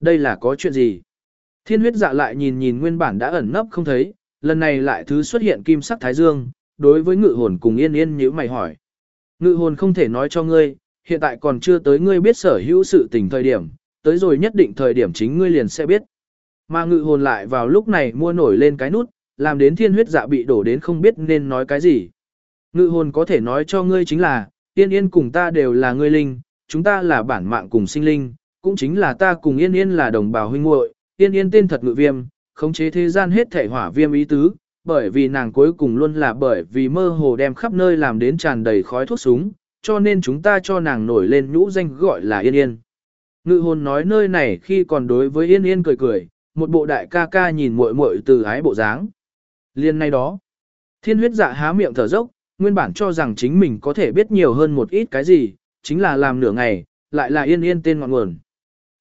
Đây là có chuyện gì? Thiên huyết dạ lại nhìn nhìn nguyên bản đã ẩn nấp không thấy, lần này lại thứ xuất hiện kim sắc thái dương, đối với ngự hồn cùng yên yên nhữ mày hỏi. Ngự hồn không thể nói cho ngươi, hiện tại còn chưa tới ngươi biết sở hữu sự tình thời điểm, tới rồi nhất định thời điểm chính ngươi liền sẽ biết. Mà ngự hồn lại vào lúc này mua nổi lên cái nút, làm đến thiên huyết dạ bị đổ đến không biết nên nói cái gì. Ngự hồn có thể nói cho ngươi chính là, yên yên cùng ta đều là ngươi linh, chúng ta là bản mạng cùng sinh linh, cũng chính là ta cùng yên yên là đồng bào huynh muội. yên yên tên thật ngự viêm, khống chế thế gian hết thể hỏa viêm ý tứ, bởi vì nàng cuối cùng luôn là bởi vì mơ hồ đem khắp nơi làm đến tràn đầy khói thuốc súng, cho nên chúng ta cho nàng nổi lên nhũ danh gọi là yên yên. Ngự hồn nói nơi này khi còn đối với yên yên cười cười, một bộ đại ca ca nhìn muội muội từ ái bộ dáng. Liên nay đó, thiên huyết dạ há miệng thở dốc, nguyên bản cho rằng chính mình có thể biết nhiều hơn một ít cái gì, chính là làm nửa ngày, lại là yên yên tên ngọn nguồn.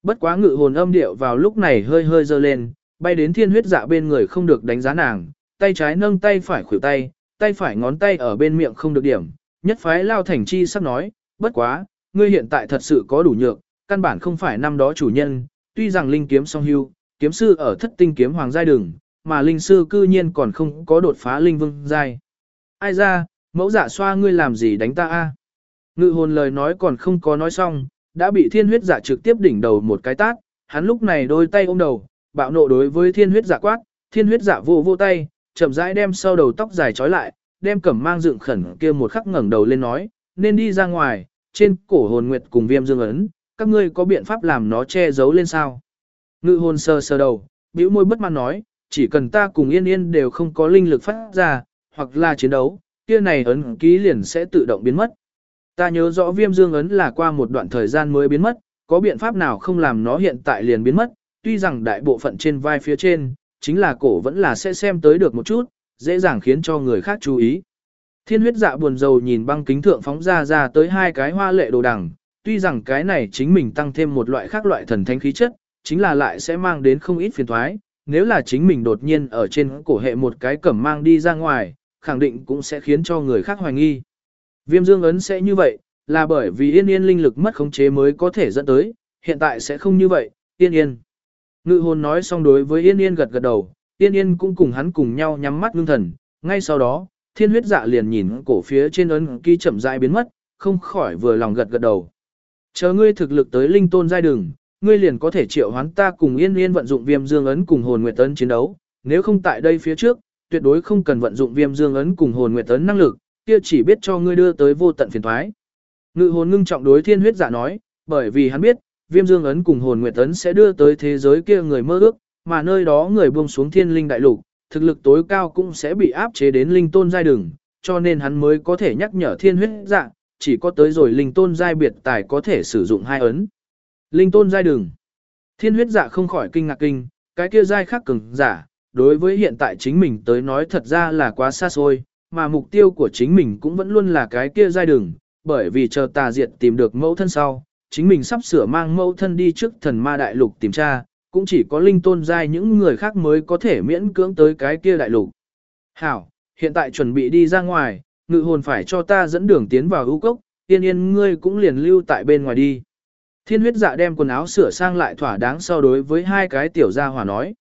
Bất quá ngự hồn âm điệu vào lúc này hơi hơi dơ lên, bay đến thiên huyết dạ bên người không được đánh giá nàng, tay trái nâng tay phải khuỷu tay, tay phải ngón tay ở bên miệng không được điểm, nhất phái lao thành chi sắp nói, bất quá, ngươi hiện tại thật sự có đủ nhược, căn bản không phải năm đó chủ nhân, tuy rằng linh kiếm song hưu, kiếm sư ở thất tinh kiếm hoàng giai đường, mà linh sư cư nhiên còn không có đột phá linh vương giai. Ai ra, mẫu dạ xoa ngươi làm gì đánh ta a? Ngự hồn lời nói còn không có nói xong, đã bị thiên huyết giả trực tiếp đỉnh đầu một cái tát, hắn lúc này đôi tay ôm đầu, bạo nộ đối với thiên huyết giả quát, thiên huyết giả vô vô tay, chậm rãi đem sau đầu tóc dài trói lại, đem cẩm mang dựng khẩn kia một khắc ngẩng đầu lên nói, nên đi ra ngoài, trên cổ hồn nguyệt cùng viêm dương ấn, các ngươi có biện pháp làm nó che giấu lên sao? Ngự hồn sơ sơ đầu, bĩu môi bất mãn nói, chỉ cần ta cùng yên yên đều không có linh lực phát ra, hoặc là chiến đấu, kia này ấn ký liền sẽ tự động biến mất. Ta nhớ rõ viêm dương ấn là qua một đoạn thời gian mới biến mất, có biện pháp nào không làm nó hiện tại liền biến mất, tuy rằng đại bộ phận trên vai phía trên, chính là cổ vẫn là sẽ xem tới được một chút, dễ dàng khiến cho người khác chú ý. Thiên huyết dạ buồn rầu nhìn băng kính thượng phóng ra ra tới hai cái hoa lệ đồ đằng, tuy rằng cái này chính mình tăng thêm một loại khác loại thần thánh khí chất, chính là lại sẽ mang đến không ít phiền thoái, nếu là chính mình đột nhiên ở trên cổ hệ một cái cẩm mang đi ra ngoài, khẳng định cũng sẽ khiến cho người khác hoài nghi. Viêm dương ấn sẽ như vậy, là bởi vì yên yên linh lực mất khống chế mới có thể dẫn tới, hiện tại sẽ không như vậy, yên yên. Ngự hồn nói xong đối với yên yên gật gật đầu, yên yên cũng cùng hắn cùng nhau nhắm mắt ngưng thần, ngay sau đó, thiên huyết dạ liền nhìn cổ phía trên ấn ký chậm rãi biến mất, không khỏi vừa lòng gật gật đầu. Chờ ngươi thực lực tới linh tôn giai đường, ngươi liền có thể triệu hoán ta cùng yên yên vận dụng viêm dương ấn cùng hồn nguyệt ấn chiến đấu, nếu không tại đây phía trước, tuyệt đối không cần vận dụng viêm dương ấn cùng hồn nguyệt ấn năng lực, kia chỉ biết cho ngươi đưa tới vô tận phiền toái. Ngự hồn ngưng trọng đối thiên huyết giả nói, bởi vì hắn biết, viêm dương ấn cùng hồn nguyệt ấn sẽ đưa tới thế giới kia người mơ ước, mà nơi đó người buông xuống thiên linh đại lục, thực lực tối cao cũng sẽ bị áp chế đến linh tôn giai đường, cho nên hắn mới có thể nhắc nhở thiên huyết dạ, chỉ có tới rồi linh tôn giai biệt tài có thể sử dụng hai ấn. Linh tôn giai đường. Thiên huyết dạ không khỏi kinh ngạc kinh, cái kia giai khác cường giả, đối với hiện tại chính mình tới nói thật ra là quá xa xôi, mà mục tiêu của chính mình cũng vẫn luôn là cái kia giai đường, bởi vì chờ tà diệt tìm được mẫu thân sau, chính mình sắp sửa mang mẫu thân đi trước thần ma đại lục tìm tra, cũng chỉ có linh tôn giai những người khác mới có thể miễn cưỡng tới cái kia đại lục. Hảo, hiện tại chuẩn bị đi ra ngoài, ngự hồn phải cho ta dẫn đường tiến vào ưu cốc, yên yên ngươi cũng liền lưu tại bên ngoài đi. Thiên huyết dạ đem quần áo sửa sang lại thỏa đáng so đối với hai cái tiểu gia hỏa nói.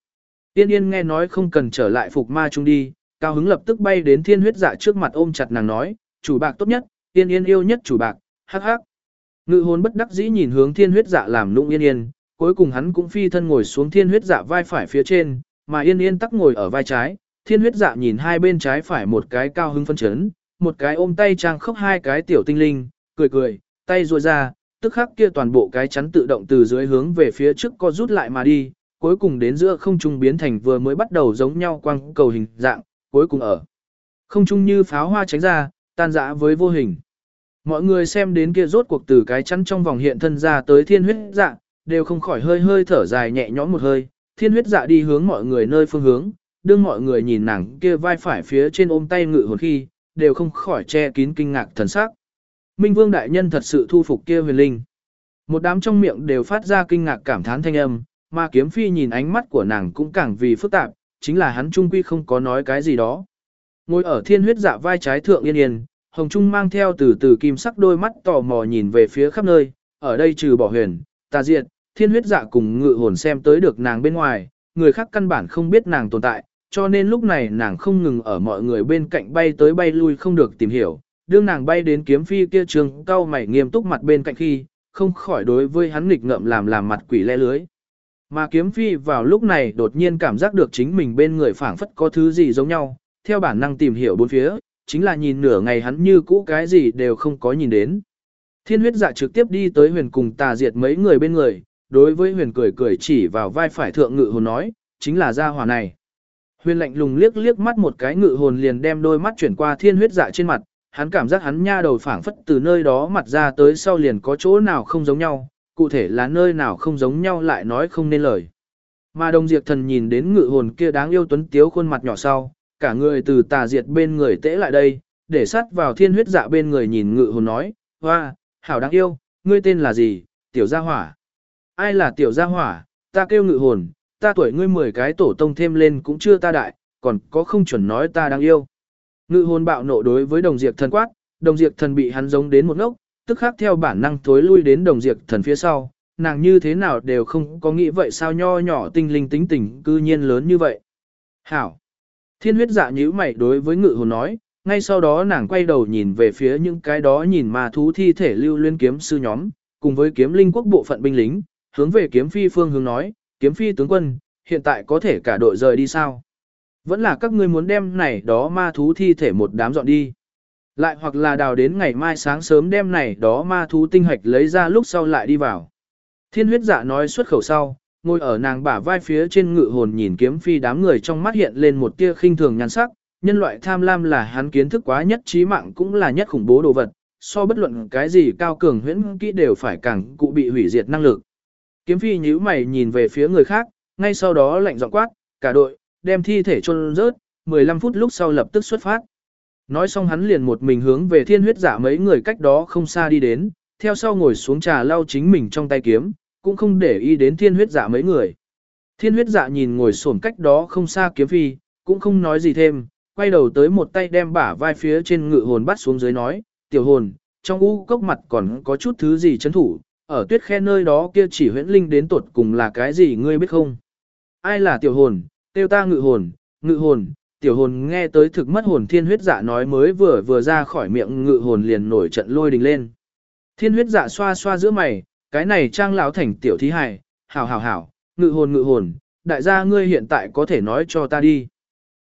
Tiên yên nghe nói không cần trở lại phục ma chung đi, cao hứng lập tức bay đến thiên huyết dạ trước mặt ôm chặt nàng nói, chủ bạc tốt nhất, yên yên yêu nhất chủ bạc, hắc hắc. Ngự hồn bất đắc dĩ nhìn hướng thiên huyết dạ làm lung yên yên, cuối cùng hắn cũng phi thân ngồi xuống thiên huyết dạ vai phải phía trên, mà yên yên tắc ngồi ở vai trái, thiên huyết dạ nhìn hai bên trái phải một cái cao hứng phân chấn, một cái ôm tay trang khóc hai cái tiểu tinh linh, cười cười, tay ruồi ra, tức khắc kia toàn bộ cái chắn tự động từ dưới hướng về phía trước co rút lại mà đi, cuối cùng đến giữa không trung biến thành vừa mới bắt đầu giống nhau quang cầu hình dạng, cuối cùng ở không trung như pháo hoa tránh ra, tan rã với vô hình. Mọi người xem đến kia rốt cuộc từ cái chắn trong vòng hiện thân ra tới thiên huyết dạ, đều không khỏi hơi hơi thở dài nhẹ nhõm một hơi, thiên huyết dạ đi hướng mọi người nơi phương hướng, đương mọi người nhìn nàng kia vai phải phía trên ôm tay ngự hồn khi, đều không khỏi che kín kinh ngạc thần sắc. Minh Vương đại nhân thật sự thu phục kia huyền linh. Một đám trong miệng đều phát ra kinh ngạc cảm thán thanh âm, mà kiếm phi nhìn ánh mắt của nàng cũng càng vì phức tạp, chính là hắn trung quy không có nói cái gì đó. Ngồi ở thiên huyết dạ vai trái thượng yên yên, Hồng Trung mang theo từ từ kim sắc đôi mắt tò mò nhìn về phía khắp nơi, ở đây trừ bỏ huyền, tà diệt, thiên huyết dạ cùng ngự hồn xem tới được nàng bên ngoài, người khác căn bản không biết nàng tồn tại, cho nên lúc này nàng không ngừng ở mọi người bên cạnh bay tới bay lui không được tìm hiểu. Đương nàng bay đến kiếm phi kia trường cao mày nghiêm túc mặt bên cạnh khi, không khỏi đối với hắn nghịch ngợm làm làm mặt quỷ le lưới. Mà kiếm phi vào lúc này đột nhiên cảm giác được chính mình bên người phảng phất có thứ gì giống nhau, theo bản năng tìm hiểu bốn phía, chính là nhìn nửa ngày hắn như cũ cái gì đều không có nhìn đến. Thiên huyết dạ trực tiếp đi tới huyền cùng tà diệt mấy người bên người, đối với huyền cười cười chỉ vào vai phải thượng ngự hồn nói, chính là gia hỏa này. Huyền lạnh lùng liếc liếc mắt một cái ngự hồn liền đem đôi mắt chuyển qua thiên huyết dạ trên mặt, hắn cảm giác hắn nha đầu phảng phất từ nơi đó mặt ra tới sau liền có chỗ nào không giống nhau, cụ thể là nơi nào không giống nhau lại nói không nên lời. Mà đồng diệt thần nhìn đến ngự hồn kia đáng yêu tuấn tiếu khuôn mặt nhỏ sau, cả người từ tà diệt bên người tễ lại đây, để sát vào thiên huyết dạ bên người nhìn ngự hồn nói, hoa, hảo đáng yêu, ngươi tên là gì, tiểu gia hỏa. Ai là tiểu gia hỏa, ta kêu ngự hồn, ta tuổi ngươi mười cái tổ tông thêm lên cũng chưa ta đại, còn có không chuẩn nói ta đáng yêu. Ngự hồn bạo nộ đối với đồng diệt thần quát, đồng diệt thần bị hắn giống đến một ngốc, tức khác theo bản năng thối lui đến đồng diệt thần phía sau, nàng như thế nào đều không có nghĩ vậy sao nho nhỏ tinh linh tính tình cư nhiên lớn như vậy. Hảo! Thiên huyết dạ nhữ mày đối với ngự hồn nói, ngay sau đó nàng quay đầu nhìn về phía những cái đó nhìn mà thú thi thể lưu liên kiếm sư nhóm, cùng với kiếm linh quốc bộ phận binh lính, hướng về kiếm phi phương hướng nói, kiếm phi tướng quân, hiện tại có thể cả đội rời đi sao? Vẫn là các ngươi muốn đem này đó ma thú thi thể một đám dọn đi. Lại hoặc là đào đến ngày mai sáng sớm đêm này đó ma thú tinh hạch lấy ra lúc sau lại đi vào. Thiên huyết dạ nói xuất khẩu sau, ngồi ở nàng bả vai phía trên ngự hồn nhìn kiếm phi đám người trong mắt hiện lên một tia khinh thường nhan sắc, nhân loại tham lam là hắn kiến thức quá nhất trí mạng cũng là nhất khủng bố đồ vật, so bất luận cái gì cao cường huyễn kỹ đều phải càng cụ bị hủy diệt năng lực. Kiếm phi nhíu mày nhìn về phía người khác, ngay sau đó lạnh giọng quát, cả đội, đem thi thể chôn rớt, 15 phút lúc sau lập tức xuất phát. Nói xong hắn liền một mình hướng về thiên huyết giả mấy người cách đó không xa đi đến, theo sau ngồi xuống trà lau chính mình trong tay kiếm, cũng không để ý đến thiên huyết giả mấy người. Thiên huyết dạ nhìn ngồi xổm cách đó không xa kiếm phi, cũng không nói gì thêm, quay đầu tới một tay đem bả vai phía trên ngự hồn bắt xuống dưới nói, tiểu hồn, trong u cốc mặt còn có chút thứ gì chấn thủ, ở tuyết khe nơi đó kia chỉ huyễn linh đến tột cùng là cái gì ngươi biết không? Ai là tiểu hồn, tiêu ta ngự hồn, ngự hồn, tiểu hồn nghe tới thực mất hồn thiên huyết dạ nói mới vừa vừa ra khỏi miệng ngự hồn liền nổi trận lôi đình lên. Thiên huyết dạ xoa xoa giữa mày, cái này trang lão thành tiểu thí hài, hảo hảo hảo, ngự hồn ngự hồn, đại gia ngươi hiện tại có thể nói cho ta đi.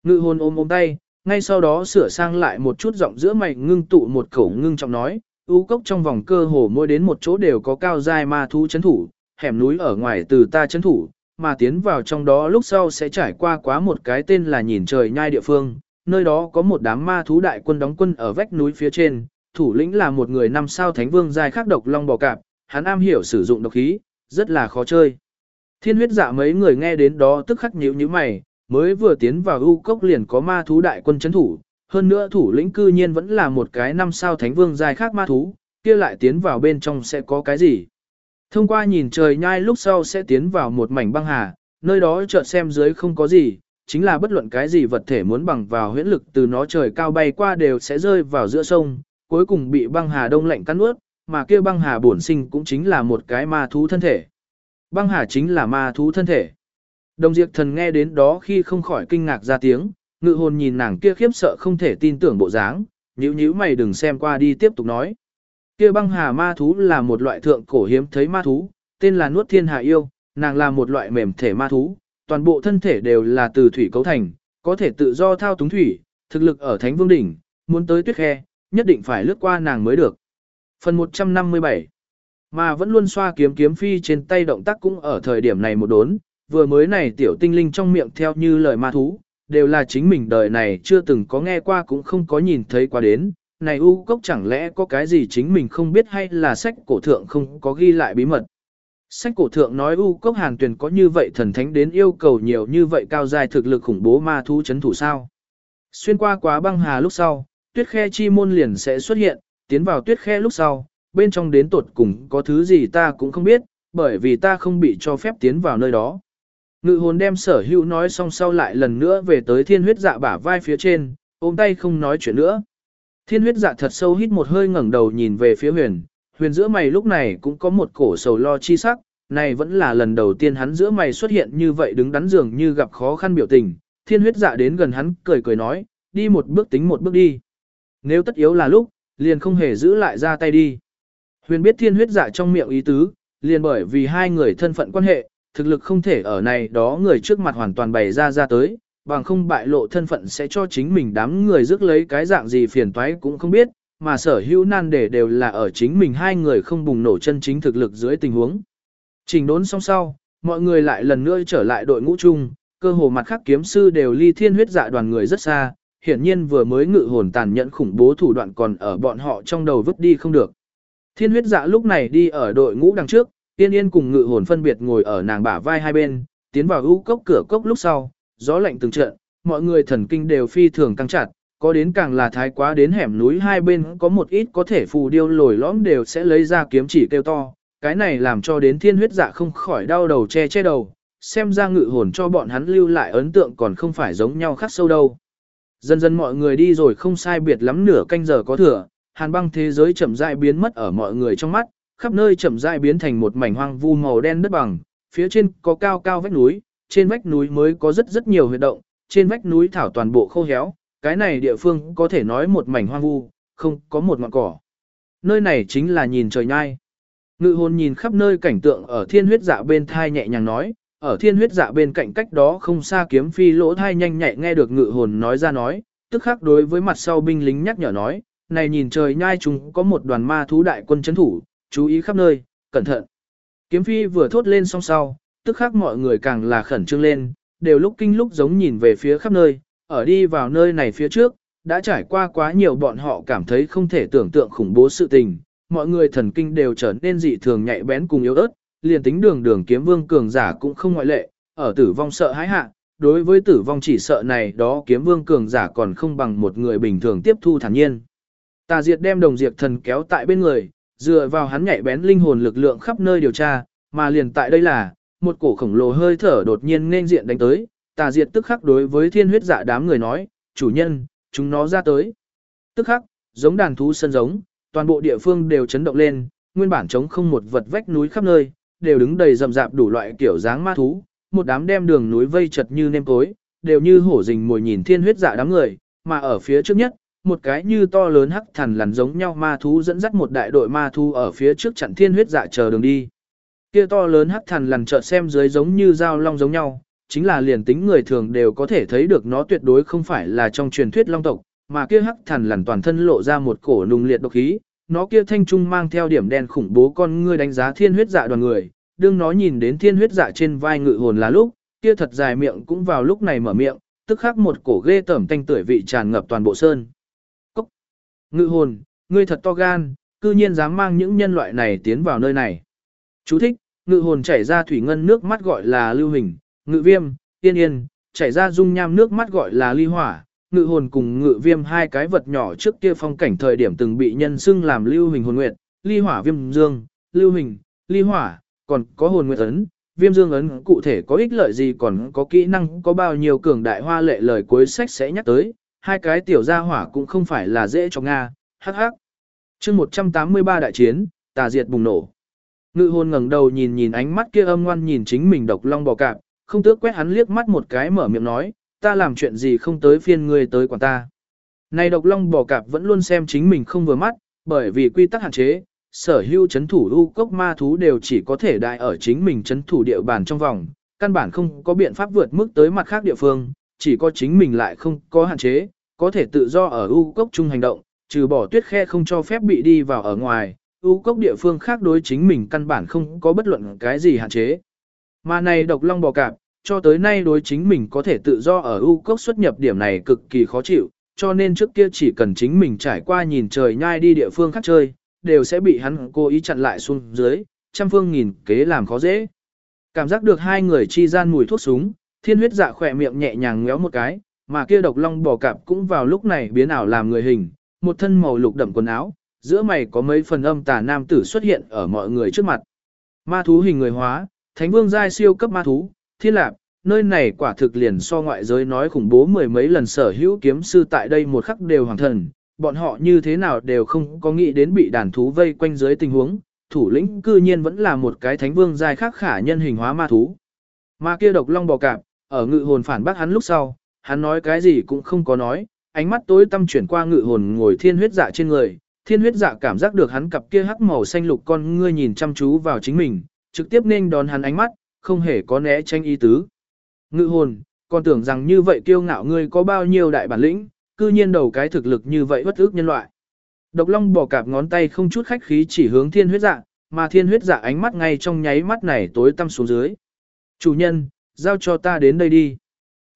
Ngự hồn ôm ôm tay, ngay sau đó sửa sang lại một chút giọng giữa mày ngưng tụ một khẩu ngưng trọng nói, u cốc trong vòng cơ hồ mỗi đến một chỗ đều có cao giai ma thú chấn thủ, hẻm núi ở ngoài từ ta chấn thủ, mà tiến vào trong đó lúc sau sẽ trải qua quá một cái tên là nhìn trời nhai địa phương, nơi đó có một đám ma thú đại quân đóng quân ở vách núi phía trên, thủ lĩnh là một người năm sao thánh vương giai khắc độc long bò cạp, hắn am hiểu sử dụng độc khí, rất là khó chơi. Thiên huyết dạ mấy người nghe đến đó tức khắc nhíu nhíu mày, mới vừa tiến vào u cốc liền có ma thú đại quân chấn thủ, hơn nữa thủ lĩnh cư nhiên vẫn là một cái năm sao thánh vương giai khác ma thú, kia lại tiến vào bên trong sẽ có cái gì. Thông qua nhìn trời nhai lúc sau sẽ tiến vào một mảnh băng hà, nơi đó chợt xem dưới không có gì, chính là bất luận cái gì vật thể muốn bằng vào huyễn lực từ nó trời cao bay qua đều sẽ rơi vào giữa sông, cuối cùng bị băng hà đông lạnh cắn ướt, mà kia băng hà bổn sinh cũng chính là một cái ma thú thân thể. Băng hà chính là ma thú thân thể. Đồng diệt thần nghe đến đó khi không khỏi kinh ngạc ra tiếng, ngự hồn nhìn nàng kia khiếp sợ không thể tin tưởng bộ dáng, nhíu nhíu mày đừng xem qua đi tiếp tục nói. Kia băng hà ma thú là một loại thượng cổ hiếm thấy ma thú, tên là nuốt thiên hà yêu, nàng là một loại mềm thể ma thú, toàn bộ thân thể đều là từ thủy cấu thành, có thể tự do thao túng thủy, thực lực ở thánh vương đỉnh, muốn tới tuyết khe, nhất định phải lướt qua nàng mới được. Phần 157 Mà vẫn luôn xoa kiếm kiếm phi trên tay động tác cũng ở thời điểm này một đốn, vừa mới này tiểu tinh linh trong miệng theo như lời ma thú, đều là chính mình đời này chưa từng có nghe qua cũng không có nhìn thấy qua đến. Này u cốc chẳng lẽ có cái gì chính mình không biết hay là sách cổ thượng không có ghi lại bí mật. Sách cổ thượng nói u cốc hàn tuyền có như vậy thần thánh đến yêu cầu nhiều như vậy cao dài thực lực khủng bố ma thú chấn thủ sao. Xuyên qua quá băng hà lúc sau, tuyết khe chi môn liền sẽ xuất hiện, tiến vào tuyết khe lúc sau, bên trong đến tột cùng có thứ gì ta cũng không biết, bởi vì ta không bị cho phép tiến vào nơi đó. Ngự hồn đem sở hữu nói xong sau lại lần nữa về tới thiên huyết dạ bả vai phía trên, ôm tay không nói chuyện nữa. Thiên huyết dạ thật sâu hít một hơi ngẩng đầu nhìn về phía huyền, huyền giữa mày lúc này cũng có một cổ sầu lo chi sắc, này vẫn là lần đầu tiên hắn giữa mày xuất hiện như vậy đứng đắn dường như gặp khó khăn biểu tình, thiên huyết dạ đến gần hắn cười cười nói, đi một bước tính một bước đi. Nếu tất yếu là lúc, liền không hề giữ lại ra tay đi. Huyền biết thiên huyết dạ trong miệng ý tứ, liền bởi vì hai người thân phận quan hệ, thực lực không thể ở này đó người trước mặt hoàn toàn bày ra ra tới, bằng không bại lộ thân phận sẽ cho chính mình đám người rước lấy cái dạng gì phiền toái cũng không biết, mà sở hữu nan đề đều là ở chính mình hai người không bùng nổ chân chính thực lực dưới tình huống. Trình đốn xong sau, mọi người lại lần nữa trở lại đội ngũ chung, cơ hồ mặt khác kiếm sư đều ly thiên huyết dạ đoàn người rất xa, hiển nhiên vừa mới ngự hồn tàn nhẫn khủng bố thủ đoạn còn ở bọn họ trong đầu vứt đi không được. Thiên huyết dạ lúc này đi ở đội ngũ đằng trước, tiên yên cùng ngự hồn phân biệt ngồi ở nàng bả vai hai bên, tiến vào ưu cốc cửa cốc lúc sau, gió lạnh từng trận, mọi người thần kinh đều phi thường căng chặt, có đến càng là thái quá đến hẻm núi hai bên có một ít có thể phù điêu lồi lõm đều sẽ lấy ra kiếm chỉ kêu to, cái này làm cho đến thiên huyết dạ không khỏi đau đầu che che đầu, xem ra ngự hồn cho bọn hắn lưu lại ấn tượng còn không phải giống nhau khác sâu đâu. Dần dần mọi người đi rồi không sai biệt lắm nửa canh giờ có thừa, hàn băng thế giới chậm rãi biến mất ở mọi người trong mắt, khắp nơi chậm rãi biến thành một mảnh hoang vu màu đen đất bằng, phía trên có cao cao vách núi, trên vách núi mới có rất rất nhiều huyệt động, trên vách núi thảo toàn bộ khô héo, cái này địa phương có thể nói một mảnh hoang vu, không có một ngọn cỏ. Nơi này chính là nhìn trời nhai. Ngự hồn nhìn khắp nơi cảnh tượng ở thiên huyết dạ bên thai nhẹ nhàng nói, ở thiên huyết dạ bên cạnh cách đó không xa kiếm phi lỗ thai nhanh nhẹ nghe được ngự hồn nói ra nói, tức khắc đối với mặt sau binh lính nhắc nhở nói, này nhìn trời nhai chúng có một đoàn ma thú đại quân chấn thủ, chú ý khắp nơi, cẩn thận. Kiếm phi vừa thốt lên song sau, tức khác mọi người càng là khẩn trương lên, đều lúc kinh lúc giống nhìn về phía khắp nơi, ở đi vào nơi này phía trước, đã trải qua quá nhiều bọn họ cảm thấy không thể tưởng tượng khủng bố sự tình, mọi người thần kinh đều trở nên dị thường nhạy bén cùng yếu ớt, liền tính đường đường kiếm vương cường giả cũng không ngoại lệ, ở tử vong sợ hãi hạ, đối với tử vong chỉ sợ này đó kiếm vương cường giả còn không bằng một người bình thường tiếp thu thản nhiên. Tà diệt đem đồng diệt thần kéo tại bên người, dựa vào hắn nhạy bén linh hồn lực lượng khắp nơi điều tra, mà liền tại đây là, một cổ khổng lồ hơi thở đột nhiên nên diện đánh tới, tà diệt tức khắc đối với thiên huyết dạ đám người nói, chủ nhân, chúng nó ra tới. Tức khắc, giống đàn thú sân giống, toàn bộ địa phương đều chấn động lên, nguyên bản trống không một vật vách núi khắp nơi, đều đứng đầy rậm rạp đủ loại kiểu dáng ma thú, một đám đem đường núi vây chật như nêm tối, đều như hổ rình mồi nhìn thiên huyết dạ đám người, mà ở phía trước nhất, một cái như to lớn hắc thần lằn giống nhau ma thú dẫn dắt một đại đội ma thú ở phía trước chặn thiên huyết dạ chờ đường đi. Kia to lớn hắc thần lằn chợt xem dưới giống như dao long giống nhau, chính là liền tính người thường đều có thể thấy được nó tuyệt đối không phải là trong truyền thuyết long tộc, mà kia hắc thần lằn toàn thân lộ ra một cổ nùng liệt độc khí, nó kia thanh trung mang theo điểm đen khủng bố con ngươi đánh giá thiên huyết dạ đoàn người, đương nó nhìn đến thiên huyết dạ trên vai ngự hồn là lúc, kia thật dài miệng cũng vào lúc này mở miệng, tức khắc một cổ ghê tởm tanh tuổi vị tràn ngập toàn bộ sơn. Cốc! Ngự hồn, ngươi thật to gan, cư nhiên dám mang những nhân loại này tiến vào nơi này. Chú thích, ngự hồn chảy ra thủy ngân nước mắt gọi là lưu hình, ngự viêm, tiên yên, chảy ra dung nham nước mắt gọi là ly hỏa. Ngự hồn cùng ngự viêm hai cái vật nhỏ trước kia phong cảnh thời điểm từng bị nhân xưng làm lưu hình hồn nguyệt, ly hỏa viêm dương, lưu hình, ly hỏa, còn có hồn nguyệt ấn, viêm dương ấn cụ thể có ích lợi gì còn có kỹ năng có bao nhiêu cường đại hoa lệ lời cuối sách sẽ nhắc tới, hai cái tiểu gia hỏa cũng không phải là dễ cho Nga, hắc hắc. chương 183 đại chiến, tà diệt bùng nổ. Ngự hồn ngẩng đầu nhìn nhìn ánh mắt kia âm ngoan nhìn chính mình độc long bò cạp, không tước quét hắn liếc mắt một cái mở miệng nói, ta làm chuyện gì không tới phiên ngươi tới quản ta. Này độc long bò cạp vẫn luôn xem chính mình không vừa mắt, bởi vì quy tắc hạn chế, sở hữu chấn thủ u cốc ma thú đều chỉ có thể đại ở chính mình chấn thủ địa bàn trong vòng, căn bản không có biện pháp vượt mức tới mặt khác địa phương, chỉ có chính mình lại không có hạn chế, có thể tự do ở u cốc chung hành động, trừ bỏ tuyết khe không cho phép bị đi vào ở ngoài, ưu cốc địa phương khác đối chính mình căn bản không có bất luận cái gì hạn chế. Mà này độc long bò cạp, cho tới nay đối chính mình có thể tự do ở ưu cốc xuất nhập điểm này cực kỳ khó chịu, cho nên trước kia chỉ cần chính mình trải qua nhìn trời nhai đi địa phương khác chơi, đều sẽ bị hắn cố ý chặn lại xuống dưới, trăm phương nghìn kế làm khó dễ. Cảm giác được hai người chi gian mùi thuốc súng, thiên huyết dạ khỏe miệng nhẹ nhàng ngéo một cái, mà kia độc long bò cạp cũng vào lúc này biến ảo làm người hình, một thân màu lục đậm quần áo, giữa mày có mấy phần âm tà nam tử xuất hiện ở mọi người trước mặt. Ma thú hình người hóa, thánh vương giai siêu cấp ma thú, thiên lạc, nơi này quả thực liền so ngoại giới nói khủng bố mười mấy lần sở hữu kiếm sư tại đây một khắc đều hoàng thần, bọn họ như thế nào đều không có nghĩ đến bị đàn thú vây quanh dưới tình huống, thủ lĩnh cư nhiên vẫn là một cái thánh vương giai khác khả nhân hình hóa ma thú. Ma kia độc long bò cạp, ở ngự hồn phản bác hắn lúc sau, hắn nói cái gì cũng không có nói, ánh mắt tối tâm chuyển qua ngự hồn ngồi thiên huyết dạ trên người, thiên huyết dạ cảm giác được hắn cặp kia hắc màu xanh lục con ngươi nhìn chăm chú vào chính mình, trực tiếp nên đón hắn ánh mắt, không hề có né tranh ý tứ. Ngự hồn, còn tưởng rằng như vậy kiêu ngạo ngươi có bao nhiêu đại bản lĩnh, cư nhiên đầu cái thực lực như vậy bất ước nhân loại. Độc long bỏ cạp ngón tay không chút khách khí chỉ hướng thiên huyết dạ, mà thiên huyết dạ ánh mắt ngay trong nháy mắt này tối tăm xuống dưới. Chủ nhân, giao cho ta đến đây đi.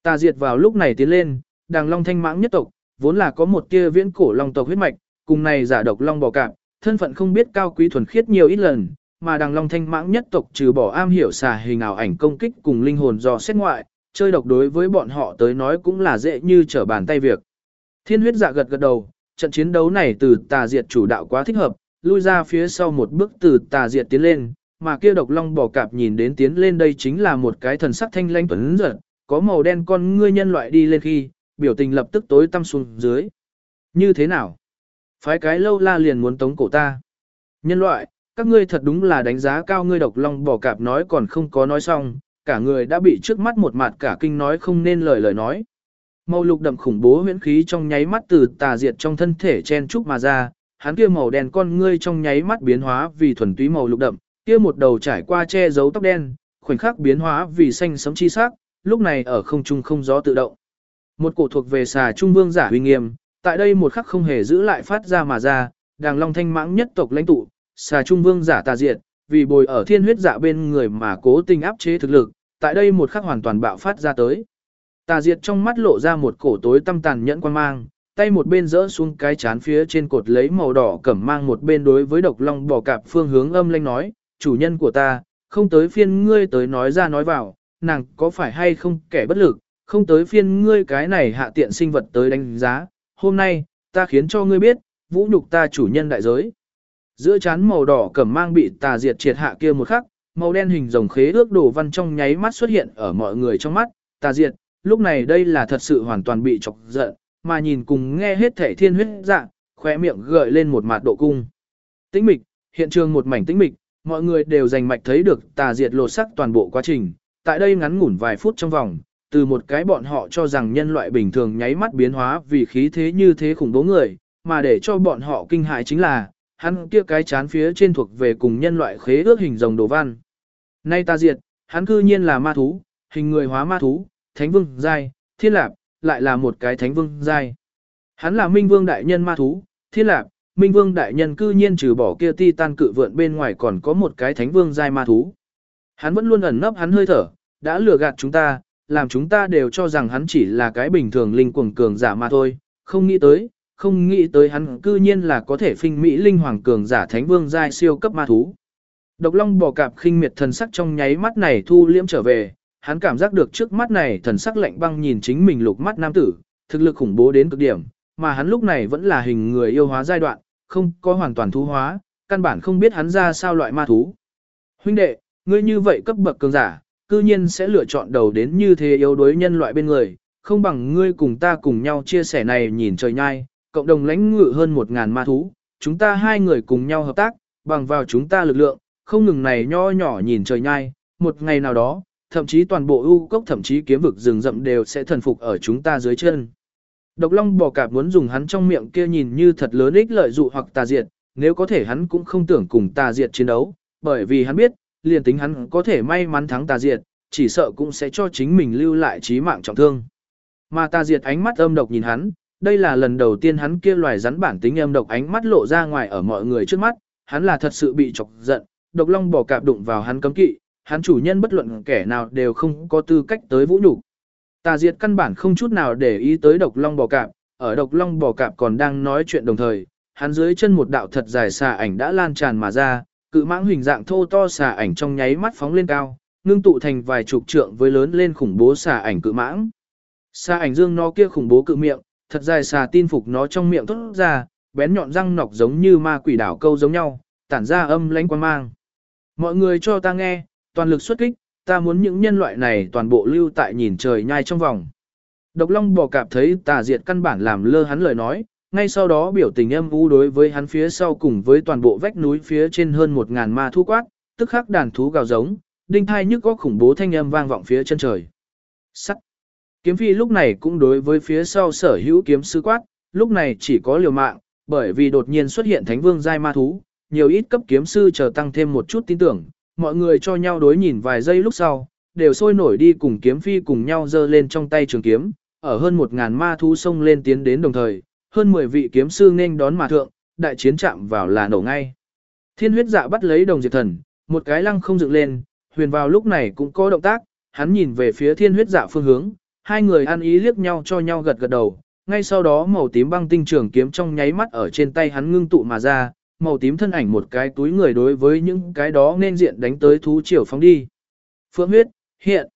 Ta diệt vào lúc này tiến lên, đàng long thanh mãng nhất tộc, vốn là có một tia viễn cổ long tộc huyết mạch, cùng này giả độc long bò cạp, thân phận không biết cao quý thuần khiết nhiều ít lần, mà đằng long thanh mãng nhất tộc trừ bỏ am hiểu xà hình ảo ảnh công kích cùng linh hồn do xét ngoại, chơi độc đối với bọn họ tới nói cũng là dễ như trở bàn tay việc. Thiên huyết dạ gật gật đầu, trận chiến đấu này từ tà diệt chủ đạo quá thích hợp, lui ra phía sau một bước từ tà diệt tiến lên, mà kia độc long bò cạp nhìn đến tiến lên đây chính là một cái thần sắc thanh lanh tuấn giật, có màu đen con ngươi nhân loại đi lên khi, biểu tình lập tức tối tăm xuống dưới. Như thế nào? Phái cái lâu la liền muốn tống cổ ta. Nhân loại, các ngươi thật đúng là đánh giá cao ngươi độc long bỏ cạp nói còn không có nói xong, cả người đã bị trước mắt một mặt cả kinh nói không nên lời lời nói. Màu lục đậm khủng bố huyễn khí trong nháy mắt từ tà diệt trong thân thể chen trúc mà ra, hắn kia màu đen con ngươi trong nháy mắt biến hóa vì thuần túy màu lục đậm, kia một đầu trải qua che giấu tóc đen, khoảnh khắc biến hóa vì xanh sẫm chi sắc, lúc này ở không trung không gió tự động. Một cổ thuộc về xà trung vương giả uy nghiêm, tại đây một khắc không hề giữ lại phát ra mà ra, đàng long thanh mãng nhất tộc lãnh tụ, xà trung vương giả tà diệt, vì bồi ở thiên huyết dạ bên người mà cố tình áp chế thực lực, tại đây một khắc hoàn toàn bạo phát ra tới. Tà diệt trong mắt lộ ra một cổ tối tâm tàn nhẫn quan mang, tay một bên rỡ xuống cái chán phía trên cột lấy màu đỏ cẩm mang một bên đối với độc long bò cạp phương hướng âm lanh nói, chủ nhân của ta, không tới phiên ngươi tới nói ra nói vào, nàng có phải hay không kẻ bất lực, không tới phiên ngươi cái này hạ tiện sinh vật tới đánh giá, hôm nay, ta khiến cho ngươi biết, vũ nhục ta chủ nhân đại giới. Giữa chán màu đỏ cẩm mang bị tà diệt triệt hạ kia một khắc, màu đen hình rồng khế ước đồ văn trong nháy mắt xuất hiện ở mọi người trong mắt, tà diệt, lúc này đây là thật sự hoàn toàn bị chọc giận, mà nhìn cùng nghe hết thể thiên huyết dạng, khóe miệng gợi lên một mặt độ cung. Tĩnh mịch, hiện trường một mảnh tĩnh mịch, mọi người đều dành mạch thấy được tà diệt lột sắc toàn bộ quá trình, tại đây ngắn ngủn vài phút trong vòng, từ một cái bọn họ cho rằng nhân loại bình thường nháy mắt biến hóa vì khí thế như thế khủng bố người, mà để cho bọn họ kinh hại chính là, hắn kia cái chán phía trên thuộc về cùng nhân loại khế ước hình rồng đồ văn. Nay ta diệt, hắn cư nhiên là ma thú, hình người hóa ma thú, thánh vương giai, thiên lạp, lại là một cái thánh vương giai. Hắn là minh vương đại nhân ma thú, thiên lạp, minh vương đại nhân cư nhiên trừ bỏ kia ti tan cự vượn bên ngoài còn có một cái thánh vương giai ma thú. Hắn vẫn luôn ẩn nấp hắn hơi thở, đã lừa gạt chúng ta, làm chúng ta đều cho rằng hắn chỉ là cái bình thường linh cuồng cường giả mà thôi, không nghĩ tới, không nghĩ tới hắn cư nhiên là có thể phinh mỹ linh hoàng cường giả thánh vương giai siêu cấp ma thú. Độc Long bò cạp khinh miệt thần sắc trong nháy mắt này thu liễm trở về, hắn cảm giác được trước mắt này thần sắc lạnh băng nhìn chính mình lục mắt nam tử, thực lực khủng bố đến cực điểm, mà hắn lúc này vẫn là hình người yêu hóa giai đoạn, không có hoàn toàn thú hóa, căn bản không biết hắn ra sao loại ma thú. Huynh đệ, ngươi như vậy cấp bậc cường giả, cư nhiên sẽ lựa chọn đầu đến như thế yếu đuối nhân loại bên người, không bằng ngươi cùng ta cùng nhau chia sẻ này nhìn trời nhai, cộng đồng lãnh ngự hơn một ngàn ma thú, chúng ta hai người cùng nhau hợp tác, bằng vào chúng ta lực lượng, không ngừng này nho nhỏ nhìn trời nhai, một ngày nào đó, thậm chí toàn bộ ưu cốc thậm chí kiếm vực rừng rậm đều sẽ thần phục ở chúng ta dưới chân. Độc Long bò cạp muốn dùng hắn trong miệng kia nhìn như thật lớn ích lợi dụ hoặc tà diệt, nếu có thể hắn cũng không tưởng cùng tà diệt chiến đấu, bởi vì hắn biết, liền tính hắn có thể may mắn thắng tà diệt, chỉ sợ cũng sẽ cho chính mình lưu lại chí mạng trọng thương. Mà tà diệt ánh mắt âm độc nhìn hắn, đây là lần đầu tiên hắn kia loài rắn bản tính âm độc ánh mắt lộ ra ngoài ở mọi người trước mắt, hắn là thật sự bị chọc giận, độc long bò cạp đụng vào hắn cấm kỵ, hắn chủ nhân bất luận kẻ nào đều không có tư cách tới vũ nhục. Tà diệt căn bản không chút nào để ý tới độc long bò cạp, ở độc long bò cạp còn đang nói chuyện đồng thời, hắn dưới chân một đạo thật dài xà ảnh đã lan tràn mà ra, cự mãng hình dạng thô to xà ảnh trong nháy mắt phóng lên cao, ngưng tụ thành vài chục trượng với lớn lên khủng bố xà ảnh cự mãng. Xà ảnh dương nó kia khủng bố cự miệng, thật dài xà tin phục nó trong miệng tốt ra, bén nhọn răng nọc giống như ma quỷ đảo câu giống nhau, tản ra âm lãnh quan mang. Mọi người cho ta nghe, toàn lực xuất kích, ta muốn những nhân loại này toàn bộ lưu tại nhìn trời nhai trong vòng. Độc Long bò cạp thấy tà diệt căn bản làm lơ hắn lời nói, ngay sau đó biểu tình âm u đối với hắn phía sau cùng với toàn bộ vách núi phía trên hơn một ngàn ma thu quát, tức khắc đàn thú gào giống, đinh thai nhức có khủng bố thanh âm vang vọng phía chân trời. Sắt. Kiếm phi lúc này cũng đối với phía sau sở hữu kiếm sư quát, lúc này chỉ có liều mạng, bởi vì đột nhiên xuất hiện thánh vương giai ma thú, nhiều ít cấp kiếm sư chờ tăng thêm một chút tin tưởng, mọi người cho nhau đối nhìn vài giây lúc sau, đều sôi nổi đi cùng kiếm phi cùng nhau giơ lên trong tay trường kiếm, ở hơn một ngàn ma thú xông lên tiến đến đồng thời, hơn 10 vị kiếm sư nên đón mà thượng, đại chiến chạm vào là nổ ngay. Thiên huyết dạ bắt lấy đồng diệt thần, một cái lăng không dựng lên, huyền vào lúc này cũng có động tác, hắn nhìn về phía thiên huyết dạ phương hướng, hai người ăn ý liếc nhau cho nhau gật gật đầu, ngay sau đó màu tím băng tinh trường kiếm trong nháy mắt ở trên tay hắn ngưng tụ mà ra, màu tím thân ảnh một cái túi người đối với những cái đó nên diện đánh tới thú triều phóng đi. Phượng huyết, hiện.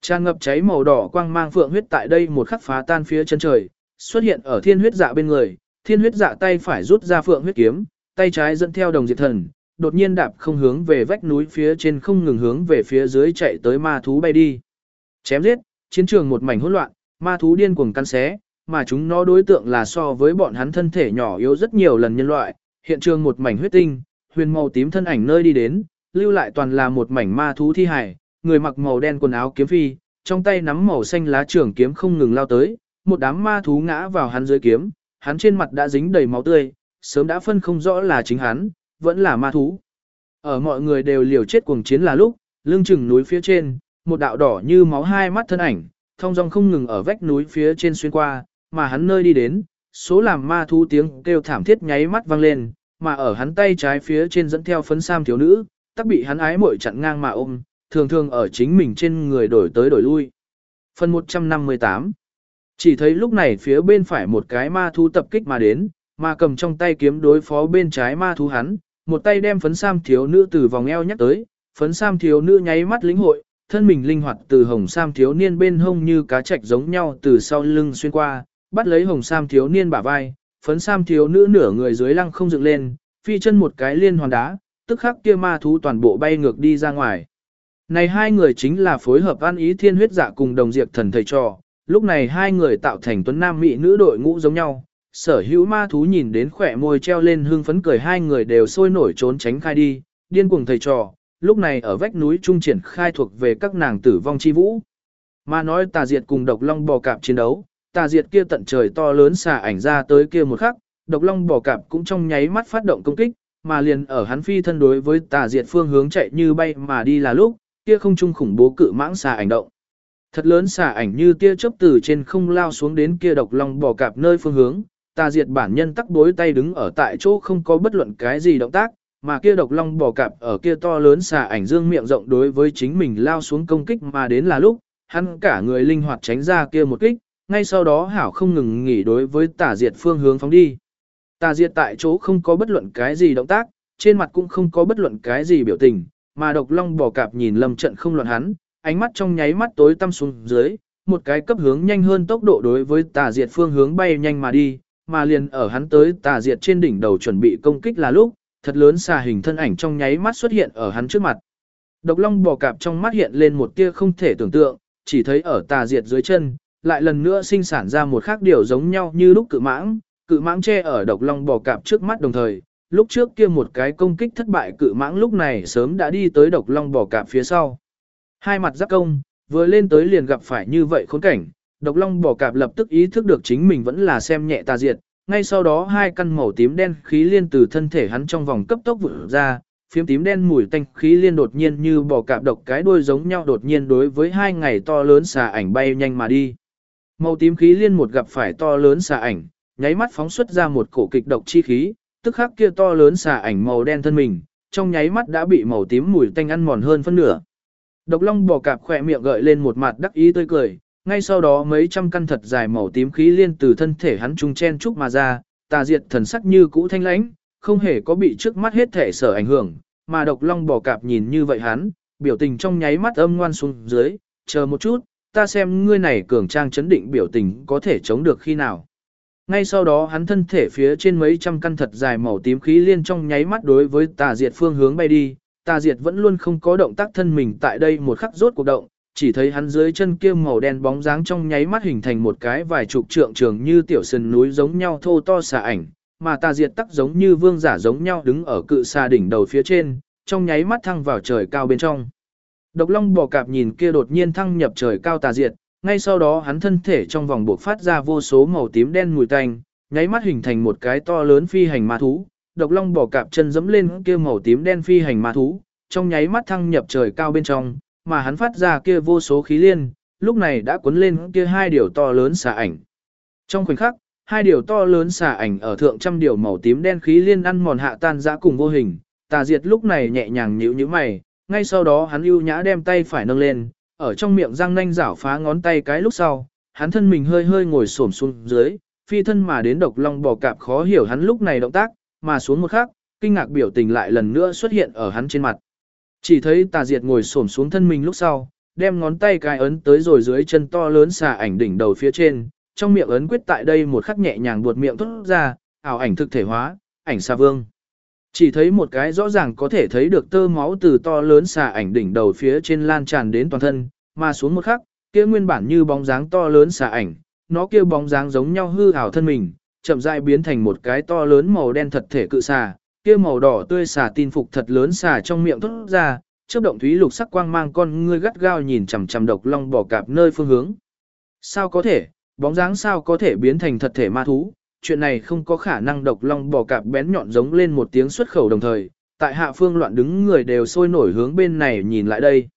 Tràn ngập cháy màu đỏ quang mang phượng huyết tại đây một khắc phá tan phía chân trời, xuất hiện ở thiên huyết dạ bên người, thiên huyết dạ tay phải rút ra phượng huyết kiếm, tay trái dẫn theo đồng diệt thần, đột nhiên đạp không hướng về vách núi phía trên không ngừng hướng về phía dưới chạy tới ma thú bay đi. Chém giết, chiến trường một mảnh hỗn loạn, ma thú điên cuồng căn xé, mà chúng nó đối tượng là so với bọn hắn thân thể nhỏ yếu rất nhiều lần nhân loại, hiện trường một mảnh huyết tinh, huyền màu tím thân ảnh nơi đi đến, lưu lại toàn là một mảnh ma thú thi hài, người mặc màu đen quần áo kiếm phi, trong tay nắm màu xanh lá trường kiếm không ngừng lao tới, một đám ma thú ngã vào hắn dưới kiếm, hắn trên mặt đã dính đầy máu tươi, sớm đã phân không rõ là chính hắn, vẫn là ma thú. Ở mọi người đều liều chết cuồng chiến là lúc, lưng chừng núi phía trên, một đạo đỏ như máu hai mắt thân ảnh, thông dong không ngừng ở vách núi phía trên xuyên qua, mà hắn nơi đi đến, số làm ma thú tiếng kêu thảm thiết nháy mắt vang lên, mà ở hắn tay trái phía trên dẫn theo phấn sam thiếu nữ, tắc bị hắn ái muội chặn ngang mà ôm, thường thường ở chính mình trên người đổi tới đổi lui. Phần 158 chỉ thấy lúc này phía bên phải một cái ma thú tập kích mà đến, mà cầm trong tay kiếm đối phó bên trái ma thú hắn, một tay đem phấn sam thiếu nữ từ vòng eo nhắc tới, phấn sam thiếu nữ nháy mắt lĩnh hội, thân mình linh hoạt từ hồng sam thiếu niên bên hông như cá trạch giống nhau từ sau lưng xuyên qua, bắt lấy hồng sam thiếu niên bả vai, phấn sam thiếu nữ nửa người dưới lăng không dựng lên, phi chân một cái liên hoàn đá, tức khắc kia ma thú toàn bộ bay ngược đi ra ngoài. Này hai người chính là phối hợp an ý thiên huyết dạ cùng đồng diệt thần thầy trò, lúc này hai người tạo thành tuấn nam mỹ nữ đội ngũ giống nhau. Sở hữu ma thú nhìn đến khỏe môi treo lên hương phấn cười hai người đều sôi nổi trốn tránh khai đi, điên cuồng thầy trò, lúc này ở vách núi trung triển khai thuộc về các nàng tử vong chi vũ. Mà nói tà diệt cùng độc long bò cạp chiến đấu, tà diệt kia tận trời to lớn xả ảnh ra tới kia một khắc, độc long bò cạp cũng trong nháy mắt phát động công kích, mà liền ở hắn phi thân đối với tà diệt phương hướng chạy như bay mà đi là lúc, kia không trung khủng bố cự mãng xà ảnh động. Thật lớn xả ảnh như tia chớp từ trên không lao xuống đến kia độc long bò cạp nơi phương hướng, ta diệt bản nhân tắc bối tay đứng ở tại chỗ không có bất luận cái gì động tác, mà kia độc long bò cạp ở kia to lớn xà ảnh dương miệng rộng đối với chính mình lao xuống công kích mà đến là lúc, hắn cả người linh hoạt tránh ra kia một kích, ngay sau đó hảo không ngừng nghỉ đối với tả diệt phương hướng phóng đi. tả diệt tại chỗ không có bất luận cái gì động tác, trên mặt cũng không có bất luận cái gì biểu tình, mà độc long bò cạp nhìn lâm trận không loạn hắn, ánh mắt trong nháy mắt tối tăm xuống dưới, một cái cấp hướng nhanh hơn tốc độ đối với tà diệt phương hướng bay nhanh mà đi, mà liền ở hắn tới tà diệt trên đỉnh đầu chuẩn bị công kích là lúc, thật lớn xà hình thân ảnh trong nháy mắt xuất hiện ở hắn trước mặt. Độc long bò cạp trong mắt hiện lên một tia không thể tưởng tượng, chỉ thấy ở tà diệt dưới chân, lại lần nữa sinh sản ra một khác điều giống nhau như lúc cự mãng, cự mãng che ở độc long bò cạp trước mắt đồng thời, lúc trước kia một cái công kích thất bại cự mãng lúc này sớm đã đi tới độc long bò cạp phía sau. Hai mặt giáp công, vừa lên tới liền gặp phải như vậy khốn cảnh, độc long bò cạp lập tức ý thức được chính mình vẫn là xem nhẹ tà diệt, ngay sau đó hai căn màu tím đen khí liên từ thân thể hắn trong vòng cấp tốc vụt ra, phiếm tím đen mùi tanh khí liên đột nhiên như bò cạp độc cái đuôi giống nhau đột nhiên đối với hai ngày to lớn xà ảnh bay nhanh mà đi. Màu tím khí liên một gặp phải to lớn xà ảnh, nháy mắt phóng xuất ra một cổ kịch độc chi khí, tức khắc kia to lớn xà ảnh màu đen thân mình, trong nháy mắt đã bị màu tím mùi tanh ăn mòn hơn phân nửa. Độc long bò cạp khỏe miệng gợi lên một mặt đắc ý tươi cười, ngay sau đó mấy trăm căn thật dài màu tím khí liên từ thân thể hắn trung chen trúc mà ra, tà diệt thần sắc như cũ thanh lãnh, không hề có bị trước mắt hết thể sở ảnh hưởng, mà độc long bò cạp nhìn như vậy hắn, biểu tình trong nháy mắt âm ngoan xuống dưới, chờ một chút, ta xem ngươi này cường trang chấn định biểu tình có thể chống được khi nào. Ngay sau đó hắn thân thể phía trên mấy trăm căn thật dài màu tím khí liên trong nháy mắt đối với tà diệt phương hướng bay đi, tà diệt vẫn luôn không có động tác thân mình tại đây một khắc rốt cuộc động, chỉ thấy hắn dưới chân kia màu đen bóng dáng trong nháy mắt hình thành một cái vài chục trượng trường như tiểu sườn núi giống nhau thô to xà ảnh, mà tà diệt tắc giống như vương giả giống nhau đứng ở cự xà đỉnh đầu phía trên, trong nháy mắt thăng vào trời cao bên trong. Độc long bò cạp nhìn kia đột nhiên thăng nhập trời cao tà diệt, ngay sau đó hắn thân thể trong vòng buộc phát ra vô số màu tím đen mùi tanh, nháy mắt hình thành một cái to lớn phi hành ma thú. Độc long bò cạp chân dẫm lên kia màu tím đen phi hành ma thú, trong nháy mắt thăng nhập trời cao bên trong, mà hắn phát ra kia vô số khí liên, lúc này đã cuốn lên kia hai điều to lớn xà ảnh. Trong khoảnh khắc, hai điều to lớn xà ảnh ở thượng trăm điều màu tím đen khí liên ăn mòn hạ tan dã cùng vô hình, tà diệt lúc này nhẹ nhàng nhíu nhíu mày, ngay sau đó hắn ưu nhã đem tay phải nâng lên, ở trong miệng răng nanh rảo phá ngón tay cái lúc sau, hắn thân mình hơi hơi ngồi xổm xuống dưới, phi thân mà đến độc long bò cạp khó hiểu hắn lúc này động tác, mà xuống một khắc, kinh ngạc biểu tình lại lần nữa xuất hiện ở hắn trên mặt. Chỉ thấy tà diệt ngồi xổm xuống thân mình lúc sau, đem ngón tay cái ấn tới rồi dưới chân to lớn xà ảnh đỉnh đầu phía trên, trong miệng ấn quyết tại đây một khắc nhẹ nhàng buột miệng thốt ra, ảo ảnh thực thể hóa, ảnh xà vương. Chỉ thấy một cái rõ ràng có thể thấy được tơ máu từ to lớn xà ảnh đỉnh đầu phía trên lan tràn đến toàn thân, mà xuống một khắc, kia nguyên bản như bóng dáng to lớn xà ảnh, nó kia bóng dáng giống nhau hư ảo thân mình, chậm rãi biến thành một cái to lớn màu đen thật thể cự xà, kia màu đỏ tươi xà tin phục thật lớn xà trong miệng thoát ra, chớp động thúy lục sắc quang mang con ngươi gắt gao nhìn chằm chằm độc long bò cạp nơi phương hướng. Sao có thể, bóng dáng sao có thể biến thành thật thể ma thú? Chuyện này không có khả năng độc long bò cạp bén nhọn giống lên một tiếng xuất khẩu đồng thời, tại hạ phương loạn đứng người đều sôi nổi hướng bên này nhìn lại đây.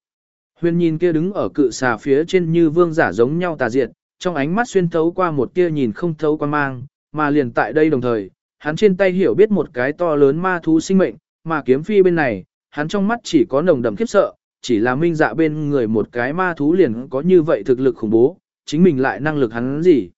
Huyền nhìn kia đứng ở cự xà phía trên như vương giả giống nhau tà diệt, trong ánh mắt xuyên thấu qua một kia nhìn không thấu qua mang, mà liền tại đây đồng thời, hắn trên tay hiểu biết một cái to lớn ma thú sinh mệnh, mà kiếm phi bên này, hắn trong mắt chỉ có nồng đậm khiếp sợ, chỉ là minh dạ bên người một cái ma thú liền có như vậy thực lực khủng bố, chính mình lại năng lực hắn gì.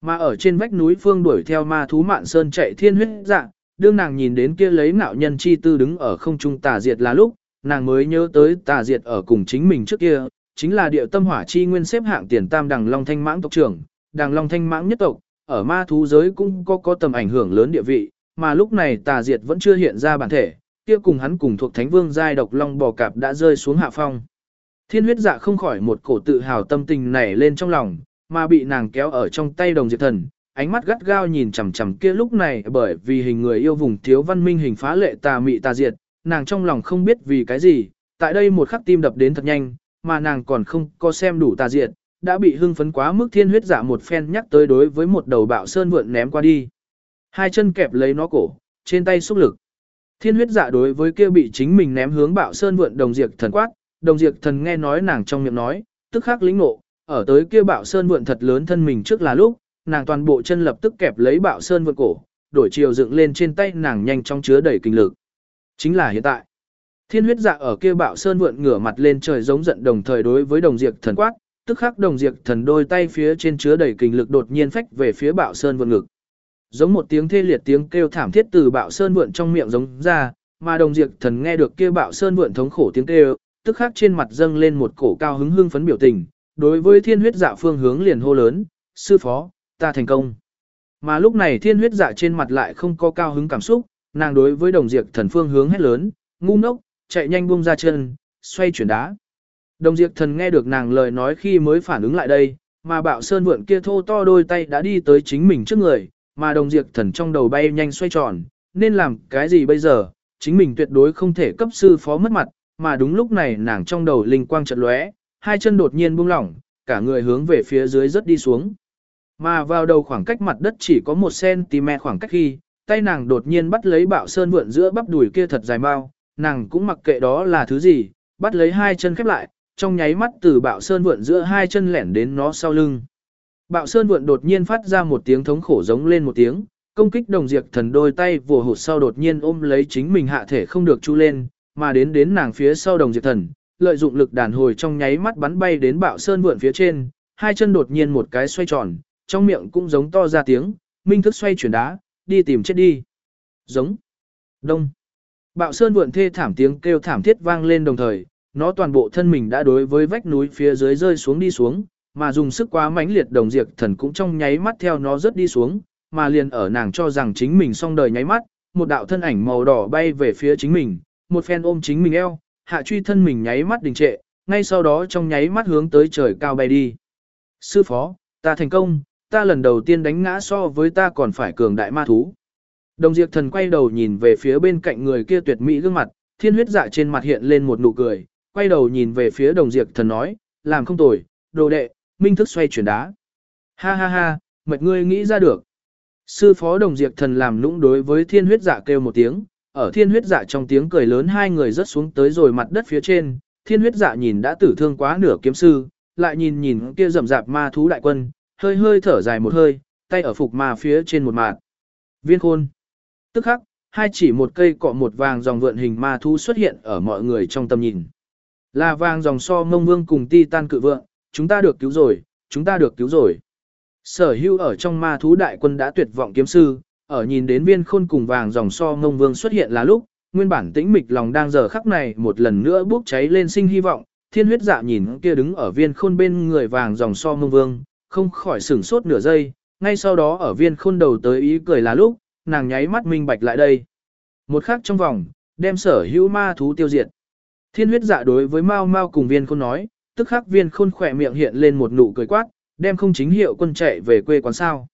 Mà ở trên vách núi phương đuổi theo ma thú mạn sơn chạy thiên huyết dạ, đương nàng nhìn đến kia lấy ngạo nhân chi tư đứng ở không trung tà diệt là lúc, nàng mới nhớ tới tà diệt ở cùng chính mình trước kia, chính là địa tâm hỏa chi nguyên xếp hạng tiền tam đằng long thanh mãng tộc trưởng, đằng long thanh mãng nhất tộc, ở ma thú giới cũng có có tầm ảnh hưởng lớn địa vị, mà lúc này tà diệt vẫn chưa hiện ra bản thể, kia cùng hắn cùng thuộc thánh vương giai độc long bò cạp đã rơi xuống hạ phong. Thiên huyết dạ không khỏi một cổ tự hào tâm tình nảy lên trong lòng, mà bị nàng kéo ở trong tay đồng diệt thần, ánh mắt gắt gao nhìn chằm chằm kia lúc này bởi vì hình người yêu vùng thiếu văn minh hình phá lệ tà mị tà diệt, nàng trong lòng không biết vì cái gì, tại đây một khắc tim đập đến thật nhanh, mà nàng còn không có xem đủ tà diệt, đã bị hưng phấn quá mức thiên huyết dạ một phen nhắc tới đối với một đầu bạo sơn vượn ném qua đi. Hai chân kẹp lấy nó cổ, trên tay xúc lực. Thiên huyết dạ đối với kia bị chính mình ném hướng bạo sơn vượn đồng diệt thần quát, đồng diệt thần nghe nói nàng trong miệng nói, tức khắc lĩnh nộ, ở tới kia bạo sơn vượn thật lớn thân mình trước là lúc, nàng toàn bộ chân lập tức kẹp lấy bạo sơn vượn cổ, đổi chiều dựng lên trên tay nàng nhanh chóng chứa đầy kinh lực. Chính là hiện tại. Thiên huyết dạ ở kia bạo sơn vượn ngửa mặt lên trời giống giận đồng thời đối với đồng diệt thần quát, tức khắc đồng diệt thần đôi tay phía trên chứa đầy kinh lực đột nhiên phách về phía bạo sơn vượn ngực. Giống một tiếng thê liệt tiếng kêu thảm thiết từ bạo sơn vượn trong miệng giống ra, mà đồng diệt thần nghe được kia bạo sơn vượn thống khổ tiếng kêu, tức khắc trên mặt dâng lên một cổ cao hứng hưng phấn biểu tình, đối với thiên huyết dạ phương hướng liền hô lớn, sư phó, ta thành công. Mà lúc này thiên huyết dạ trên mặt lại không có cao hứng cảm xúc, nàng đối với đồng diệt thần phương hướng hét lớn, ngu ngốc, chạy nhanh buông ra chân, xoay chuyển đá. Đồng diệt thần nghe được nàng lời nói khi mới phản ứng lại đây, mà bạo sơn vượn kia thô to đôi tay đã đi tới chính mình trước người, mà đồng diệt thần trong đầu bay nhanh xoay tròn, nên làm cái gì bây giờ, chính mình tuyệt đối không thể cấp sư phó mất mặt, mà đúng lúc này nàng trong đầu linh quang chợt lóe, hai chân đột nhiên buông lỏng, cả người hướng về phía dưới rất đi xuống. Mà vào đầu khoảng cách mặt đất chỉ có 1cm khoảng cách khi, tay nàng đột nhiên bắt lấy bạo sơn vượn giữa bắp đùi kia thật dài mau, nàng cũng mặc kệ đó là thứ gì, bắt lấy hai chân khép lại, trong nháy mắt từ bạo sơn vượn giữa hai chân lẻn đến nó sau lưng. Bạo sơn vượn đột nhiên phát ra một tiếng thống khổ giống lên một tiếng, công kích đồng diệt thần đôi tay vùa hụt sau đột nhiên ôm lấy chính mình hạ thể không được chu lên, mà đến đến nàng phía sau đồng diệt thần, lợi dụng lực đàn hồi trong nháy mắt bắn bay đến bạo sơn vượn phía trên, hai chân đột nhiên một cái xoay tròn, trong miệng cũng giống to ra tiếng, minh thức xoay chuyển đá, đi tìm chết đi. Giống. Đông. Bạo sơn vượn thê thảm tiếng kêu thảm thiết vang lên đồng thời, nó toàn bộ thân mình đã đối với vách núi phía dưới rơi xuống đi xuống, mà dùng sức quá mãnh liệt đồng diệt thần cũng trong nháy mắt theo nó rớt đi xuống, mà liền ở nàng cho rằng chính mình xong đời nháy mắt, một đạo thân ảnh màu đỏ bay về phía chính mình, một phen ôm chính mình eo, hạ truy thân mình nháy mắt đình trệ, ngay sau đó trong nháy mắt hướng tới trời cao bay đi. Sư phó, ta thành công, ta lần đầu tiên đánh ngã so với ta còn phải cường đại ma thú. Đồng diệt thần quay đầu nhìn về phía bên cạnh người kia tuyệt mỹ gương mặt, thiên huyết dạ trên mặt hiện lên một nụ cười, quay đầu nhìn về phía đồng diệt thần nói, làm không tồi, đồ đệ, minh thức xoay chuyển đá. Ha ha ha, mệt ngươi nghĩ ra được. Sư phó đồng diệt thần làm nũng đối với thiên huyết dạ kêu một tiếng, ở thiên huyết dạ trong tiếng cười lớn hai người rớt xuống tới rồi mặt đất phía trên, thiên huyết dạ nhìn đã tử thương quá nửa kiếm sư, lại nhìn nhìn kia rậm rạp ma thú đại quân, hơi hơi thở dài một hơi, tay ở phục ma phía trên một mạng. Viên khôn. Tức khắc, hai chỉ một cây cọ một vàng dòng vượn hình ma thú xuất hiện ở mọi người trong tầm nhìn. Là vàng dòng so mông vương cùng ti tan cự vượng, chúng ta được cứu rồi, chúng ta được cứu rồi. Sở hưu ở trong ma thú đại quân đã tuyệt vọng kiếm sư, ở nhìn đến viên khôn cùng vàng dòng so mông vương xuất hiện là lúc, nguyên bản tĩnh mịch lòng đang giờ khắc này một lần nữa bốc cháy lên sinh hy vọng, thiên huyết dạ nhìn kia đứng ở viên khôn bên người vàng dòng so mông vương, không khỏi sửng sốt nửa giây, ngay sau đó ở viên khôn đầu tới ý cười là lúc, nàng nháy mắt minh bạch lại đây. Một khắc trong vòng, đem sở hữu ma thú tiêu diệt. Thiên huyết dạ đối với Mao Mao cùng viên khôn nói, tức khắc viên khôn khỏe miệng hiện lên một nụ cười quát, đem không chính hiệu quân chạy về quê quán sao.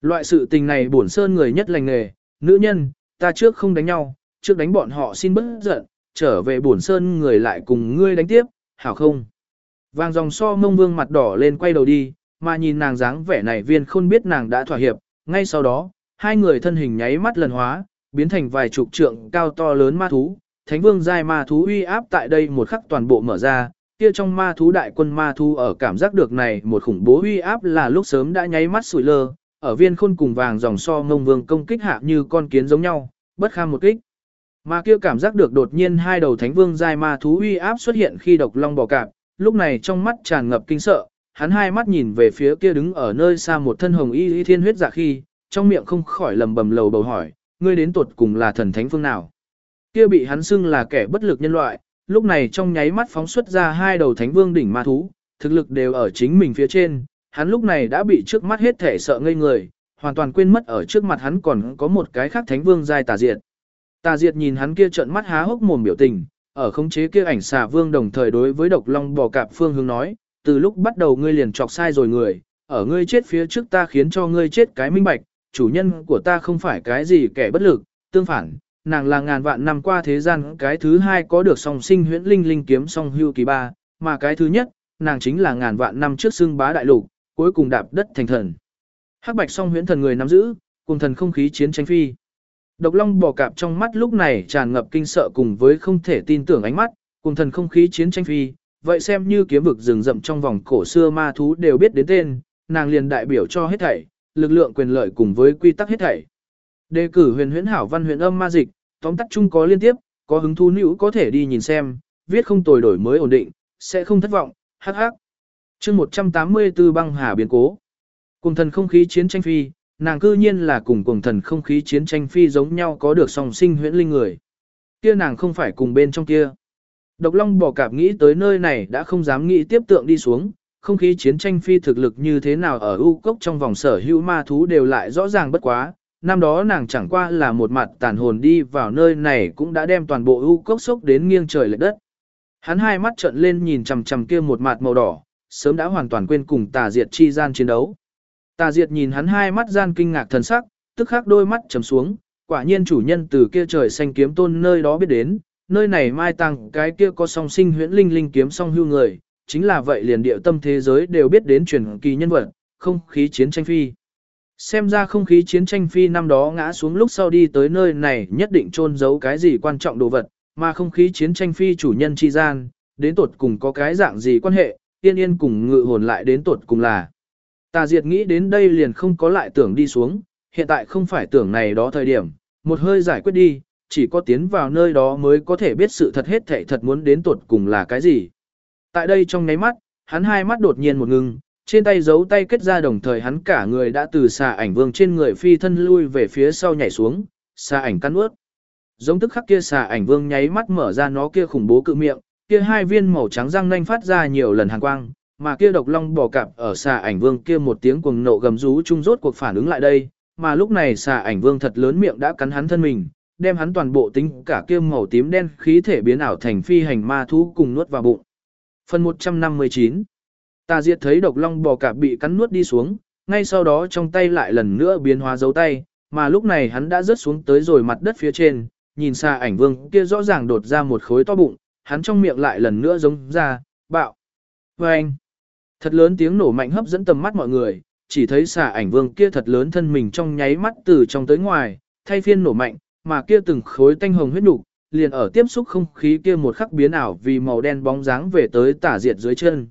Loại sự tình này bổn sơn người nhất lành nghề, nữ nhân, ta trước không đánh nhau, trước đánh bọn họ xin bớt giận, trở về bổn sơn người lại cùng ngươi đánh tiếp, hảo không? Vàng dòng so mông vương mặt đỏ lên quay đầu đi, mà nhìn nàng dáng vẻ này viên khôn biết nàng đã thỏa hiệp, ngay sau đó, hai người thân hình nháy mắt lần hóa, biến thành vài chục trượng cao to lớn ma thú, thánh vương giai ma thú uy áp tại đây một khắc toàn bộ mở ra, kia trong ma thú đại quân ma thú ở cảm giác được này một khủng bố uy áp là lúc sớm đã nháy mắt sủi lơ, ở viên khôn cùng vàng dòng so ngông vương công kích hạ như con kiến giống nhau, bất kham một kích. Mà kia cảm giác được đột nhiên hai đầu thánh vương giai ma thú uy áp xuất hiện khi độc long bò cạp, lúc này trong mắt tràn ngập kinh sợ, hắn hai mắt nhìn về phía kia đứng ở nơi xa một thân hồng y y thiên huyết giả khi, trong miệng không khỏi lầm bầm lầu bầu hỏi, ngươi đến tuột cùng là thần thánh phương nào? Kia bị hắn xưng là kẻ bất lực nhân loại, lúc này trong nháy mắt phóng xuất ra hai đầu thánh vương đỉnh ma thú, thực lực đều ở chính mình phía trên, hắn lúc này đã bị trước mắt hết thể sợ ngây người, hoàn toàn quên mất ở trước mặt hắn còn có một cái khác thánh vương giai tà diệt. Tà diệt nhìn hắn kia trợn mắt há hốc mồm biểu tình, ở khống chế kia ảnh xà vương đồng thời đối với độc long bò cạp phương hướng nói, từ lúc bắt đầu ngươi liền chọc sai rồi người, ở ngươi chết phía trước ta khiến cho ngươi chết cái minh bạch, chủ nhân của ta không phải cái gì kẻ bất lực, tương phản, nàng là ngàn vạn năm qua thế gian cái thứ hai có được song sinh huyễn linh linh kiếm song hưu kỳ ba, mà cái thứ nhất, nàng chính là ngàn vạn năm trước xưng bá đại lục, cuối cùng đạp đất thành thần. Hắc bạch song huyễn thần người nắm giữ, cùng thần không khí chiến tranh phi. Độc long bò cạp trong mắt lúc này tràn ngập kinh sợ cùng với không thể tin tưởng ánh mắt, cùng thần không khí chiến tranh phi, vậy xem như kiếm vực rừng rậm trong vòng cổ xưa ma thú đều biết đến tên, nàng liền đại biểu cho hết thảy, lực lượng quyền lợi cùng với quy tắc hết thảy. Đề cử huyền huyễn hảo văn huyền âm ma dịch, tóm tắt chung có liên tiếp, có hứng thú nữ có thể đi nhìn xem, viết không tồi đổi mới ổn định, sẽ không thất vọng, hắc hắc. chương 184 băng hà biến cố. Cùng thần không khí chiến tranh phi, nàng cư nhiên là cùng cùng thần không khí chiến tranh phi giống nhau có được song sinh huyễn linh người. Kia nàng không phải cùng bên trong kia. Độc Long bỏ cạp nghĩ tới nơi này đã không dám nghĩ tiếp tượng đi xuống, không khí chiến tranh phi thực lực như thế nào ở ưu cốc trong vòng sở hữu ma thú đều lại rõ ràng bất quá. Năm đó nàng chẳng qua là một mặt tàn hồn đi vào nơi này cũng đã đem toàn bộ U cốc sốc đến nghiêng trời lệch đất. Hắn hai mắt trợn lên nhìn chằm chằm kia một mặt màu đỏ, sớm đã hoàn toàn quên cùng tà diệt chi gian chiến đấu. Tà diệt nhìn hắn hai mắt gian kinh ngạc thần sắc, tức khắc đôi mắt trầm xuống, quả nhiên chủ nhân từ kia trời xanh kiếm tôn nơi đó biết đến, nơi này mai tăng cái kia có song sinh huyễn linh linh kiếm song hưu người, chính là vậy liền điệu tâm thế giới đều biết đến truyền kỳ nhân vật, không khí chiến tranh phi. Xem ra không khí chiến tranh phi năm đó ngã xuống lúc sau đi tới nơi này nhất định trôn giấu cái gì quan trọng đồ vật, mà không khí chiến tranh phi chủ nhân chi gian, đến tột cùng có cái dạng gì quan hệ, yên yên cùng ngự hồn lại đến tột cùng là. Tà diệt nghĩ đến đây liền không có lại tưởng đi xuống, hiện tại không phải tưởng này đó thời điểm, một hơi giải quyết đi, chỉ có tiến vào nơi đó mới có thể biết sự thật hết thảy thật muốn đến tuột cùng là cái gì. Tại đây trong nháy mắt, hắn hai mắt đột nhiên một ngừng trên tay giấu tay kết ra đồng thời hắn cả người đã từ xà ảnh vương trên người phi thân lui về phía sau nhảy xuống, xà ảnh cắn ướt. Giống tức khắc kia xà ảnh vương nháy mắt mở ra nó kia khủng bố cự miệng, kia hai viên màu trắng răng nanh phát ra nhiều lần hàn quang, mà kia độc long bò cạp ở xà ảnh vương kia một tiếng cuồng nộ gầm rú chung rốt cuộc phản ứng lại đây, mà lúc này xà ảnh vương thật lớn miệng đã cắn hắn thân mình, đem hắn toàn bộ tính cả kia màu tím đen khí thể biến ảo thành phi hành ma thú cùng nuốt vào bụng. Phần 159 Tà diệt thấy độc long bò cạp bị cắn nuốt đi xuống, ngay sau đó trong tay lại lần nữa biến hóa dấu tay, mà lúc này hắn đã rớt xuống tới rồi mặt đất phía trên, nhìn xa ảnh vương kia rõ ràng đột ra một khối to bụng, hắn trong miệng lại lần nữa giống ra, bạo. Và anh, thật lớn tiếng nổ mạnh hấp dẫn tầm mắt mọi người, chỉ thấy xà ảnh vương kia thật lớn thân mình trong nháy mắt từ trong tới ngoài, thay phiên nổ mạnh, mà kia từng khối tanh hồng huyết nục liền ở tiếp xúc không khí kia một khắc biến ảo vì màu đen bóng dáng về tới tả diệt dưới chân.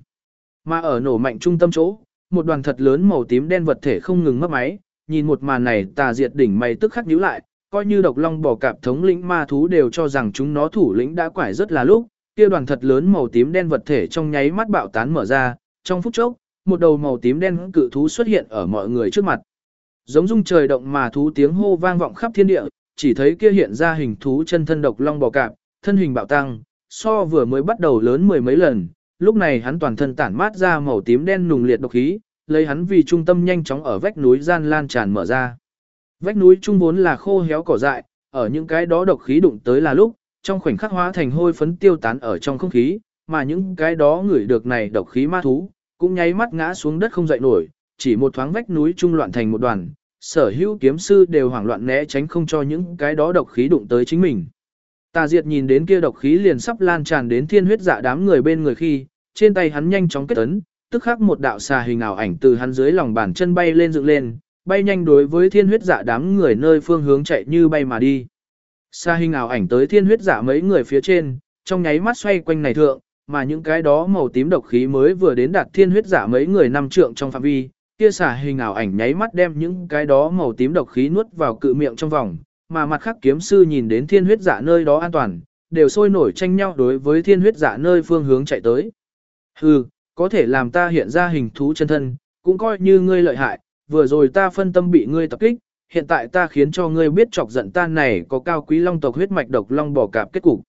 Mà ở nổ mạnh trung tâm chỗ, một đoàn thật lớn màu tím đen vật thể không ngừng mất máy, nhìn một màn này tà diệt đỉnh mày tức khắc nhíu lại, coi như độc long bỏ cạp thống lĩnh ma thú đều cho rằng chúng nó thủ lĩnh đã quải rất là lúc, kia đoàn thật lớn màu tím đen vật thể trong nháy mắt bạo tán mở ra, trong phút chốc, một đầu màu tím đen cự thú xuất hiện ở mọi người trước mặt. Giống rung trời động mà thú tiếng hô vang vọng khắp thiên địa, chỉ thấy kia hiện ra hình thú chân thân độc long bò cạp, thân hình bạo tăng, so vừa mới bắt đầu lớn mười mấy lần, lúc này hắn toàn thân tản mát ra màu tím đen nùng liệt độc khí, lấy hắn vì trung tâm nhanh chóng ở vách núi gian lan tràn mở ra. Vách núi trung vốn là khô héo cỏ dại, ở những cái đó độc khí đụng tới là lúc, trong khoảnh khắc hóa thành hôi phấn tiêu tán ở trong không khí, mà những cái đó người được này độc khí ma thú, cũng nháy mắt ngã xuống đất không dậy nổi, chỉ một thoáng vách núi trung loạn thành một đoàn, sở hữu kiếm sư đều hoảng loạn né tránh không cho những cái đó độc khí đụng tới chính mình. Tà Diệt nhìn đến kia độc khí liền sắp lan tràn đến thiên huyết dạ đám người bên người khi, trên tay hắn nhanh chóng kết ấn, tức khắc một đạo xà hình ảo ảnh từ hắn dưới lòng bàn chân bay lên dựng lên, bay nhanh đối với thiên huyết dạ đám người nơi phương hướng chạy như bay mà đi. Xà hình ảo ảnh tới thiên huyết dạ mấy người phía trên, trong nháy mắt xoay quanh này thượng, mà những cái đó màu tím độc khí mới vừa đến đạt thiên huyết dạ mấy người năm trượng trong phạm vi, kia xà hình ảo ảnh nháy mắt đem những cái đó màu tím độc khí nuốt vào cự miệng trong vòng, mà mặt khác kiếm sư nhìn đến thiên huyết dạ nơi đó an toàn, đều sôi nổi tranh nhau đối với thiên huyết dạ nơi phương hướng chạy tới. Hừ, có thể làm ta hiện ra hình thú chân thân, cũng coi như ngươi lợi hại, vừa rồi ta phân tâm bị ngươi tập kích, hiện tại ta khiến cho ngươi biết chọc giận ta này có cao quý long tộc huyết mạch độc long bò cạp kết cục.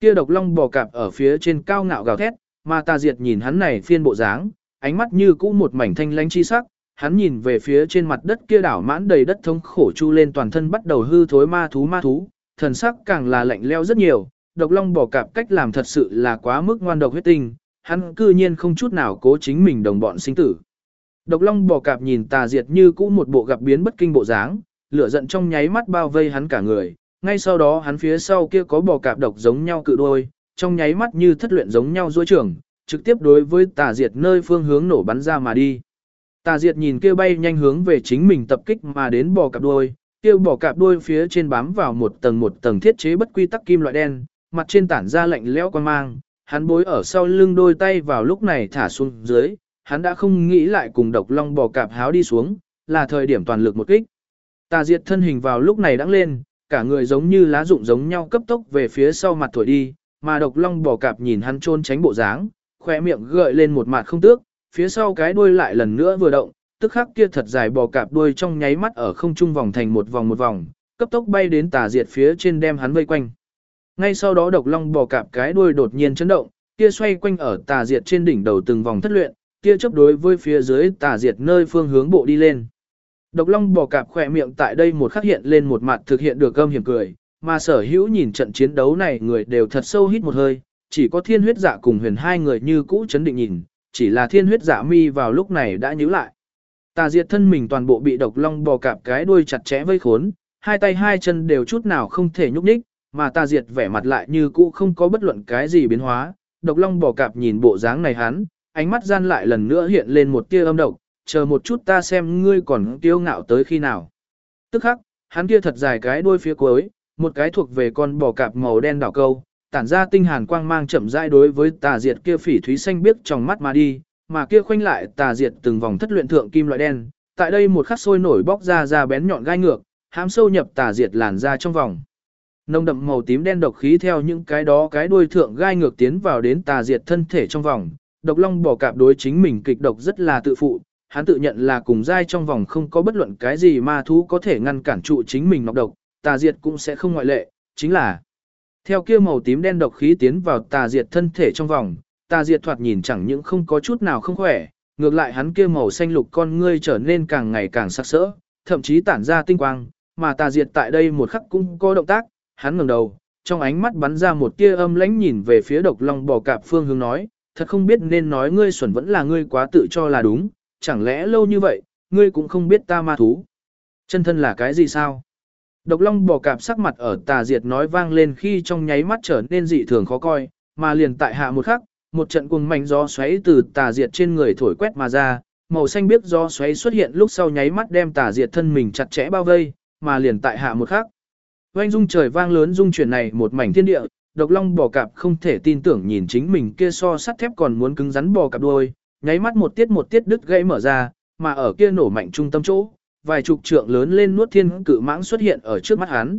Kia độc long bò cạp ở phía trên cao ngạo gào thét, mà ta diệt nhìn hắn này phiên bộ dáng, ánh mắt như cũ một mảnh thanh lánh chi sắc, hắn nhìn về phía trên mặt đất kia đảo mãn đầy đất thống khổ chu lên toàn thân bắt đầu hư thối ma thú ma thú, thần sắc càng là lạnh leo rất nhiều, độc long bỏ cạp cách làm thật sự là quá mức ngoan độc huyết tinh, hắn cư nhiên không chút nào cố chính mình đồng bọn sinh tử. Độc long bò cạp nhìn tà diệt như cũ một bộ gặp biến bất kinh bộ dáng, lửa giận trong nháy mắt bao vây hắn cả người, ngay sau đó hắn phía sau kia có bò cạp độc giống nhau cự đôi, trong nháy mắt như thất luyện giống nhau duỗi trưởng, trực tiếp đối với tà diệt nơi phương hướng nổ bắn ra mà đi. Tà diệt nhìn kia bay nhanh hướng về chính mình tập kích mà đến bò cạp đuôi, kia bò cạp đuôi phía trên bám vào một tầng một tầng thiết chế bất quy tắc kim loại đen, mặt trên tản ra lạnh lẽo quan mang, hắn bối ở sau lưng đôi tay vào lúc này thả xuống dưới, hắn đã không nghĩ lại cùng độc long bò cạp háo đi xuống, là thời điểm toàn lực một kích. Tà diệt thân hình vào lúc này đắng lên, cả người giống như lá rụng giống nhau cấp tốc về phía sau mặt thổi đi, mà độc long bò cạp nhìn hắn trôn tránh bộ dáng, khỏe miệng gợi lên một mặt không tước, phía sau cái đuôi lại lần nữa vừa động, tức khắc kia thật dài bò cạp đuôi trong nháy mắt ở không trung vòng thành một vòng một vòng, cấp tốc bay đến tà diệt phía trên đem hắn vây quanh. Ngay sau đó độc long bò cạp cái đuôi đột nhiên chấn động, kia xoay quanh ở tà diệt trên đỉnh đầu từng vòng thất luyện, kia chấp đối với phía dưới tà diệt nơi phương hướng bộ đi lên. Độc long bò cạp khỏe miệng tại đây một khắc hiện lên một mặt thực hiện được gâm hiểm cười, mà sở hữu nhìn trận chiến đấu này người đều thật sâu hít một hơi, chỉ có thiên huyết giả cùng huyền hai người như cũ chấn định nhìn, chỉ là thiên huyết giả mi vào lúc này đã nhíu lại. Tà diệt thân mình toàn bộ bị độc long bò cạp cái đuôi chặt chẽ vây khốn, hai tay hai chân đều chút nào không thể nhúc nhích, mà ta diệt vẻ mặt lại như cũ không có bất luận cái gì biến hóa. Độc long bò cạp nhìn bộ dáng này hắn, ánh mắt gian lại lần nữa hiện lên một tia âm độc, chờ một chút ta xem ngươi còn tiêu ngạo tới khi nào. Tức khắc, hắn kia thật dài cái đuôi phía cuối, một cái thuộc về con bò cạp màu đen đảo câu, tản ra tinh hàn quang mang chậm rãi đối với tà diệt kia phỉ thúy xanh biếc trong mắt mà đi, mà kia khoanh lại tà diệt từng vòng thất luyện thượng kim loại đen, tại đây một khắc sôi nổi bóc ra ra bén nhọn gai ngược, hám sâu nhập tà diệt làn ra trong vòng. Nông đậm màu tím đen độc khí theo những cái đó cái đuôi thượng gai ngược tiến vào đến tà diệt thân thể trong vòng, độc long bỏ cạp đối chính mình kịch độc rất là tự phụ, hắn tự nhận là cùng dai trong vòng không có bất luận cái gì ma thú có thể ngăn cản trụ chính mình nọc độc, tà diệt cũng sẽ không ngoại lệ, chính là theo kia màu tím đen độc khí tiến vào tà diệt thân thể trong vòng, tà diệt thoạt nhìn chẳng những không có chút nào không khỏe, ngược lại hắn kia màu xanh lục con ngươi trở nên càng ngày càng sắc sỡ, thậm chí tản ra tinh quang, mà tà diệt tại đây một khắc cũng có động tác, hắn ngẩng đầu, trong ánh mắt bắn ra một tia âm lãnh nhìn về phía độc long bò cạp phương hướng nói, thật không biết nên nói ngươi xuẩn vẫn là ngươi quá tự cho là đúng, chẳng lẽ lâu như vậy, ngươi cũng không biết ta ma thú. Chân thân là cái gì sao? Độc long bò cạp sắc mặt ở tà diệt nói vang lên khi trong nháy mắt trở nên dị thường khó coi, mà liền tại hạ một khắc, một trận cuồng mạnh gió xoáy từ tà diệt trên người thổi quét mà ra, màu xanh biếc gió xoáy xuất hiện lúc sau nháy mắt đem tà diệt thân mình chặt chẽ bao vây, mà liền tại hạ một khắc. Oanh dung trời vang lớn dung chuyển này một mảnh thiên địa, độc long bò cạp không thể tin tưởng nhìn chính mình kia so sắt thép còn muốn cứng rắn bò cạp đuôi, nháy mắt một tiết một tiết đứt gãy mở ra, mà ở kia nổ mạnh trung tâm chỗ, vài chục trượng lớn lên nuốt thiên cự mãng xuất hiện ở trước mắt hắn.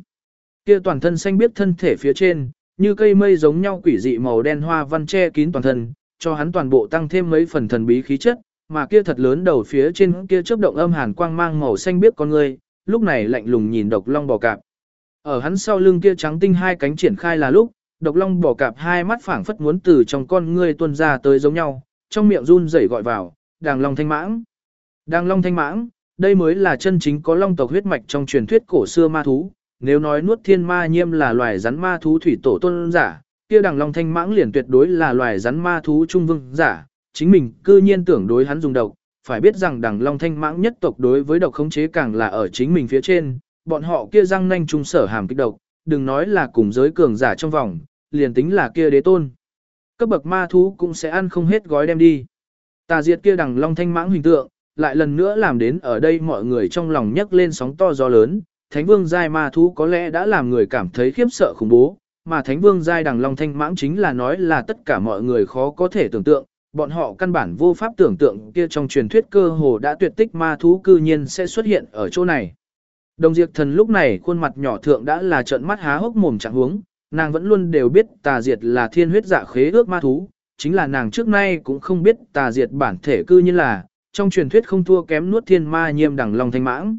Kia toàn thân xanh biết thân thể phía trên, như cây mây giống nhau quỷ dị màu đen hoa văn che kín toàn thân, cho hắn toàn bộ tăng thêm mấy phần thần bí khí chất, mà kia thật lớn đầu phía trên kia chớp động âm hàn quang mang màu xanh biết con người, lúc này lạnh lùng nhìn độc long bò cạp. Ở hắn sau lưng kia trắng tinh hai cánh triển khai là lúc, độc long bỏ cạp hai mắt phảng phất muốn từ trong con ngươi tuôn ra tới giống nhau, trong miệng run rẩy gọi vào, đàng long thanh mãng. Đàng long thanh mãng, đây mới là chân chính có long tộc huyết mạch trong truyền thuyết cổ xưa ma thú. Nếu nói nuốt thiên ma nhiêm là loài rắn ma thú thủy tổ tôn giả, kia đằng long thanh mãng liền tuyệt đối là loài rắn ma thú trung vương giả, chính mình cư nhiên tưởng đối hắn dùng độc, phải biết rằng đằng long thanh mãng nhất tộc đối với độc khống chế càng là ở chính mình phía trên, bọn họ kia răng nanh trung sở hàm kích độc, đừng nói là cùng giới cường giả trong vòng, liền tính là kia đế tôn. Cấp bậc ma thú cũng sẽ ăn không hết gói đem đi. Tà diệt kia đằng long thanh mãng hình tượng, lại lần nữa làm đến ở đây mọi người trong lòng nhấc lên sóng to gió lớn, Thánh Vương giai ma thú có lẽ đã làm người cảm thấy khiếp sợ khủng bố, mà Thánh Vương giai đằng long thanh mãng chính là nói là tất cả mọi người khó có thể tưởng tượng, bọn họ căn bản vô pháp tưởng tượng kia trong truyền thuyết cơ hồ đã tuyệt tích ma thú cư nhiên sẽ xuất hiện ở chỗ này. Đồng Diệp Thần lúc này khuôn mặt nhỏ thượng đã là trợn mắt há hốc mồm chẳng huống, nàng vẫn luôn đều biết tà diệt là thiên huyết dạ khế ước ma thú, chính là nàng trước nay cũng không biết tà diệt bản thể cư như là, trong truyền thuyết không thua kém nuốt thiên ma nhiêm đằng long thanh mãng.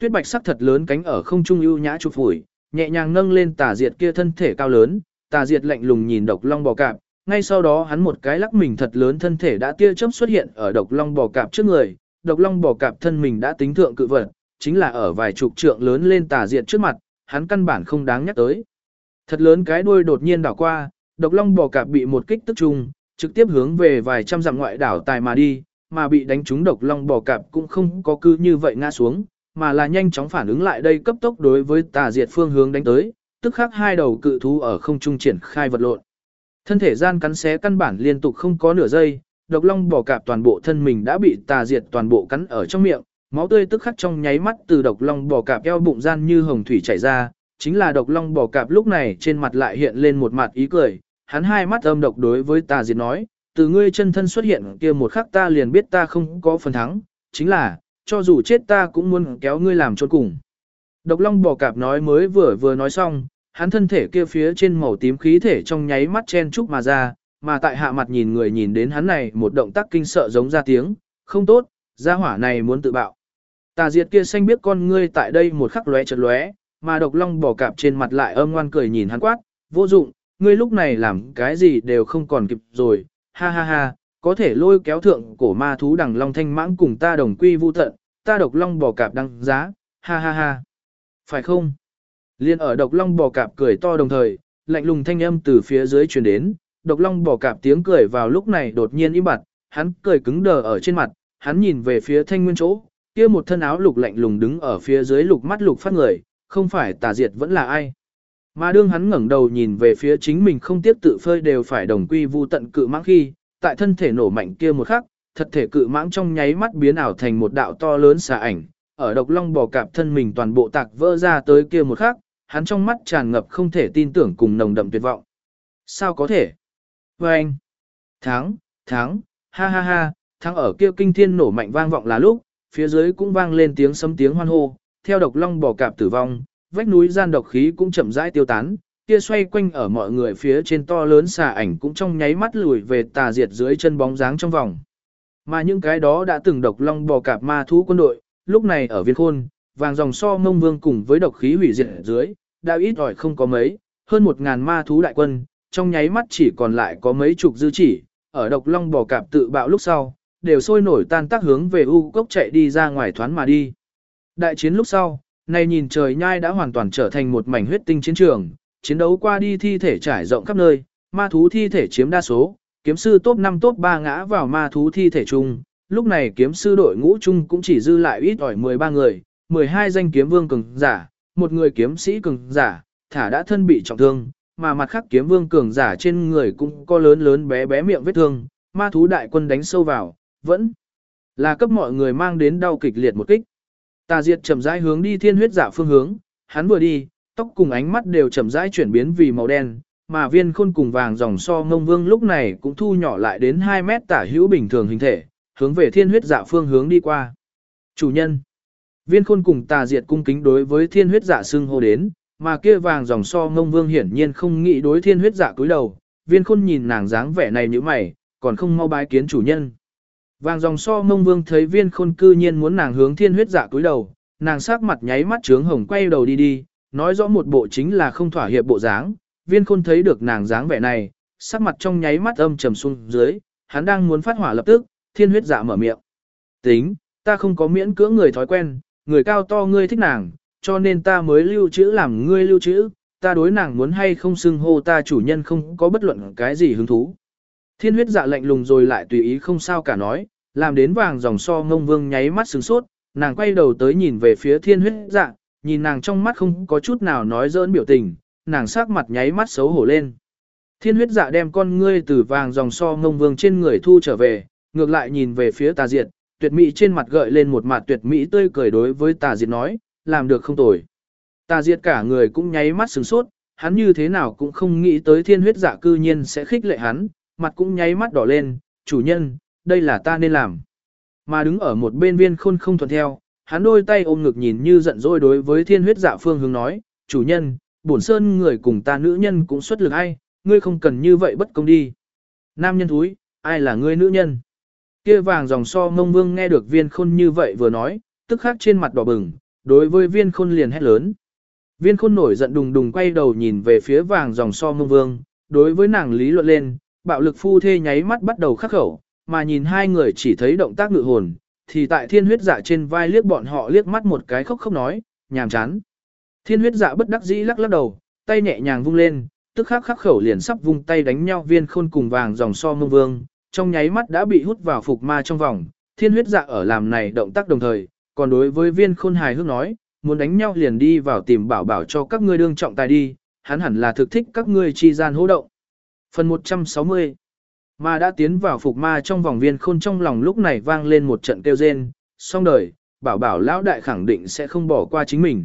Tuyết bạch sắc thật lớn cánh ở không trung ưu nhã chụp phủi, nhẹ nhàng nâng lên tà diệt kia thân thể cao lớn, tà diệt lạnh lùng nhìn độc long bò cạp, ngay sau đó hắn một cái lắc mình thật lớn thân thể đã tia chớp xuất hiện ở độc long bò cạp trước người, độc long bò cạp thân mình đã tính thượng cự vật, chính là ở vài chục trượng lớn lên tà diệt trước mặt, hắn căn bản không đáng nhắc tới. Thật lớn cái đuôi đột nhiên đảo qua, độc long bò cạp bị một kích tức trùng, trực tiếp hướng về vài trăm dặm ngoại đảo tài mà đi, mà bị đánh trúng độc long bò cạp cũng không có cứ như vậy ngã xuống, mà là nhanh chóng phản ứng lại đây cấp tốc đối với tà diệt phương hướng đánh tới, tức khắc hai đầu cự thú ở không trung triển khai vật lộn. Thân thể gian cắn xé căn bản liên tục không có nửa giây, độc long bò cạp toàn bộ thân mình đã bị tà diệt toàn bộ cắn ở trong miệng, máu tươi tức khắc trong nháy mắt từ độc long bò cạp eo bụng gian như hồng thủy chảy ra, chính là độc long bò cạp lúc này trên mặt lại hiện lên một mặt ý cười, hắn hai mắt âm độc đối với tà diệt nói, từ ngươi chân thân xuất hiện kia một khắc ta liền biết ta không có phần thắng, chính là, cho dù chết ta cũng muốn kéo ngươi làm chôn cùng. Độc long bò cạp nói mới vừa vừa nói xong, hắn thân thể kia phía trên màu tím khí thể trong nháy mắt chen chúc mà ra, mà tại hạ mặt nhìn người nhìn đến hắn này một động tác kinh sợ giống ra tiếng, không tốt, gia hỏa này muốn tự bạo. Tà diệt kia xanh biết con ngươi tại đây một khắc lóe chợt lóe, mà độc long bò cạp trên mặt lại âm ngoan cười nhìn hắn quát, vô dụng, ngươi lúc này làm cái gì đều không còn kịp rồi, ha ha ha, có thể lôi kéo thượng cổ ma thú đằng long thanh mãng cùng ta đồng quy vu tận, ta độc long bò cạp đăng giá, ha ha ha. Phải không? Liên ở độc long bò cạp cười to đồng thời, lạnh lùng thanh âm từ phía dưới truyền đến, độc long bò cạp tiếng cười vào lúc này đột nhiên im bặt, hắn cười cứng đờ ở trên mặt, hắn nhìn về phía thanh nguyên chỗ, kia một thân áo lục lạnh lùng đứng ở phía dưới lục mắt lục phát người, không phải tà diệt vẫn là ai. Mà đương hắn ngẩng đầu nhìn về phía chính mình không tiếp tự phơi đều phải đồng quy vu tận cự mãng khi, tại thân thể nổ mạnh kia một khắc, thật thể cự mãng trong nháy mắt biến ảo thành một đạo to lớn xà ảnh, ở độc long bò cạp thân mình toàn bộ tạc vỡ ra tới kia một khắc, hắn trong mắt tràn ngập không thể tin tưởng cùng nồng đậm tuyệt vọng. Sao có thể? Và anh, thắng, thắng, ha ha ha, thắng ở kia kinh thiên nổ mạnh vang vọng là lúc, phía dưới cũng vang lên tiếng sấm tiếng hoan hô, theo độc long bò cạp tử vong, vách núi gian độc khí cũng chậm rãi tiêu tán, kia xoay quanh ở mọi người phía trên to lớn xà ảnh cũng trong nháy mắt lùi về tà diệt dưới chân bóng dáng trong vòng. Mà những cái đó đã từng độc long bò cạp ma thú quân đội, lúc này ở viên khôn, vàng dòng so mông vương cùng với độc khí hủy diệt dưới, đã ít ỏi không có mấy, hơn một ngàn ma thú đại quân, trong nháy mắt chỉ còn lại có mấy chục dư chỉ, ở độc long bò cạp tự bạo lúc sau, đều sôi nổi tan tác hướng về u cốc chạy đi ra ngoài thoán mà đi. Đại chiến lúc sau, này nhìn trời nhai đã hoàn toàn trở thành một mảnh huyết tinh chiến trường, chiến đấu qua đi thi thể trải rộng khắp nơi, ma thú thi thể chiếm đa số, kiếm sư top 5 top 3 ngã vào ma thú thi thể chung, lúc này kiếm sư đội ngũ chung cũng chỉ dư lại ít ỏi 13 người, 12 danh kiếm vương cường giả, một người kiếm sĩ cường giả, thả đã thân bị trọng thương, mà mặt khác kiếm vương cường giả trên người cũng có lớn lớn bé bé miệng vết thương, ma thú đại quân đánh sâu vào, vẫn là cấp mọi người mang đến đau kịch liệt một kích. Tà Diệt chậm rãi hướng đi thiên huyết giả phương hướng, hắn vừa đi, tóc cùng ánh mắt đều chậm rãi chuyển biến vì màu đen, mà viên khôn cùng vàng dòng so ngông vương lúc này cũng thu nhỏ lại đến 2 mét tả hữu bình thường hình thể, hướng về thiên huyết dạ phương hướng đi qua. Chủ nhân, viên khôn cùng tà diệt cung kính đối với thiên huyết dạ xưng hô đến, mà kia vàng dòng so ngông vương hiển nhiên không nghĩ đối thiên huyết dạ cúi đầu, viên khôn nhìn nàng dáng vẻ này như mày, còn không mau bái kiến chủ nhân. Vàng dòng so mông vương thấy viên khôn cư nhiên muốn nàng hướng thiên huyết dạ cúi đầu, nàng sắc mặt nháy mắt trướng hồng quay đầu đi đi, nói rõ một bộ chính là không thỏa hiệp bộ dáng, viên khôn thấy được nàng dáng vẻ này, sắc mặt trong nháy mắt âm trầm xuống dưới, hắn đang muốn phát hỏa lập tức, thiên huyết dạ mở miệng. Tính, ta không có miễn cưỡng người thói quen, người cao to ngươi thích nàng, cho nên ta mới lưu trữ làm ngươi lưu trữ, ta đối nàng muốn hay không xưng hô ta chủ nhân không có bất luận cái gì hứng thú. Thiên huyết dạ lạnh lùng rồi lại tùy ý không sao cả nói, làm đến vàng dòng so ngông vương nháy mắt sừng sốt, nàng quay đầu tới nhìn về phía thiên huyết dạ, nhìn nàng trong mắt không có chút nào nói dỡn biểu tình, nàng sắc mặt nháy mắt xấu hổ lên. Thiên huyết dạ đem con ngươi từ vàng dòng so ngông vương trên người thu trở về, ngược lại nhìn về phía tà diệt, tuyệt mỹ trên mặt gợi lên một mặt tuyệt mỹ tươi cười đối với tà diệt nói, làm được không tồi. Tà diệt cả người cũng nháy mắt sừng sốt, hắn như thế nào cũng không nghĩ tới thiên huyết dạ cư nhiên sẽ khích lệ hắn, mặt cũng nháy mắt đỏ lên, chủ nhân, đây là ta nên làm. Mà đứng ở một bên viên khôn không thuận theo, hắn đôi tay ôm ngực nhìn như giận dỗi đối với thiên huyết dạ phương hướng nói, chủ nhân, bổn sơn người cùng ta nữ nhân cũng xuất lực ai, ngươi không cần như vậy bất công đi. Nam nhân thúi, ai là ngươi nữ nhân? Kia vàng dòng so ngông vương nghe được viên khôn như vậy vừa nói, tức khắc trên mặt đỏ bừng, đối với viên khôn liền hét lớn. Viên khôn nổi giận đùng đùng quay đầu nhìn về phía vàng dòng so ngông vương, đối với nàng lý luận lên, bạo lực phu thê nháy mắt bắt đầu khắc khẩu, mà nhìn hai người chỉ thấy động tác ngự hồn, thì tại thiên huyết dạ trên vai liếc bọn họ liếc mắt một cái khóc khóc nói, nhàm chán. Thiên huyết dạ bất đắc dĩ lắc lắc đầu, tay nhẹ nhàng vung lên, tức khắc khắc khẩu liền sắp vung tay đánh nhau viên khôn cùng vàng dòng so mông vương, trong nháy mắt đã bị hút vào phục ma trong vòng, thiên huyết dạ ở làm này động tác đồng thời, còn đối với viên khôn hài hước nói, muốn đánh nhau liền đi vào tìm bảo bảo cho các ngươi đương trọng tài đi, hắn hẳn là thực thích các ngươi chi gian hô động. Phần 160 Mà đã tiến vào phục ma trong vòng viên khôn trong lòng lúc này vang lên một trận kêu rên, xong đời, bảo bảo lão đại khẳng định sẽ không bỏ qua chính mình.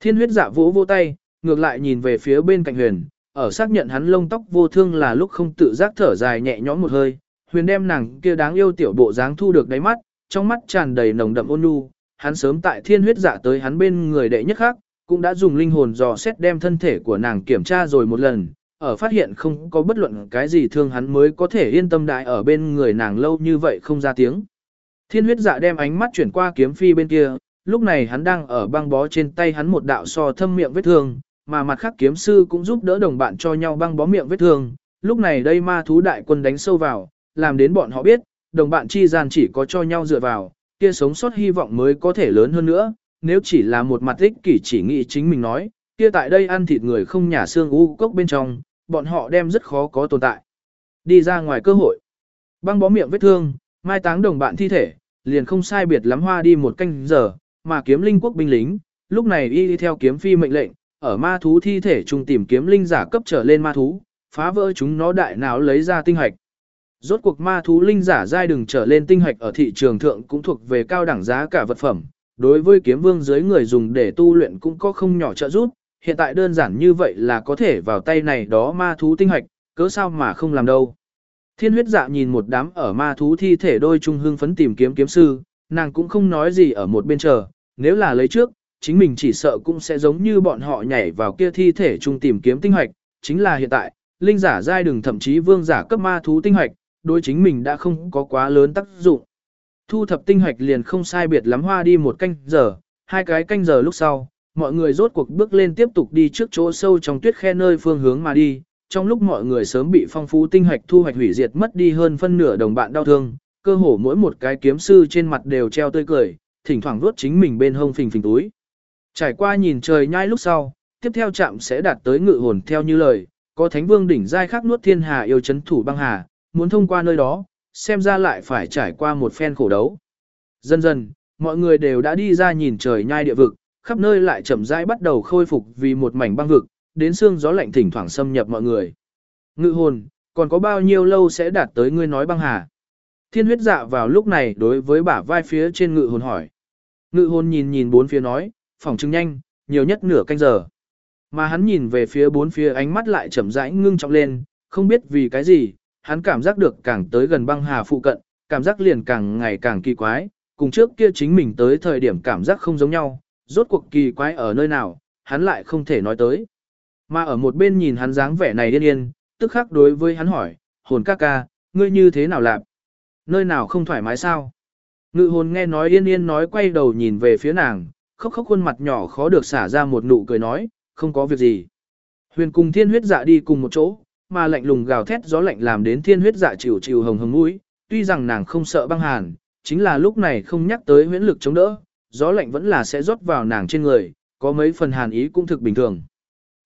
Thiên huyết dạ vỗ vô tay, ngược lại nhìn về phía bên cạnh huyền, ở xác nhận hắn lông tóc vô thương là lúc không tự giác thở dài nhẹ nhõm một hơi, huyền đem nàng kia đáng yêu tiểu bộ dáng thu được đáy mắt, trong mắt tràn đầy nồng đậm ôn nhu, hắn sớm tại thiên huyết dạ tới hắn bên người đệ nhất khác, cũng đã dùng linh hồn dò xét đem thân thể của nàng kiểm tra rồi một lần, ở phát hiện không có bất luận cái gì thương hắn mới có thể yên tâm đại ở bên người nàng lâu như vậy không ra tiếng. Thiên huyết dạ đem ánh mắt chuyển qua kiếm phi bên kia, lúc này hắn đang ở băng bó trên tay hắn một đạo so thâm miệng vết thương, mà mặt khác kiếm sư cũng giúp đỡ đồng bạn cho nhau băng bó miệng vết thương. Lúc này đây ma thú đại quân đánh sâu vào, làm đến bọn họ biết, đồng bạn chi gian chỉ có cho nhau dựa vào, kia sống sót hy vọng mới có thể lớn hơn nữa, nếu chỉ là một mặt ích kỷ chỉ nghĩ chính mình nói, kia tại đây ăn thịt người không nhả xương u cốc bên trong, bọn họ đem rất khó có tồn tại. Đi ra ngoài cơ hội, băng bó miệng vết thương, mai táng đồng bạn thi thể, liền không sai biệt lắm hoa đi một canh giờ, mà kiếm linh quốc binh lính, lúc này y đi theo kiếm phi mệnh lệnh, ở ma thú thi thể chung tìm kiếm linh giả cấp trở lên ma thú, phá vỡ chúng nó đại não lấy ra tinh hạch. Rốt cuộc ma thú linh giả giai đừng trở lên tinh hạch ở thị trường thượng cũng thuộc về cao đẳng giá cả vật phẩm, đối với kiếm vương dưới người dùng để tu luyện cũng có không nhỏ trợ giúp, hiện tại đơn giản như vậy là có thể vào tay này đó ma thú tinh hạch, cớ sao mà không làm đâu. Thiên huyết dạ nhìn một đám ở ma thú thi thể đôi trung hương phấn tìm kiếm kiếm sư, nàng cũng không nói gì ở một bên chờ, nếu là lấy trước, chính mình chỉ sợ cũng sẽ giống như bọn họ nhảy vào kia thi thể chung tìm kiếm tinh hoạch, chính là hiện tại, linh giả giai đường thậm chí vương giả cấp ma thú tinh hoạch, đối chính mình đã không có quá lớn tác dụng. Thu thập tinh hoạch liền không sai biệt lắm hoa đi một canh giờ, hai cái canh giờ lúc sau, mọi người rốt cuộc bước lên tiếp tục đi trước chỗ sâu trong tuyết khe nơi phương hướng mà đi, trong lúc mọi người sớm bị phong phú tinh hoạch thu hoạch hủy diệt mất đi hơn phân nửa đồng bạn đau thương, cơ hồ mỗi một cái kiếm sư trên mặt đều treo tươi cười, thỉnh thoảng vuốt chính mình bên hông phình phình túi. Trải qua nhìn trời nhai lúc sau, tiếp theo chạm sẽ đạt tới ngự hồn theo như lời, có thánh vương đỉnh giai khắc nuốt thiên hà yêu chấn thủ băng hà, muốn thông qua nơi đó, xem ra lại phải trải qua một phen khổ đấu. Dần dần, mọi người đều đã đi ra nhìn trời nhai địa vực, khắp nơi lại chậm rãi bắt đầu khôi phục vì một mảnh băng vực, đến xương gió lạnh thỉnh thoảng xâm nhập mọi người. Ngự hồn, còn có bao nhiêu lâu sẽ đạt tới ngươi nói băng hà? Thiên huyết dạ vào lúc này đối với bả vai phía trên ngự hồn hỏi. Ngự hồn nhìn nhìn bốn phía nói, phòng trưng nhanh, nhiều nhất nửa canh giờ. Mà hắn nhìn về phía bốn phía ánh mắt lại chậm rãi ngưng trọng lên, không biết vì cái gì, hắn cảm giác được càng tới gần băng hà phụ cận, cảm giác liền càng ngày càng kỳ quái, cùng trước kia chính mình tới thời điểm cảm giác không giống nhau, rốt cuộc kỳ quái ở nơi nào, hắn lại không thể nói tới. Mà ở một bên nhìn hắn dáng vẻ này điên yên, tức khắc đối với hắn hỏi, hồn ca ca, ngươi như thế nào làm? Nơi nào không thoải mái sao? Ngự hồn nghe nói yên yên nói quay đầu nhìn về phía nàng, khóc khóc khuôn mặt nhỏ khó được xả ra một nụ cười nói, không có việc gì. Huyền cùng thiên huyết dạ đi cùng một chỗ, mà lạnh lùng gào thét gió lạnh làm đến thiên huyết dạ chịu chịu hồng hồng mũi, tuy rằng nàng không sợ băng hàn, chính là lúc này không nhắc tới huyễn lực chống đỡ, gió lạnh vẫn là sẽ rót vào nàng trên người, có mấy phần hàn ý cũng thực bình thường.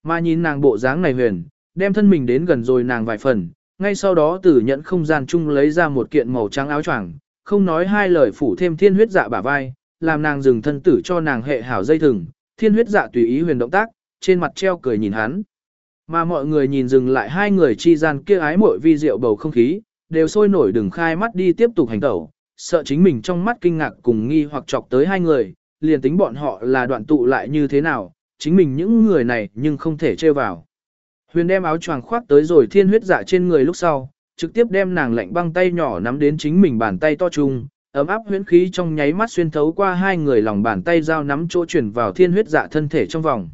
Mà nhìn nàng bộ dáng này huyền, đem thân mình đến gần rồi nàng vài phần, ngay sau đó từ nhận không gian chung lấy ra một kiện màu trắng áo choàng, không nói hai lời phủ thêm thiên huyết dạ bả vai, làm nàng dừng thân tử cho nàng hệ hảo dây thừng, thiên huyết dạ tùy ý huyền động tác, trên mặt treo cười nhìn hắn. Mà mọi người nhìn dừng lại hai người chi gian kia ái muội vi diệu bầu không khí, đều sôi nổi đừng khai mắt đi tiếp tục hành tẩu, sợ chính mình trong mắt kinh ngạc cùng nghi hoặc chọc tới hai người, liền tính bọn họ là đoạn tụ lại như thế nào, chính mình những người này nhưng không thể trêu vào. Huyền đem áo choàng khoác tới rồi thiên huyết dạ trên người lúc sau, trực tiếp đem nàng lạnh băng tay nhỏ nắm đến chính mình bàn tay to chung, ấm áp huyễn khí trong nháy mắt xuyên thấu qua hai người lòng bàn tay giao nắm chỗ chuyển vào thiên huyết dạ thân thể trong vòng.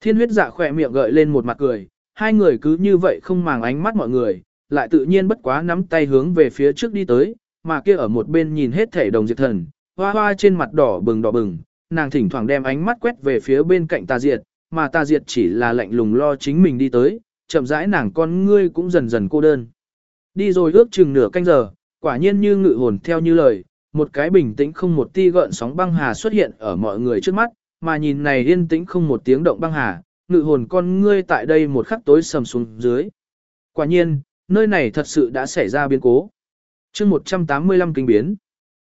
Thiên huyết dạ khỏe miệng gợi lên một mặt cười, hai người cứ như vậy không màng ánh mắt mọi người, lại tự nhiên bất quá nắm tay hướng về phía trước đi tới, mà kia ở một bên nhìn hết thể đồng diệt thần, hoa hoa trên mặt đỏ bừng đỏ bừng, nàng thỉnh thoảng đem ánh mắt quét về phía bên cạnh tà diệt, mà tà diệt chỉ là lạnh lùng lo chính mình đi tới, chậm rãi nàng con ngươi cũng dần dần cô đơn. Đi rồi ước chừng nửa canh giờ, quả nhiên như ngự hồn theo như lời, một cái bình tĩnh không một ti gợn sóng băng hà xuất hiện ở mọi người trước mắt, mà nhìn này yên tĩnh không một tiếng động băng hà, ngự hồn con ngươi tại đây một khắc tối sầm xuống dưới. Quả nhiên, nơi này thật sự đã xảy ra biến cố chương 185 kinh biến.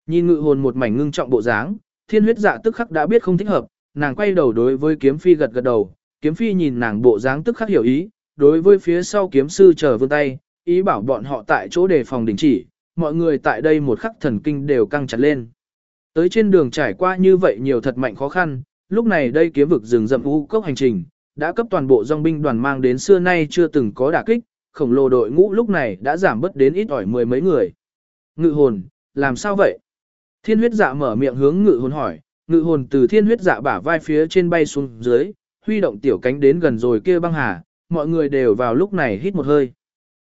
Nhìn ngự hồn một mảnh ngưng trọng bộ dáng, thiên huyết dạ tức khắc đã biết không thích hợp, nàng quay đầu đối với kiếm phi gật gật đầu, kiếm phi nhìn nàng bộ dáng tức khắc hiểu ý, đối với phía sau kiếm sư chờ vươn tay, ý bảo bọn họ tại chỗ đề phòng đình chỉ, mọi người tại đây một khắc thần kinh đều căng chặt lên. Tới trên đường trải qua như vậy nhiều thật mạnh khó khăn, lúc này đây kiếm vực rừng rậm u cốc hành trình, đã cấp toàn bộ dòng binh đoàn mang đến xưa nay chưa từng có đả kích, khổng lồ đội ngũ lúc này đã giảm bớt đến ít ỏi mười mấy người. Ngự hồn, làm sao vậy? Thiên huyết dạ mở miệng hướng ngự hồn hỏi, ngự hồn từ thiên huyết dạ bả vai phía trên bay xuống dưới, huy động tiểu cánh đến gần rồi kia băng hà, mọi người đều vào lúc này hít một hơi.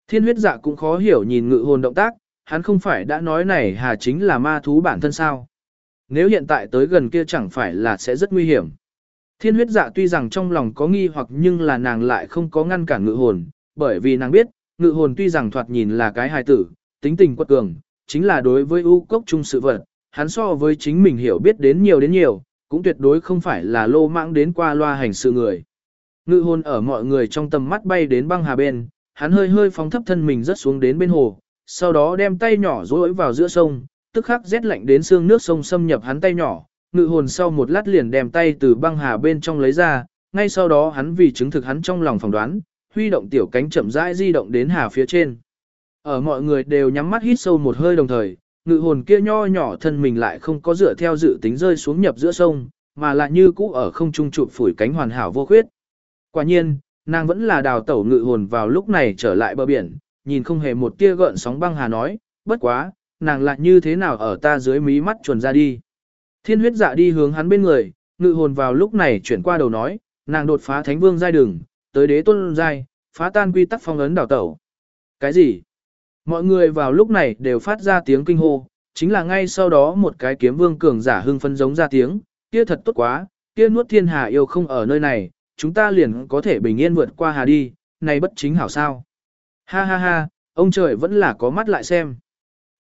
Thiên huyết dạ cũng khó hiểu nhìn ngự hồn động tác, hắn không phải đã nói này hà chính là ma thú bản thân sao. Nếu hiện tại tới gần kia chẳng phải là sẽ rất nguy hiểm. Thiên huyết dạ tuy rằng trong lòng có nghi hoặc nhưng là nàng lại không có ngăn cản ngự hồn, bởi vì nàng biết, ngự hồn tuy rằng thoạt nhìn là cái hài tử, tính tình quật cường, chính là đối với ưu cốc chung sự vật, hắn so với chính mình hiểu biết đến nhiều đến nhiều, cũng tuyệt đối không phải là lô mãng đến qua loa hành sự người. Ngự hồn ở mọi người trong tầm mắt bay đến băng hà bên, hắn hơi hơi phóng thấp thân mình rất xuống đến bên hồ, sau đó đem tay nhỏ rối vào giữa sông, tức khắc rét lạnh đến xương nước sông xâm nhập hắn tay nhỏ, ngự hồn sau một lát liền đem tay từ băng hà bên trong lấy ra, ngay sau đó hắn vì chứng thực hắn trong lòng phỏng đoán, huy động tiểu cánh chậm rãi di động đến hà phía trên. Ở mọi người đều nhắm mắt hít sâu một hơi đồng thời, ngự hồn kia nho nhỏ thân mình lại không có dựa theo dự tính rơi xuống nhập giữa sông, mà lại như cũ ở không trung chụp phủi cánh hoàn hảo vô khuyết. Quả nhiên, nàng vẫn là đào tẩu ngự hồn vào lúc này trở lại bờ biển, nhìn không hề một tia gợn sóng băng hà nói, bất quá, nàng lại như thế nào ở ta dưới mí mắt chuồn ra đi. Thiên huyết dạ đi hướng hắn bên người, ngự hồn vào lúc này chuyển qua đầu nói, nàng đột phá thánh vương giai đường, tới đế tôn giai, phá tan quy tắc phong ấn đào tẩu. Cái gì? Mọi người vào lúc này đều phát ra tiếng kinh hô, chính là ngay sau đó một cái kiếm vương cường giả hưng phân giống ra tiếng, kia thật tốt quá, kia nuốt thiên hà yêu không ở nơi này, chúng ta liền có thể bình yên vượt qua hà đi, này bất chính hảo sao. Ha ha ha, ông trời vẫn là có mắt lại xem.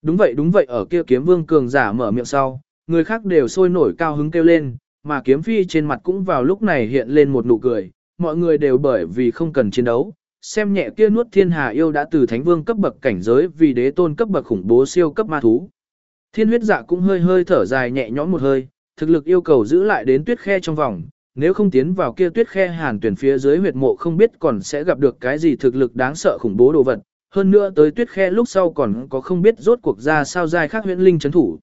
Đúng vậy đúng vậy ở kia kiếm vương cường giả mở miệng sau, người khác đều sôi nổi cao hứng kêu lên, mà kiếm phi trên mặt cũng vào lúc này hiện lên một nụ cười, mọi người đều bởi vì không cần chiến đấu, xem nhẹ kia nuốt thiên hà yêu đã từ thánh vương cấp bậc cảnh giới vì đế tôn cấp bậc khủng bố siêu cấp ma thú. Thiên huyết dạ cũng hơi hơi thở dài nhẹ nhõm một hơi, thực lực yêu cầu giữ lại đến tuyết khe trong vòng, nếu không tiến vào kia tuyết khe hàn tuyển phía dưới huyệt mộ không biết còn sẽ gặp được cái gì thực lực đáng sợ khủng bố đồ vật, hơn nữa tới tuyết khe lúc sau còn có không biết rốt cuộc ra sao dài khác huyễn linh chấn thủ.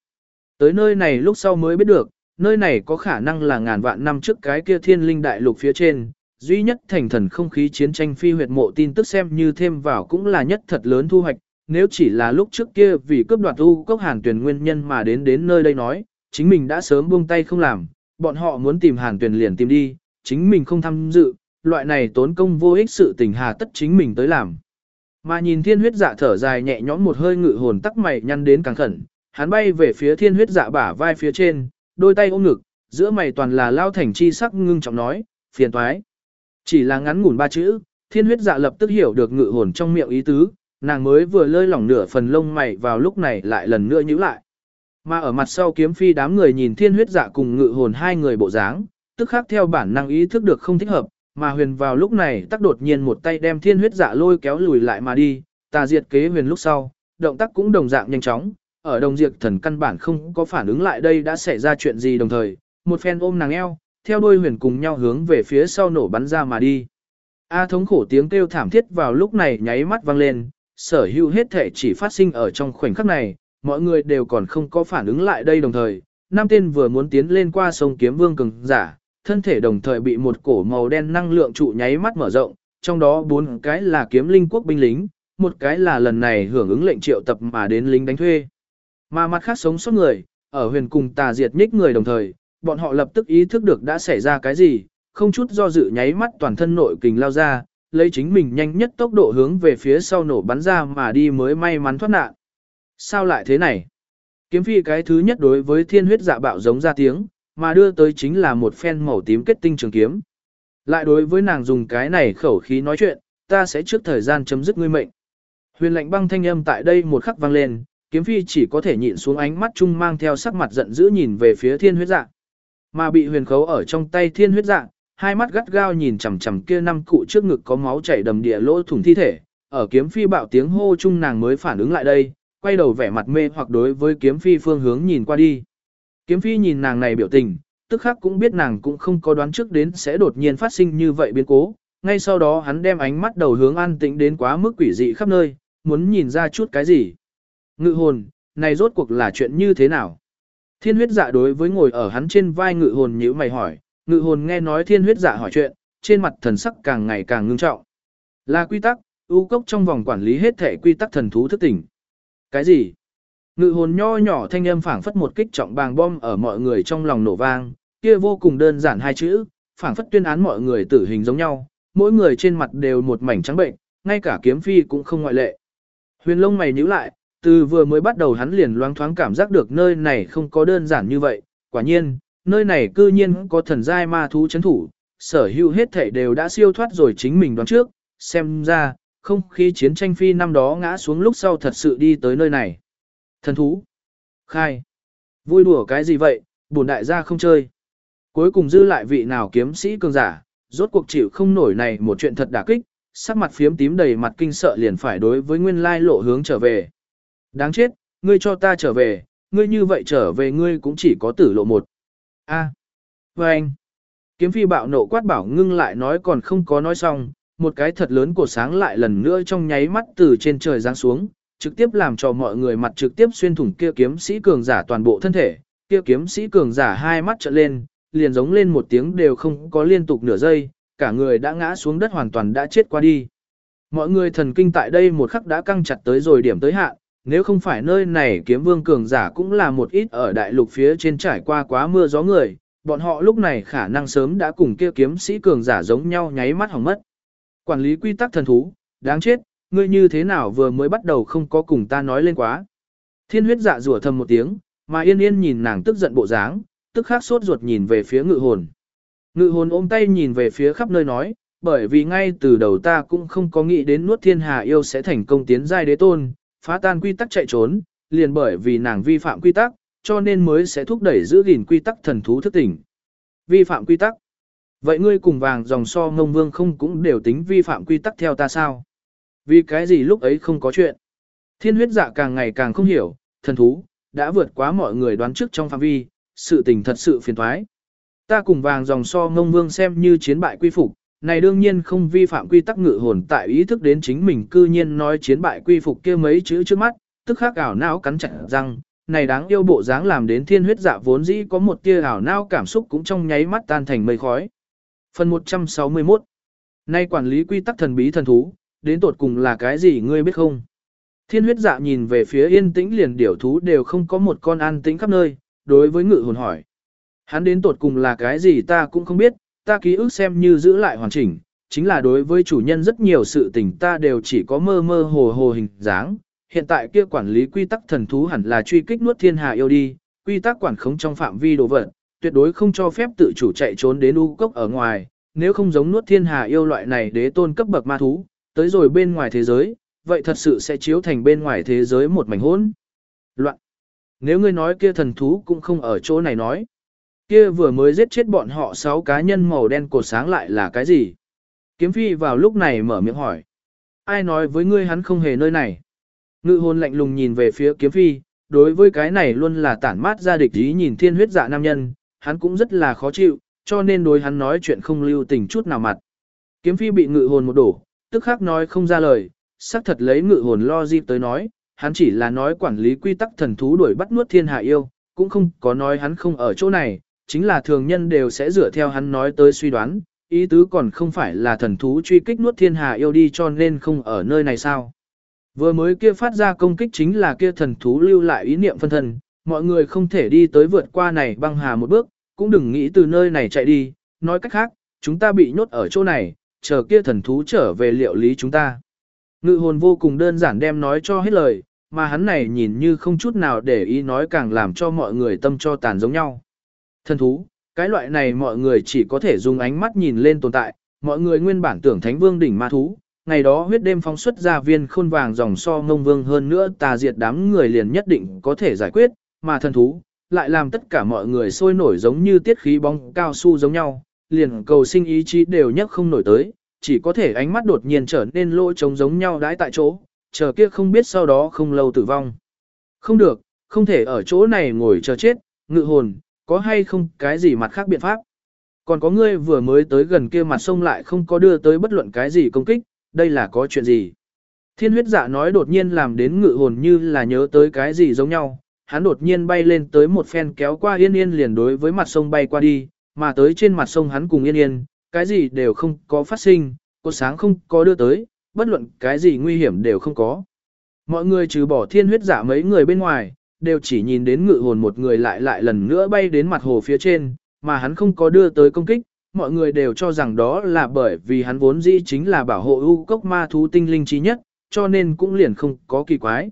Tới nơi này lúc sau mới biết được, nơi này có khả năng là ngàn vạn năm trước cái kia thiên linh đại lục phía trên, duy nhất thành thần không khí chiến tranh phi huyệt mộ tin tức xem như thêm vào cũng là nhất thật lớn thu hoạch, nếu chỉ là lúc trước kia vì cướp đoạt u cốc hàn tuyển nguyên nhân mà đến đến nơi đây nói, chính mình đã sớm buông tay không làm, bọn họ muốn tìm hàn tuyển liền tìm đi, chính mình không tham dự, loại này tốn công vô ích sự tình hà tất chính mình tới làm. Mà nhìn thiên huyết dạ thở dài nhẹ nhõm một hơi ngự hồn tắc mày nhăn đến càng khẩn, hắn bay về phía thiên huyết dạ bả vai phía trên, đôi tay ôm ngực, giữa mày toàn là lao thành chi sắc ngưng trọng nói, phiền toái. Chỉ là ngắn ngủn ba chữ, thiên huyết dạ lập tức hiểu được ngự hồn trong miệng ý tứ, nàng mới vừa lơi lỏng nửa phần lông mày vào lúc này lại lần nữa nhíu lại. Mà ở mặt sau kiếm phi đám người nhìn thiên huyết dạ cùng ngự hồn hai người bộ dáng, tức khác theo bản năng ý thức được không thích hợp, mà huyền vào lúc này tắc đột nhiên một tay đem thiên huyết dạ lôi kéo lùi lại mà đi, tà diệt kế huyền lúc sau, động tác cũng đồng dạng nhanh chóng, ở đồng diệt thần căn bản không có phản ứng lại đây đã xảy ra chuyện gì đồng thời, một phen ôm nàng eo, theo đôi huyền cùng nhau hướng về phía sau nổ bắn ra mà đi. A thống khổ tiếng kêu thảm thiết vào lúc này nháy mắt vang lên, sở hữu hết thể chỉ phát sinh ở trong khoảnh khắc này, mọi người đều còn không có phản ứng lại đây đồng thời, nam tên vừa muốn tiến lên qua sông kiếm vương cường giả, thân thể đồng thời bị một cổ màu đen năng lượng trụ nháy mắt mở rộng, trong đó bốn cái là kiếm linh quốc binh lính, một cái là lần này hưởng ứng lệnh triệu tập mà đến lính đánh thuê. Mà mặt khác sống sót người, ở huyền cùng tà diệt nhích người đồng thời, bọn họ lập tức ý thức được đã xảy ra cái gì, không chút do dự nháy mắt toàn thân nội kình lao ra, lấy chính mình nhanh nhất tốc độ hướng về phía sau nổ bắn ra mà đi mới may mắn thoát nạn. Sao lại thế này? Kiếm phi cái thứ nhất đối với thiên huyết dạ bạo giống ra tiếng, mà đưa tới chính là một phen màu tím kết tinh trường kiếm. Lại đối với nàng dùng cái này khẩu khí nói chuyện, ta sẽ trước thời gian chấm dứt ngươi mệnh. Huyền lệnh băng thanh âm tại đây một khắc vang lên, kiếm phi chỉ có thể nhịn xuống ánh mắt chung mang theo sắc mặt giận dữ nhìn về phía thiên huyết dạ. Mà bị huyền khấu ở trong tay thiên huyết dạng, hai mắt gắt gao nhìn chằm chằm kia năm cụ trước ngực có máu chảy đầm địa lỗ thủng thi thể, ở kiếm phi bạo tiếng hô chung nàng mới phản ứng lại đây, quay đầu vẻ mặt mê hoặc đối với kiếm phi phương hướng nhìn qua đi. Kiếm phi nhìn nàng này biểu tình, tức khắc cũng biết nàng cũng không có đoán trước đến sẽ đột nhiên phát sinh như vậy biến cố, ngay sau đó hắn đem ánh mắt đầu hướng an tĩnh đến quá mức quỷ dị khắp nơi, muốn nhìn ra chút cái gì. Ngự hồn, này rốt cuộc là chuyện như thế nào? Thiên huyết dạ đối với ngồi ở hắn trên vai ngự hồn nhíu mày hỏi, ngự hồn nghe nói thiên huyết dạ hỏi chuyện, trên mặt thần sắc càng ngày càng ngưng trọng. Là quy tắc, ưu cốc trong vòng quản lý hết thể quy tắc thần thú thức tỉnh. Cái gì? Ngự hồn nho nhỏ thanh âm phảng phất một kích trọng bàng bom ở mọi người trong lòng nổ vang, kia vô cùng đơn giản hai chữ, phảng phất tuyên án mọi người tử hình giống nhau, mỗi người trên mặt đều một mảnh trắng bệnh, ngay cả kiếm phi cũng không ngoại lệ. Huyền lông mày nhíu lại, từ vừa mới bắt đầu hắn liền loáng thoáng cảm giác được nơi này không có đơn giản như vậy, quả nhiên, nơi này cư nhiên có thần giai ma thú chấn thủ, sở hữu hết thể đều đã siêu thoát rồi chính mình đoán trước, xem ra, không khí chiến tranh phi năm đó ngã xuống lúc sau thật sự đi tới nơi này. Thần thú. Khai. Vui đùa cái gì vậy, bổn đại gia không chơi. Cuối cùng dư lại vị nào kiếm sĩ cường giả, rốt cuộc chịu không nổi này một chuyện thật đả kích, sắc mặt phiếm tím đầy mặt kinh sợ liền phải đối với nguyên lai lộ hướng trở về. Đáng chết, ngươi cho ta trở về, ngươi như vậy trở về ngươi cũng chỉ có tử lộ một. A. À. Và anh. Kiếm phi bạo nộ quát bảo ngưng lại nói còn không có nói xong, một cái thật lớn của sáng lại lần nữa trong nháy mắt từ trên trời giáng xuống, trực tiếp làm cho mọi người mặt trực tiếp xuyên thủng kia kiếm sĩ cường giả toàn bộ thân thể, kia kiếm sĩ cường giả hai mắt trợn lên, liền giống lên một tiếng đều không có liên tục nửa giây, cả người đã ngã xuống đất hoàn toàn đã chết qua đi. Mọi người thần kinh tại đây một khắc đã căng chặt tới rồi điểm tới hạn, nếu không phải nơi này kiếm vương cường giả cũng là một ít ở đại lục phía trên trải qua quá mưa gió người, bọn họ lúc này khả năng sớm đã cùng kia kiếm sĩ cường giả giống nhau nháy mắt hỏng mất. Quản lý quy tắc thần thú, đáng chết, ngươi như thế nào vừa mới bắt đầu không có cùng ta nói lên quá. Thiên huyết dạ rủa thầm một tiếng, mà yên yên nhìn nàng tức giận bộ dáng, tức khắc sốt ruột nhìn về phía ngự hồn. Ngự hồn ôm tay nhìn về phía khắp nơi nói, bởi vì ngay từ đầu ta cũng không có nghĩ đến nuốt thiên hà yêu sẽ thành công tiến giai đế tôn, phá tan quy tắc chạy trốn, liền bởi vì nàng vi phạm quy tắc, cho nên mới sẽ thúc đẩy giữ gìn quy tắc thần thú thức tỉnh. Vi phạm quy tắc. Vậy ngươi cùng vàng dòng so ngông vương không cũng đều tính vi phạm quy tắc theo ta sao? Vì cái gì lúc ấy không có chuyện? Thiên huyết dạ càng ngày càng không hiểu, thần thú, đã vượt quá mọi người đoán trước trong phạm vi, sự tình thật sự phiền thoái. Ta cùng vàng dòng so ngông vương xem như chiến bại quy phục, này đương nhiên không vi phạm quy tắc ngự hồn tại ý thức đến chính mình cư nhiên nói chiến bại quy phục kia mấy chữ trước mắt, tức khắc ảo não cắn chặt răng, này đáng yêu bộ dáng làm đến thiên huyết dạ vốn dĩ có một tia ảo não cảm xúc cũng trong nháy mắt tan thành mây khói. Phần 161 Nay quản lý quy tắc thần bí thần thú, đến tột cùng là cái gì ngươi biết không? Thiên huyết dạ nhìn về phía yên tĩnh liền điểu thú đều không có một con an tĩnh khắp nơi, đối với ngự hồn hỏi. Hắn đến tột cùng là cái gì ta cũng không biết, ta ký ức xem như giữ lại hoàn chỉnh, chính là đối với chủ nhân rất nhiều sự tình ta đều chỉ có mơ mơ hồ hồ hình dáng. Hiện tại kia quản lý quy tắc thần thú hẳn là truy kích nuốt thiên hà yêu đi, quy tắc quản khống trong phạm vi đồ vật, tuyệt đối không cho phép tự chủ chạy trốn đến u cốc ở ngoài, nếu không giống nuốt thiên hà yêu loại này đế tôn cấp bậc ma thú, tới rồi bên ngoài thế giới, vậy thật sự sẽ chiếu thành bên ngoài thế giới một mảnh hỗn loạn. Nếu ngươi nói kia thần thú cũng không ở chỗ này nói. Kia vừa mới giết chết bọn họ sáu cá nhân màu đen cột sáng lại là cái gì? Kiếm phi vào lúc này mở miệng hỏi. Ai nói với ngươi hắn không hề nơi này? Ngự hồn lạnh lùng nhìn về phía kiếm phi, đối với cái này luôn là tản mát ra địch ý nhìn thiên huyết dạ nam nhân, hắn cũng rất là khó chịu, cho nên đối hắn nói chuyện không lưu tình chút nào mặt. Kiếm phi bị ngự hồn một đổ, tức khắc nói không ra lời, xác thật lấy ngự hồn lo dịp tới nói, hắn chỉ là nói quản lý quy tắc thần thú đuổi bắt nuốt thiên hạ yêu, cũng không có nói hắn không ở chỗ này, chính là thường nhân đều sẽ dựa theo hắn nói tới suy đoán, ý tứ còn không phải là thần thú truy kích nuốt thiên hà yêu đi cho nên không ở nơi này sao. Vừa mới kia phát ra công kích chính là kia thần thú lưu lại ý niệm phân thân, mọi người không thể đi tới vượt qua này băng hà một bước, cũng đừng nghĩ từ nơi này chạy đi, nói cách khác, chúng ta bị nhốt ở chỗ này, chờ kia thần thú trở về liệu lý chúng ta. Ngự hồn vô cùng đơn giản đem nói cho hết lời, mà hắn này nhìn như không chút nào để ý nói càng làm cho mọi người tâm cho tàn giống nhau. Thần thú, cái loại này mọi người chỉ có thể dùng ánh mắt nhìn lên tồn tại, mọi người nguyên bản tưởng thánh vương đỉnh ma thú, ngày đó huyết đêm phóng xuất ra viên khôn vàng dòng so ngông vương hơn nữa tà diệt đám người liền nhất định có thể giải quyết, mà thần thú, lại làm tất cả mọi người sôi nổi giống như tiết khí bóng cao su giống nhau, liền cầu sinh ý chí đều nhất không nổi tới, chỉ có thể ánh mắt đột nhiên trở nên lỗ trống giống nhau đãi tại chỗ, chờ kia không biết sau đó không lâu tử vong. Không được, không thể ở chỗ này ngồi chờ chết, ngự hồn, có hay không cái gì mặt khác biện pháp. Còn có ngươi vừa mới tới gần kia mặt sông lại không có đưa tới bất luận cái gì công kích, đây là có chuyện gì. Thiên huyết dạ nói đột nhiên làm đến ngự hồn như là nhớ tới cái gì giống nhau, hắn đột nhiên bay lên tới một phen kéo qua yên yên liền đối với mặt sông bay qua đi, mà tới trên mặt sông hắn cùng yên yên, cái gì đều không có phát sinh, cột sáng không có đưa tới, bất luận cái gì nguy hiểm đều không có. Mọi người trừ bỏ thiên huyết giả mấy người bên ngoài, đều chỉ nhìn đến ngự hồn một người lại lại lần nữa bay đến mặt hồ phía trên, mà hắn không có đưa tới công kích, mọi người đều cho rằng đó là bởi vì hắn vốn dĩ chính là bảo hộ ưu cốc ma thú tinh linh trí nhất, cho nên cũng liền không có kỳ quái.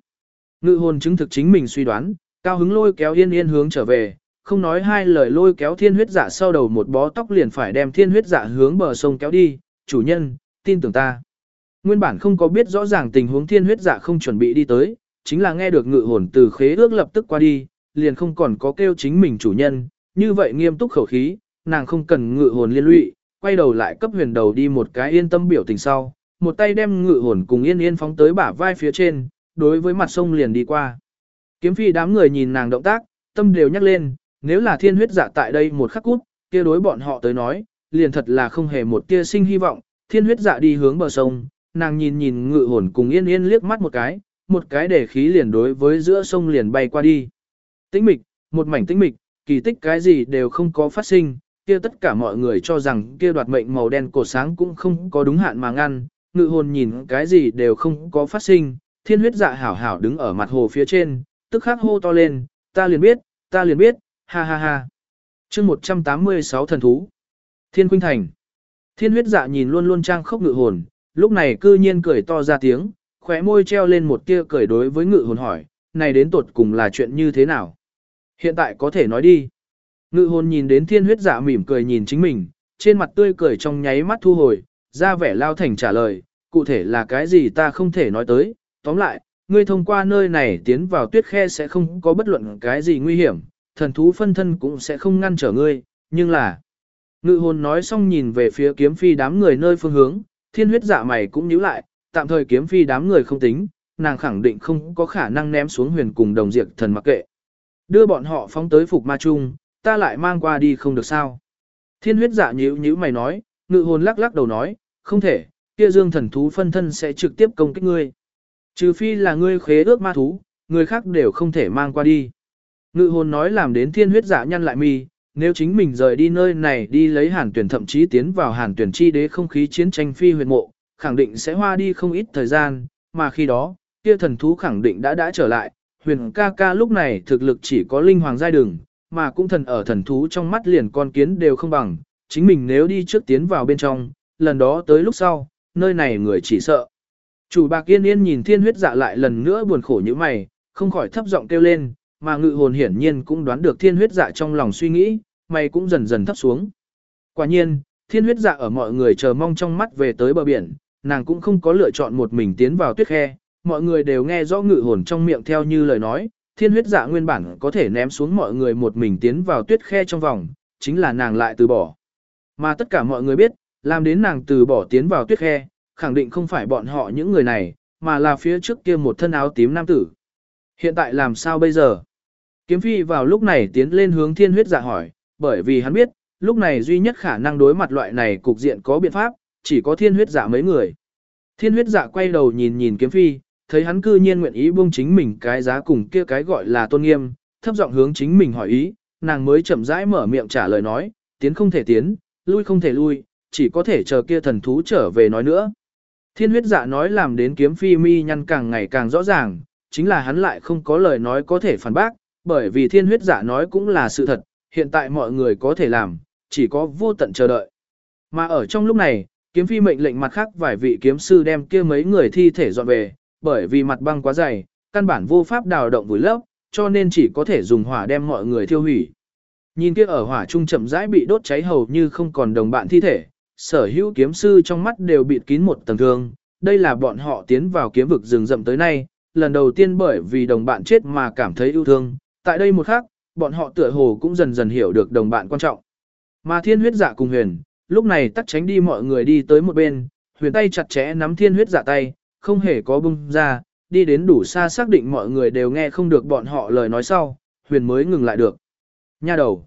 Ngự hồn chứng thực chính mình suy đoán, cao hứng lôi kéo yên yên hướng trở về, không nói hai lời lôi kéo thiên huyết giả sau đầu một bó tóc liền phải đem thiên huyết giả hướng bờ sông kéo đi, chủ nhân, tin tưởng ta. Nguyên bản không có biết rõ ràng tình huống thiên huyết giả không chuẩn bị đi tới, chính là nghe được ngự hồn từ khế ước lập tức qua đi, liền không còn có kêu chính mình chủ nhân, như vậy nghiêm túc khẩu khí, nàng không cần ngự hồn liên lụy, quay đầu lại cấp huyền đầu đi một cái yên tâm biểu tình sau, một tay đem ngự hồn cùng yên yên phóng tới bả vai phía trên, đối với mặt sông liền đi qua. Kiếm phi đám người nhìn nàng động tác, tâm đều nhắc lên, nếu là thiên huyết dạ tại đây một khắc cút, kia đối bọn họ tới nói, liền thật là không hề một tia sinh hy vọng, thiên huyết dạ đi hướng bờ sông, nàng nhìn nhìn ngự hồn cùng yên yên liếc mắt một cái, một cái để khí liền đối với giữa sông liền bay qua đi. Tĩnh mịch, một mảnh tĩnh mịch, kỳ tích cái gì đều không có phát sinh, kia tất cả mọi người cho rằng kia đoạt mệnh màu đen cổ sáng cũng không có đúng hạn mà ngăn, ngự hồn nhìn cái gì đều không có phát sinh, thiên huyết dạ hảo hảo đứng ở mặt hồ phía trên, tức khắc hô to lên, ta liền biết, ta liền biết, ha ha ha. chương 186 thần thú. Thiên Khuynh Thành. Thiên huyết dạ nhìn luôn luôn trang khốc ngự hồn, lúc này cư nhiên cười to ra tiếng, khóe môi treo lên một tia cười đối với ngự hồn hỏi, này đến tột cùng là chuyện như thế nào? Hiện tại có thể nói đi. Ngự hồn nhìn đến thiên huyết giả mỉm cười nhìn chính mình, trên mặt tươi cười trong nháy mắt thu hồi, ra vẻ lao thành trả lời, cụ thể là cái gì ta không thể nói tới, tóm lại, ngươi thông qua nơi này tiến vào tuyết khe sẽ không có bất luận cái gì nguy hiểm, thần thú phân thân cũng sẽ không ngăn trở ngươi, nhưng là... Ngự hồn nói xong nhìn về phía kiếm phi đám người nơi phương hướng, thiên huyết dạ mày cũng nhíu lại, tạm thời kiếm phi đám người không tính, nàng khẳng định không có khả năng ném xuống huyền cùng đồng diệt thần mặc kệ. Đưa bọn họ phóng tới phục ma chung, ta lại mang qua đi không được sao. Thiên huyết dạ nhíu nhíu mày nói, ngự hồn lắc lắc đầu nói, không thể, kia dương thần thú phân thân sẽ trực tiếp công kích ngươi. Trừ phi là ngươi khế ước ma thú, người khác đều không thể mang qua đi. Ngự hồn nói làm đến thiên huyết dạ nhăn lại mi, nếu chính mình rời đi nơi này đi lấy hàn tuyển thậm chí tiến vào hàn tuyển chi đế không khí chiến tranh phi huyệt mộ, khẳng định sẽ hoa đi không ít thời gian, mà khi đó, kia thần thú khẳng định đã đã trở lại, huyền ca ca lúc này thực lực chỉ có linh hoàng giai đường, mà cũng thần ở thần thú trong mắt liền con kiến đều không bằng, chính mình nếu đi trước tiến vào bên trong, lần đó tới lúc sau, nơi này người chỉ sợ. Chủ bạc yên yên nhìn thiên huyết dạ lại lần nữa buồn khổ như mày, không khỏi thấp giọng kêu lên, mà ngự hồn hiển nhiên cũng đoán được thiên huyết dạ trong lòng suy nghĩ, mày cũng dần dần thấp xuống. Quả nhiên, thiên huyết dạ ở mọi người chờ mong trong mắt về tới bờ biển, nàng cũng không có lựa chọn một mình tiến vào tuyết khe, mọi người đều nghe rõ ngự hồn trong miệng theo như lời nói, thiên huyết dạ nguyên bản có thể ném xuống mọi người một mình tiến vào tuyết khe trong vòng, chính là nàng lại từ bỏ. Mà tất cả mọi người biết, làm đến nàng từ bỏ tiến vào tuyết khe, khẳng định không phải bọn họ những người này, mà là phía trước kia một thân áo tím nam tử. Hiện tại làm sao bây giờ? Kiếm phi vào lúc này tiến lên hướng thiên huyết dạ hỏi, bởi vì hắn biết, lúc này duy nhất khả năng đối mặt loại này cục diện có biện pháp, chỉ có thiên huyết dạ mấy người. Thiên huyết dạ quay đầu nhìn nhìn kiếm phi, thấy hắn cư nhiên nguyện ý buông chính mình cái giá cùng kia cái gọi là tôn nghiêm, thấp giọng hướng chính mình hỏi ý, nàng mới chậm rãi mở miệng trả lời nói, tiến không thể tiến, lui không thể lui, chỉ có thể chờ kia thần thú trở về nói nữa. Thiên huyết dạ nói làm đến kiếm phi mi nhăn càng ngày càng rõ ràng, chính là hắn lại không có lời nói có thể phản bác, bởi vì thiên huyết dạ nói cũng là sự thật, hiện tại mọi người có thể làm, chỉ có vô tận chờ đợi. Mà ở trong lúc này, kiếm phi mệnh lệnh mặt khác vài vị kiếm sư đem kia mấy người thi thể dọn về, bởi vì mặt băng quá dày, căn bản vô pháp đào động vùi lấp, cho nên chỉ có thể dùng hỏa đem mọi người thiêu hủy. Nhìn kia ở hỏa trung chậm rãi bị đốt cháy hầu như không còn đồng bạn thi thể, sở hữu kiếm sư trong mắt đều bị kín một tầng thương, đây là bọn họ tiến vào kiếm vực rừng rậm tới nay, lần đầu tiên bởi vì đồng bạn chết mà cảm thấy yêu thương, tại đây một khắc, bọn họ tựa hồ cũng dần dần hiểu được đồng bạn quan trọng. Mà thiên huyết dạ cùng huyền, lúc này tắt tránh đi mọi người đi tới một bên, huyền tay chặt chẽ nắm thiên huyết dạ tay, không hề có bung ra, đi đến đủ xa xác định mọi người đều nghe không được bọn họ lời nói sau, huyền mới ngừng lại được. Nha đầu.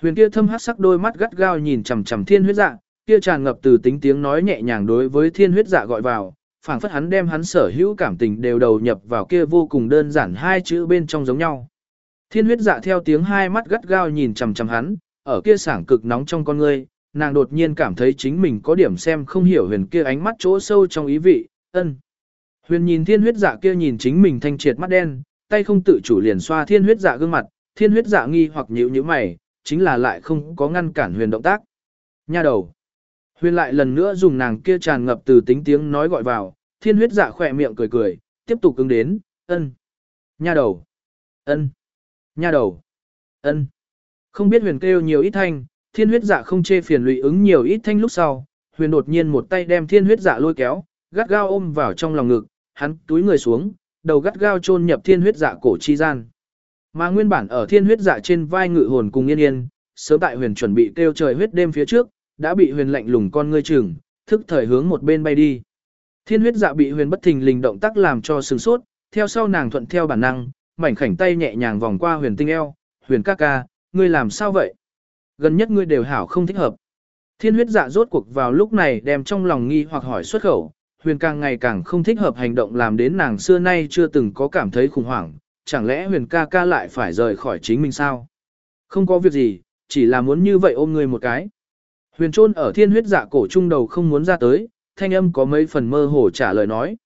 Huyền kia thâm hát sắc đôi mắt gắt gao nhìn chằm chằm thiên huyết dạ, kia tràn ngập từ tính tiếng nói nhẹ nhàng đối với thiên huyết dạ gọi vào, phảng phất hắn đem hắn sở hữu cảm tình đều đầu nhập vào kia vô cùng đơn giản hai chữ bên trong giống nhau. Thiên huyết dạ theo tiếng hai mắt gắt gao nhìn chằm chằm hắn, ở kia sảng cực nóng trong con ngươi, nàng đột nhiên cảm thấy chính mình có điểm xem không hiểu huyền kia ánh mắt chỗ sâu trong ý vị, ân. Huyền nhìn thiên huyết dạ kia nhìn chính mình thanh triệt mắt đen, tay không tự chủ liền xoa thiên huyết dạ gương mặt, thiên huyết dạ nghi hoặc nhíu nhíu mày, chính là lại không có ngăn cản huyền động tác. Nha đầu. Huyền lại lần nữa dùng nàng kia tràn ngập từ tính tiếng nói gọi vào, thiên huyết dạ khỏe miệng cười cười, tiếp tục cứng đến, ân. Nha đầu. ân. Nha đầu. ân. Không biết huyền kêu nhiều ít thanh, thiên huyết dạ không chê phiền lụy ứng nhiều ít thanh lúc sau, huyền đột nhiên một tay đem thiên huyết dạ lôi kéo, gắt gao ôm vào trong lòng ngực, hắn túi người xuống, đầu gắt gao chôn nhập thiên huyết dạ cổ chi gian. Mà nguyên bản ở thiên huyết dạ trên vai ngự hồn cùng yên yên, sớm tại huyền chuẩn bị kêu trời huyết đêm phía trước, đã bị huyền lạnh lùng con ngươi chừng, thức thời hướng một bên bay đi. Thiên huyết dạ bị huyền bất thình lình động tác làm cho sừng sốt, theo sau nàng thuận theo bản năng, mảnh khảnh tay nhẹ nhàng vòng qua huyền tinh eo, huyền ca ca, ngươi làm sao vậy? Gần nhất ngươi đều hảo không thích hợp. Thiên huyết dạ rốt cuộc vào lúc này đem trong lòng nghi hoặc hỏi xuất khẩu, huyền càng ngày càng không thích hợp hành động làm đến nàng xưa nay chưa từng có cảm thấy khủng hoảng, chẳng lẽ huyền ca ca lại phải rời khỏi chính mình sao? Không có việc gì, chỉ là muốn như vậy ôm người một cái. Huyền trôn ở thiên huyết dạ cổ trung đầu không muốn ra tới, thanh âm có mấy phần mơ hồ trả lời nói.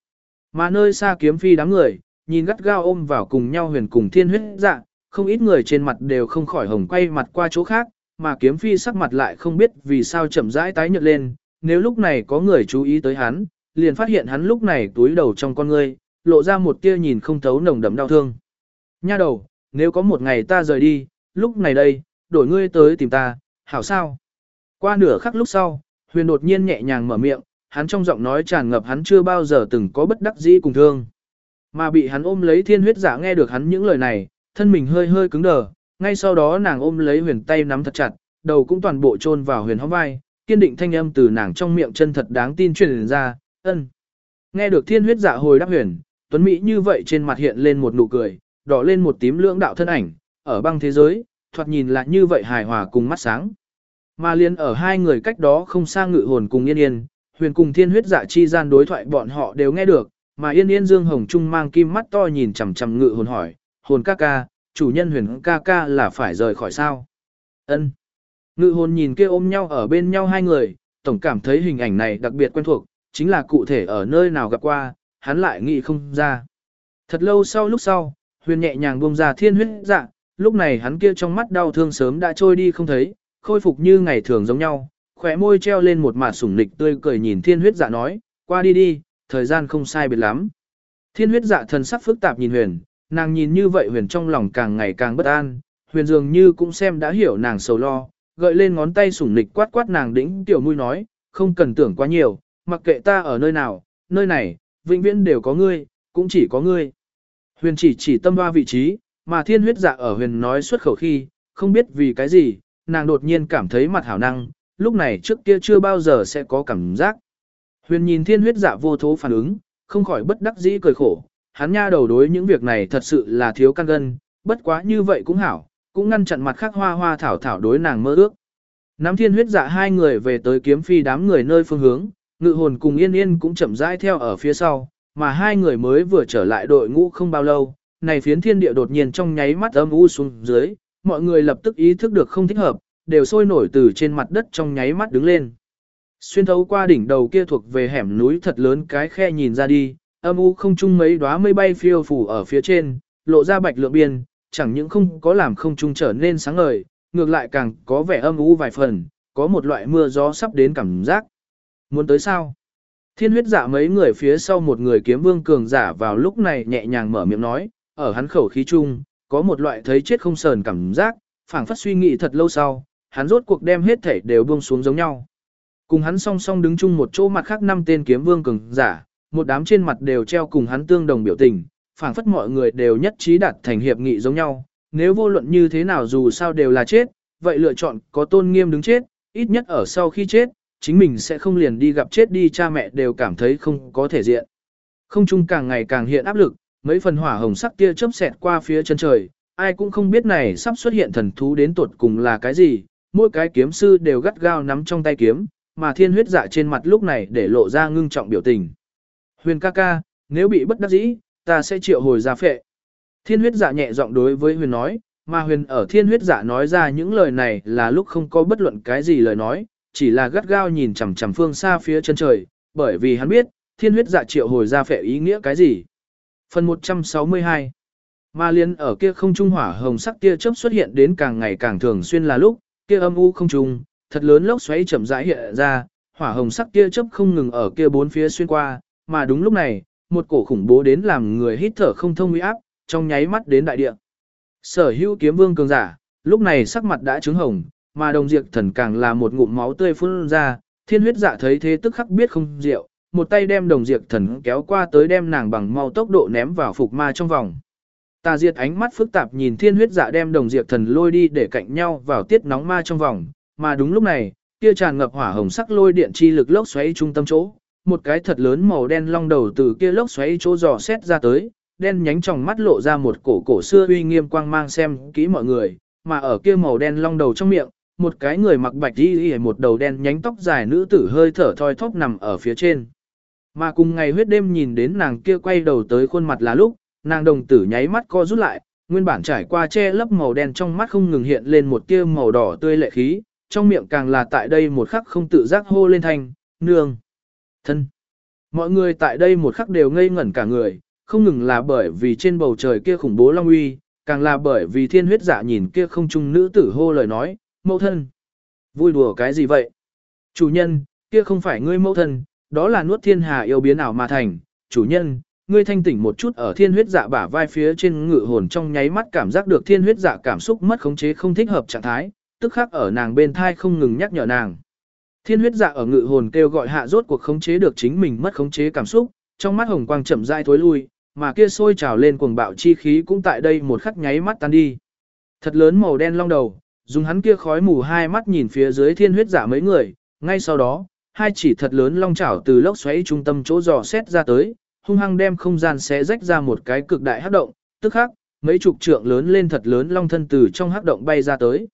Mà nơi xa kiếm phi đám người, nhìn gắt gao ôm vào cùng nhau huyền cùng thiên huyết dạ, không ít người trên mặt đều không khỏi hồng quay mặt qua chỗ khác, mà kiếm phi sắc mặt lại không biết vì sao chậm rãi tái nhợt lên, nếu lúc này có người chú ý tới hắn, liền phát hiện hắn lúc này túi đầu trong con ngươi, lộ ra một tia nhìn không thấu nồng đậm đau thương. Nha đầu, nếu có một ngày ta rời đi, lúc này đây, đổi ngươi tới tìm ta, hảo sao? Qua nửa khắc lúc sau, huyền đột nhiên nhẹ nhàng mở miệng, hắn trong giọng nói tràn ngập hắn chưa bao giờ từng có bất đắc dĩ cùng thương. Mà bị hắn ôm lấy thiên huyết giả nghe được hắn những lời này, thân mình hơi hơi cứng đờ, ngay sau đó nàng ôm lấy huyền tay nắm thật chặt, đầu cũng toàn bộ chôn vào huyền hóng vai, kiên định thanh âm từ nàng trong miệng chân thật đáng tin truyền ra, ân. Nghe được thiên huyết dạ hồi đáp huyền, Tuấn Mỹ như vậy trên mặt hiện lên một nụ cười, đỏ lên một tím lưỡng đạo thân ảnh, ở băng thế giới, thoạt nhìn là như vậy hài hòa cùng mắt sáng. Mà liên ở hai người cách đó không xa ngự hồn cùng yên yên, huyền cùng thiên huyết dạ chi gian đối thoại bọn họ đều nghe được, mà yên yên dương hồng trung mang kim mắt to nhìn chằm chằm ngự hồn hỏi, hồn ca ca, chủ nhân huyền ca ca là phải rời khỏi sao? ân Ngự hồn nhìn kia ôm nhau ở bên nhau hai người, tổng cảm thấy hình ảnh này đặc biệt quen thuộc, chính là cụ thể ở nơi nào gặp qua, hắn lại nghĩ không ra. Thật lâu sau lúc sau, huyền nhẹ nhàng buông ra thiên huyết dạ, lúc này hắn kia trong mắt đau thương sớm đã trôi đi không thấy, khôi phục như ngày thường giống nhau, khỏe môi treo lên một mặt sủng nịch tươi cười nhìn thiên huyết dạ nói, qua đi đi, thời gian không sai biệt lắm. Thiên huyết dạ thần sắc phức tạp nhìn huyền, nàng nhìn như vậy huyền trong lòng càng ngày càng bất an, huyền dường như cũng xem đã hiểu nàng sầu lo, gợi lên ngón tay sủng nịch quát quát nàng đĩnh tiểu mũi nói, không cần tưởng quá nhiều, mặc kệ ta ở nơi nào, nơi này, vĩnh viễn đều có ngươi, cũng chỉ có ngươi. Huyền chỉ chỉ tâm hoa vị trí, mà thiên huyết dạ ở huyền nói xuất khẩu khi, không biết vì cái gì, nàng đột nhiên cảm thấy mặt hảo năng, lúc này trước kia chưa bao giờ sẽ có cảm giác. Huyền nhìn thiên huyết dạ vô thố phản ứng, không khỏi bất đắc dĩ cười khổ, hắn nha đầu đối những việc này thật sự là thiếu căn gân, bất quá như vậy cũng hảo, cũng ngăn chặn mặt khác hoa hoa thảo thảo đối nàng mơ ước. Nắm thiên huyết dạ hai người về tới kiếm phi đám người nơi phương hướng, ngự hồn cùng yên yên cũng chậm rãi theo ở phía sau, mà hai người mới vừa trở lại đội ngũ không bao lâu, này phiến thiên địa đột nhiên trong nháy mắt âm u xuống dưới, mọi người lập tức ý thức được không thích hợp, đều sôi nổi từ trên mặt đất trong nháy mắt đứng lên. Xuyên thấu qua đỉnh đầu kia thuộc về hẻm núi thật lớn cái khe nhìn ra đi, âm u không trung mấy đóa mây bay phiêu phủ ở phía trên, lộ ra bạch lượng biên, chẳng những không có làm không trung trở nên sáng ngời, ngược lại càng có vẻ âm u vài phần, có một loại mưa gió sắp đến cảm giác. Muốn tới sao? Thiên huyết giả mấy người phía sau một người kiếm vương cường giả vào lúc này nhẹ nhàng mở miệng nói, ở hắn khẩu khí chung, có một loại thấy chết không sờn cảm giác, phảng phất suy nghĩ thật lâu sau, hắn rốt cuộc đem hết thể đều buông xuống giống nhau. Cùng hắn song song đứng chung một chỗ mặt khác năm tên kiếm vương cường giả, một đám trên mặt đều treo cùng hắn tương đồng biểu tình, phảng phất mọi người đều nhất trí đạt thành hiệp nghị giống nhau, nếu vô luận như thế nào dù sao đều là chết, vậy lựa chọn có tôn nghiêm đứng chết, ít nhất ở sau khi chết, chính mình sẽ không liền đi gặp chết đi cha mẹ đều cảm thấy không có thể diện. Không chung càng ngày càng hiện áp lực, mấy phần hỏa hồng sắc tia chớp xẹt qua phía chân trời, ai cũng không biết này sắp xuất hiện thần thú đến tuột cùng là cái gì, mỗi cái kiếm sư đều gắt gao nắm trong tay kiếm, mà thiên huyết dạ trên mặt lúc này để lộ ra ngưng trọng biểu tình. Huyền ca ca, nếu bị bất đắc dĩ, ta sẽ triệu hồi ra phệ. Thiên huyết dạ nhẹ giọng đối với huyền nói, mà huyền ở thiên huyết dạ nói ra những lời này là lúc không có bất luận cái gì lời nói, chỉ là gắt gao nhìn chằm chằm phương xa phía chân trời, bởi vì hắn biết, thiên huyết dạ triệu hồi ra phệ ý nghĩa cái gì. Phần 162 Ma liên ở kia không trung hỏa hồng sắc tia chớp xuất hiện đến càng ngày càng thường xuyên là lúc, kia âm u không trung, thật lớn lốc xoáy chậm rãi hiện ra, hỏa hồng sắc tia chớp không ngừng ở kia bốn phía xuyên qua, mà đúng lúc này, một cổ khủng bố đến làm người hít thở không thông uy áp, trong nháy mắt đến đại địa. Sở hữu kiếm vương cường giả, lúc này sắc mặt đã trướng hồng, mà đồng diệt thần càng là một ngụm máu tươi phun ra, thiên huyết dạ thấy thế tức khắc biết không rượu, một tay đem đồng diệt thần kéo qua tới đem nàng bằng mau tốc độ ném vào phục ma trong vòng. Tà diệt ánh mắt phức tạp nhìn thiên huyết dạ đem đồng diệt thần lôi đi để cạnh nhau vào tiết nóng ma trong vòng, mà đúng lúc này, kia tràn ngập hỏa hồng sắc lôi điện chi lực lốc xoáy trung tâm chỗ, một cái thật lớn màu đen long đầu từ kia lốc xoáy chỗ dò xét ra tới, đen nhánh trong mắt lộ ra một cổ cổ xưa uy nghiêm quang mang xem kỹ mọi người, mà ở kia màu đen long đầu trong miệng, một cái người mặc bạch y y một đầu đen nhánh tóc dài nữ tử hơi thở thoi thóp nằm ở phía trên. Mà cùng ngày huyết đêm nhìn đến nàng kia quay đầu tới khuôn mặt là lúc, nàng đồng tử nháy mắt co rút lại, nguyên bản trải qua che lấp màu đen trong mắt không ngừng hiện lên một tia màu đỏ tươi lệ khí, trong miệng càng là tại đây một khắc không tự giác hô lên thanh, nương, thân. Mọi người tại đây một khắc đều ngây ngẩn cả người, không ngừng là bởi vì trên bầu trời kia khủng bố long uy, càng là bởi vì thiên huyết giả nhìn kia không trung nữ tử hô lời nói, mẫu thân. Vui đùa cái gì vậy? Chủ nhân, kia không phải ngươi mẫu thân, đó là nuốt thiên hà yêu biến ảo mà thành. Chủ nhân, ngươi thanh tỉnh một chút ở thiên huyết dạ bả vai phía trên ngự hồn trong nháy mắt cảm giác được thiên huyết dạ cảm xúc mất khống chế không thích hợp trạng thái, tức khắc ở nàng bên thai không ngừng nhắc nhở nàng. Thiên huyết dạ ở ngự hồn kêu gọi hạ rốt cuộc khống chế được chính mình mất khống chế cảm xúc, trong mắt hồng quang chậm rãi thối lui, mà kia sôi trào lên cuồng bạo chi khí cũng tại đây một khắc nháy mắt tan đi. Thật lớn màu đen long đầu, dùng hắn kia khói mù hai mắt nhìn phía dưới thiên huyết dạ mấy người, ngay sau đó, hai chỉ thật lớn long chảo từ lốc xoáy trung tâm chỗ dò xét ra tới, hung hăng đem không gian xé rách ra một cái cực đại hắc động, tức khắc, mấy chục trượng lớn lên thật lớn long thân từ trong hắc động bay ra tới.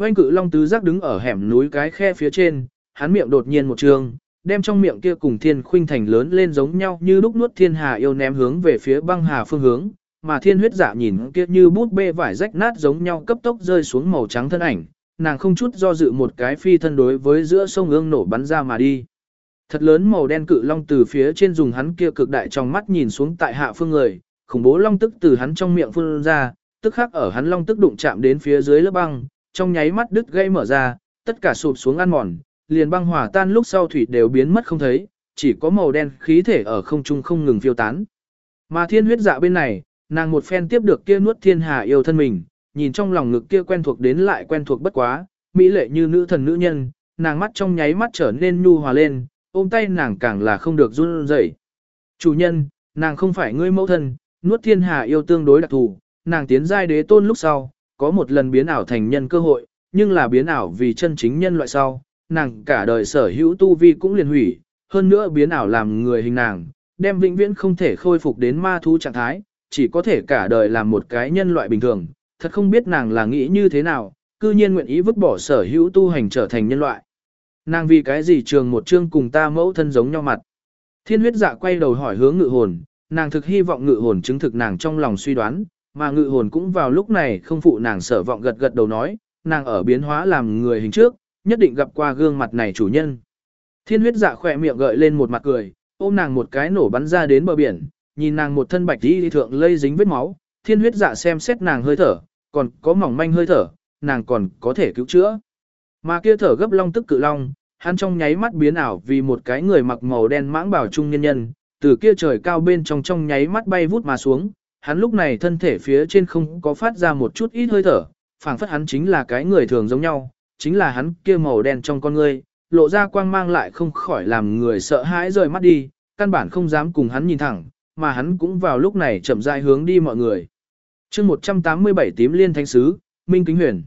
Oanh cự long tứ giác đứng ở hẻm núi cái khe phía trên, hắn miệng đột nhiên một trường, đem trong miệng kia cùng thiên khuynh thành lớn lên giống nhau như lúc nuốt thiên hà yêu ném hướng về phía băng hà phương hướng, mà thiên huyết giả nhìn kia như bút bê vải rách nát giống nhau cấp tốc rơi xuống màu trắng thân ảnh, nàng không chút do dự một cái phi thân đối với giữa sông ương nổ bắn ra mà đi. Thật lớn màu đen cự long từ phía trên dùng hắn kia cực đại trong mắt nhìn xuống tại hạ phương người, khủng bố long tức từ hắn trong miệng phun ra, tức khắc ở hắn long tức đụng chạm đến phía dưới lớp băng, trong nháy mắt đứt gây mở ra, tất cả sụp xuống ăn mòn, liền băng hòa tan lúc sau thủy đều biến mất không thấy, chỉ có màu đen khí thể ở không trung không ngừng phiêu tán. Mà thiên huyết dạ bên này, nàng một phen tiếp được kia nuốt thiên hà yêu thân mình, nhìn trong lòng ngực kia quen thuộc đến lại quen thuộc bất quá, mỹ lệ như nữ thần nữ nhân, nàng mắt trong nháy mắt trở nên nhu hòa lên, ôm tay nàng càng là không được run rẩy. Chủ nhân, nàng không phải ngươi mẫu thân, nuốt thiên hà yêu tương đối đặc thù, nàng tiến giai đế tôn lúc sau, có một lần biến ảo thành nhân cơ hội, nhưng là biến ảo vì chân chính nhân loại sau, nàng cả đời sở hữu tu vi cũng liền hủy, hơn nữa biến ảo làm người hình nàng, đem vĩnh viễn không thể khôi phục đến ma thú trạng thái, chỉ có thể cả đời làm một cái nhân loại bình thường, thật không biết nàng là nghĩ như thế nào, cư nhiên nguyện ý vứt bỏ sở hữu tu hành trở thành nhân loại. Nàng vì cái gì trường một chương cùng ta mẫu thân giống nhau mặt. Thiên huyết dạ quay đầu hỏi hướng ngự hồn, nàng thực hy vọng ngự hồn chứng thực nàng trong lòng suy đoán, mà ngự hồn cũng vào lúc này không phụ nàng sở vọng gật gật đầu nói, nàng ở biến hóa làm người hình trước, nhất định gặp qua gương mặt này chủ nhân. Thiên huyết dạ khỏe miệng gợi lên một mặt cười, ôm nàng một cái nổ bắn ra đến bờ biển, nhìn nàng một thân bạch đi thượng lây dính vết máu, thiên huyết dạ xem xét nàng hơi thở, còn có mỏng manh hơi thở, nàng còn có thể cứu chữa. Mà kia thở gấp long tức cự long, hắn trong nháy mắt biến ảo vì một cái người mặc màu đen mãng bảo trung nhân nhân, từ kia trời cao bên trong trong nháy mắt bay vút mà xuống, hắn lúc này thân thể phía trên không có phát ra một chút ít hơi thở, phảng phất hắn chính là cái người thường giống nhau, chính là hắn kia màu đen trong con ngươi, lộ ra quang mang lại không khỏi làm người sợ hãi rời mắt đi, căn bản không dám cùng hắn nhìn thẳng, mà hắn cũng vào lúc này chậm rãi hướng đi mọi người. chương 187 tím liên thánh sứ, Minh Kính Huyền.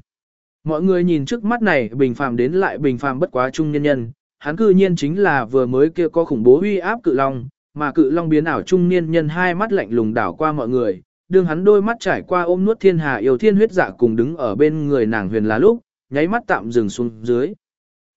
Mọi người nhìn trước mắt này bình phàm đến lại bình phàm bất quá trung nhân nhân, hắn cư nhiên chính là vừa mới kia có khủng bố uy áp cự long, mà cự long biến ảo trung niên nhân hai mắt lạnh lùng đảo qua mọi người, đương hắn đôi mắt trải qua ôm nuốt thiên hà yêu thiên huyết dạ cùng đứng ở bên người nàng huyền là lúc, nháy mắt tạm dừng xuống dưới.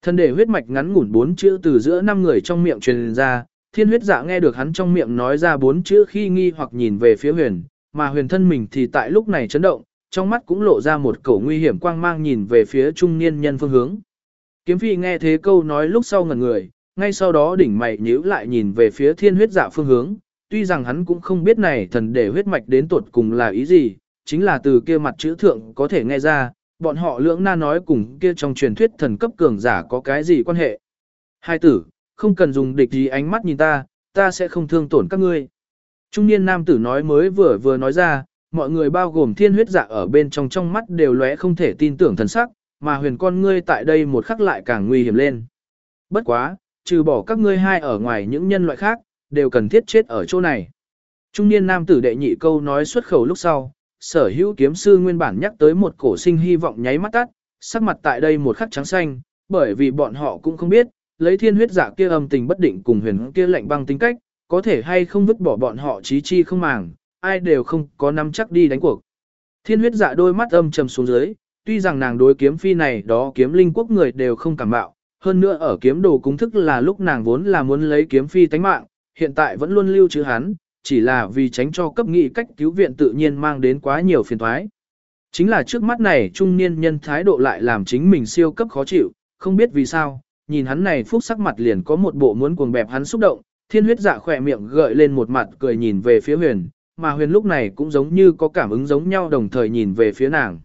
Thân để huyết mạch ngắn ngủn bốn chữ từ giữa năm người trong miệng truyền ra, thiên huyết dạ nghe được hắn trong miệng nói ra bốn chữ khi nghi hoặc nhìn về phía huyền, mà huyền thân mình thì tại lúc này chấn động, trong mắt cũng lộ ra một cổ nguy hiểm quang mang nhìn về phía trung niên nhân phương hướng. Kiếm phi nghe thế câu nói lúc sau ngẩn người, ngay sau đó đỉnh mày nhíu lại nhìn về phía thiên huyết dạ phương hướng, tuy rằng hắn cũng không biết này thần để huyết mạch đến tuột cùng là ý gì, chính là từ kia mặt chữ thượng có thể nghe ra, bọn họ lưỡng na nói cùng kia trong truyền thuyết thần cấp cường giả có cái gì quan hệ. Hai tử, không cần dùng địch gì ánh mắt nhìn ta, ta sẽ không thương tổn các ngươi. Trung niên nam tử nói mới vừa vừa nói ra, mọi người bao gồm thiên huyết dạ ở bên trong trong mắt đều lóe không thể tin tưởng thần sắc, mà huyền con ngươi tại đây một khắc lại càng nguy hiểm lên. Bất quá, trừ bỏ các ngươi hai ở ngoài những nhân loại khác, đều cần thiết chết ở chỗ này. Trung niên nam tử đệ nhị câu nói xuất khẩu lúc sau, sở hữu kiếm sư nguyên bản nhắc tới một cổ sinh hy vọng nháy mắt tắt, sắc mặt tại đây một khắc trắng xanh, bởi vì bọn họ cũng không biết, lấy thiên huyết giả kia âm tình bất định cùng huyền kia lạnh băng tính cách, có thể hay không vứt bỏ bọn họ trí chi không màng, ai đều không có nắm chắc đi đánh cuộc. Thiên huyết dạ đôi mắt âm trầm xuống dưới, tuy rằng nàng đối kiếm phi này đó kiếm linh quốc người đều không cảm bạo, hơn nữa ở kiếm đồ cúng thức là lúc nàng vốn là muốn lấy kiếm phi tánh mạng, hiện tại vẫn luôn lưu trữ hắn, chỉ là vì tránh cho cấp nghị cách cứu viện tự nhiên mang đến quá nhiều phiền thoái. Chính là trước mắt này trung niên nhân thái độ lại làm chính mình siêu cấp khó chịu, không biết vì sao, nhìn hắn này phúc sắc mặt liền có một bộ muốn cuồng bẹp hắn xúc động, thiên huyết dạ khỏe miệng gợi lên một mặt cười nhìn về phía huyền, mà huyền lúc này cũng giống như có cảm ứng giống nhau đồng thời nhìn về phía nàng.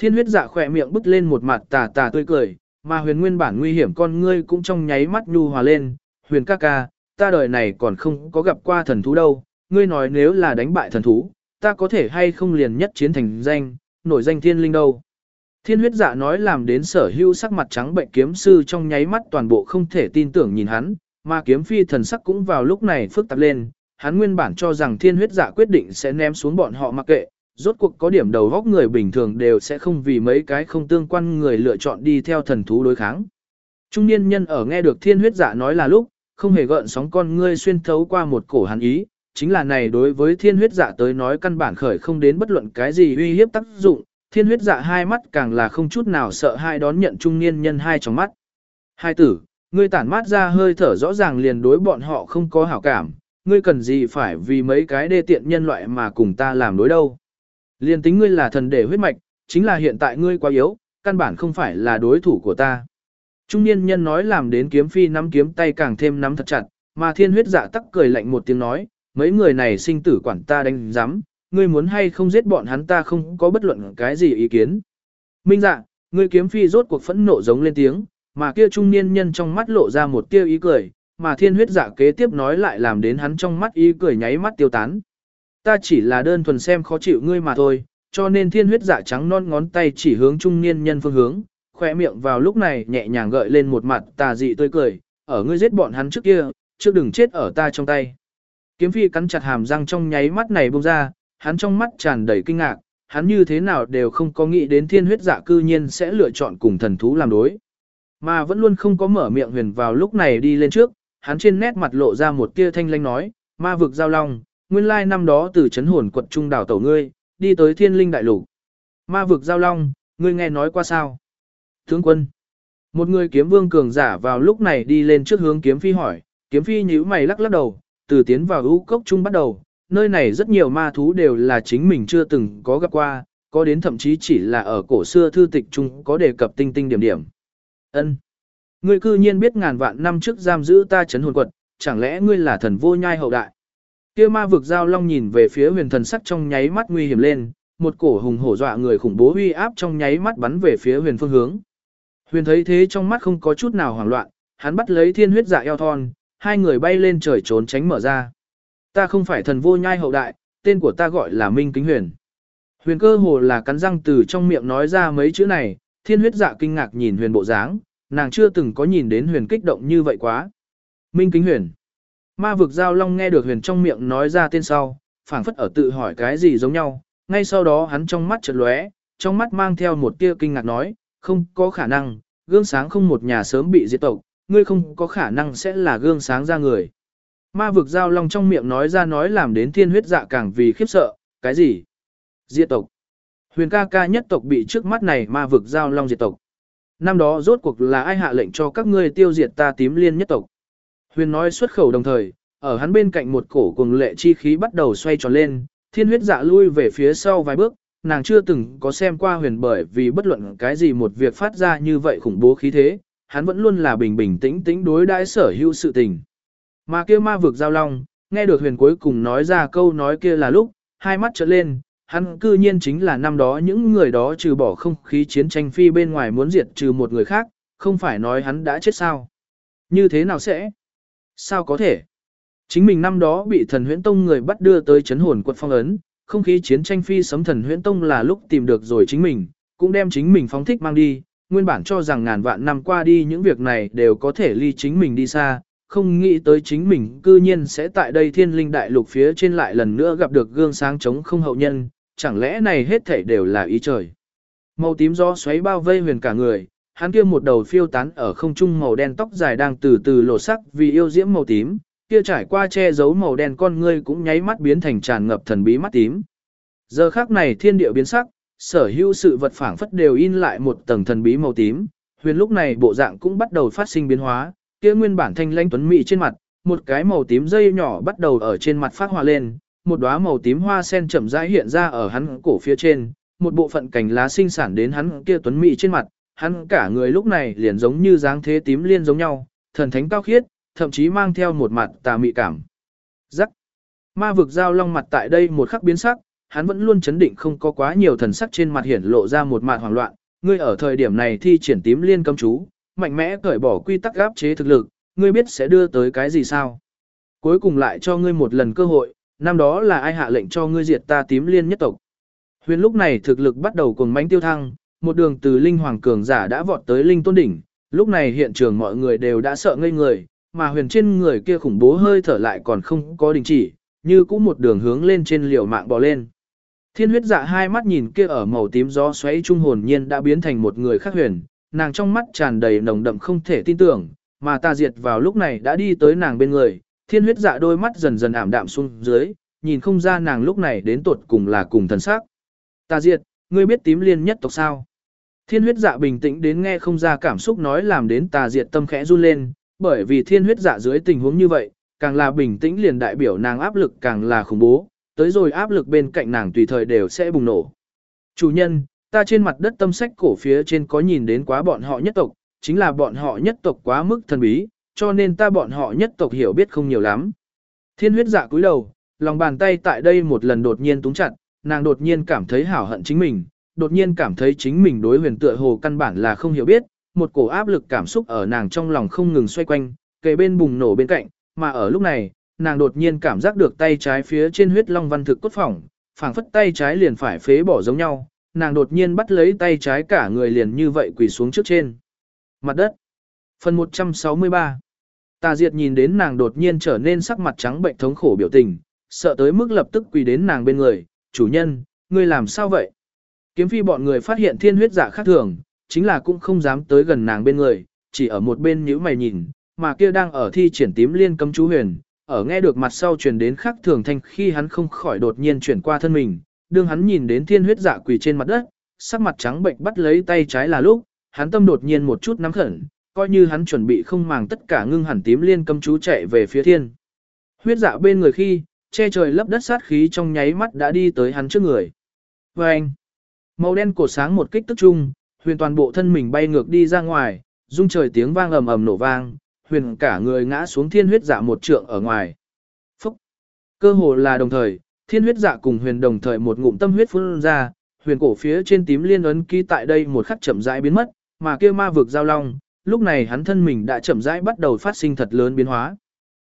Thiên huyết dạ khỏe miệng bứt lên một mặt tà tà tươi cười, mà huyền nguyên bản nguy hiểm con ngươi cũng trong nháy mắt nhu hòa lên, huyền ca ca, ta đời này còn không có gặp qua thần thú đâu, ngươi nói nếu là đánh bại thần thú, ta có thể hay không liền nhất chiến thành danh, nổi danh thiên linh đâu. Thiên huyết dạ nói làm đến sở hưu sắc mặt trắng bệnh kiếm sư trong nháy mắt toàn bộ không thể tin tưởng nhìn hắn, mà kiếm phi thần sắc cũng vào lúc này phức tạp lên, hắn nguyên bản cho rằng thiên huyết dạ quyết định sẽ ném xuống bọn họ mặc kệ, Rốt cuộc có điểm đầu góc người bình thường đều sẽ không vì mấy cái không tương quan người lựa chọn đi theo thần thú đối kháng. Trung niên nhân ở nghe được thiên huyết dạ nói là lúc, không hề gợn sóng con ngươi xuyên thấu qua một cổ hắn ý, chính là này đối với thiên huyết dạ tới nói căn bản khởi không đến bất luận cái gì uy hiếp tác dụng, thiên huyết dạ hai mắt càng là không chút nào sợ hai đón nhận trung niên nhân hai trong mắt. Hai tử, ngươi tản mát ra hơi thở rõ ràng liền đối bọn họ không có hảo cảm, ngươi cần gì phải vì mấy cái đê tiện nhân loại mà cùng ta làm đối đâu. Liền tính ngươi là thần để huyết mạch, chính là hiện tại ngươi quá yếu, căn bản không phải là đối thủ của ta. Trung niên nhân nói làm đến kiếm phi nắm kiếm tay càng thêm nắm thật chặt, mà thiên huyết dạ tắc cười lạnh một tiếng nói, mấy người này sinh tử quản ta đánh giám, ngươi muốn hay không giết bọn hắn ta không có bất luận cái gì ý kiến. Minh dạ, ngươi kiếm phi rốt cuộc phẫn nộ giống lên tiếng, mà kia trung niên nhân trong mắt lộ ra một tia ý cười, mà thiên huyết dạ kế tiếp nói lại làm đến hắn trong mắt ý cười nháy mắt tiêu tán. Ta chỉ là đơn thuần xem khó chịu ngươi mà thôi, cho nên thiên huyết dạ trắng non ngón tay chỉ hướng trung niên nhân phương hướng, khỏe miệng vào lúc này nhẹ nhàng gợi lên một mặt tà dị tươi cười, ở ngươi giết bọn hắn trước kia, trước đừng chết ở ta trong tay. Kiếm phi cắn chặt hàm răng trong nháy mắt này bông ra, hắn trong mắt tràn đầy kinh ngạc, hắn như thế nào đều không có nghĩ đến thiên huyết dạ cư nhiên sẽ lựa chọn cùng thần thú làm đối. Mà vẫn luôn không có mở miệng huyền vào lúc này đi lên trước, hắn trên nét mặt lộ ra một tia thanh lanh nói, ma vực giao long, nguyên lai năm đó từ chấn hồn quận trung đảo tẩu ngươi, đi tới thiên linh đại lục. Ma vực giao long, ngươi nghe nói qua sao? Tướng quân. Một người kiếm vương cường giả vào lúc này đi lên trước hướng kiếm phi hỏi, kiếm phi nhíu mày lắc lắc đầu, từ tiến vào ưu cốc trung bắt đầu, nơi này rất nhiều ma thú đều là chính mình chưa từng có gặp qua, có đến thậm chí chỉ là ở cổ xưa thư tịch trung có đề cập tinh tinh điểm điểm. Ân, Ngươi cư nhiên biết ngàn vạn năm trước giam giữ ta chấn hồn quật, chẳng lẽ ngươi là thần vô nhai hậu đại? Kia ma vực giao long nhìn về phía huyền thần sắc trong nháy mắt nguy hiểm lên, một cổ hùng hổ dọa người khủng bố uy áp trong nháy mắt bắn về phía huyền phương hướng. Huyền thấy thế trong mắt không có chút nào hoảng loạn, hắn bắt lấy thiên huyết dạ eo thon, hai người bay lên trời trốn tránh mở ra. Ta không phải thần vô nhai hậu đại, tên của ta gọi là Minh Kính Huyền. Huyền cơ hồ là cắn răng từ trong miệng nói ra mấy chữ này, thiên huyết dạ kinh ngạc nhìn huyền bộ dáng, nàng chưa từng có nhìn đến huyền kích động như vậy quá. Minh Kính Huyền. Ma vực giao long nghe được huyền trong miệng nói ra tên sau, phảng phất ở tự hỏi cái gì giống nhau, ngay sau đó hắn trong mắt chợt lóe, trong mắt mang theo một tia kinh ngạc nói, không có khả năng, gương sáng không một nhà sớm bị diệt tộc, ngươi không có khả năng sẽ là gương sáng ra người. Ma vực giao long trong miệng nói ra nói làm đến thiên huyết dạ càng vì khiếp sợ, cái gì? Diệt tộc. Huyền ca ca nhất tộc bị trước mắt này ma vực giao long diệt tộc. Năm đó rốt cuộc là ai hạ lệnh cho các ngươi tiêu diệt ta tím liên nhất tộc. Huyền nói xuất khẩu đồng thời, ở hắn bên cạnh một cổ cuồng lệ chi khí bắt đầu xoay tròn lên, thiên huyết dạ lui về phía sau vài bước, nàng chưa từng có xem qua huyền bởi vì bất luận cái gì một việc phát ra như vậy khủng bố khí thế, hắn vẫn luôn là bình bình tĩnh tĩnh đối đãi sở hữu sự tình. Mà kia ma vực giao long, nghe được huyền cuối cùng nói ra câu nói kia là lúc, hai mắt trợn lên, hắn cư nhiên chính là năm đó những người đó trừ bỏ không khí chiến tranh phi bên ngoài muốn diệt trừ một người khác, không phải nói hắn đã chết sao. Như thế nào sẽ? Sao có thể? Chính mình năm đó bị thần huyễn tông người bắt đưa tới chấn hồn quật phong ấn, không khí chiến tranh phi sấm thần huyễn tông là lúc tìm được rồi chính mình, cũng đem chính mình phóng thích mang đi, nguyên bản cho rằng ngàn vạn năm qua đi những việc này đều có thể ly chính mình đi xa, không nghĩ tới chính mình cư nhiên sẽ tại đây thiên linh đại lục phía trên lại lần nữa gặp được gương sáng chống không hậu nhân, chẳng lẽ này hết thảy đều là ý trời. Màu tím gió xoáy bao vây huyền cả người, hắn kia một đầu phiêu tán ở không trung màu đen tóc dài đang từ từ lộ sắc vì yêu diễm màu tím, kia trải qua che giấu màu đen con ngươi cũng nháy mắt biến thành tràn ngập thần bí mắt tím. Giờ khác này thiên địa biến sắc, sở hữu sự vật phảng phất đều in lại một tầng thần bí màu tím, huyền lúc này bộ dạng cũng bắt đầu phát sinh biến hóa, kia nguyên bản thanh lãnh tuấn mỹ trên mặt, một cái màu tím dây nhỏ bắt đầu ở trên mặt phát hoa lên, một đóa màu tím hoa sen chậm rãi hiện ra ở hắn cổ phía trên, một bộ phận cành lá sinh sản đến hắn kia tuấn mỹ trên mặt, hắn cả người lúc này liền giống như dáng thế tím liên giống nhau, thần thánh cao khiết, thậm chí mang theo một mặt tà mị cảm. Rắc. Ma vực giao long mặt tại đây một khắc biến sắc, hắn vẫn luôn chấn định không có quá nhiều thần sắc trên mặt hiển lộ ra một màn hoảng loạn, ngươi ở thời điểm này thi triển tím liên cấm chú, mạnh mẽ cởi bỏ quy tắc áp chế thực lực, ngươi biết sẽ đưa tới cái gì sao? Cuối cùng lại cho ngươi một lần cơ hội, năm đó là ai hạ lệnh cho ngươi diệt ta tím liên nhất tộc. Huyền lúc này thực lực bắt đầu cuồng mãnh tiêu thăng, một đường từ linh hoàng cường giả đã vọt tới linh tôn đỉnh, lúc này hiện trường mọi người đều đã sợ ngây người, mà huyền trên người kia khủng bố hơi thở lại còn không có đình chỉ, như cũng một đường hướng lên trên liều mạng bò lên. Thiên huyết dạ hai mắt nhìn kia ở màu tím gió xoáy trung hồn nhiên đã biến thành một người khác huyền, nàng trong mắt tràn đầy nồng đậm không thể tin tưởng, mà ta diệt vào lúc này đã đi tới nàng bên người, thiên huyết dạ đôi mắt dần dần ảm đạm xuống dưới, nhìn không ra nàng lúc này đến tột cùng là cùng thần sắc. Ta diệt, ngươi biết tím liên nhất tộc sao? Thiên huyết dạ bình tĩnh đến nghe không ra cảm xúc nói làm đến tà diệt tâm khẽ run lên, bởi vì thiên huyết dạ dưới tình huống như vậy, càng là bình tĩnh liền đại biểu nàng áp lực càng là khủng bố, tới rồi áp lực bên cạnh nàng tùy thời đều sẽ bùng nổ. Chủ nhân, ta trên mặt đất tâm sách cổ phía trên có nhìn đến quá bọn họ nhất tộc, chính là bọn họ nhất tộc quá mức thần bí, cho nên ta bọn họ nhất tộc hiểu biết không nhiều lắm. Thiên huyết dạ cúi đầu, lòng bàn tay tại đây một lần đột nhiên túng chặt, nàng đột nhiên cảm thấy hảo hận chính mình, đột nhiên cảm thấy chính mình đối huyền tựa hồ căn bản là không hiểu biết, một cổ áp lực cảm xúc ở nàng trong lòng không ngừng xoay quanh, kề bên bùng nổ bên cạnh, mà ở lúc này, nàng đột nhiên cảm giác được tay trái phía trên huyết long văn thực cốt phỏng, phảng phất tay trái liền phải phế bỏ giống nhau, nàng đột nhiên bắt lấy tay trái cả người liền như vậy quỳ xuống trước trên. Mặt đất. Phần 163 Tà Diệt nhìn đến nàng đột nhiên trở nên sắc mặt trắng bệnh thống khổ biểu tình, sợ tới mức lập tức quỳ đến nàng bên người, chủ nhân, ngươi làm sao vậy? Kiếm phi bọn người phát hiện thiên huyết giả khác thường, chính là cũng không dám tới gần nàng bên người, chỉ ở một bên nhíu mày nhìn, mà kia đang ở thi triển tím liên cấm chú huyền, ở nghe được mặt sau truyền đến khác thường thanh khi hắn không khỏi đột nhiên chuyển qua thân mình, đương hắn nhìn đến thiên huyết dạ quỳ trên mặt đất, sắc mặt trắng bệnh bắt lấy tay trái là lúc, hắn tâm đột nhiên một chút nắm khẩn, coi như hắn chuẩn bị không màng tất cả ngưng hẳn tím liên cấm chú chạy về phía thiên. Huyết dạ bên người khi, che trời lấp đất sát khí trong nháy mắt đã đi tới hắn trước người. Và anh, màu đen cổ sáng một kích tức chung, huyền toàn bộ thân mình bay ngược đi ra ngoài, rung trời tiếng vang ầm ầm nổ vang, huyền cả người ngã xuống thiên huyết dạ một trượng ở ngoài. Phúc! Cơ hồ là đồng thời, thiên huyết dạ cùng huyền đồng thời một ngụm tâm huyết phun ra, huyền cổ phía trên tím liên ấn ký tại đây một khắc chậm rãi biến mất, mà kia ma vực giao long, lúc này hắn thân mình đã chậm rãi bắt đầu phát sinh thật lớn biến hóa.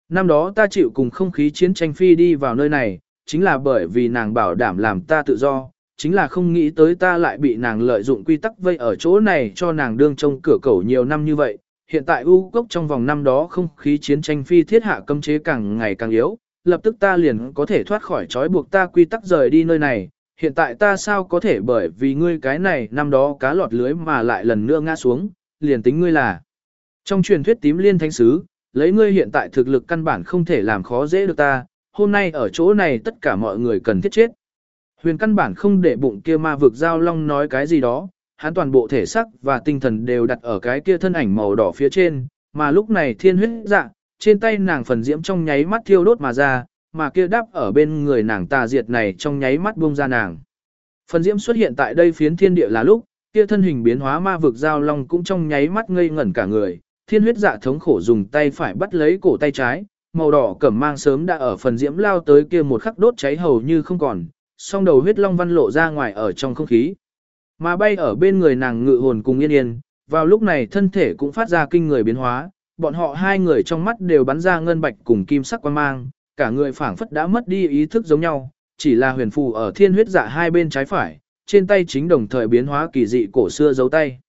Năm đó ta chịu cùng không khí chiến tranh phi đi vào nơi này, chính là bởi vì nàng bảo đảm làm ta tự do, chính là không nghĩ tới ta lại bị nàng lợi dụng quy tắc vây ở chỗ này cho nàng đương trông cửa cầu nhiều năm như vậy. Hiện tại U cốc trong vòng năm đó không khí chiến tranh phi thiết hạ cấm chế càng ngày càng yếu, lập tức ta liền có thể thoát khỏi trói buộc ta quy tắc rời đi nơi này. Hiện tại ta sao có thể bởi vì ngươi cái này năm đó cá lọt lưới mà lại lần nữa ngã xuống, liền tính ngươi là. Trong truyền thuyết tím liên thánh sứ, lấy ngươi hiện tại thực lực căn bản không thể làm khó dễ được ta, hôm nay ở chỗ này tất cả mọi người cần thiết chết. Huyền căn bản không để bụng kia ma vực giao long nói cái gì đó, hắn toàn bộ thể sắc và tinh thần đều đặt ở cái kia thân ảnh màu đỏ phía trên, mà lúc này thiên huyết dạ, trên tay nàng phần diễm trong nháy mắt thiêu đốt mà ra, mà kia đáp ở bên người nàng tà diệt này trong nháy mắt buông ra nàng. Phần diễm xuất hiện tại đây phiến thiên địa là lúc, kia thân hình biến hóa ma vực giao long cũng trong nháy mắt ngây ngẩn cả người, thiên huyết dạ thống khổ dùng tay phải bắt lấy cổ tay trái, màu đỏ cẩm mang sớm đã ở phần diễm lao tới kia một khắc đốt cháy hầu như không còn, song đầu huyết long văn lộ ra ngoài ở trong không khí. Mà bay ở bên người nàng ngự hồn cùng yên yên, vào lúc này thân thể cũng phát ra kinh người biến hóa, bọn họ hai người trong mắt đều bắn ra ngân bạch cùng kim sắc quan mang, cả người phảng phất đã mất đi ý thức giống nhau, chỉ là huyền phù ở thiên huyết dạ hai bên trái phải, trên tay chính đồng thời biến hóa kỳ dị cổ xưa giấu tay.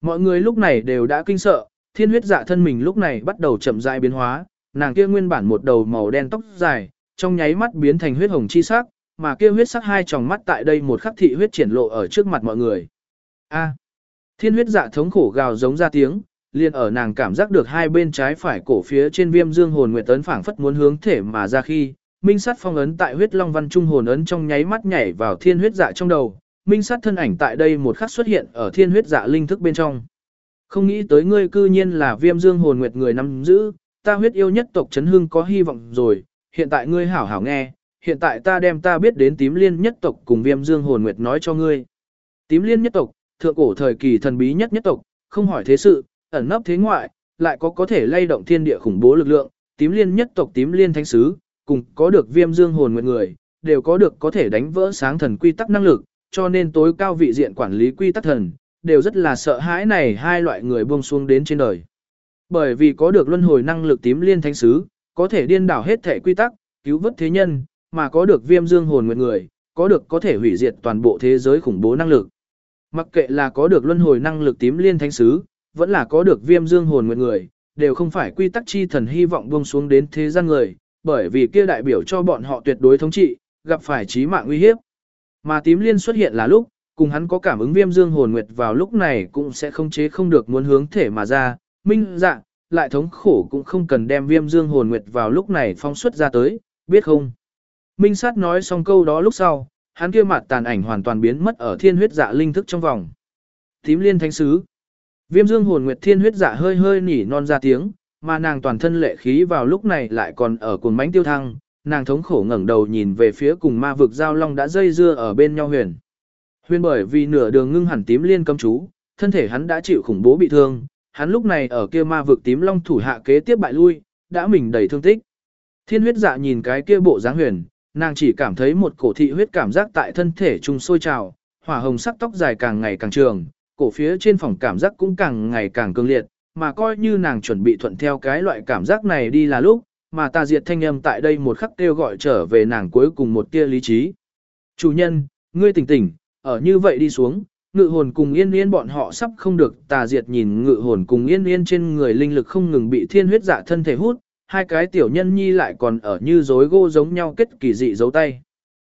Mọi người lúc này đều đã kinh sợ, thiên huyết dạ thân mình lúc này bắt đầu chậm rãi biến hóa, nàng kia nguyên bản một đầu màu đen tóc dài, trong nháy mắt biến thành huyết hồng chi sắc, mà kia huyết sắc hai tròng mắt tại đây một khắc thị huyết triển lộ ở trước mặt mọi người. A. thiên huyết dạ thống khổ gào giống ra tiếng, liền ở nàng cảm giác được hai bên trái phải cổ phía trên viêm dương hồn nguyệt ấn phảng phất muốn hướng thể mà ra khi, minh sát phong ấn tại huyết long văn trung hồn ấn trong nháy mắt nhảy vào thiên huyết dạ trong đầu, minh sát thân ảnh tại đây một khắc xuất hiện ở thiên huyết dạ linh thức bên trong. Không nghĩ tới ngươi cư nhiên là viêm dương hồn nguyệt người nắm giữ, ta huyết yêu nhất tộc chấn hưng có hy vọng rồi, hiện tại ngươi hảo hảo nghe, hiện tại ta đem ta biết đến tím liên nhất tộc cùng viêm dương hồn nguyệt nói cho ngươi. Tím liên nhất tộc, thượng cổ thời kỳ thần bí nhất nhất tộc, không hỏi thế sự, ẩn nấp thế ngoại, lại có có thể lay động thiên địa khủng bố lực lượng, tím liên nhất tộc tím liên thánh sứ, cùng có được viêm dương hồn nguyệt người, đều có được có thể đánh vỡ sáng thần quy tắc năng lực, cho nên tối cao vị diện quản lý quy tắc thần, đều rất là sợ hãi này hai loại người buông xuống đến trên đời. Bởi vì có được luân hồi năng lực tím liên thánh sứ, có thể điên đảo hết thể quy tắc, cứu vớt thế nhân, mà có được viêm dương hồn nguyện người, có được có thể hủy diệt toàn bộ thế giới khủng bố năng lực. Mặc kệ là có được luân hồi năng lực tím liên thánh sứ, vẫn là có được viêm dương hồn nguyện người, đều không phải quy tắc chi thần hy vọng buông xuống đến thế gian người, bởi vì kia đại biểu cho bọn họ tuyệt đối thống trị, gặp phải chí mạng nguy hiếp. Mà tím liên xuất hiện là lúc, cùng hắn có cảm ứng viêm dương hồn nguyệt vào lúc này cũng sẽ không chế không được muốn hướng thể mà ra, minh dạ, lại thống khổ cũng không cần đem viêm dương hồn nguyệt vào lúc này phong xuất ra tới, biết không? Minh sát nói xong câu đó lúc sau, hắn kia mặt tàn ảnh hoàn toàn biến mất ở thiên huyết dạ linh thức trong vòng. Tím liên thánh sứ. Viêm dương hồn nguyệt thiên huyết dạ hơi hơi nỉ non ra tiếng, mà nàng toàn thân lệ khí vào lúc này lại còn ở cuồng mánh tiêu thăng, nàng thống khổ ngẩng đầu nhìn về phía cùng ma vực giao long đã dây dưa ở bên nhau huyền. Huyền bởi vì nửa đường ngưng hẳn tím liên cấm chú, thân thể hắn đã chịu khủng bố bị thương, hắn lúc này ở kia ma vực tím long thủ hạ kế tiếp bại lui, đã mình đầy thương tích. Thiên huyết dạ nhìn cái kia bộ dáng huyền, nàng chỉ cảm thấy một cổ thị huyết cảm giác tại thân thể trung sôi trào, hỏa hồng sắc tóc dài càng ngày càng trường, cổ phía trên phòng cảm giác cũng càng ngày càng cương liệt, mà coi như nàng chuẩn bị thuận theo cái loại cảm giác này đi là lúc, mà ta diệt thanh âm tại đây một khắc kêu gọi trở về nàng cuối cùng một tia lý trí. Chủ nhân, ngươi tỉnh tỉnh, ở như vậy đi xuống, ngự hồn cùng yên yên bọn họ sắp không được tà diệt nhìn ngự hồn cùng yên yên trên người linh lực không ngừng bị thiên huyết dạ thân thể hút, hai cái tiểu nhân nhi lại còn ở như rối gô giống nhau kết kỳ dị giấu tay.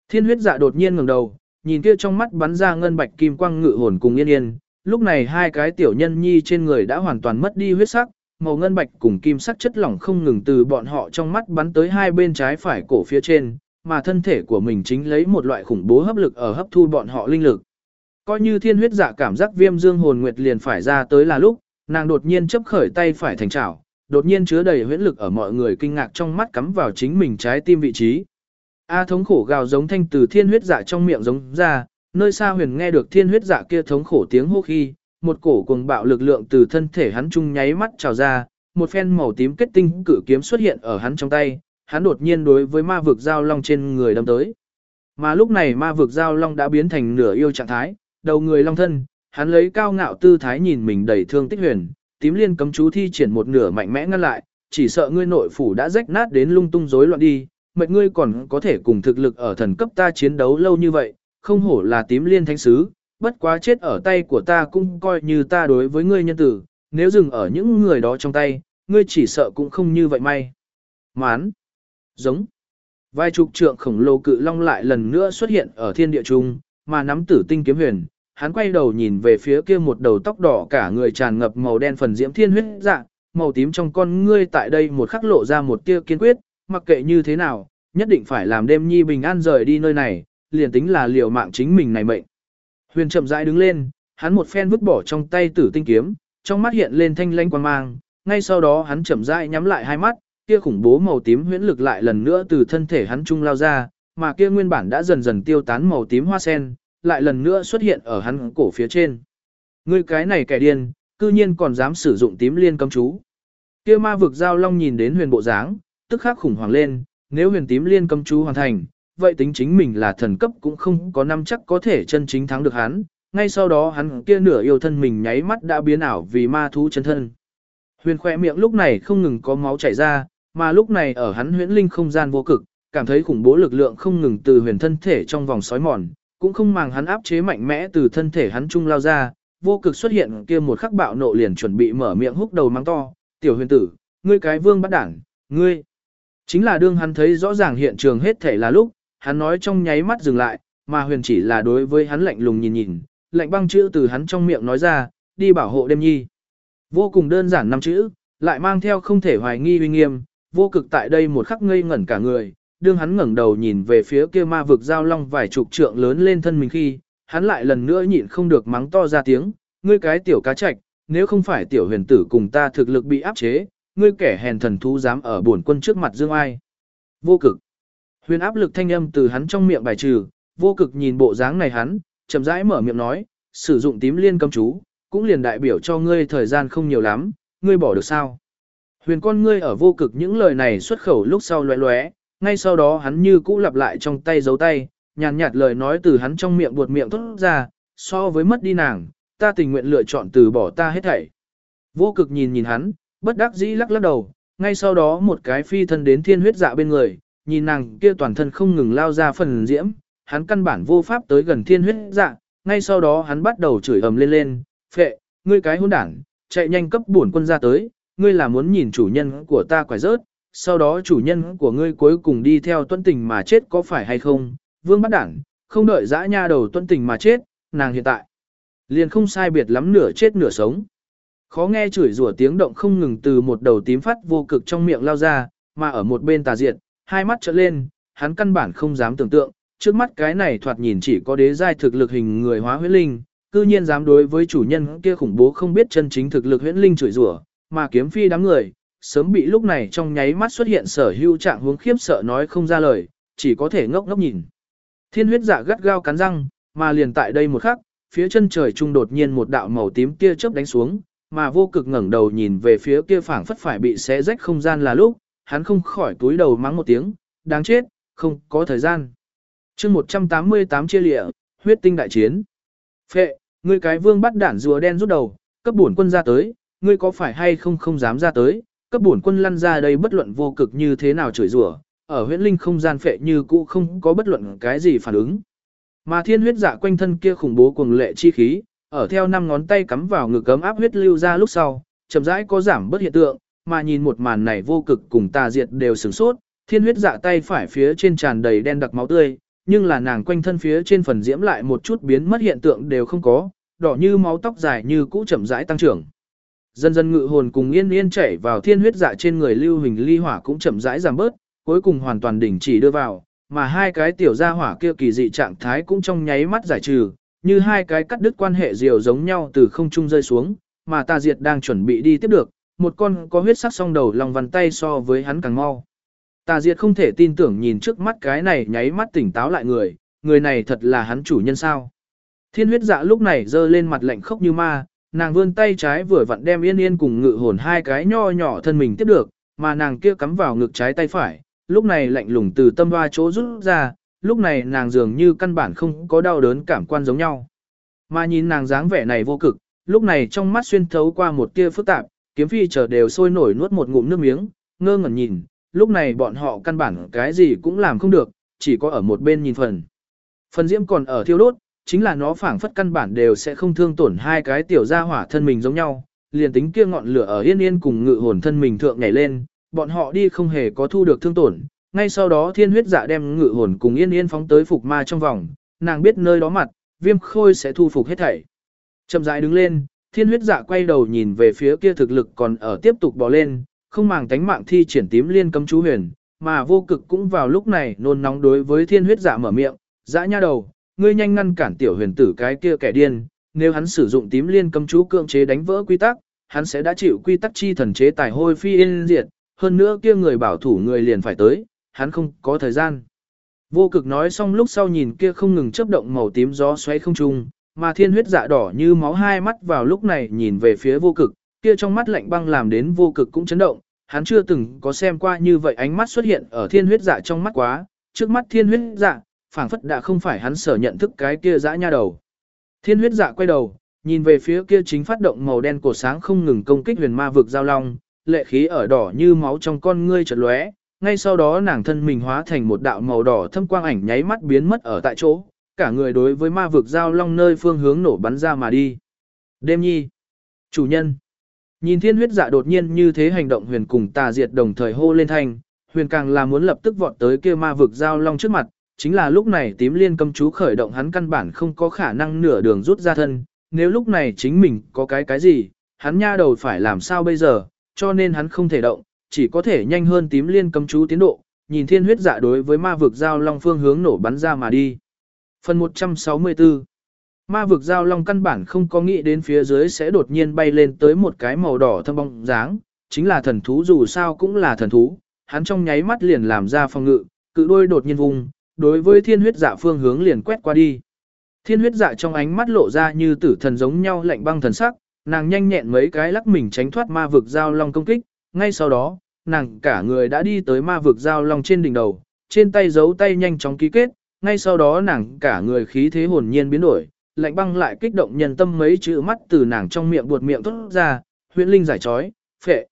Thiên huyết dạ đột nhiên ngẩng đầu, nhìn kia trong mắt bắn ra ngân bạch kim quang ngự hồn cùng yên yên, lúc này hai cái tiểu nhân nhi trên người đã hoàn toàn mất đi huyết sắc, màu ngân bạch cùng kim sắc chất lỏng không ngừng từ bọn họ trong mắt bắn tới hai bên trái phải cổ phía trên, mà thân thể của mình chính lấy một loại khủng bố hấp lực ở hấp thu bọn họ linh lực. Coi như thiên huyết dạ cảm giác viêm dương hồn nguyệt liền phải ra tới là lúc, nàng đột nhiên chấp khởi tay phải thành chảo, đột nhiên chứa đầy huyễn lực ở mọi người kinh ngạc trong mắt cắm vào chính mình trái tim vị trí. A thống khổ gào giống thanh từ thiên huyết dạ trong miệng giống ra, nơi xa huyền nghe được thiên huyết dạ kia thống khổ tiếng hô khi, một cổ cuồng bạo lực lượng từ thân thể hắn trung nháy mắt trào ra, một phen màu tím kết tinh cử kiếm xuất hiện ở hắn trong tay, hắn đột nhiên đối với ma vực giao long trên người đâm tới. Mà lúc này ma vực giao long đã biến thành nửa yêu trạng thái, đầu người long thân, hắn lấy cao ngạo tư thái nhìn mình đầy thương tích huyền, tím liên cấm chú thi triển một nửa mạnh mẽ ngăn lại, chỉ sợ ngươi nội phủ đã rách nát đến lung tung rối loạn đi, mệt ngươi còn có thể cùng thực lực ở thần cấp ta chiến đấu lâu như vậy, không hổ là tím liên thánh sứ, bất quá chết ở tay của ta cũng coi như ta đối với ngươi nhân tử, nếu dừng ở những người đó trong tay, ngươi chỉ sợ cũng không như vậy may. Mán. Giống. Vai trục trượng khổng lồ cự long lại lần nữa xuất hiện ở thiên địa trung, mà nắm tử tinh kiếm huyền, hắn quay đầu nhìn về phía kia một đầu tóc đỏ cả người tràn ngập màu đen phần diễm thiên huyết dạ, màu tím trong con ngươi tại đây một khắc lộ ra một tia kiên quyết, mặc kệ như thế nào, nhất định phải làm đêm nhi bình an rời đi nơi này, liền tính là liều mạng chính mình này mệnh. Huyền chậm rãi đứng lên, hắn một phen vứt bỏ trong tay tử tinh kiếm, trong mắt hiện lên thanh lanh quang mang, ngay sau đó hắn chậm rãi nhắm lại hai mắt, kia khủng bố màu tím huyễn lực lại lần nữa từ thân thể hắn trung lao ra, mà kia nguyên bản đã dần dần tiêu tán màu tím hoa sen, lại lần nữa xuất hiện ở hắn cổ phía trên. Ngươi cái này kẻ điên, cư nhiên còn dám sử dụng tím liên cấm chú. Kia ma vực giao long nhìn đến huyền bộ dáng, tức khắc khủng hoảng lên, nếu huyền tím liên cấm chú hoàn thành, vậy tính chính mình là thần cấp cũng không có năm chắc có thể chân chính thắng được hắn, ngay sau đó hắn kia nửa yêu thân mình nháy mắt đã biến ảo vì ma thú chân thân. Huyền khỏe miệng lúc này không ngừng có máu chảy ra, mà lúc này ở hắn huyễn linh không gian vô cực, cảm thấy khủng bố lực lượng không ngừng từ huyền thân thể trong vòng sói mòn, cũng không màng hắn áp chế mạnh mẽ từ thân thể hắn trung lao ra, vô cực xuất hiện kia một khắc bạo nộ liền chuẩn bị mở miệng húc đầu mắng to, tiểu huyền tử, ngươi cái vương bắt đảng, ngươi. Chính là đương hắn thấy rõ ràng hiện trường hết thể là lúc, hắn nói trong nháy mắt dừng lại, mà huyền chỉ là đối với hắn lạnh lùng nhìn nhìn, lạnh băng chữ từ hắn trong miệng nói ra, đi bảo hộ đêm nhi. Vô cùng đơn giản năm chữ, lại mang theo không thể hoài nghi uy nghiêm, vô cực tại đây một khắc ngây ngẩn cả người, đương hắn ngẩng đầu nhìn về phía kia ma vực giao long vài chục trượng lớn lên thân mình khi, hắn lại lần nữa nhịn không được mắng to ra tiếng, ngươi cái tiểu cá trạch, nếu không phải tiểu huyền tử cùng ta thực lực bị áp chế, ngươi kẻ hèn thần thú dám ở bổn quân trước mặt dương ai. Vô cực. Huyền áp lực thanh âm từ hắn trong miệng bài trừ, vô cực nhìn bộ dáng này hắn, chậm rãi mở miệng nói, sử dụng tím liên cấm chú, cũng liền đại biểu cho ngươi thời gian không nhiều lắm, ngươi bỏ được sao? Huyền con ngươi ở vô cực những lời này xuất khẩu lúc sau loé loé, ngay sau đó hắn như cũ lặp lại trong tay giấu tay, nhàn nhạt lời nói từ hắn trong miệng buột miệng thốt ra, so với mất đi nàng, ta tình nguyện lựa chọn từ bỏ ta hết thảy. Vô cực nhìn nhìn hắn, bất đắc dĩ lắc lắc đầu, ngay sau đó một cái phi thân đến thiên huyết dạ bên người, nhìn nàng kia toàn thân không ngừng lao ra phần diễm, hắn căn bản vô pháp tới gần thiên huyết dạ, ngay sau đó hắn bắt đầu chửi ầm lên lên, phệ, ngươi cái hỗn đảng, chạy nhanh cấp bổn quân ra tới, ngươi là muốn nhìn chủ nhân của ta quải rớt, sau đó chủ nhân của ngươi cuối cùng đi theo tuân tình mà chết có phải hay không, vương bắt đảng, không đợi dã nha đầu tuân tình mà chết, nàng hiện tại. Liền không sai biệt lắm nửa chết nửa sống. Khó nghe chửi rủa tiếng động không ngừng từ một đầu tím phát vô cực trong miệng lao ra, mà ở một bên tà diệt, hai mắt trợn lên, hắn căn bản không dám tưởng tượng, trước mắt cái này thoạt nhìn chỉ có đế giai thực lực hình người hóa huyết linh, cư nhiên dám đối với chủ nhân kia khủng bố không biết chân chính thực lực huyễn linh chửi rủa, mà kiếm phi đám người, sớm bị lúc này trong nháy mắt xuất hiện sở hữu trạng huống khiếp sợ nói không ra lời, chỉ có thể ngốc ngốc nhìn. Thiên huyết dạ gắt gao cắn răng, mà liền tại đây một khắc, phía chân trời trung đột nhiên một đạo màu tím tia chớp đánh xuống, mà vô cực ngẩng đầu nhìn về phía kia phảng phất phải bị xé rách không gian là lúc, hắn không khỏi túi đầu mắng một tiếng, đáng chết, không có thời gian. chương 188 chia lịa, huyết tinh đại chiến. Phệ, ngươi cái vương bắt đản rùa đen rút đầu, cấp bổn quân ra tới, ngươi có phải hay không không dám ra tới, cấp bổn quân lăn ra đây bất luận vô cực như thế nào chửi rủa, ở huyễn linh không gian phệ như cũ không có bất luận cái gì phản ứng. Mà thiên huyết dạ quanh thân kia khủng bố cuồng lệ chi khí, ở theo năm ngón tay cắm vào ngực cấm áp huyết lưu ra lúc sau, chậm rãi có giảm bất hiện tượng, mà nhìn một màn này vô cực cùng tà diệt đều sửng sốt, thiên huyết dạ tay phải phía trên tràn đầy đen đặc máu tươi, nhưng là nàng quanh thân phía trên phần diễm lại một chút biến mất hiện tượng đều không có, đỏ như máu tóc dài như cũ chậm rãi tăng trưởng. Dần dần ngự hồn cùng yên yên chảy vào thiên huyết dạ trên người lưu hình ly hỏa cũng chậm rãi giảm bớt, cuối cùng hoàn toàn đỉnh chỉ đưa vào, mà hai cái tiểu gia hỏa kia kỳ dị trạng thái cũng trong nháy mắt giải trừ, như hai cái cắt đứt quan hệ diều giống nhau từ không trung rơi xuống, mà ta diệt đang chuẩn bị đi tiếp được, một con có huyết sắc song đầu lòng vằn tay so với hắn càng mau. Tà diệt không thể tin tưởng nhìn trước mắt cái này nháy mắt tỉnh táo lại người, người này thật là hắn chủ nhân sao. Thiên huyết dạ lúc này giơ lên mặt lạnh khốc như ma, nàng vươn tay trái vừa vặn đem yên yên cùng ngự hồn hai cái nho nhỏ thân mình tiếp được, mà nàng kia cắm vào ngực trái tay phải, lúc này lạnh lùng từ tâm hoa chỗ rút ra, lúc này nàng dường như căn bản không có đau đớn cảm quan giống nhau. Mà nhìn nàng dáng vẻ này vô cực, lúc này trong mắt xuyên thấu qua một tia phức tạp, kiếm phi chờ đều sôi nổi nuốt một ngụm nước miếng, ngơ ngẩn nhìn, lúc này bọn họ căn bản cái gì cũng làm không được, chỉ có ở một bên nhìn phần. Phần diễm còn ở thiêu đốt, chính là nó phảng phất căn bản đều sẽ không thương tổn hai cái tiểu gia hỏa thân mình giống nhau, liền tính kia ngọn lửa ở yên yên cùng ngự hồn thân mình thượng nhảy lên, bọn họ đi không hề có thu được thương tổn. Ngay sau đó thiên huyết dạ đem ngự hồn cùng yên yên phóng tới phục ma trong vòng, nàng biết nơi đó mặt, viêm khôi sẽ thu phục hết thảy. Chậm rãi đứng lên, thiên huyết dạ quay đầu nhìn về phía kia thực lực còn ở tiếp tục bò lên, không màng tánh mạng thi triển tím liên cấm chú huyền, mà vô cực cũng vào lúc này nôn nóng đối với thiên huyết dạ mở miệng, dã nha đầu, ngươi nhanh ngăn cản tiểu huyền tử cái kia kẻ điên, nếu hắn sử dụng tím liên cấm chú cưỡng chế đánh vỡ quy tắc, hắn sẽ đã chịu quy tắc chi thần chế tài hôi phi yên diệt, hơn nữa kia người bảo thủ người liền phải tới, hắn không có thời gian. Vô cực nói xong lúc sau nhìn kia không ngừng chớp động màu tím gió xoáy không trung, mà thiên huyết dạ đỏ như máu hai mắt vào lúc này nhìn về phía vô cực, kia trong mắt lạnh băng làm đến vô cực cũng chấn động, hắn chưa từng có xem qua như vậy ánh mắt xuất hiện ở thiên huyết dạ trong mắt quá, trước mắt thiên huyết dạ, phảng phất đã không phải hắn sở nhận thức cái kia dã nha đầu. Thiên huyết dạ quay đầu, nhìn về phía kia chính phát động màu đen cổ sáng không ngừng công kích huyền ma vực giao long, lệ khí ở đỏ như máu trong con ngươi chợt lóe, ngay sau đó nàng thân mình hóa thành một đạo màu đỏ thâm quang ảnh nháy mắt biến mất ở tại chỗ, cả người đối với ma vực giao long nơi phương hướng nổ bắn ra mà đi. Đêm nhi, chủ nhân, nhìn thiên huyết dạ đột nhiên như thế hành động huyền cùng tà diệt đồng thời hô lên thanh, huyền càng là muốn lập tức vọt tới kia ma vực giao long trước mặt, chính là lúc này tím liên cầm chú khởi động hắn căn bản không có khả năng nửa đường rút ra thân, nếu lúc này chính mình có cái cái gì, hắn nha đầu phải làm sao bây giờ, cho nên hắn không thể động, chỉ có thể nhanh hơn tím liên cầm chú tiến độ, nhìn thiên huyết dạ đối với ma vực giao long phương hướng nổ bắn ra mà đi. Phần 164 Ma vực giao long căn bản không có nghĩ đến phía dưới sẽ đột nhiên bay lên tới một cái màu đỏ thâm bóng dáng, chính là thần thú dù sao cũng là thần thú, hắn trong nháy mắt liền làm ra phòng ngự, cự đôi đột nhiên vùng, đối với thiên huyết dạ phương hướng liền quét qua đi. Thiên huyết dạ trong ánh mắt lộ ra như tử thần giống nhau lạnh băng thần sắc, nàng nhanh nhẹn mấy cái lắc mình tránh thoát ma vực giao long công kích, ngay sau đó, nàng cả người đã đi tới ma vực giao long trên đỉnh đầu, trên tay giấu tay nhanh chóng ký kết, ngay sau đó nàng cả người khí thế hồn nhiên biến đổi, lạnh băng lại kích động nhân tâm mấy chữ mắt từ nàng trong miệng buột miệng thốt ra, huyễn linh giải trói, phệ.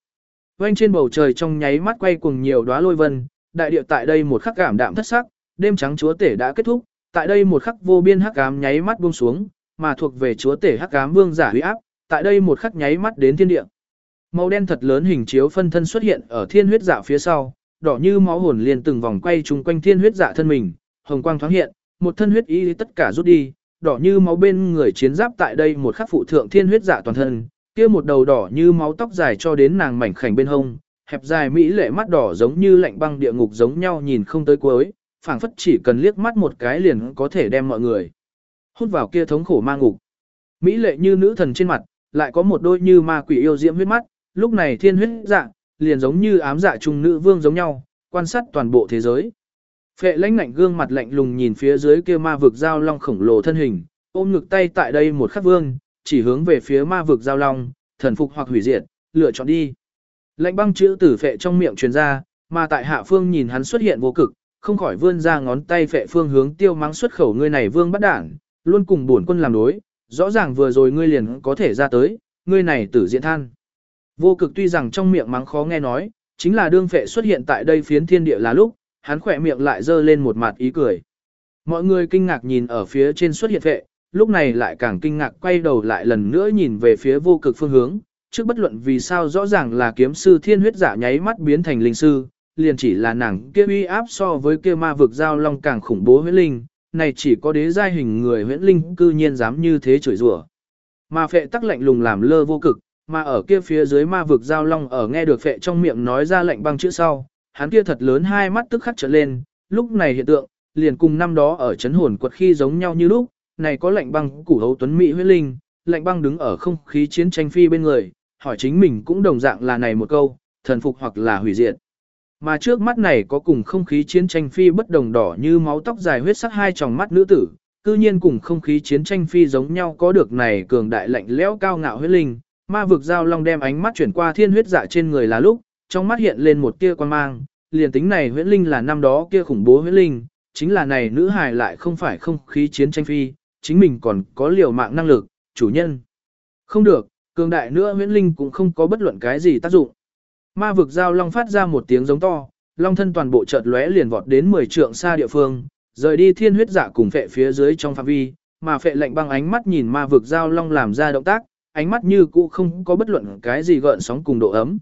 Quanh trên bầu trời trong nháy mắt quay cuồng nhiều đóa lôi vân, đại địa tại đây một khắc cảm đạm thất sắc, đêm trắng chúa tể đã kết thúc, tại đây một khắc vô biên hắc ám nháy mắt buông xuống, mà thuộc về chúa tể hắc ám vương giả huy áp, tại đây một khắc nháy mắt đến thiên địa. Màu đen thật lớn hình chiếu phân thân xuất hiện ở thiên huyết dạ phía sau, đỏ như máu hồn liền từng vòng quay chung quanh thiên huyết dạ thân mình, hồng quang thoáng hiện, một thân huyết ý tất cả rút đi, đỏ như máu bên người chiến giáp tại đây một khắc phụ thượng thiên huyết dạ toàn thân, kia một đầu đỏ như máu tóc dài cho đến nàng mảnh khảnh bên hông, hẹp dài mỹ lệ mắt đỏ giống như lạnh băng địa ngục giống nhau nhìn không tới cuối, phảng phất chỉ cần liếc mắt một cái liền có thể đem mọi người hút vào kia thống khổ ma ngục. Mỹ lệ như nữ thần trên mặt, lại có một đôi như ma quỷ yêu diễm huyết mắt, lúc này thiên huyết dạ, liền giống như ám dạ trung nữ vương giống nhau, quan sát toàn bộ thế giới. Phệ lãnh lạnh gương mặt lạnh lùng nhìn phía dưới kia ma vực giao long khổng lồ thân hình, ôm ngực tay tại đây một khắc vương, chỉ hướng về phía ma vực giao long, thần phục hoặc hủy diệt, lựa chọn đi. Lạnh băng chữ tử phệ trong miệng truyền ra, mà tại hạ phương nhìn hắn xuất hiện vô cực, không khỏi vươn ra ngón tay phệ phương hướng tiêu mắng xuất khẩu ngươi này vương bắt đảng, luôn cùng bổn quân làm đối, rõ ràng vừa rồi ngươi liền có thể ra tới, ngươi này tử diện than. Vô cực tuy rằng trong miệng mắng khó nghe nói, chính là đương phệ xuất hiện tại đây phiến thiên địa là lúc, hắn khỏe miệng lại dơ lên một mặt ý cười. Mọi người kinh ngạc nhìn ở phía trên xuất hiện phệ, lúc này lại càng kinh ngạc quay đầu lại lần nữa nhìn về phía vô cực phương hướng, trước bất luận vì sao rõ ràng là kiếm sư thiên huyết giả nháy mắt biến thành linh sư, liền chỉ là nàng kia uy áp so với kia ma vực giao long càng khủng bố huyễn linh, này chỉ có đế giai hình người huyễn linh cư nhiên dám như thế chửi rủa. Mà phệ tắc lạnh lùng làm lơ vô cực, mà ở kia phía dưới ma vực giao long ở nghe được phệ trong miệng nói ra lệnh băng chữ sau, hắn kia thật lớn hai mắt tức khắc trở lên, lúc này hiện tượng, liền cùng năm đó ở chấn hồn quật khi giống nhau như lúc, này có lệnh băng củ hấu tuấn mỹ huyết linh, lệnh băng đứng ở không khí chiến tranh phi bên người, hỏi chính mình cũng đồng dạng là này một câu, thần phục hoặc là hủy diệt. Mà trước mắt này có cùng không khí chiến tranh phi bất đồng đỏ như máu tóc dài huyết sắc hai tròng mắt nữ tử, cư nhiên cùng không khí chiến tranh phi giống nhau có được này cường đại lạnh lẽo cao ngạo huyết linh, ma vực giao long đem ánh mắt chuyển qua thiên huyết dạ trên người là lúc, trong mắt hiện lên một tia quan mang, liền tính này huyết linh là năm đó kia khủng bố huyết linh, chính là này nữ hài lại không phải không khí chiến tranh phi, chính mình còn có liều mạng năng lực, chủ nhân. Không được, cường đại nữa huyết linh cũng không có bất luận cái gì tác dụng. Ma vực giao long phát ra một tiếng giống to, long thân toàn bộ chợt lóe liền vọt đến 10 trượng xa địa phương, rời đi thiên huyết dạ cùng phệ phía dưới trong phạm vi, mà phệ lệnh băng ánh mắt nhìn ma vực giao long làm ra động tác, ánh mắt như cũ không có bất luận cái gì gợn sóng cùng độ ấm.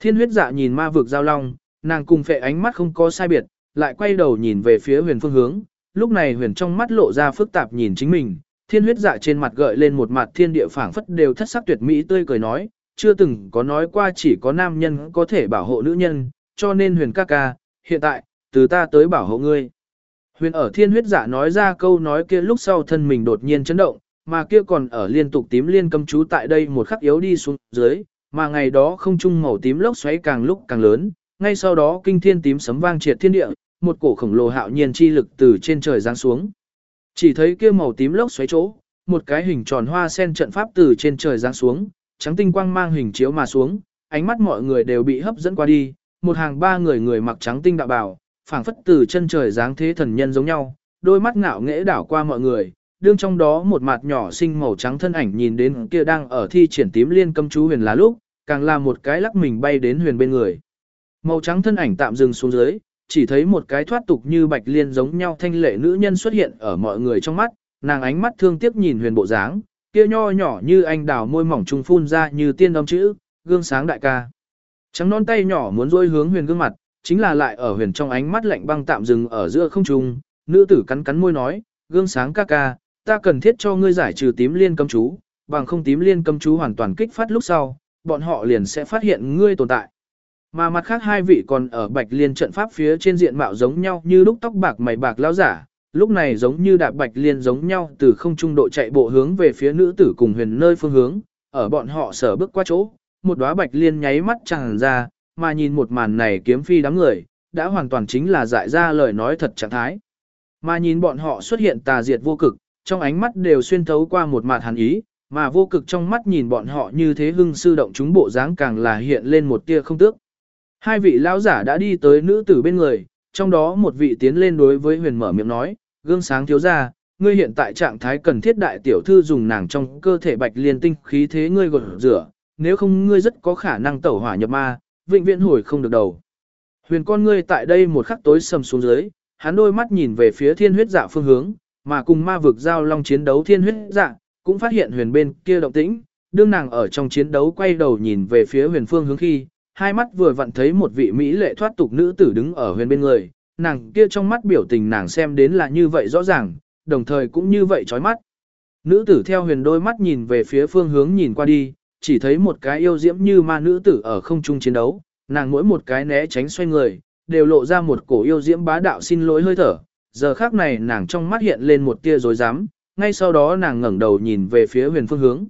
Thiên huyết dạ nhìn ma vực giao long, nàng cùng phệ ánh mắt không có sai biệt, lại quay đầu nhìn về phía huyền phương hướng, lúc này huyền trong mắt lộ ra phức tạp nhìn chính mình, thiên huyết dạ trên mặt gợi lên một mặt thiên địa phảng phất đều thất sắc tuyệt mỹ tươi cười nói, chưa từng có nói qua chỉ có nam nhân có thể bảo hộ nữ nhân, cho nên huyền ca ca, hiện tại, từ ta tới bảo hộ ngươi. Huyền ở thiên huyết giả nói ra câu nói kia lúc sau thân mình đột nhiên chấn động, mà kia còn ở liên tục tím liên cầm chú tại đây một khắc yếu đi xuống dưới, mà ngày đó không trung màu tím lốc xoáy càng lúc càng lớn, ngay sau đó kinh thiên tím sấm vang triệt thiên địa, một cổ khổng lồ hạo nhiên chi lực từ trên trời giáng xuống. Chỉ thấy kia màu tím lốc xoáy chỗ, một cái hình tròn hoa sen trận pháp từ trên trời giáng xuống, trắng tinh quang mang hình chiếu mà xuống, ánh mắt mọi người đều bị hấp dẫn qua đi, một hàng ba người người mặc trắng tinh đạo bào, phảng phất từ chân trời dáng thế thần nhân giống nhau, đôi mắt ngạo nghễ đảo qua mọi người, đương trong đó một mặt nhỏ xinh màu trắng thân ảnh nhìn đến kia đang ở thi triển tím liên cấm chú huyền là lúc, càng là một cái lắc mình bay đến huyền bên người. Màu trắng thân ảnh tạm dừng xuống dưới, chỉ thấy một cái thoát tục như bạch liên giống nhau thanh lệ nữ nhân xuất hiện ở mọi người trong mắt, nàng ánh mắt thương tiếc nhìn huyền bộ dáng, kia nho nhỏ như anh đào môi mỏng trùng phun ra như tiên âm chữ, gương sáng đại ca. Trắng non tay nhỏ muốn rôi hướng huyền gương mặt, chính là lại ở huyền trong ánh mắt lạnh băng tạm dừng ở giữa không trung, nữ tử cắn cắn môi nói, gương sáng ca ca, ta cần thiết cho ngươi giải trừ tím liên cấm chú, bằng không tím liên cấm chú hoàn toàn kích phát lúc sau, bọn họ liền sẽ phát hiện ngươi tồn tại. Mà mặt khác hai vị còn ở bạch liên trận pháp phía trên diện mạo giống nhau như lúc tóc bạc mày bạc lão giả, lúc này giống như đạp bạch liên giống nhau từ không trung độ chạy bộ hướng về phía nữ tử cùng huyền nơi phương hướng, ở bọn họ sở bước qua chỗ, một đóa bạch liên nháy mắt tràn ra, mà nhìn một màn này kiếm phi đám người, đã hoàn toàn chính là dại ra lời nói thật trạng thái. Mà nhìn bọn họ xuất hiện tà diệt vô cực, trong ánh mắt đều xuyên thấu qua một mặt hàn ý, mà vô cực trong mắt nhìn bọn họ như thế hưng sư động chúng bộ dáng càng là hiện lên một tia không tước. Hai vị lão giả đã đi tới nữ tử bên người, trong đó một vị tiến lên đối với huyền mở miệng nói, gương sáng thiếu ra, ngươi hiện tại trạng thái cần thiết đại tiểu thư dùng nàng trong cơ thể bạch liên tinh khí thế ngươi gột rửa, nếu không ngươi rất có khả năng tẩu hỏa nhập ma, vĩnh viễn hồi không được đầu. Huyền con ngươi tại đây một khắc tối sầm xuống dưới, hắn đôi mắt nhìn về phía thiên huyết dạ phương hướng, mà cùng ma vực giao long chiến đấu thiên huyết dạ, cũng phát hiện huyền bên kia động tĩnh, đương nàng ở trong chiến đấu quay đầu nhìn về phía huyền phương hướng khi, hai mắt vừa vặn thấy một vị mỹ lệ thoát tục nữ tử đứng ở huyền bên người, nàng kia trong mắt biểu tình nàng xem đến là như vậy rõ ràng, đồng thời cũng như vậy chói mắt. Nữ tử theo huyền đôi mắt nhìn về phía phương hướng nhìn qua đi, chỉ thấy một cái yêu diễm như ma nữ tử ở không trung chiến đấu, nàng mỗi một cái né tránh xoay người, đều lộ ra một cổ yêu diễm bá đạo xin lỗi hơi thở. Giờ khác này nàng trong mắt hiện lên một tia dối dám, ngay sau đó nàng ngẩng đầu nhìn về phía huyền phương hướng.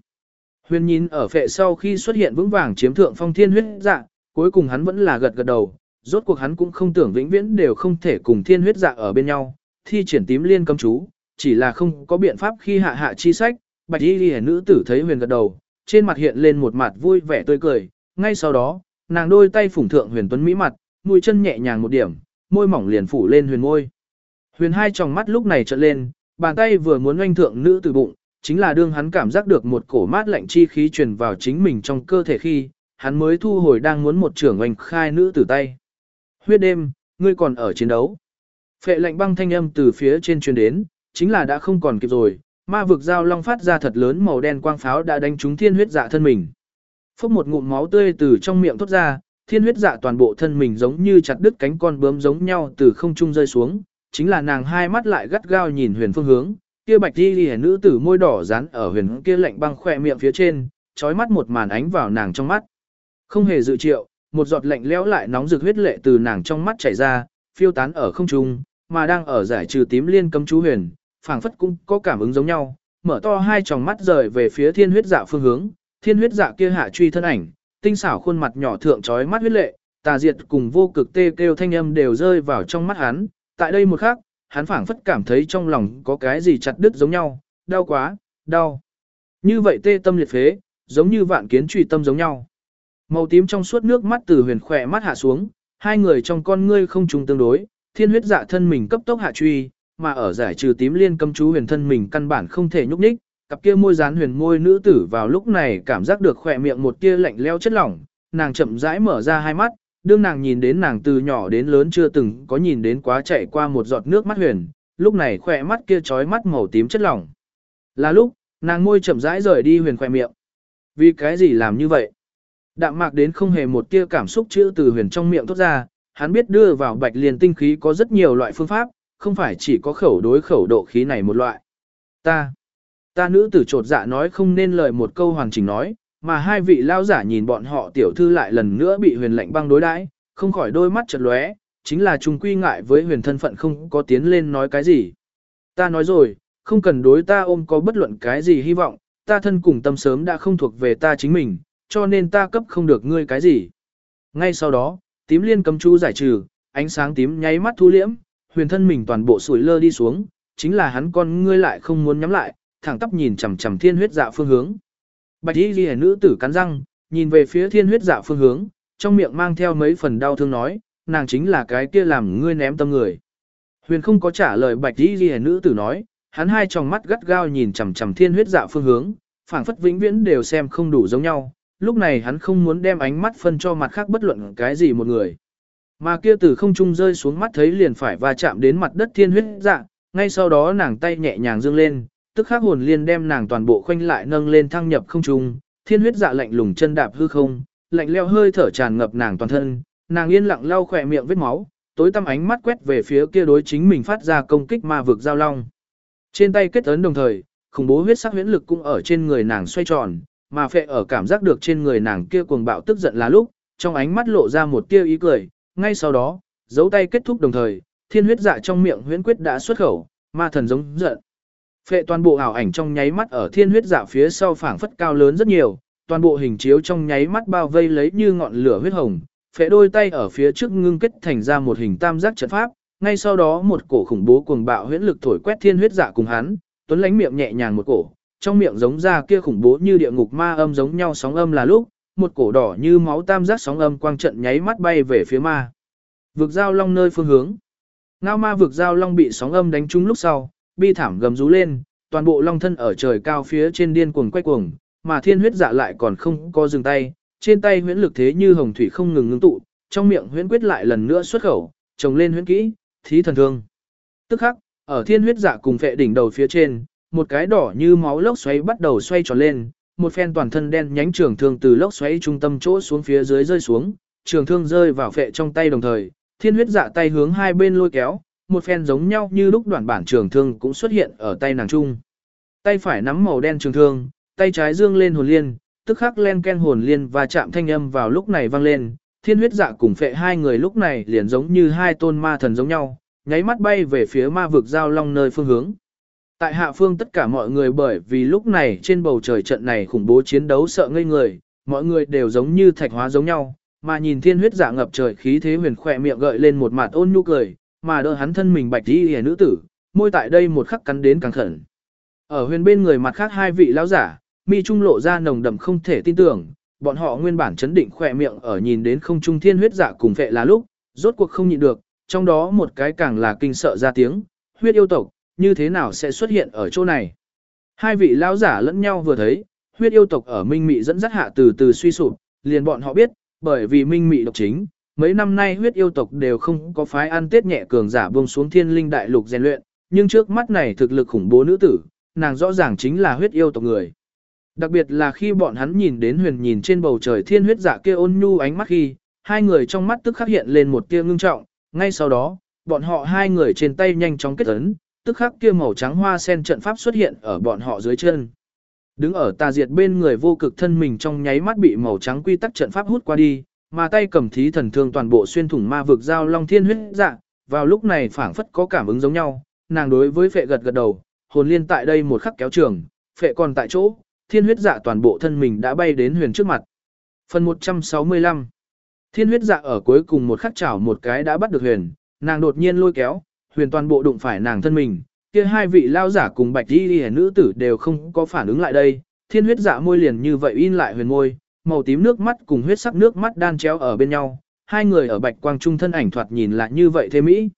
Huyền nhìn ở phệ sau khi xuất hiện vững vàng chiếm thượng phong thiên huyết dạ, cuối cùng hắn vẫn là gật gật đầu, rốt cuộc hắn cũng không tưởng vĩnh viễn đều không thể cùng thiên huyết dạ ở bên nhau, thi triển tím liên cấm chú, chỉ là không có biện pháp khi hạ hạ chi sách, bạch y ghi nữ tử thấy huyền gật đầu, trên mặt hiện lên một mặt vui vẻ tươi cười, ngay sau đó, nàng đôi tay phủng thượng huyền tuấn mỹ mặt, mũi chân nhẹ nhàng một điểm, môi mỏng liền phủ lên huyền môi. Huyền hai tròng mắt lúc này trợn lên, bàn tay vừa muốn oanh thượng nữ tử bụng, chính là đương hắn cảm giác được một cổ mát lạnh chi khí truyền vào chính mình trong cơ thể khi, hắn mới thu hồi đang muốn một trưởng oanh khai nữ tử tay. Huyết đêm, ngươi còn ở chiến đấu. Phệ lạnh băng thanh âm từ phía trên truyền đến, chính là đã không còn kịp rồi, ma vực dao long phát ra thật lớn màu đen quang pháo đã đánh trúng thiên huyết dạ thân mình. Phốc một ngụm máu tươi từ trong miệng thoát ra, thiên huyết dạ toàn bộ thân mình giống như chặt đứt cánh con bướm giống nhau từ không trung rơi xuống, chính là nàng hai mắt lại gắt gao nhìn huyền phương hướng, kia bạch đi liễu nữ tử môi đỏ dán ở huyền kia lạnh băng khỏe miệng phía trên, trói mắt một màn ánh vào nàng trong mắt. Không hề dự triệu, một giọt lạnh lẽo lại nóng rực huyết lệ từ nàng trong mắt chảy ra, phiêu tán ở không trung, mà đang ở giải trừ tím liên cấm chú huyền, phảng phất cũng có cảm ứng giống nhau, mở to hai tròng mắt rời về phía thiên huyết dạ phương hướng, thiên huyết dạ kia hạ truy thân ảnh, tinh xảo khuôn mặt nhỏ thượng trói mắt huyết lệ, tà diệt cùng vô cực tê kêu thanh âm đều rơi vào trong mắt hắn, tại đây một khắc, hắn phảng phất cảm thấy trong lòng có cái gì chặt đứt giống nhau, đau quá, đau. Như vậy tê tâm liệt phế, giống như vạn kiến truy tâm giống nhau. Màu tím trong suốt nước mắt từ huyền khỏe mắt hạ xuống, hai người trong con ngươi không trùng tương đối, thiên huyết dạ thân mình cấp tốc hạ truy, mà ở giải trừ tím liên cấm chú huyền thân mình căn bản không thể nhúc nhích, cặp kia môi dán huyền môi nữ tử vào lúc này cảm giác được khỏe miệng một tia lạnh leo chất lỏng, nàng chậm rãi mở ra hai mắt, đương nàng nhìn đến nàng từ nhỏ đến lớn chưa từng có nhìn đến quá chạy qua một giọt nước mắt huyền, lúc này khỏe mắt kia trói mắt màu tím chất lỏng. Là lúc, nàng môi chậm rãi rời đi huyền khỏe miệng. Vì cái gì làm như vậy? Đạm mạc đến không hề một tia cảm xúc chữ từ huyền trong miệng thốt ra, hắn biết đưa vào bạch liền tinh khí có rất nhiều loại phương pháp, không phải chỉ có khẩu đối khẩu độ khí này một loại. Ta, ta nữ tử trột dạ nói không nên lời một câu hoàn chỉnh nói, mà hai vị lao giả nhìn bọn họ tiểu thư lại lần nữa bị huyền lệnh băng đối đãi, không khỏi đôi mắt chật lóe, chính là chúng quy ngại với huyền thân phận không có tiến lên nói cái gì. Ta nói rồi, không cần đối ta ôm có bất luận cái gì hy vọng, ta thân cùng tâm sớm đã không thuộc về ta chính mình, cho nên ta cấp không được ngươi cái gì. Ngay sau đó, tím liên cấm chú giải trừ, ánh sáng tím nháy mắt thu liễm, huyền thân mình toàn bộ sủi lơ đi xuống, chính là hắn con ngươi lại không muốn nhắm lại, thẳng tắp nhìn chằm chằm thiên huyết dạ phương hướng. Bạch y ghi nữ tử cắn răng, nhìn về phía thiên huyết dạ phương hướng, trong miệng mang theo mấy phần đau thương nói, nàng chính là cái kia làm ngươi ném tâm người. Huyền không có trả lời bạch y ghi nữ tử nói, hắn hai tròng mắt gắt gao nhìn chằm chằm thiên huyết dạ phương hướng, phảng phất vĩnh viễn đều xem không đủ giống nhau, lúc này hắn không muốn đem ánh mắt phân cho mặt khác bất luận cái gì một người. Mà kia từ không trung rơi xuống mắt thấy liền phải va chạm đến mặt đất thiên huyết dạ, ngay sau đó nàng tay nhẹ nhàng dương lên, tức khắc hồn liên đem nàng toàn bộ khoanh lại nâng lên thăng nhập không trung, thiên huyết dạ lạnh lùng chân đạp hư không, lạnh leo hơi thở tràn ngập nàng toàn thân, nàng yên lặng lau khỏe miệng vết máu, tối tăm ánh mắt quét về phía kia đối chính mình phát ra công kích ma vực giao long. Trên tay kết ấn đồng thời, khủng bố huyết sắc huyễn lực cũng ở trên người nàng xoay tròn, mà phệ ở cảm giác được trên người nàng kia cuồng bạo tức giận là lúc, trong ánh mắt lộ ra một tia ý cười, ngay sau đó, dấu tay kết thúc đồng thời, thiên huyết dạ trong miệng huyễn quyết đã xuất khẩu, ma thần giống giận. Phệ toàn bộ ảo ảnh trong nháy mắt ở thiên huyết dạ phía sau phảng phất cao lớn rất nhiều, toàn bộ hình chiếu trong nháy mắt bao vây lấy như ngọn lửa huyết hồng, phệ đôi tay ở phía trước ngưng kết thành ra một hình tam giác trận pháp, ngay sau đó một cổ khủng bố cuồng bạo huyễn lực thổi quét thiên huyết dạ cùng hắn, tuấn lánh miệng nhẹ nhàng một cổ, trong miệng giống ra kia khủng bố như địa ngục ma âm giống nhau sóng âm là lúc, một cổ đỏ như máu tam giác sóng âm quang trận nháy mắt bay về phía ma. Vực giao long nơi phương hướng. Ngao ma vực giao long bị sóng âm đánh trúng lúc sau, bi thảm gầm rú lên, toàn bộ long thân ở trời cao phía trên điên cuồng quay cuồng, mà thiên huyết dạ lại còn không có dừng tay, trên tay huyễn lực thế như hồng thủy không ngừng ngưng tụ, trong miệng huyễn quyết lại lần nữa xuất khẩu, trồng lên huyễn kỹ, thí thần thương. Tức khắc, ở thiên huyết dạ cùng phệ đỉnh đầu phía trên, một cái đỏ như máu lốc xoáy bắt đầu xoay tròn lên, một phen toàn thân đen nhánh trường thương từ lốc xoáy trung tâm chỗ xuống phía dưới rơi xuống, trường thương rơi vào phệ trong tay đồng thời, thiên huyết dạ tay hướng hai bên lôi kéo, một phen giống nhau như lúc đoạn bản trường thương cũng xuất hiện ở tay nàng trung. Tay phải nắm màu đen trường thương, tay trái dương lên hồn liên, tức khắc len ken hồn liên và chạm thanh âm vào lúc này vang lên, thiên huyết dạ cùng phệ hai người lúc này liền giống như hai tôn ma thần giống nhau, nháy mắt bay về phía ma vực giao long nơi phương hướng. Tại hạ phương tất cả mọi người bởi vì lúc này trên bầu trời trận này khủng bố chiến đấu sợ ngây người, mọi người đều giống như thạch hóa giống nhau, mà nhìn thiên huyết dạ ngập trời khí thế huyền khỏe miệng gợi lên một mặt ôn nhu cười, mà đỡ hắn thân mình bạch đi hề nữ tử, môi tại đây một khắc cắn đến càng khẩn. Ở huyền bên người mặt khác hai vị lão giả, mi trung lộ ra nồng đậm không thể tin tưởng, bọn họ nguyên bản chấn định khỏe miệng ở nhìn đến không trung thiên huyết dạ cùng vệ là lúc, rốt cuộc không nhịn được, trong đó một cái càng là kinh sợ ra tiếng, huyết yêu tộc, như thế nào sẽ xuất hiện ở chỗ này. Hai vị lão giả lẫn nhau vừa thấy, huyết yêu tộc ở minh mị dẫn dắt hạ từ từ suy sụp, liền bọn họ biết, bởi vì minh mị độc chính, mấy năm nay huyết yêu tộc đều không có phái ăn tết nhẹ cường giả buông xuống thiên linh đại lục rèn luyện, nhưng trước mắt này thực lực khủng bố nữ tử, nàng rõ ràng chính là huyết yêu tộc người. Đặc biệt là khi bọn hắn nhìn đến huyền nhìn trên bầu trời thiên huyết giả kia ôn nhu ánh mắt khi, hai người trong mắt tức khắc hiện lên một tia ngưng trọng, ngay sau đó, bọn họ hai người trên tay nhanh chóng kết ấn, tức khắc kia màu trắng hoa sen trận pháp xuất hiện ở bọn họ dưới chân. Đứng ở tà diệt bên người vô cực thân mình trong nháy mắt bị màu trắng quy tắc trận pháp hút qua đi, mà tay cầm thí thần thương toàn bộ xuyên thủng ma vực giao long thiên huyết dạ, vào lúc này phảng phất có cảm ứng giống nhau, nàng đối với phệ gật gật đầu, hồn liên tại đây một khắc kéo trường, phệ còn tại chỗ, thiên huyết dạ toàn bộ thân mình đã bay đến huyền trước mặt. Phần 165 Thiên huyết dạ ở cuối cùng một khắc chảo một cái đã bắt được huyền, nàng đột nhiên lôi kéo, huyền toàn bộ đụng phải nàng thân mình, kia hai vị lao giả cùng bạch y đi nữ tử đều không có phản ứng lại đây, thiên huyết dạ môi liền như vậy in lại huyền môi, màu tím nước mắt cùng huyết sắc nước mắt đan chéo ở bên nhau, hai người ở bạch quang trung thân ảnh thoạt nhìn lại như vậy thế mỹ.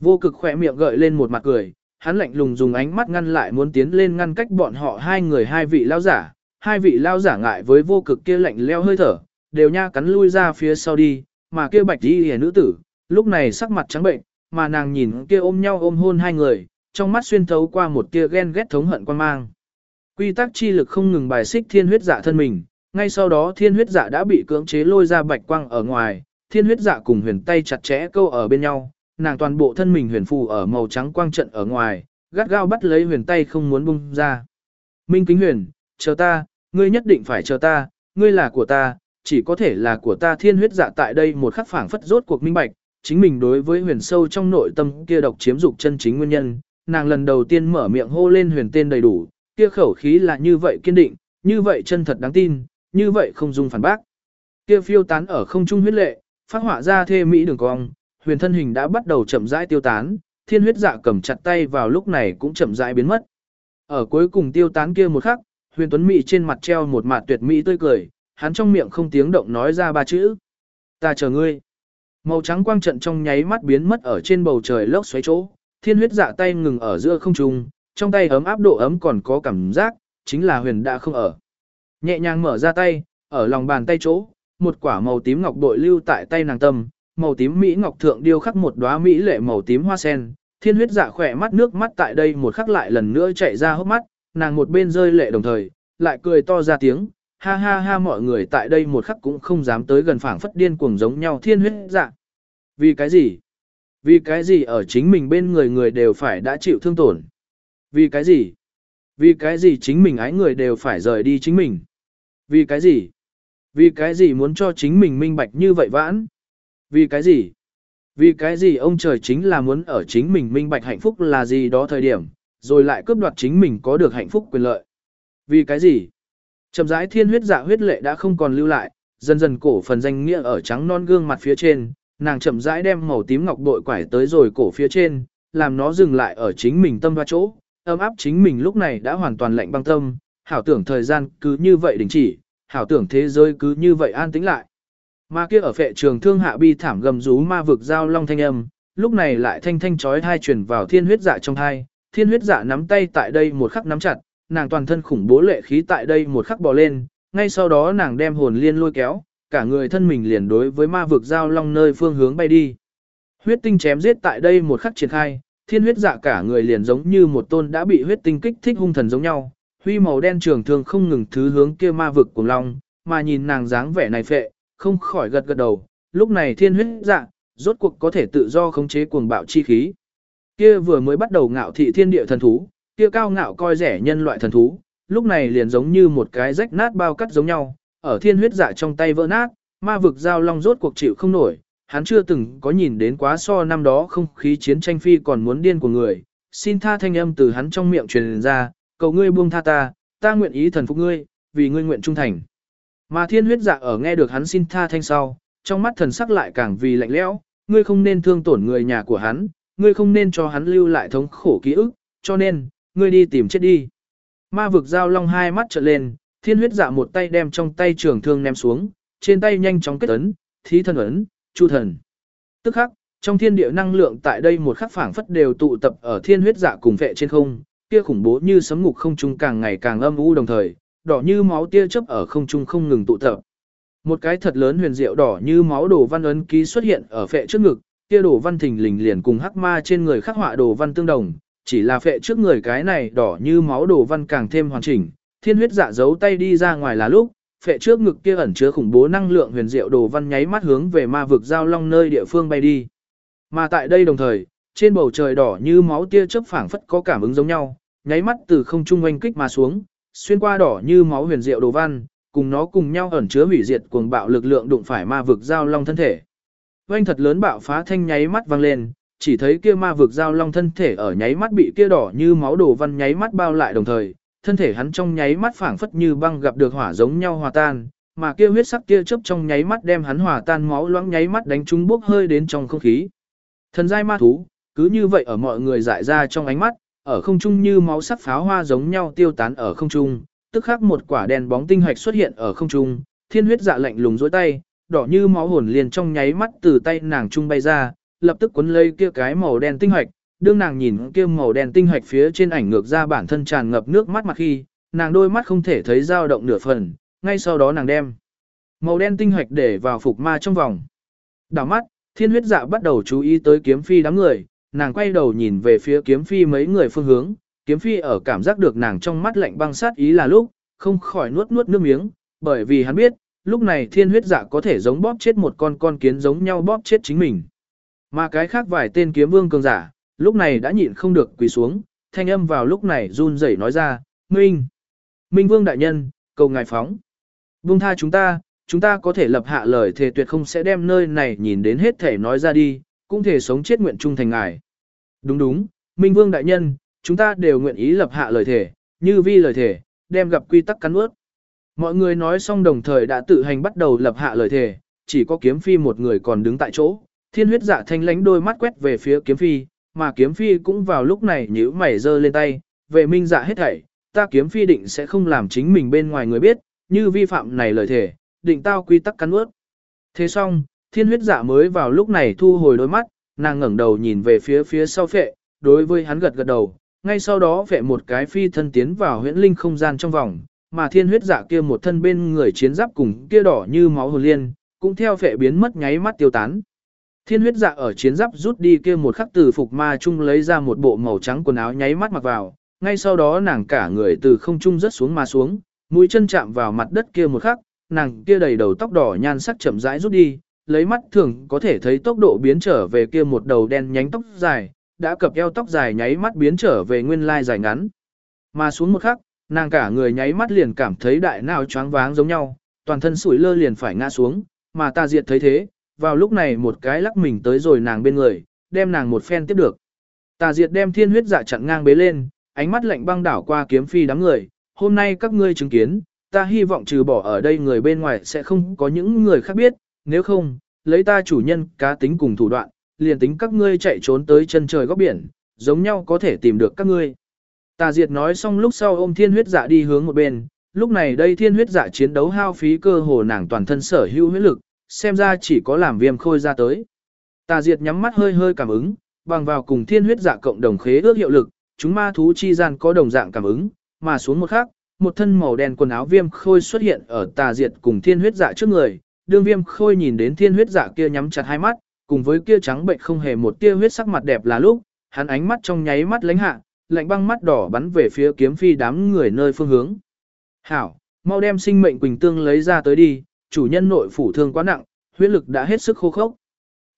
Vô cực khỏe miệng gợi lên một mặt cười, hắn lạnh lùng dùng ánh mắt ngăn lại muốn tiến lên ngăn cách bọn họ hai người hai vị lao giả, hai vị lao giả ngại với vô cực kia lạnh leo hơi thở, đều nha cắn lui ra phía sau đi, mà kia bạch y hề nữ tử, lúc này sắc mặt trắng bệnh, mà nàng nhìn kia ôm nhau ôm hôn hai người, trong mắt xuyên thấu qua một tia ghen ghét thống hận quan mang. Quy tắc chi lực không ngừng bài xích thiên huyết dạ thân mình, ngay sau đó thiên huyết dạ đã bị cưỡng chế lôi ra bạch quang ở ngoài, thiên huyết dạ cùng huyền tay chặt chẽ câu ở bên nhau, nàng toàn bộ thân mình huyền phù ở màu trắng quang trận ở ngoài, gắt gao bắt lấy huyền tay không muốn bung ra. Minh kính huyền, chờ ta, ngươi nhất định phải chờ ta, ngươi là của ta, chỉ có thể là của ta thiên huyết dạ tại đây một khắc phảng phất rốt cuộc minh bạch, chính mình đối với huyền sâu trong nội tâm kia độc chiếm dục chân chính nguyên nhân, nàng lần đầu tiên mở miệng hô lên huyền tên đầy đủ, kia khẩu khí là như vậy kiên định, như vậy chân thật đáng tin, như vậy không dung phản bác. Kia phiêu tán ở không trung huyết lệ, phát họa ra thê mỹ đường cong, huyền thân hình đã bắt đầu chậm rãi tiêu tán, thiên huyết dạ cầm chặt tay vào lúc này cũng chậm rãi biến mất. Ở cuối cùng tiêu tán kia một khắc, huyền tuấn mỹ trên mặt treo một mặt tuyệt mỹ tươi cười, hắn trong miệng không tiếng động nói ra ba chữ. Ta chờ ngươi. Màu trắng quang trận trong nháy mắt biến mất ở trên bầu trời lốc xoáy chỗ, thiên huyết dạ tay ngừng ở giữa không trung, trong tay ấm áp độ ấm còn có cảm giác, chính là huyền đã không ở. Nhẹ nhàng mở ra tay, ở lòng bàn tay chỗ, một quả màu tím ngọc bội lưu tại tay nàng tâm, màu tím mỹ ngọc thượng điêu khắc một đóa mỹ lệ màu tím hoa sen, thiên huyết dạ khỏe mắt nước mắt tại đây một khắc lại lần nữa chạy ra hốc mắt, nàng một bên rơi lệ đồng thời, lại cười to ra tiếng, ha ha ha mọi người tại đây một khắc cũng không dám tới gần phảng phất điên cuồng giống nhau thiên huyết dạ. Vì cái gì? Vì cái gì ở chính mình bên người người đều phải đã chịu thương tổn? Vì cái gì? Vì cái gì chính mình ái người đều phải rời đi chính mình? Vì cái gì? Vì cái gì muốn cho chính mình minh bạch như vậy vãn? Vì cái gì? Vì cái gì ông trời chính là muốn ở chính mình minh bạch hạnh phúc là gì đó thời điểm, rồi lại cướp đoạt chính mình có được hạnh phúc quyền lợi? Vì cái gì? Chậm rãi thiên huyết dạ huyết lệ đã không còn lưu lại, dần dần cổ phần danh nghĩa ở trắng non gương mặt phía trên, nàng chậm rãi đem màu tím ngọc bội quải tới rồi cổ phía trên, làm nó dừng lại ở chính mình tâm ba chỗ, ấm áp chính mình lúc này đã hoàn toàn lạnh băng tâm, hảo tưởng thời gian cứ như vậy đình chỉ, hảo tưởng thế giới cứ như vậy an tĩnh lại. Mà kia ở phệ trường thương hạ bi thảm gầm rú ma vực giao long thanh âm, lúc này lại thanh thanh chói thai truyền vào thiên huyết dạ trong thai, thiên huyết dạ nắm tay tại đây một khắc nắm chặt, nàng toàn thân khủng bố lệ khí tại đây một khắc bò lên, ngay sau đó nàng đem hồn liên lôi kéo, cả người thân mình liền đối với ma vực giao long nơi phương hướng bay đi. Huyết tinh chém giết tại đây một khắc triển khai, thiên huyết dạ cả người liền giống như một tôn đã bị huyết tinh kích thích hung thần giống nhau, huy màu đen trường thương không ngừng thứ hướng kia ma vực cùng long, mà nhìn nàng dáng vẻ này phệ, không khỏi gật gật đầu, lúc này thiên huyết dạ, rốt cuộc có thể tự do khống chế cuồng bạo chi khí. Kia vừa mới bắt đầu ngạo thị thiên địa thần thú, kia cao ngạo coi rẻ nhân loại thần thú, lúc này liền giống như một cái rách nát bao cắt giống nhau, ở thiên huyết dạ trong tay vỡ nát, ma vực giao long rốt cuộc chịu không nổi, hắn chưa từng có nhìn đến quá so năm đó không khí chiến tranh phi còn muốn điên của người, xin tha thanh âm từ hắn trong miệng truyền ra, cầu ngươi buông tha ta, ta nguyện ý thần phục ngươi, vì ngươi nguyện trung thành. Mà thiên huyết dạ ở nghe được hắn xin tha thanh sau, trong mắt thần sắc lại càng vì lạnh lẽo, ngươi không nên thương tổn người nhà của hắn, ngươi không nên cho hắn lưu lại thống khổ ký ức, cho nên, ngươi đi tìm chết đi. Ma vực giao long hai mắt trợn lên, thiên huyết dạ một tay đem trong tay trường thương ném xuống, trên tay nhanh chóng kết ấn, thí thần ấn, chu thần. Tức khắc, trong thiên địa năng lượng tại đây một khắc phảng phất đều tụ tập ở thiên huyết dạ cùng vệ trên không, kia khủng bố như sấm ngục không trung càng ngày càng âm u đồng thời, đỏ như máu tia chớp ở không trung không ngừng tụ tập. Một cái thật lớn huyền diệu đỏ như máu đồ văn ấn ký xuất hiện ở phệ trước ngực, kia đồ văn thình lình liền cùng hắc ma trên người khắc họa đồ văn tương đồng, chỉ là phệ trước người cái này đỏ như máu đồ văn càng thêm hoàn chỉnh. Thiên huyết dạ giấu tay đi ra ngoài là lúc, phệ trước ngực kia ẩn chứa khủng bố năng lượng huyền diệu đồ văn nháy mắt hướng về ma vực giao long nơi địa phương bay đi. Mà tại đây đồng thời, trên bầu trời đỏ như máu tia chớp phảng phất có cảm ứng giống nhau, nháy mắt từ không trung oanh kích mà xuống, xuyên qua đỏ như máu huyền diệu đồ văn, cùng nó cùng nhau ẩn chứa hủy diệt cuồng bạo lực lượng đụng phải ma vực giao long thân thể. Oanh thật lớn bạo phá thanh nháy mắt vang lên, chỉ thấy kia ma vực giao long thân thể ở nháy mắt bị kia đỏ như máu đồ văn nháy mắt bao lại đồng thời, thân thể hắn trong nháy mắt phảng phất như băng gặp được hỏa giống nhau hòa tan, mà kia huyết sắc kia chớp trong nháy mắt đem hắn hòa tan máu loãng nháy mắt đánh trúng bốc hơi đến trong không khí. Thần giai ma thú, cứ như vậy ở mọi người dại ra trong ánh mắt, ở không trung như máu sắc pháo hoa giống nhau tiêu tán ở không trung, tức khắc một quả đèn bóng tinh hạch xuất hiện ở không trung, thiên huyết dạ lạnh lùng dối tay, đỏ như máu hồn liền trong nháy mắt từ tay nàng trung bay ra, lập tức cuốn lấy kia cái màu đen tinh hạch, đương nàng nhìn kia màu đen tinh hạch phía trên ảnh ngược ra bản thân tràn ngập nước mắt mặt khi, nàng đôi mắt không thể thấy dao động nửa phần, ngay sau đó nàng đem màu đen tinh hạch để vào phục ma trong vòng. Đảo mắt, thiên huyết dạ bắt đầu chú ý tới kiếm phi đám người, nàng quay đầu nhìn về phía kiếm phi mấy người phương hướng, kiếm phi ở cảm giác được nàng trong mắt lạnh băng sát ý là lúc, không khỏi nuốt nuốt nước miếng, bởi vì hắn biết, lúc này thiên huyết dạ có thể giống bóp chết một con con kiến giống nhau bóp chết chính mình. Mà cái khác vài tên kiếm vương cường giả, lúc này đã nhịn không được quỳ xuống, thanh âm vào lúc này run rẩy nói ra, Minh, Minh vương đại nhân, cầu ngài phóng. Vương tha chúng ta, chúng ta có thể lập hạ lời thề tuyệt không sẽ đem nơi này nhìn đến hết thể nói ra đi, cũng thể sống chết nguyện trung thành ngài. Đúng đúng, Minh vương đại nhân, chúng ta đều nguyện ý lập hạ lời thề, như vi lời thề, đem gặp quy tắc cắn ướt. Mọi người nói xong đồng thời đã tự hành bắt đầu lập hạ lời thề, chỉ có kiếm phi một người còn đứng tại chỗ. Thiên huyết dạ thanh lánh đôi mắt quét về phía kiếm phi, mà kiếm phi cũng vào lúc này nhíu mày giơ lên tay, về minh dạ hết thảy, ta kiếm phi định sẽ không làm chính mình bên ngoài người biết, như vi phạm này lời thề, định tao quy tắc cắn ướt. Thế xong, thiên huyết dạ mới vào lúc này thu hồi đôi mắt, nàng ngẩng đầu nhìn về phía phía sau phệ, đối với hắn gật gật đầu, ngay sau đó phệ một cái phi thân tiến vào huyễn linh không gian trong vòng, mà thiên huyết dạ kia một thân bên người chiến giáp cùng kia đỏ như máu hồn liên, cũng theo phệ biến mất nháy mắt tiêu tán. Thiên huyết dạ ở chiến giáp rút đi kia một khắc từ phục ma chung lấy ra một bộ màu trắng quần áo nháy mắt mặc vào, ngay sau đó nàng cả người từ không trung rớt xuống mà xuống, mũi chân chạm vào mặt đất kia một khắc, nàng kia đầy đầu tóc đỏ nhan sắc chậm rãi rút đi, lấy mắt thường có thể thấy tốc độ biến trở về kia một đầu đen nhánh tóc dài, đã cập eo tóc dài nháy mắt biến trở về nguyên lai dài ngắn. Mà xuống một khắc, nàng cả người nháy mắt liền cảm thấy đại nào choáng váng giống nhau, toàn thân sủi lơ liền phải ngã xuống, mà ta diệt thấy thế, vào lúc này một cái lắc mình tới rồi nàng bên người, đem nàng một phen tiếp được. Tà diệt đem thiên huyết dạ chặn ngang bế lên, ánh mắt lạnh băng đảo qua kiếm phi đám người, hôm nay các ngươi chứng kiến, ta hy vọng trừ bỏ ở đây người bên ngoài sẽ không có những người khác biết, nếu không, lấy ta chủ nhân cá tính cùng thủ đoạn, liền tính các ngươi chạy trốn tới chân trời góc biển, giống nhau có thể tìm được các ngươi. Tà Diệt nói xong lúc sau ôm thiên huyết dạ đi hướng một bên, lúc này đây thiên huyết dạ chiến đấu hao phí cơ hồ nàng toàn thân sở hữu huyết lực, xem ra chỉ có làm viêm khôi ra tới. Tà Diệt nhắm mắt hơi hơi cảm ứng, bằng vào cùng thiên huyết dạ cộng đồng khế ước hiệu lực, chúng ma thú chi gian có đồng dạng cảm ứng, mà xuống một khắc, một thân màu đen quần áo viêm khôi xuất hiện ở Tà Diệt cùng thiên huyết dạ trước người. Đương viêm khôi nhìn đến thiên huyết dạ kia nhắm chặt hai mắt, cùng với kia trắng bệnh không hề một tia huyết sắc mặt đẹp là lúc, hắn ánh mắt trong nháy mắt lánh hạ, lạnh băng mắt đỏ bắn về phía kiếm phi đám người nơi phương hướng. Hảo, mau đem sinh mệnh quỳnh tương lấy ra tới đi, chủ nhân nội phủ thương quá nặng, huyết lực đã hết sức khô khốc.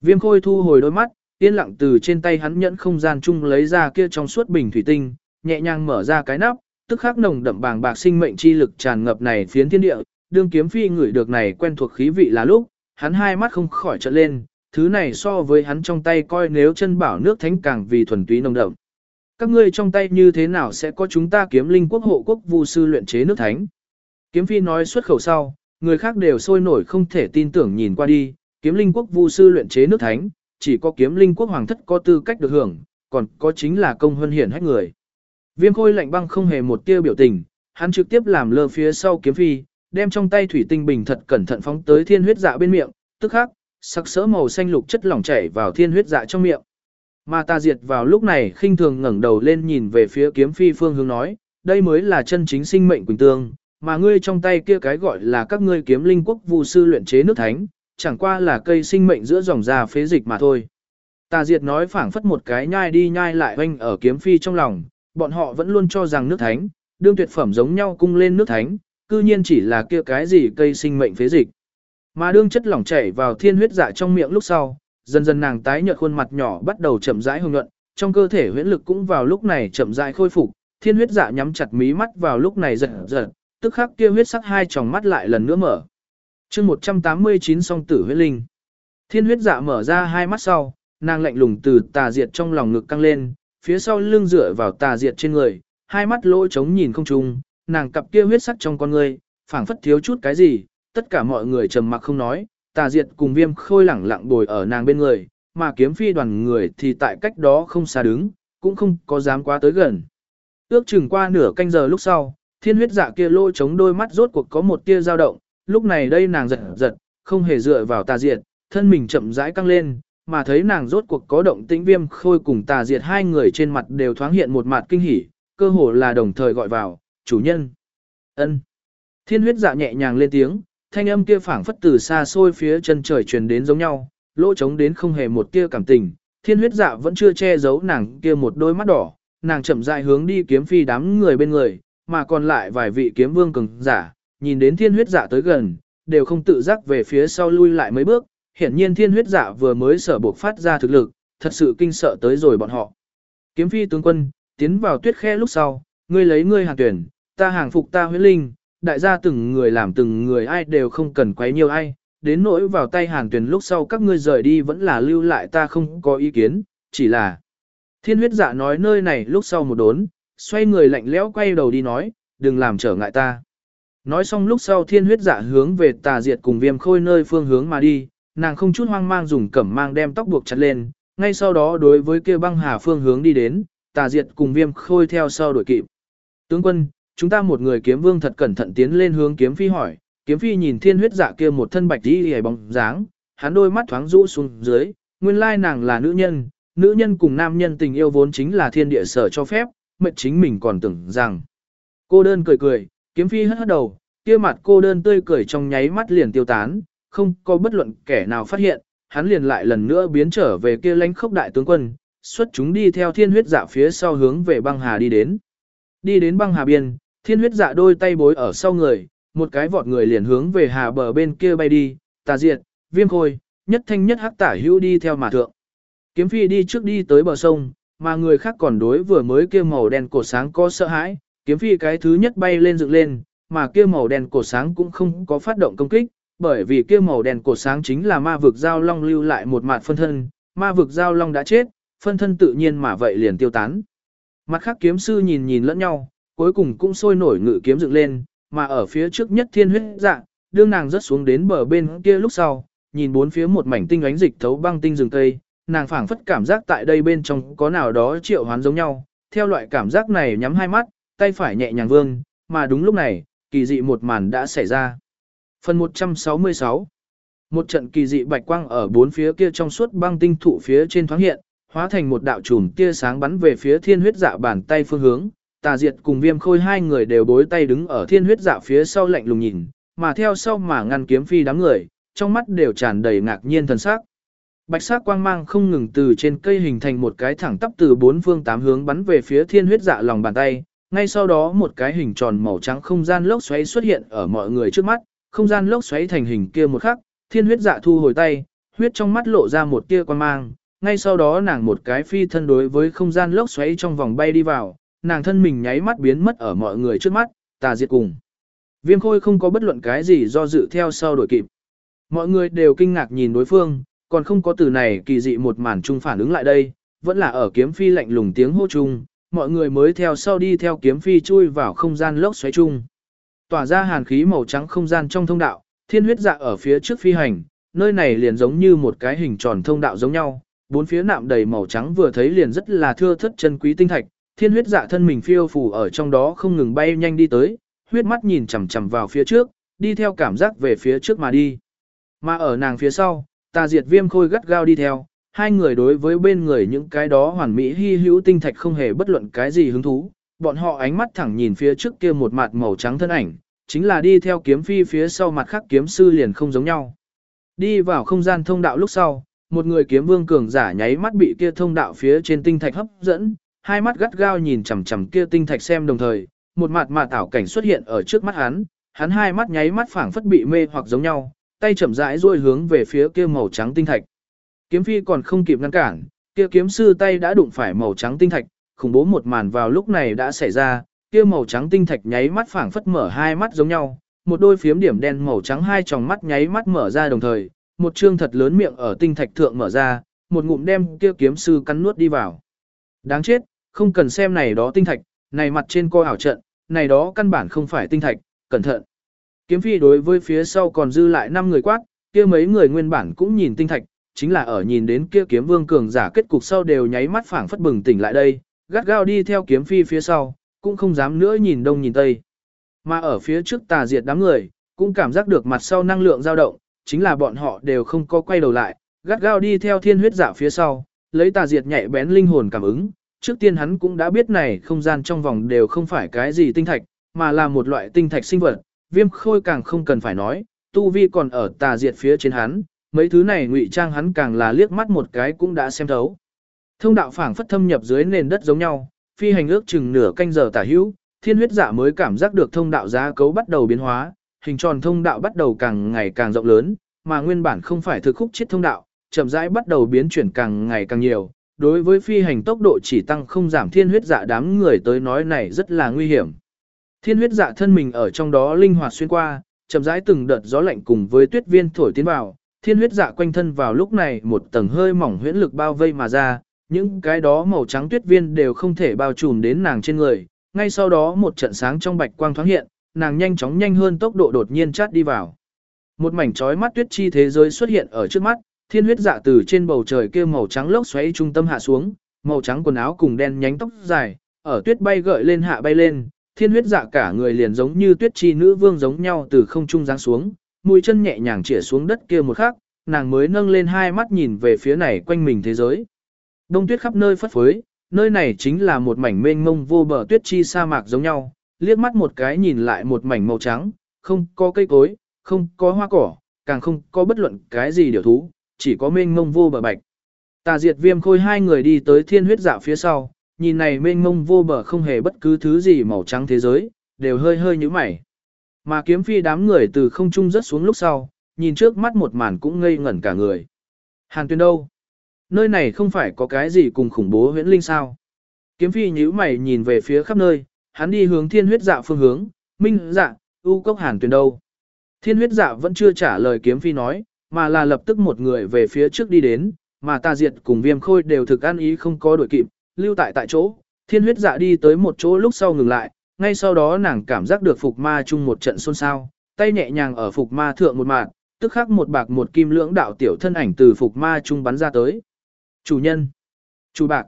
Viêm khôi thu hồi đôi mắt, yên lặng từ trên tay hắn nhẫn không gian chung lấy ra kia trong suốt bình thủy tinh, nhẹ nhàng mở ra cái nắp, tức khắc nồng đậm bàng bạc sinh mệnh chi lực tràn ngập này phiến thiên địa, đương kiếm phi ngửi được này quen thuộc khí vị là lúc, hắn hai mắt không khỏi trợn lên, thứ này so với hắn trong tay coi nếu chân bảo nước thánh càng vì thuần túy nồng đậm. Các ngươi trong tay như thế nào sẽ có chúng ta kiếm linh quốc hộ quốc vu sư luyện chế nước thánh? Kiếm phi nói xuất khẩu sau, người khác đều sôi nổi không thể tin tưởng nhìn qua đi, kiếm linh quốc vu sư luyện chế nước thánh, chỉ có kiếm linh quốc hoàng thất có tư cách được hưởng, còn có chính là công huân hiển hách người. Viêm khôi lạnh băng không hề một tia biểu tình, hắn trực tiếp làm lơ phía sau kiếm phi, đem trong tay thủy tinh bình thật cẩn thận phóng tới thiên huyết dạ bên miệng, tức khắc, sắc sỡ màu xanh lục chất lỏng chảy vào thiên huyết dạ trong miệng. Mà ta diệt vào lúc này khinh thường ngẩng đầu lên nhìn về phía kiếm phi phương hướng nói, đây mới là chân chính sinh mệnh quỳnh tương, mà ngươi trong tay kia cái gọi là các ngươi kiếm linh quốc vu sư luyện chế nước thánh, chẳng qua là cây sinh mệnh giữa dòng già phế dịch mà thôi. Tà diệt nói phảng phất một cái nhai đi nhai lại hoanh ở kiếm phi trong lòng, bọn họ vẫn luôn cho rằng nước thánh, đương tuyệt phẩm giống nhau cung lên nước thánh, cư nhiên chỉ là kia cái gì cây sinh mệnh phế dịch. Mà đương chất lỏng chảy vào thiên huyết dạ trong miệng lúc sau, dần dần nàng tái nhợt khuôn mặt nhỏ bắt đầu chậm rãi hồng nhuận, trong cơ thể huyễn lực cũng vào lúc này chậm rãi khôi phục, thiên huyết dạ nhắm chặt mí mắt vào lúc này giật giật, tức khắc kia huyết sắc hai tròng mắt lại lần nữa mở. chương 189 song tử huyết linh. Thiên huyết dạ mở ra hai mắt sau, nàng lạnh lùng từ tà diệt trong lòng ngực căng lên, phía sau lưng dựa vào tà diệt trên người, hai mắt lỗ trống nhìn không trung, nàng cặp kia huyết sắc trong con người, phảng phất thiếu chút cái gì, tất cả mọi người trầm mặc không nói, tà diệt cùng viêm khôi lẳng lặng bồi ở nàng bên người, mà kiếm phi đoàn người thì tại cách đó không xa đứng, cũng không có dám quá tới gần. Ước chừng qua nửa canh giờ lúc sau, thiên huyết dạ kia lôi chống đôi mắt rốt cuộc có một tia dao động, lúc này đây nàng giật giật, không hề dựa vào tà diệt, thân mình chậm rãi căng lên, mà thấy nàng rốt cuộc có động tĩnh viêm khôi cùng tà diệt hai người trên mặt đều thoáng hiện một mặt kinh hỉ, cơ hồ là đồng thời gọi vào, chủ nhân. ân Thiên huyết dạ nhẹ nhàng lên tiếng, thanh âm kia phảng phất từ xa xôi phía chân trời truyền đến giống nhau, lỗ trống đến không hề một tia cảm tình, thiên huyết dạ vẫn chưa che giấu nàng kia một đôi mắt đỏ, nàng chậm rãi hướng đi kiếm phi đám người bên người, mà còn lại vài vị kiếm vương cường giả, nhìn đến thiên huyết giả tới gần, đều không tự giác về phía sau lui lại mấy bước, hiển nhiên thiên huyết giả vừa mới sở buộc phát ra thực lực, thật sự kinh sợ tới rồi bọn họ. Kiếm phi tướng quân, tiến vào tuyết khe lúc sau, ngươi lấy ngươi hàng tuyển, ta hàng phục ta huyết linh, đại gia từng người làm từng người ai đều không cần quấy nhiều ai, đến nỗi vào tay hàng tuyển lúc sau các ngươi rời đi vẫn là lưu lại ta không có ý kiến, chỉ là thiên huyết giả nói nơi này lúc sau một đốn, xoay người lạnh lẽo quay đầu đi nói, đừng làm trở ngại ta. Nói xong lúc sau thiên huyết dạ hướng về tà diệt cùng viêm khôi nơi phương hướng mà đi, nàng không chút hoang mang dùng cẩm mang đem tóc buộc chặt lên, ngay sau đó đối với kia băng hà phương hướng đi đến, tà diệt cùng viêm khôi theo sau đuổi kịp. Tướng quân, chúng ta một người kiếm vương thật cẩn thận tiến lên hướng kiếm phi hỏi, kiếm phi nhìn thiên huyết dạ kia một thân bạch đi hề bóng dáng, hắn đôi mắt thoáng rũ xuống dưới, nguyên lai nàng là nữ nhân, nữ nhân cùng nam nhân tình yêu vốn chính là thiên địa sở cho phép, mệnh chính mình còn tưởng rằng. Cô đơn cười cười, kiếm phi hất hất đầu, kia mặt cô đơn tươi cười trong nháy mắt liền tiêu tán, không có bất luận kẻ nào phát hiện, hắn liền lại lần nữa biến trở về kia lãnh khốc đại tướng quân, xuất chúng đi theo thiên huyết dạ phía sau hướng về băng hà đi đến. Đi đến băng hà biên, thiên huyết dạ đôi tay bối ở sau người, một cái vọt người liền hướng về hà bờ bên kia bay đi, tà diệt, viêm khôi, nhất thanh nhất hắc tả hữu đi theo mà thượng. Kiếm phi đi trước đi tới bờ sông, mà người khác còn đối vừa mới kia màu đen cổ sáng có sợ hãi, kiếm phi cái thứ nhất bay lên dựng lên, mà kia màu đen cổ sáng cũng không có phát động công kích, bởi vì kia màu đen cổ sáng chính là ma vực giao long lưu lại một mạt phân thân, ma vực giao long đã chết, phân thân tự nhiên mà vậy liền tiêu tán. Mặt khác kiếm sư nhìn nhìn lẫn nhau, cuối cùng cũng sôi nổi ngự kiếm dựng lên, mà ở phía trước nhất thiên huyết dạng đương nàng rớt xuống đến bờ bên kia lúc sau, nhìn bốn phía một mảnh tinh ánh dịch thấu băng tinh rừng cây, nàng phảng phất cảm giác tại đây bên trong có nào đó triệu hoán giống nhau, theo loại cảm giác này nhắm hai mắt, tay phải nhẹ nhàng vương, mà đúng lúc này, kỳ dị một màn đã xảy ra. Phần 166 Một trận kỳ dị bạch quang ở bốn phía kia trong suốt băng tinh thụ phía trên thoáng hiện, hóa thành một đạo chùm tia sáng bắn về phía thiên huyết dạ bàn tay phương hướng. Tà diệt cùng viêm khôi hai người đều bối tay đứng ở thiên huyết dạ phía sau lạnh lùng nhìn, mà theo sau mà ngăn kiếm phi đám người, trong mắt đều tràn đầy ngạc nhiên thần sắc. Bạch sắc quang mang không ngừng từ trên cây hình thành một cái thẳng tắp từ bốn phương tám hướng bắn về phía thiên huyết dạ lòng bàn tay. Ngay sau đó một cái hình tròn màu trắng không gian lốc xoáy xuất hiện ở mọi người trước mắt, không gian lốc xoáy thành hình kia một khắc, thiên huyết dạ thu hồi tay, huyết trong mắt lộ ra một tia quang mang, ngay sau đó nàng một cái phi thân đối với không gian lốc xoáy trong vòng bay đi vào, nàng thân mình nháy mắt biến mất ở mọi người trước mắt, tà diệt cùng. Viêm khôi không có bất luận cái gì do dự theo sau đổi kịp. Mọi người đều kinh ngạc nhìn đối phương, còn không có từ này kỳ dị một màn chung phản ứng lại đây, vẫn là ở kiếm phi lạnh lùng tiếng hô chung, mọi người mới theo sau đi theo kiếm phi chui vào không gian lốc xoáy chung. Tỏa ra hàn khí màu trắng không gian trong thông đạo, thiên huyết dạ ở phía trước phi hành, nơi này liền giống như một cái hình tròn thông đạo giống nhau, bốn phía nạm đầy màu trắng vừa thấy liền rất là thưa thất chân quý tinh thạch, thiên huyết dạ thân mình phiêu phù ở trong đó không ngừng bay nhanh đi tới, huyết mắt nhìn chằm chằm vào phía trước, đi theo cảm giác về phía trước mà đi. Mà ở nàng phía sau, tà diệt viêm khôi gắt gao đi theo, hai người đối với bên người những cái đó hoàn mỹ hy hữu tinh thạch không hề bất luận cái gì hứng thú, bọn họ ánh mắt thẳng nhìn phía trước kia một mặt màu trắng thân ảnh, chính là đi theo kiếm phi phía sau mặt khác kiếm sư liền không giống nhau. Đi vào không gian thông đạo lúc sau, một người kiếm vương cường giả nháy mắt bị kia thông đạo phía trên tinh thạch hấp dẫn, hai mắt gắt gao nhìn chằm chằm kia tinh thạch xem đồng thời, một mặt mà thảo cảnh xuất hiện ở trước mắt hắn, hắn hai mắt nháy mắt phảng phất bị mê hoặc giống nhau, tay chậm rãi duỗi hướng về phía kia màu trắng tinh thạch. Kiếm phi còn không kịp ngăn cản, kia kiếm sư tay đã đụng phải màu trắng tinh thạch, khủng bố một màn vào lúc này đã xảy ra, kia màu trắng tinh thạch nháy mắt phảng phất mở hai mắt giống nhau, một đôi phiếm điểm đen màu trắng hai tròng mắt nháy mắt mở ra đồng thời, một trương thật lớn miệng ở tinh thạch thượng mở ra, một ngụm đem kia kiếm sư cắn nuốt đi vào. Đáng chết, không cần xem này đó tinh thạch, này mặt trên coi ảo trận, này đó căn bản không phải tinh thạch, cẩn thận. Kiếm phi đối với phía sau còn dư lại 5 người quát, kia mấy người nguyên bản cũng nhìn tinh thạch, chính là ở nhìn đến kia kiếm vương cường giả kết cục sau đều nháy mắt phảng phất bừng tỉnh lại đây, gắt gao đi theo kiếm phi phía sau, cũng không dám nữa nhìn đông nhìn tây. Mà ở phía trước tà diệt đám người, cũng cảm giác được mặt sau năng lượng dao động, chính là bọn họ đều không có quay đầu lại, gắt gao đi theo thiên huyết giả phía sau, lấy tà diệt nhạy bén linh hồn cảm ứng. Trước tiên hắn cũng đã biết này không gian trong vòng đều không phải cái gì tinh thạch, mà là một loại tinh thạch sinh vật, viêm khôi càng không cần phải nói, tu vi còn ở tà diệt phía trên hắn, mấy thứ này ngụy trang hắn càng là liếc mắt một cái cũng đã xem thấu. Thông đạo phảng phất thâm nhập dưới nền đất giống nhau, phi hành ước chừng nửa canh giờ tả hữu, thiên huyết giả mới cảm giác được thông đạo giá cấu bắt đầu biến hóa, hình tròn thông đạo bắt đầu càng ngày càng rộng lớn, mà nguyên bản không phải thực khúc chết thông đạo, chậm rãi bắt đầu biến chuyển càng ngày càng nhiều. Đối với phi hành tốc độ chỉ tăng không giảm thiên huyết dạ đám người tới nói này rất là nguy hiểm. Thiên huyết dạ thân mình ở trong đó linh hoạt xuyên qua, chậm rãi từng đợt gió lạnh cùng với tuyết viên thổi tiến vào, thiên huyết dạ quanh thân vào lúc này một tầng hơi mỏng huyễn lực bao vây mà ra, những cái đó màu trắng tuyết viên đều không thể bao trùm đến nàng trên người, ngay sau đó một trận sáng trong bạch quang thoáng hiện, nàng nhanh chóng nhanh hơn tốc độ đột nhiên chát đi vào. Một mảnh trói mắt tuyết chi thế giới xuất hiện ở trước mắt, thiên huyết dạ từ trên bầu trời kia màu trắng lốc xoáy trung tâm hạ xuống, màu trắng quần áo cùng đen nhánh tóc dài, ở tuyết bay gợi lên hạ bay lên, thiên huyết dạ cả người liền giống như tuyết chi nữ vương giống nhau từ không trung giáng xuống, mũi chân nhẹ nhàng chĩa xuống đất kia một khắc, nàng mới nâng lên hai mắt nhìn về phía này quanh mình thế giới. Đông tuyết khắp nơi phất phới, nơi này chính là một mảnh mênh mông vô bờ tuyết chi sa mạc giống nhau, liếc mắt một cái nhìn lại một mảnh màu trắng, không có cây cối, không có hoa cỏ, càng không có bất luận cái gì điều thú, chỉ có mênh mông vô bờ bạch. Tà diệt viêm khôi hai người đi tới thiên huyết Dạ phía sau, nhìn này mênh mông vô bờ không hề bất cứ thứ gì màu trắng thế giới, đều hơi hơi như mày. Mà kiếm phi đám người từ không trung rớt xuống lúc sau, nhìn trước mắt một màn cũng ngây ngẩn cả người. Hàn tuyên đâu? Nơi này không phải có cái gì cùng khủng bố huyễn linh sao? Kiếm phi nhíu mày nhìn về phía khắp nơi, hắn đi hướng thiên huyết dạ phương hướng, minh dạ, u cốc hàn tuyên đâu? Thiên huyết dạ vẫn chưa trả lời kiếm phi nói, mà là lập tức một người về phía trước đi đến, mà ta diệt cùng viêm khôi đều thực ăn ý không có đổi kịp, lưu tại tại chỗ. Thiên huyết dạ đi tới một chỗ lúc sau ngừng lại, ngay sau đó nàng cảm giác được phục ma chung một trận xôn xao, tay nhẹ nhàng ở phục ma thượng một mạng, tức khắc một bạc một kim lưỡng đạo tiểu thân ảnh từ phục ma chung bắn ra tới. Chủ nhân. Chủ bạc.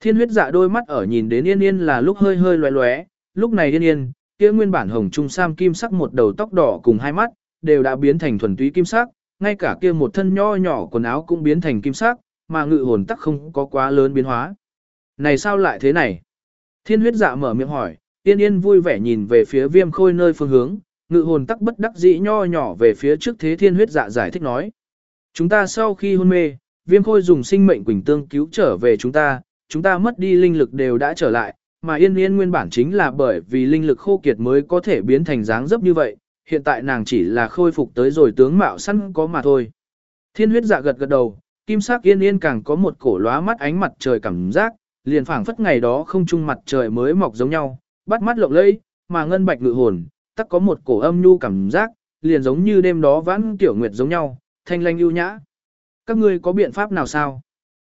Thiên huyết dạ đôi mắt ở nhìn đến yên yên là lúc hơi hơi loé loé, lúc này yên yên, kia nguyên bản hồng trung sam kim sắc một đầu tóc đỏ cùng hai mắt, đều đã biến thành thuần túy kim sắc, ngay cả kia một thân nho nhỏ quần áo cũng biến thành kim sắc, mà ngự hồn tắc không có quá lớn biến hóa. Này sao lại thế này? Thiên huyết dạ mở miệng hỏi, yên yên vui vẻ nhìn về phía viêm khôi nơi phương hướng, ngự hồn tắc bất đắc dĩ nho nhỏ về phía trước thế thiên huyết dạ giải thích nói. Chúng ta sau khi hôn mê, viêm khôi dùng sinh mệnh quỳnh tương cứu trở về chúng ta, chúng ta mất đi linh lực đều đã trở lại, mà yên yên nguyên bản chính là bởi vì linh lực khô kiệt mới có thể biến thành dáng dấp như vậy, hiện tại nàng chỉ là khôi phục tới rồi tướng mạo săn có mà thôi. Thiên huyết dạ gật gật đầu, kim sắc yên yên càng có một cổ lóa mắt ánh mặt trời cảm giác, liền phảng phất ngày đó không trung mặt trời mới mọc giống nhau, bắt mắt lộng lẫy, mà ngân bạch ngự hồn, tắc có một cổ âm nhu cảm giác, liền giống như đêm đó vãn tiểu nguyệt giống nhau, thanh lanh ưu nhã. Các ngươi có biện pháp nào sao?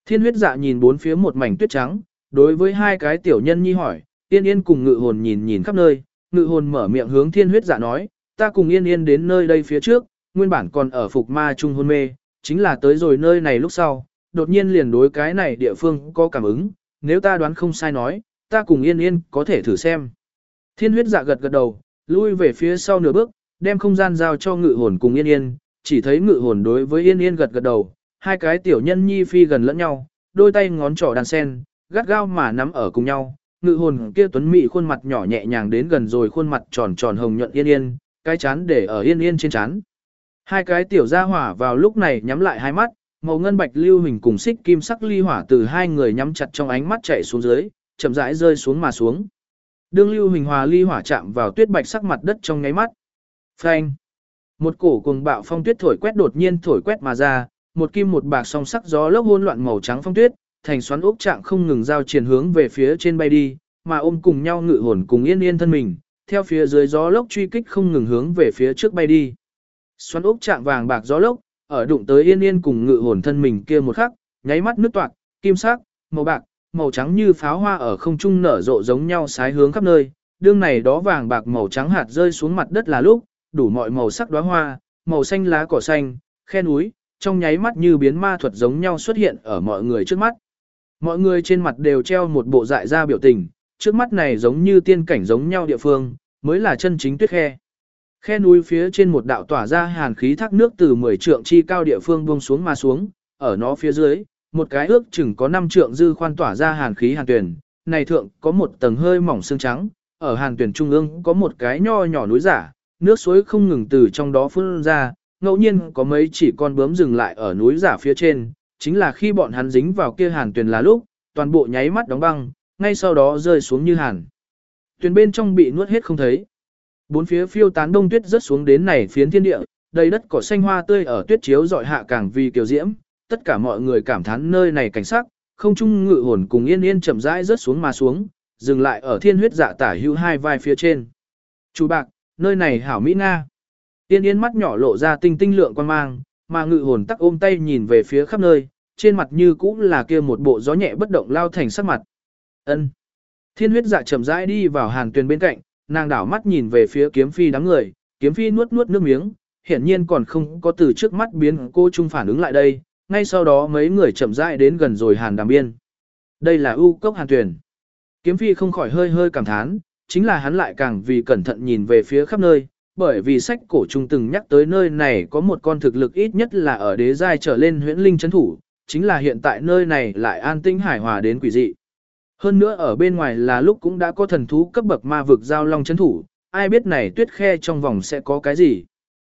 Thiên huyết dạ nhìn bốn phía một mảnh tuyết trắng, đối với hai cái tiểu nhân nhi hỏi, yên yên cùng ngự hồn nhìn nhìn khắp nơi, ngự hồn mở miệng hướng thiên huyết dạ nói, ta cùng yên yên đến nơi đây phía trước, nguyên bản còn ở phục ma trung hôn mê, chính là tới rồi nơi này lúc sau, đột nhiên liền đối cái này địa phương có cảm ứng, nếu ta đoán không sai nói, ta cùng yên yên có thể thử xem. Thiên huyết dạ gật gật đầu, lui về phía sau nửa bước, đem không gian giao cho ngự hồn cùng yên yên, chỉ thấy ngự hồn đối với yên yên gật gật đầu, hai cái tiểu nhân nhi phi gần lẫn nhau, đôi tay ngón trỏ đàn sen, gắt gao mà nắm ở cùng nhau. Ngự hồn kia tuấn mị khuôn mặt nhỏ nhẹ nhàng đến gần rồi khuôn mặt tròn tròn hồng nhuận yên yên, cái chán để ở yên yên trên chán. Hai cái tiểu gia hỏa vào lúc này nhắm lại hai mắt, màu ngân bạch lưu hình cùng xích kim sắc ly hỏa từ hai người nhắm chặt trong ánh mắt chạy xuống dưới, chậm rãi rơi xuống mà xuống. Đương lưu hình hòa ly hỏa chạm vào tuyết bạch sắc mặt đất trong nháy mắt. Phanh! Một cổ cuồng bạo phong tuyết thổi quét đột nhiên thổi quét mà ra, một kim một bạc song sắc gió lốc hỗn loạn màu trắng phong tuyết, thành xoắn ốc trạng không ngừng giao triển hướng về phía trên bay đi, mà ôm cùng nhau ngự hồn cùng yên yên thân mình, theo phía dưới gió lốc truy kích không ngừng hướng về phía trước bay đi. Xoắn ốc trạng vàng bạc gió lốc, ở đụng tới yên yên cùng ngự hồn thân mình kia một khắc, nháy mắt nước toạc, kim sắc, màu bạc, màu trắng như pháo hoa ở không trung nở rộ giống nhau sái hướng khắp nơi, đương này đó vàng bạc màu trắng hạt rơi xuống mặt đất là lúc, đủ mọi màu sắc đóa hoa, màu xanh lá cỏ xanh, khe núi, trong nháy mắt như biến ma thuật giống nhau xuất hiện ở mọi người trước mắt. Mọi người trên mặt đều treo một bộ dại ra biểu tình, trước mắt này giống như tiên cảnh giống nhau địa phương, mới là chân chính tuyết khe. Khe núi phía trên một đạo tỏa ra hàn khí thác nước từ 10 trượng chi cao địa phương buông xuống mà xuống, ở nó phía dưới, một cái ước chừng có 5 trượng dư khoan tỏa ra hàn khí hàn tuyển, này thượng có một tầng hơi mỏng xương trắng, ở hàn tuyển trung ương có một cái nho nhỏ núi giả, nước suối không ngừng từ trong đó phun ra, ngẫu nhiên có mấy chỉ con bướm dừng lại ở núi giả phía trên, chính là khi bọn hắn dính vào kia hàn tuyển là lúc, toàn bộ nháy mắt đóng băng, ngay sau đó rơi xuống như hàn. Tuyển bên trong bị nuốt hết không thấy. Bốn phía phiêu tán đông tuyết rớt xuống đến này phiến thiên địa, đầy đất cỏ xanh hoa tươi ở tuyết chiếu dọi hạ càng vì kiều diễm, tất cả mọi người cảm thán nơi này cảnh sắc, không trung ngự hồn cùng yên yên chậm rãi rớt xuống mà xuống, dừng lại ở thiên huyết dạ tả hữu hai vai phía trên. Chú bạc, nơi này hảo Mỹ Nga. Yên yên mắt nhỏ lộ ra tinh tinh lượng quan mang, mà ngự hồn tắc ôm tay nhìn về phía khắp nơi, trên mặt như cũ là kia một bộ gió nhẹ bất động lao thành sắc mặt. Ân. Thiên huyết dạ chậm rãi đi vào hàng tuyền bên cạnh, nàng đảo mắt nhìn về phía kiếm phi đám người, kiếm phi nuốt nuốt nước miếng, hiển nhiên còn không có từ trước mắt biến cô trung phản ứng lại đây, ngay sau đó mấy người chậm rãi đến gần rồi hàn đàm biên. Đây là ưu cốc hàn tuyển. Kiếm phi không khỏi hơi hơi cảm thán, chính là hắn lại càng vì cẩn thận nhìn về phía khắp nơi, bởi vì sách cổ trung từng nhắc tới nơi này có một con thực lực ít nhất là ở đế giai trở lên huyễn linh chấn thủ, chính là hiện tại nơi này lại an tinh hải hòa đến quỷ dị. Hơn nữa ở bên ngoài là lúc cũng đã có thần thú cấp bậc ma vực giao long chấn thủ, ai biết này tuyết khe trong vòng sẽ có cái gì.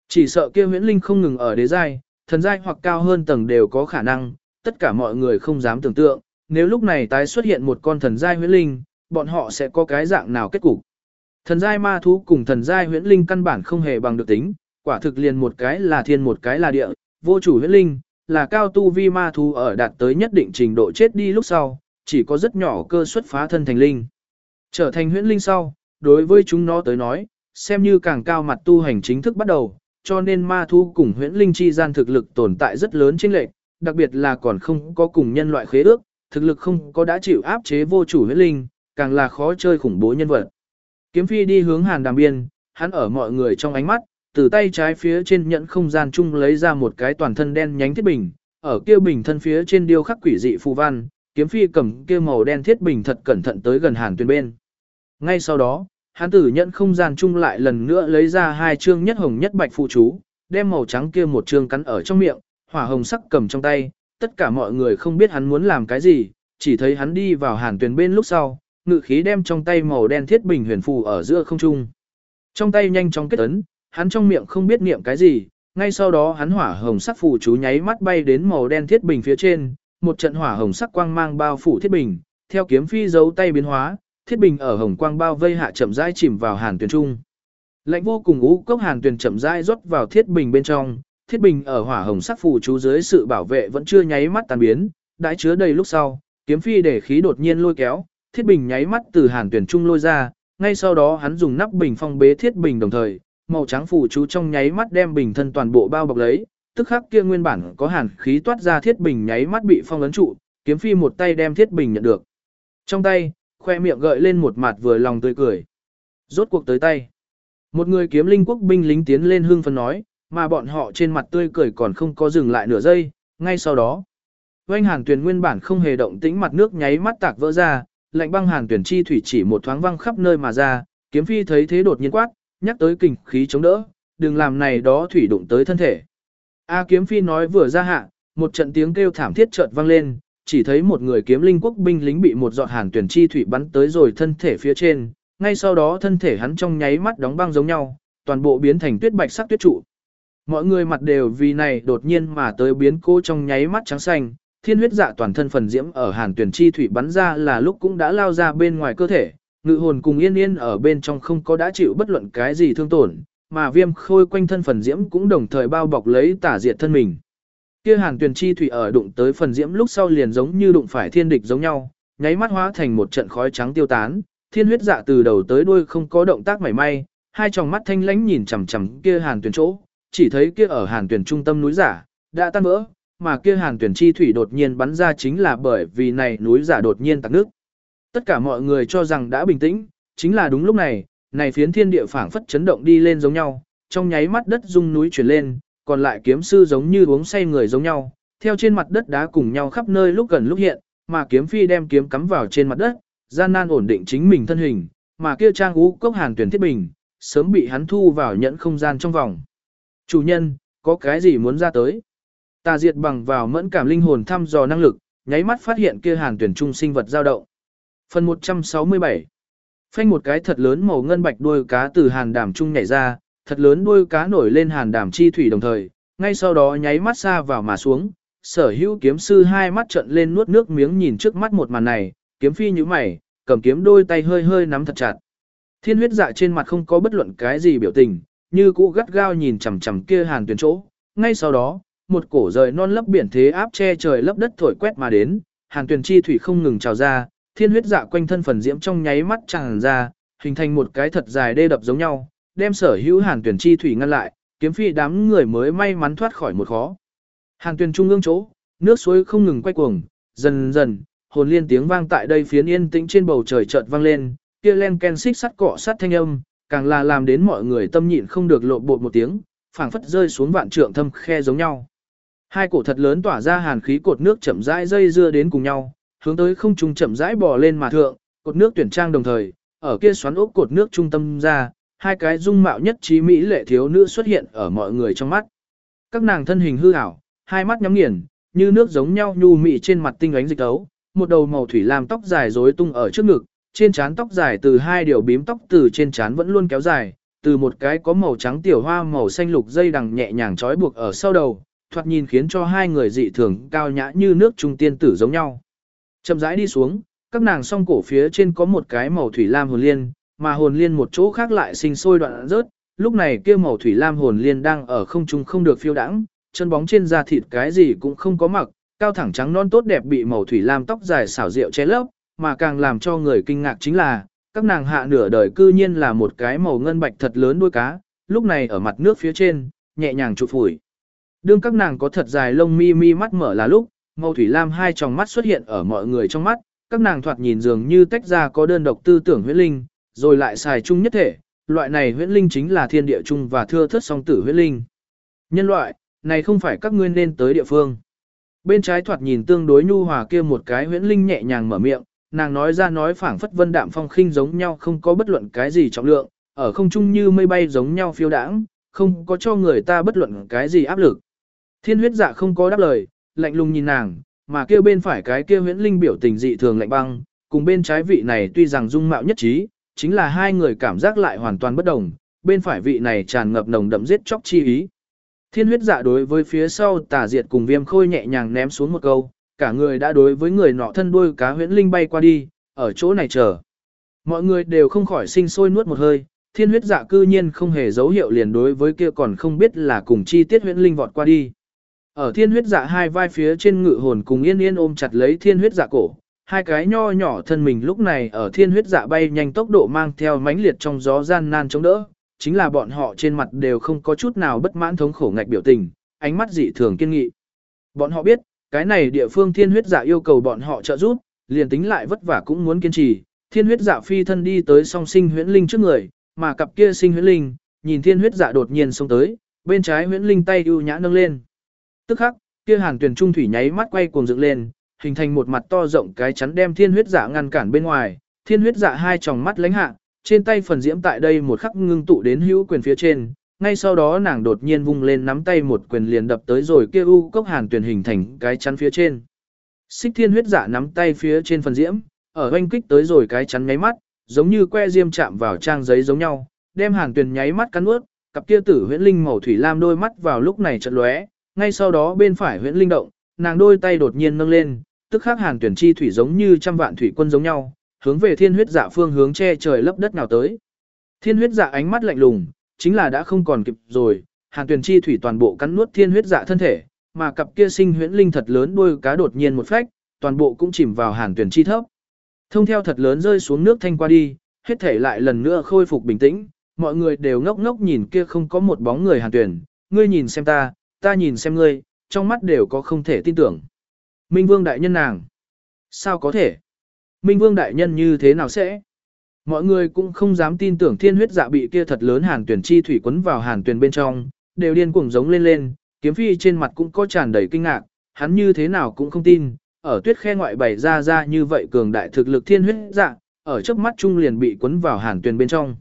Chỉ sợ kia huyễn linh không ngừng ở đế giai, thần giai hoặc cao hơn tầng đều có khả năng, tất cả mọi người không dám tưởng tượng, nếu lúc này tái xuất hiện một con thần giai huyễn linh, bọn họ sẽ có cái dạng nào kết cục. Thần giai ma thú cùng thần giai huyễn linh căn bản không hề bằng được tính, quả thực liền một cái là thiên một cái là địa, vô chủ huyễn linh, là cao tu vi ma thú ở đạt tới nhất định trình độ chết đi lúc sau, chỉ có rất nhỏ cơ xuất phá thân thành linh. Trở thành huyễn linh sau, đối với chúng nó tới nói, xem như càng cao mặt tu hành chính thức bắt đầu, cho nên ma thu cùng huyễn linh chi gian thực lực tồn tại rất lớn trên lệch, đặc biệt là còn không có cùng nhân loại khế ước, thực lực không có đã chịu áp chế vô chủ huyễn linh, càng là khó chơi khủng bố nhân vật. Kiếm phi đi hướng hàn đàm biên, hắn ở mọi người trong ánh mắt, từ tay trái phía trên nhận không gian chung lấy ra một cái toàn thân đen nhánh thiết bình, ở kia bình thân phía trên điêu khắc quỷ dị phù văn, kiếm phi cầm kia màu đen thiết bình thật cẩn thận tới gần hàn tuyên bên. Ngay sau đó, hắn tử nhận không gian chung lại lần nữa lấy ra hai chương nhất hồng nhất bạch phụ chú, đem màu trắng kia một chương cắn ở trong miệng, hỏa hồng sắc cầm trong tay, tất cả mọi người không biết hắn muốn làm cái gì, chỉ thấy hắn đi vào hàn tuyên bên lúc sau, ngự khí đem trong tay màu đen thiết bình huyền phù ở giữa không trung. Trong tay nhanh chóng kết ấn, hắn trong miệng không biết niệm cái gì, ngay sau đó hắn hỏa hồng sắc phù chú nháy mắt bay đến màu đen thiết bình phía trên, một trận hỏa hồng sắc quang mang bao phủ thiết bình, theo kiếm phi giấu tay biến hóa, thiết bình ở hồng quang bao vây hạ chậm rãi chìm vào hàn tuyền trung. Lạnh vô cùng ú cốc hàn tuyền chậm rãi rót vào thiết bình bên trong, thiết bình ở hỏa hồng sắc phù chú dưới sự bảo vệ vẫn chưa nháy mắt tan biến, đãi chứa đầy lúc sau, kiếm phi để khí đột nhiên lôi kéo, thiết bình nháy mắt từ hàn tuyển trung lôi ra, ngay sau đó hắn dùng nắp bình phong bế thiết bình đồng thời, màu trắng phù chú trong nháy mắt đem bình thân toàn bộ bao bọc lấy, tức khắc kia nguyên bản có hàn khí toát ra thiết bình nháy mắt bị phong ấn trụ, kiếm phi một tay đem thiết bình nhận được. Trong tay, khoe miệng gợi lên một mặt vừa lòng tươi cười. Rốt cuộc tới tay. Một người kiếm linh quốc binh lính tiến lên hương phân nói, mà bọn họ trên mặt tươi cười còn không có dừng lại nửa giây, ngay sau đó. Oanh hàn tuyển nguyên bản không hề động tĩnh mặt nước nháy mắt tạc vỡ ra, lạnh băng hàn tuyển chi thủy chỉ một thoáng văng khắp nơi mà ra, kiếm phi thấy thế đột nhiên quát, nhắc tới kình khí chống đỡ, đừng làm này đó thủy đụng tới thân thể. A kiếm phi nói vừa ra hạ, một trận tiếng kêu thảm thiết chợt vang lên, chỉ thấy một người kiếm linh quốc binh lính bị một giọt hàn tuyển chi thủy bắn tới rồi thân thể phía trên, ngay sau đó thân thể hắn trong nháy mắt đóng băng giống nhau, toàn bộ biến thành tuyết bạch sắc tuyết trụ. Mọi người mặt đều vì này đột nhiên mà tới biến cô trong nháy mắt trắng xanh, thiên huyết dạ toàn thân phần diễm ở hàn tuyển chi thủy bắn ra là lúc cũng đã lao ra bên ngoài cơ thể, ngự hồn cùng yên yên ở bên trong không có đã chịu bất luận cái gì thương tổn, mà viêm khôi quanh thân phần diễm cũng đồng thời bao bọc lấy tả diệt thân mình. Kia hàn tuyển chi thủy ở đụng tới phần diễm lúc sau liền giống như đụng phải thiên địch giống nhau, nháy mắt hóa thành một trận khói trắng tiêu tán, thiên huyết dạ từ đầu tới đuôi không có động tác mảy may, hai tròng mắt thanh lãnh nhìn chằm chằm kia hàn tuyển chỗ, chỉ thấy kia ở hàn tuyển trung tâm núi giả, đã tan vỡ, mà kia hàn tuyển chi thủy đột nhiên bắn ra chính là bởi vì này núi giả đột nhiên tạc nước. Tất cả mọi người cho rằng đã bình tĩnh, chính là đúng lúc này, này phiến thiên địa phảng phất chấn động đi lên giống nhau, trong nháy mắt đất rung núi chuyển lên, còn lại kiếm sư giống như uống say người giống nhau, theo trên mặt đất đá cùng nhau khắp nơi lúc gần lúc hiện, mà kiếm phi đem kiếm cắm vào trên mặt đất, gian nan ổn định chính mình thân hình, mà kia trang ú cốc hàn tuyển thiết bình, sớm bị hắn thu vào nhẫn không gian trong vòng. Chủ nhân, có cái gì muốn ra tới? Tà diệt bằng vào mẫn cảm linh hồn thăm dò năng lực, nháy mắt phát hiện kia hàn tuyển trung sinh vật dao động. Phần 167 Phanh một cái thật lớn màu ngân bạch đuôi cá từ hàn đảm trung nhảy ra, thật lớn đuôi cá nổi lên hàn đảm chi thủy đồng thời, ngay sau đó nháy mắt xa vào mà xuống, sở hữu kiếm sư hai mắt trận lên nuốt nước miếng nhìn trước mắt một màn này, kiếm phi như mày, cầm kiếm đôi tay hơi hơi nắm thật chặt. Thiên huyết dạ trên mặt không có bất luận cái gì biểu tình, như cũ gắt gao nhìn chằm chằm kia hàn tuyển chỗ, ngay sau đó, một cổ rời non lấp biển thế áp che trời lấp đất thổi quét mà đến, hàn tuyển chi thủy không ngừng trào ra, thiên huyết dạ quanh thân phần diễm trong nháy mắt tràn ra, hình thành một cái thật dài đê đập giống nhau, đem sở hữu hàn tuyển chi thủy ngăn lại, kiếm phi đám người mới may mắn thoát khỏi một khó. Hàn tuyển trung ương chỗ, nước suối không ngừng quay cuồng, dần dần, hồn liên tiếng vang tại đây phiến yên tĩnh trên bầu trời chợt vang lên, kia len ken xích sắt cọ sắt thanh âm, càng là làm đến mọi người tâm nhịn không được lộ bột một tiếng, phảng phất rơi xuống vạn trượng thâm khe giống nhau. Hai cổ thật lớn tỏa ra hàn khí cột nước chậm rãi dây dưa đến cùng nhau, hướng tới không trung chậm rãi bò lên mà thượng, cột nước tuyển trang đồng thời, ở kia xoắn ốc cột nước trung tâm ra, hai cái dung mạo nhất trí mỹ lệ thiếu nữ xuất hiện ở mọi người trong mắt. Các nàng thân hình hư ảo, hai mắt nhắm nghiền, như nước giống nhau nhu mị trên mặt tinh ánh dịch tấu, một đầu màu thủy lam tóc dài rối tung ở trước ngực, trên trán tóc dài từ hai điều bím tóc từ trên trán vẫn luôn kéo dài, từ một cái có màu trắng tiểu hoa màu xanh lục dây đằng nhẹ nhàng trói buộc ở sau đầu, thoạt nhìn khiến cho hai người dị thường cao nhã như nước trung tiên tử giống nhau. Chậm rãi đi xuống, các nàng song cổ phía trên có một cái màu thủy lam hồn liên, mà hồn liên một chỗ khác lại sinh sôi đoạn rớt, lúc này kia màu thủy lam hồn liên đang ở không trung không được phiêu đãng, chân bóng trên da thịt cái gì cũng không có mặc, cao thẳng trắng non tốt đẹp bị màu thủy lam tóc dài xảo rượu che lấp, mà càng làm cho người kinh ngạc chính là, các nàng hạ nửa đời cư nhiên là một cái màu ngân bạch thật lớn đuôi cá, lúc này ở mặt nước phía trên, nhẹ nhàng chụp phủi. Đương các nàng có thật dài lông mi mi mắt mở là lúc, màu thủy lam hai tròng mắt xuất hiện ở mọi người trong mắt, các nàng thoạt nhìn dường như tách ra có đơn độc tư tưởng huyễn linh, rồi lại xài chung nhất thể, loại này huyễn linh chính là thiên địa chung và thưa thất song tử huyễn linh. Nhân loại, này không phải các ngươi nên tới địa phương. Bên trái thoạt nhìn tương đối nhu hòa kia một cái huyễn linh nhẹ nhàng mở miệng, nàng nói ra nói phảng phất vân đạm phong khinh giống nhau không có bất luận cái gì trọng lượng, ở không trung như mây bay giống nhau phiêu đãng, không có cho người ta bất luận cái gì áp lực. Thiên huyết dạ không có đáp lời, lạnh lùng nhìn nàng, mà kia bên phải cái kia huyễn linh biểu tình dị thường lạnh băng, cùng bên trái vị này tuy rằng dung mạo nhất trí, chính là hai người cảm giác lại hoàn toàn bất đồng, bên phải vị này tràn ngập nồng đậm giết chóc chi ý. Thiên huyết dạ đối với phía sau tà diệt cùng viêm khôi nhẹ nhàng ném xuống một câu, cả người đã đối với người nọ thân đuôi cá huyễn linh bay qua đi, ở chỗ này chờ. Mọi người đều không khỏi sinh sôi nuốt một hơi, thiên huyết dạ cư nhiên không hề dấu hiệu liền đối với kia còn không biết là cùng chi tiết huyễn linh vọt qua đi. Ở thiên huyết dạ hai vai phía trên ngự hồn cùng yên yên ôm chặt lấy thiên huyết dạ cổ, hai cái nho nhỏ thân mình lúc này ở thiên huyết dạ bay nhanh tốc độ mang theo mãnh liệt trong gió gian nan chống đỡ, chính là bọn họ trên mặt đều không có chút nào bất mãn thống khổ ngạch biểu tình, ánh mắt dị thường kiên nghị. Bọn họ biết, cái này địa phương thiên huyết dạ yêu cầu bọn họ trợ giúp, liền tính lại vất vả cũng muốn kiên trì. Thiên huyết dạ phi thân đi tới song sinh huyễn linh trước người, mà cặp kia sinh huyễn linh, nhìn thiên huyết dạ đột nhiên xông tới, bên trái huyễn linh tay ưu nhã nâng lên. Tức khắc, kia hàn tuyển trung thủy nháy mắt quay cuồng dựng lên, hình thành một mặt to rộng cái chắn đem thiên huyết dạ ngăn cản bên ngoài, thiên huyết dạ hai tròng mắt lánh hạ, trên tay phần diễm tại đây một khắc ngưng tụ đến hữu quyền phía trên, ngay sau đó nàng đột nhiên vung lên nắm tay một quyền liền đập tới rồi kia u cốc hàn tuyển hình thành cái chắn phía trên. Xích thiên huyết dạ nắm tay phía trên phần diễm, ở oanh kích tới rồi cái chắn nháy mắt, giống như que diêm chạm vào trang giấy giống nhau, đem hàn tuyển nháy mắt cắn ướt, cặp kia tử huyễn linh màu thủy lam đôi mắt vào lúc này chợt lóe, ngay sau đó bên phải huyễn linh động, nàng đôi tay đột nhiên nâng lên, tức khắc hàn tuyển chi thủy giống như trăm vạn thủy quân giống nhau, hướng về thiên huyết dạ phương hướng che trời lấp đất nào tới. Thiên huyết dạ ánh mắt lạnh lùng, chính là đã không còn kịp rồi, hàn tuyển chi thủy toàn bộ cắn nuốt thiên huyết dạ thân thể, mà cặp kia sinh huyễn linh thật lớn đuôi cá đột nhiên một phách, toàn bộ cũng chìm vào hàn tuyển chi thấp. Thông theo thật lớn rơi xuống nước thanh qua đi, hết thể lại lần nữa khôi phục bình tĩnh, mọi người đều ngốc ngốc nhìn kia không có một bóng người hàn tuyển, ngươi nhìn xem ta, ta nhìn xem ngươi, trong mắt đều có không thể tin tưởng. Minh Vương đại nhân nàng. Sao có thể? Minh Vương đại nhân như thế nào sẽ? Mọi người cũng không dám tin tưởng thiên huyết dạ bị kia thật lớn hàn tuyển chi thủy quấn vào hàn tuyển bên trong, đều điên cuồng giống lên lên, kiếm phi trên mặt cũng có tràn đầy kinh ngạc, hắn như thế nào cũng không tin, ở tuyết khe ngoại bày ra ra như vậy cường đại thực lực thiên huyết dạ, ở trước mắt chung liền bị quấn vào hàn tuyển bên trong.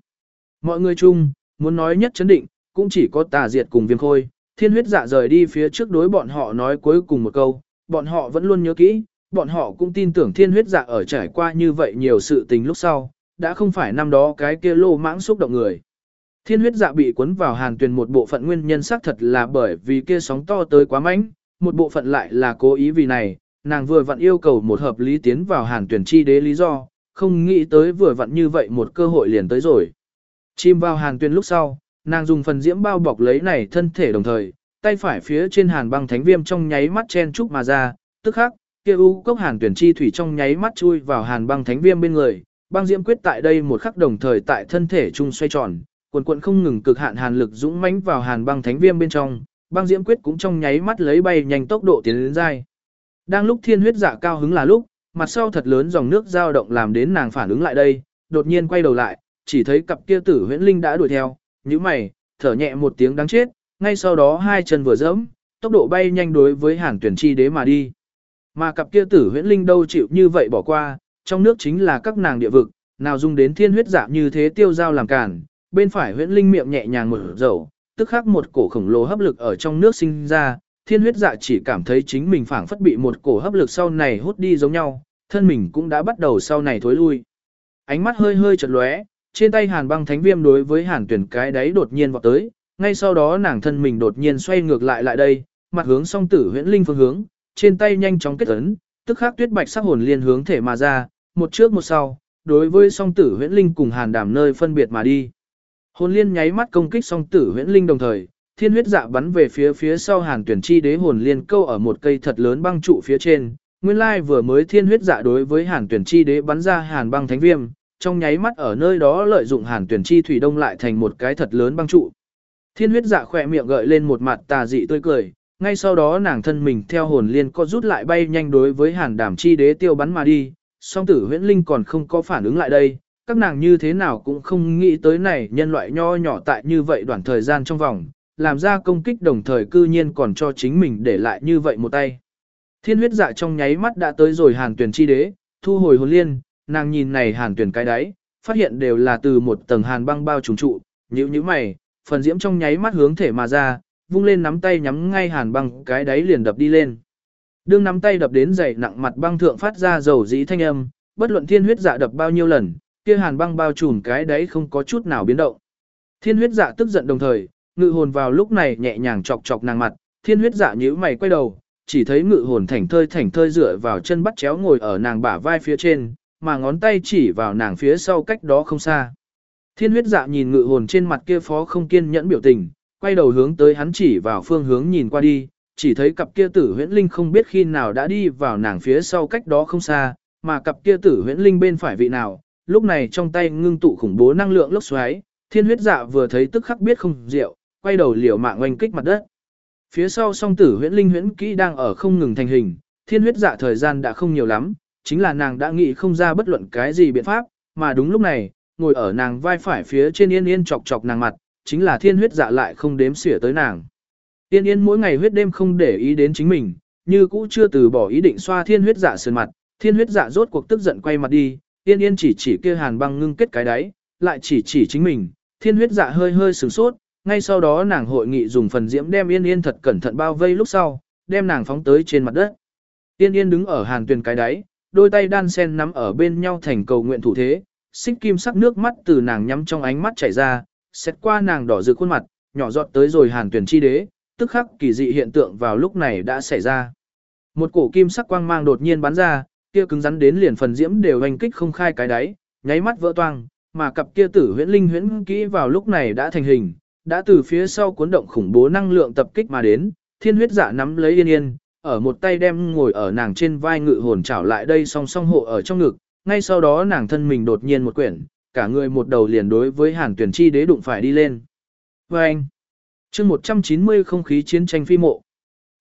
Mọi người chung, muốn nói nhất chấn định, cũng chỉ có tà diệt cùng viêm khôi, thiên huyết dạ rời đi phía trước đối bọn họ nói cuối cùng một câu, bọn họ vẫn luôn nhớ kỹ, bọn họ cũng tin tưởng thiên huyết dạ ở trải qua như vậy nhiều sự tình lúc sau, đã không phải năm đó cái kia lô mãng xúc động người. Thiên huyết dạ bị cuốn vào hàn tuyền một bộ phận nguyên nhân xác thật là bởi vì kia sóng to tới quá mạnh, một bộ phận lại là cố ý vì này, nàng vừa vặn yêu cầu một hợp lý tiến vào hàn tuyển chi đế lý do, không nghĩ tới vừa vặn như vậy một cơ hội liền tới rồi. Chim vào hàn tuyển lúc sau, nàng dùng phần diễm bao bọc lấy này thân thể đồng thời, tay phải phía trên hàn băng thánh viêm trong nháy mắt chen trúc mà ra, tức khắc, kia u cốc hàn tuyển chi thủy trong nháy mắt chui vào hàn băng thánh viêm bên người, băng diễm quyết tại đây một khắc đồng thời tại thân thể trung xoay tròn, cuộn cuộn không ngừng cực hạn hàn lực dũng mãnh vào hàn băng thánh viêm bên trong, băng diễm quyết cũng trong nháy mắt lấy bay nhanh tốc độ tiến lên dai. Đang lúc thiên huyết dạ cao hứng là lúc, mặt sau thật lớn dòng nước dao động làm đến nàng phản ứng lại đây, đột nhiên quay đầu lại, chỉ thấy cặp kia tử huyễn linh đã đuổi theo, như mày, thở nhẹ một tiếng đáng chết, ngay sau đó hai chân vừa dẫm, tốc độ bay nhanh đối với hàn tuyển chi đế mà đi. Mà cặp kia tử huyễn linh đâu chịu như vậy bỏ qua, trong nước chính là các nàng địa vực, nào dùng đến thiên huyết dạ như thế tiêu giao làm cản, bên phải huyễn linh miệng nhẹ nhàng mở dầu, tức khắc một cổ khổng lồ hấp lực ở trong nước sinh ra, thiên huyết dạ chỉ cảm thấy chính mình phảng phất bị một cổ hấp lực sau này hút đi giống nhau, thân mình cũng đã bắt đầu sau này thối lui. Ánh mắt hơi hơi chật lóe, trên tay hàn băng thánh viêm đối với hàn tuyển cái đấy đột nhiên vọt tới, ngay sau đó nàng thân mình đột nhiên xoay ngược lại lại đây, mặt hướng song tử huyễn linh phương hướng, trên tay nhanh chóng kết ấn, tức khắc tuyết bạch sắc hồn liên hướng thể mà ra, một trước một sau, đối với song tử huyễn linh cùng hàn đảm nơi phân biệt mà đi. Hồn liên nháy mắt công kích song tử huyễn linh đồng thời, thiên huyết dạ bắn về phía phía sau hàn tuyển chi đế hồn liên câu ở một cây thật lớn băng trụ phía trên. Nguyên lai vừa mới thiên huyết dạ đối với hàn tuyển chi đế bắn ra hàn băng thánh viêm, trong nháy mắt ở nơi đó lợi dụng hàn tuyển chi thủy đông lại thành một cái thật lớn băng trụ. Thiên huyết dạ khỏe miệng gợi lên một mặt tà dị tươi cười, ngay sau đó nàng thân mình theo hồn liên co rút lại bay nhanh đối với hàn đảm chi đế tiêu bắn mà đi, song tử huyễn linh còn không có phản ứng lại đây, các nàng như thế nào cũng không nghĩ tới này nhân loại nho nhỏ tại như vậy đoạn thời gian trong vòng, làm ra công kích đồng thời cư nhiên còn cho chính mình để lại như vậy một tay. Thiên huyết dạ trong nháy mắt đã tới rồi hàn tuyển chi đế, thu hồi hồn liên, nàng nhìn này hàn tuyển cái đáy, phát hiện đều là từ một tầng hàn băng bao trùng trụ, nhíu như mày, phần diễm trong nháy mắt hướng thể mà ra, vung lên nắm tay nhắm ngay hàn băng cái đáy liền đập đi lên. Đương nắm tay đập đến dày nặng mặt băng thượng phát ra dầu dĩ thanh âm, bất luận thiên huyết dạ đập bao nhiêu lần, kia hàn băng bao trùm cái đáy không có chút nào biến động. Thiên huyết dạ tức giận đồng thời, ngự hồn vào lúc này nhẹ nhàng chọc chọc nàng mặt, thiên huyết dạ nhíu mày quay đầu, chỉ thấy ngự hồn thảnh thơi thảnh thơi dựa vào chân bắt chéo ngồi ở nàng bả vai phía trên, mà ngón tay chỉ vào nàng phía sau cách đó không xa. Thiên huyết dạ nhìn ngự hồn trên mặt kia phó không kiên nhẫn biểu tình, quay đầu hướng tới hắn chỉ vào phương hướng nhìn qua đi, chỉ thấy cặp kia tử huyễn linh không biết khi nào đã đi vào nàng phía sau cách đó không xa, mà cặp kia tử huyễn linh bên phải vị nào, lúc này trong tay ngưng tụ khủng bố năng lượng lốc xoáy, thiên huyết dạ vừa thấy tức khắc biết không rượu, quay đầu liều mạng oanh kích mặt đất. Phía sau song tử huyễn linh huyễn kỹ đang ở không ngừng thành hình, thiên huyết dạ thời gian đã không nhiều lắm, chính là nàng đã nghĩ không ra bất luận cái gì biện pháp, mà đúng lúc này, ngồi ở nàng vai phải phía trên yên yên chọc chọc nàng mặt, chính là thiên huyết dạ lại không đếm xỉa tới nàng. Yên yên mỗi ngày huyết đêm không để ý đến chính mình, như cũ chưa từ bỏ ý định xoa thiên huyết dạ sườn mặt, thiên huyết dạ rốt cuộc tức giận quay mặt đi, yên yên chỉ chỉ kia hàn băng ngưng kết cái đáy, lại chỉ chỉ chính mình, thiên huyết dạ hơi hơi sửng sốt, ngay sau đó nàng hội nghị dùng phần diễm đem yên yên thật cẩn thận bao vây lúc sau, đem nàng phóng tới trên mặt đất. Yên yên đứng ở hàn tuyền cái đáy, đôi tay đan sen nắm ở bên nhau thành cầu nguyện thủ thế, xích kim sắc nước mắt từ nàng nhắm trong ánh mắt chảy ra, xét qua nàng đỏ rực khuôn mặt, nhỏ giọt tới rồi hàn tuyển chi đế, tức khắc kỳ dị hiện tượng vào lúc này đã xảy ra. Một cổ kim sắc quang mang đột nhiên bắn ra, kia cứng rắn đến liền phần diễm đều hành kích không khai cái đáy, nháy mắt vỡ toang, mà cặp kia tử huyễn linh huyễn kỹ vào lúc này đã thành hình, đã từ phía sau cuốn động khủng bố năng lượng tập kích mà đến, thiên huyết giả nắm lấy yên yên, ở một tay đem ngồi ở nàng trên vai ngự hồn chảo lại đây song song hộ ở trong ngực, ngay sau đó nàng thân mình đột nhiên một quyển, cả người một đầu liền đối với hàn tuyển chi đế đụng phải đi lên. Và anh, chương 190 không khí chiến tranh phi mộ.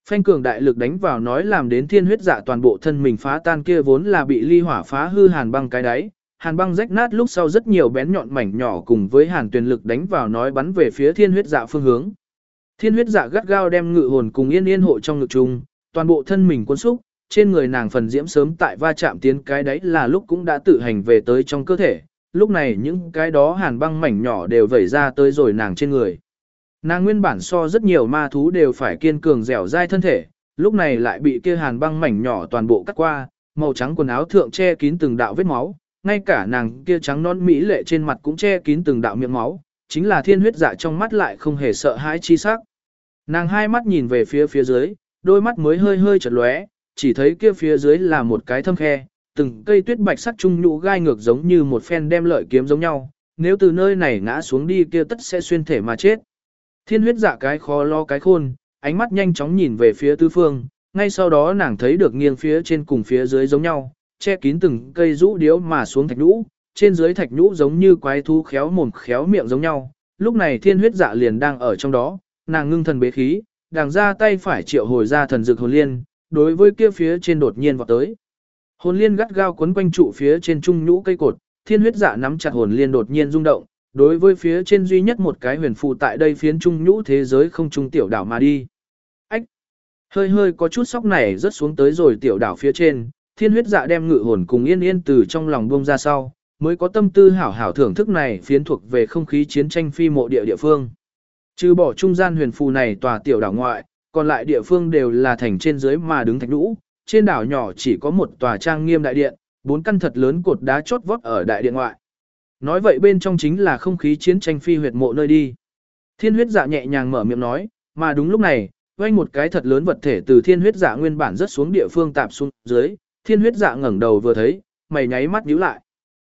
Phanh cường đại lực đánh vào nói làm đến thiên huyết dạ toàn bộ thân mình phá tan kia vốn là bị ly hỏa phá hư hàn băng cái đáy. Hàn băng rách nát lúc sau rất nhiều bén nhọn mảnh nhỏ cùng với hàn tuyển lực đánh vào nói bắn về phía thiên huyết dạ phương hướng. Thiên huyết dạ gắt gao đem ngự hồn cùng yên yên hộ trong ngực chung, toàn bộ thân mình cuốn xúc, trên người nàng phần diễm sớm tại va chạm tiến cái đấy là lúc cũng đã tự hành về tới trong cơ thể, lúc này những cái đó hàn băng mảnh nhỏ đều vẩy ra tới rồi nàng trên người. Nàng nguyên bản so rất nhiều ma thú đều phải kiên cường dẻo dai thân thể, lúc này lại bị kia hàn băng mảnh nhỏ toàn bộ cắt qua, màu trắng quần áo thượng che kín từng đạo vết máu, ngay cả nàng kia trắng non mỹ lệ trên mặt cũng che kín từng đạo miệng máu, chính là thiên huyết dạ trong mắt lại không hề sợ hãi chi sắc. Nàng hai mắt nhìn về phía phía dưới, đôi mắt mới hơi hơi chật lóe, chỉ thấy kia phía dưới là một cái thâm khe, từng cây tuyết bạch sắc trung nhũ gai ngược giống như một phen đem lợi kiếm giống nhau, nếu từ nơi này ngã xuống đi kia tất sẽ xuyên thể mà chết. Thiên huyết dạ cái khó lo cái khôn, ánh mắt nhanh chóng nhìn về phía tứ phương, ngay sau đó nàng thấy được nghiêng phía trên cùng phía dưới giống nhau, che kín từng cây rũ điếu mà xuống thạch nhũ, trên dưới thạch nhũ giống như quái thú khéo mồm khéo miệng giống nhau. Lúc này thiên huyết dạ liền đang ở trong đó, nàng ngưng thần bế khí, đàng ra tay phải triệu hồi ra thần dược hồn liên, đối với kia phía trên đột nhiên vọt tới. Hồn liên gắt gao quấn quanh trụ phía trên trung nhũ cây cột, thiên huyết dạ nắm chặt hồn liên đột nhiên rung động, đối với phía trên duy nhất một cái huyền phù tại đây phiến trung nhũ thế giới không trung tiểu đảo mà đi. Ách! Hơi hơi có chút sóc này rớt xuống tới rồi tiểu đảo phía trên, thiên huyết dạ đem ngự hồn cùng yên yên từ trong lòng buông ra sau, mới có tâm tư hảo hảo thưởng thức này phiến thuộc về không khí chiến tranh phi mộ địa địa phương. Trừ bỏ trung gian huyền phù này tòa tiểu đảo ngoại, còn lại địa phương đều là thành trên dưới mà đứng thạch lũ, trên đảo nhỏ chỉ có một tòa trang nghiêm đại điện, bốn căn thật lớn cột đá chốt vót ở đại điện ngoại. Nói vậy bên trong chính là không khí chiến tranh phi huyệt mộ nơi đi. Thiên huyết dạ nhẹ nhàng mở miệng nói, mà đúng lúc này, quanh một cái thật lớn vật thể từ thiên huyết dạ nguyên bản rất xuống địa phương tạp xuống dưới, thiên huyết dạ ngẩng đầu vừa thấy, mày nháy mắt nhíu lại.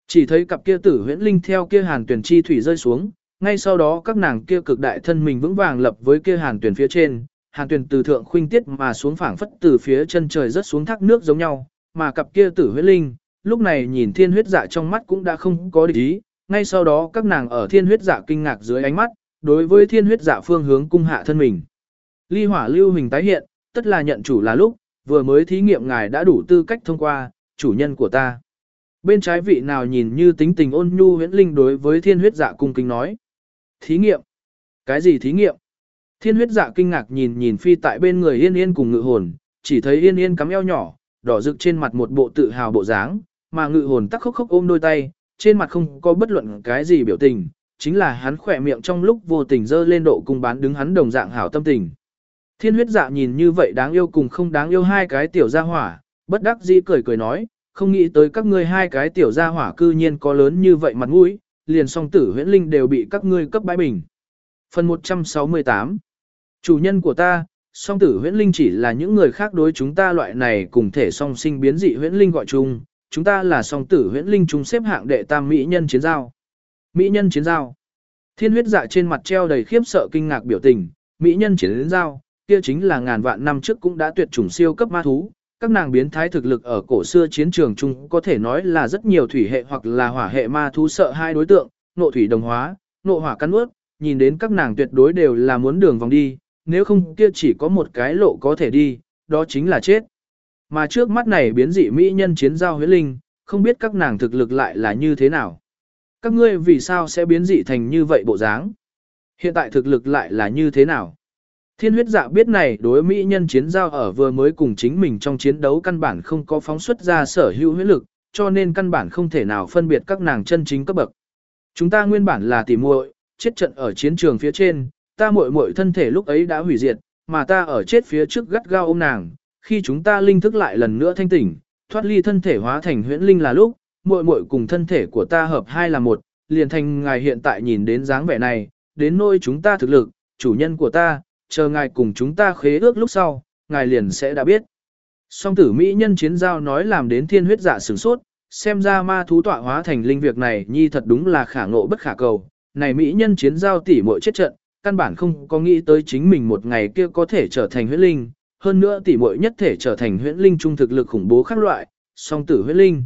Chỉ thấy cặp kia tử huyễn linh theo kia hàn tuyển chi thủy rơi xuống, ngay sau đó các nàng kia cực đại thân mình vững vàng lập với kia hàn tuyển phía trên, hàn tuyển từ thượng khuynh tiết mà xuống phảng phất từ phía chân trời rất xuống thác nước giống nhau, mà cặp kia tử huyết linh, lúc này nhìn thiên huyết dạ trong mắt cũng đã không có địch ý, ngay sau đó các nàng ở thiên huyết dạ kinh ngạc dưới ánh mắt, đối với thiên huyết dạ phương hướng cung hạ thân mình. Ly hỏa lưu hình tái hiện, tất là nhận chủ là lúc, vừa mới thí nghiệm ngài đã đủ tư cách thông qua, chủ nhân của ta. Bên trái vị nào nhìn như tính tình ôn nhu huyễn linh đối với thiên huyết dạ cung kính nói. Thí nghiệm? Cái gì thí nghiệm? Thiên huyết dạ kinh ngạc nhìn nhìn phi tại bên người yên yên cùng ngự hồn, chỉ thấy yên yên cắm eo nhỏ, đỏ rực trên mặt một bộ tự hào bộ dáng, mà ngự hồn tắc khóc khóc ôm đôi tay, trên mặt không có bất luận cái gì biểu tình, chính là hắn khỏe miệng trong lúc vô tình dơ lên độ cung bán đứng hắn đồng dạng hảo tâm tình. Thiên huyết dạ nhìn như vậy đáng yêu cùng không đáng yêu hai cái tiểu gia hỏa, bất đắc dĩ cười cười nói, không nghĩ tới các ngươi hai cái tiểu gia hỏa cư nhiên có lớn như vậy mặt mũi, liền song tử huyễn linh đều bị các ngươi cấp bãi bình. Phần 168 Chủ nhân của ta, song tử huyễn linh chỉ là những người khác đối chúng ta loại này cùng thể song sinh biến dị huyễn linh gọi chung, chúng ta là song tử huyễn linh chúng xếp hạng đệ tam mỹ nhân chiến giao. Mỹ nhân chiến giao. Thiên huyết dạ trên mặt treo đầy khiếp sợ kinh ngạc biểu tình, Mỹ nhân chiến giao, kia chính là ngàn vạn năm trước cũng đã tuyệt chủng siêu cấp ma thú. Các nàng biến thái thực lực ở cổ xưa chiến trường chung có thể nói là rất nhiều thủy hệ hoặc là hỏa hệ ma thú sợ hai đối tượng, nộ thủy đồng hóa, nộ hỏa cắn ướt, nhìn đến các nàng tuyệt đối đều là muốn đường vòng đi, nếu không kia chỉ có một cái lộ có thể đi, đó chính là chết. Mà trước mắt này biến dị mỹ nhân chiến giao huyết linh, không biết các nàng thực lực lại là như thế nào. Các ngươi vì sao sẽ biến dị thành như vậy bộ dáng? Hiện tại thực lực lại là như thế nào? Thiên huyết dạ biết này đối mỹ nhân chiến giao ở vừa mới cùng chính mình trong chiến đấu căn bản không có phóng xuất ra sở hữu huyết lực, cho nên căn bản không thể nào phân biệt các nàng chân chính cấp bậc. Chúng ta nguyên bản là tỉ muội, chết trận ở chiến trường phía trên, ta muội muội thân thể lúc ấy đã hủy diệt, mà ta ở chết phía trước gắt gao ôm nàng, khi chúng ta linh thức lại lần nữa thanh tỉnh, thoát ly thân thể hóa thành huyễn linh là lúc, muội muội cùng thân thể của ta hợp hai là một, liền thành ngài hiện tại nhìn đến dáng vẻ này, đến nôi chúng ta thực lực, chủ nhân của ta, chờ ngài cùng chúng ta khế ước lúc sau, ngài liền sẽ đã biết. Song tử Mỹ nhân chiến giao nói làm đến thiên huyết dạ sửng sốt, xem ra ma thú tọa hóa thành linh việc này nhi thật đúng là khả ngộ bất khả cầu, này Mỹ nhân chiến giao tỷ muội chết trận, căn bản không có nghĩ tới chính mình một ngày kia có thể trở thành huyết linh, hơn nữa tỷ muội nhất thể trở thành huyễn linh trung thực lực khủng bố khác loại, song tử huyễn linh.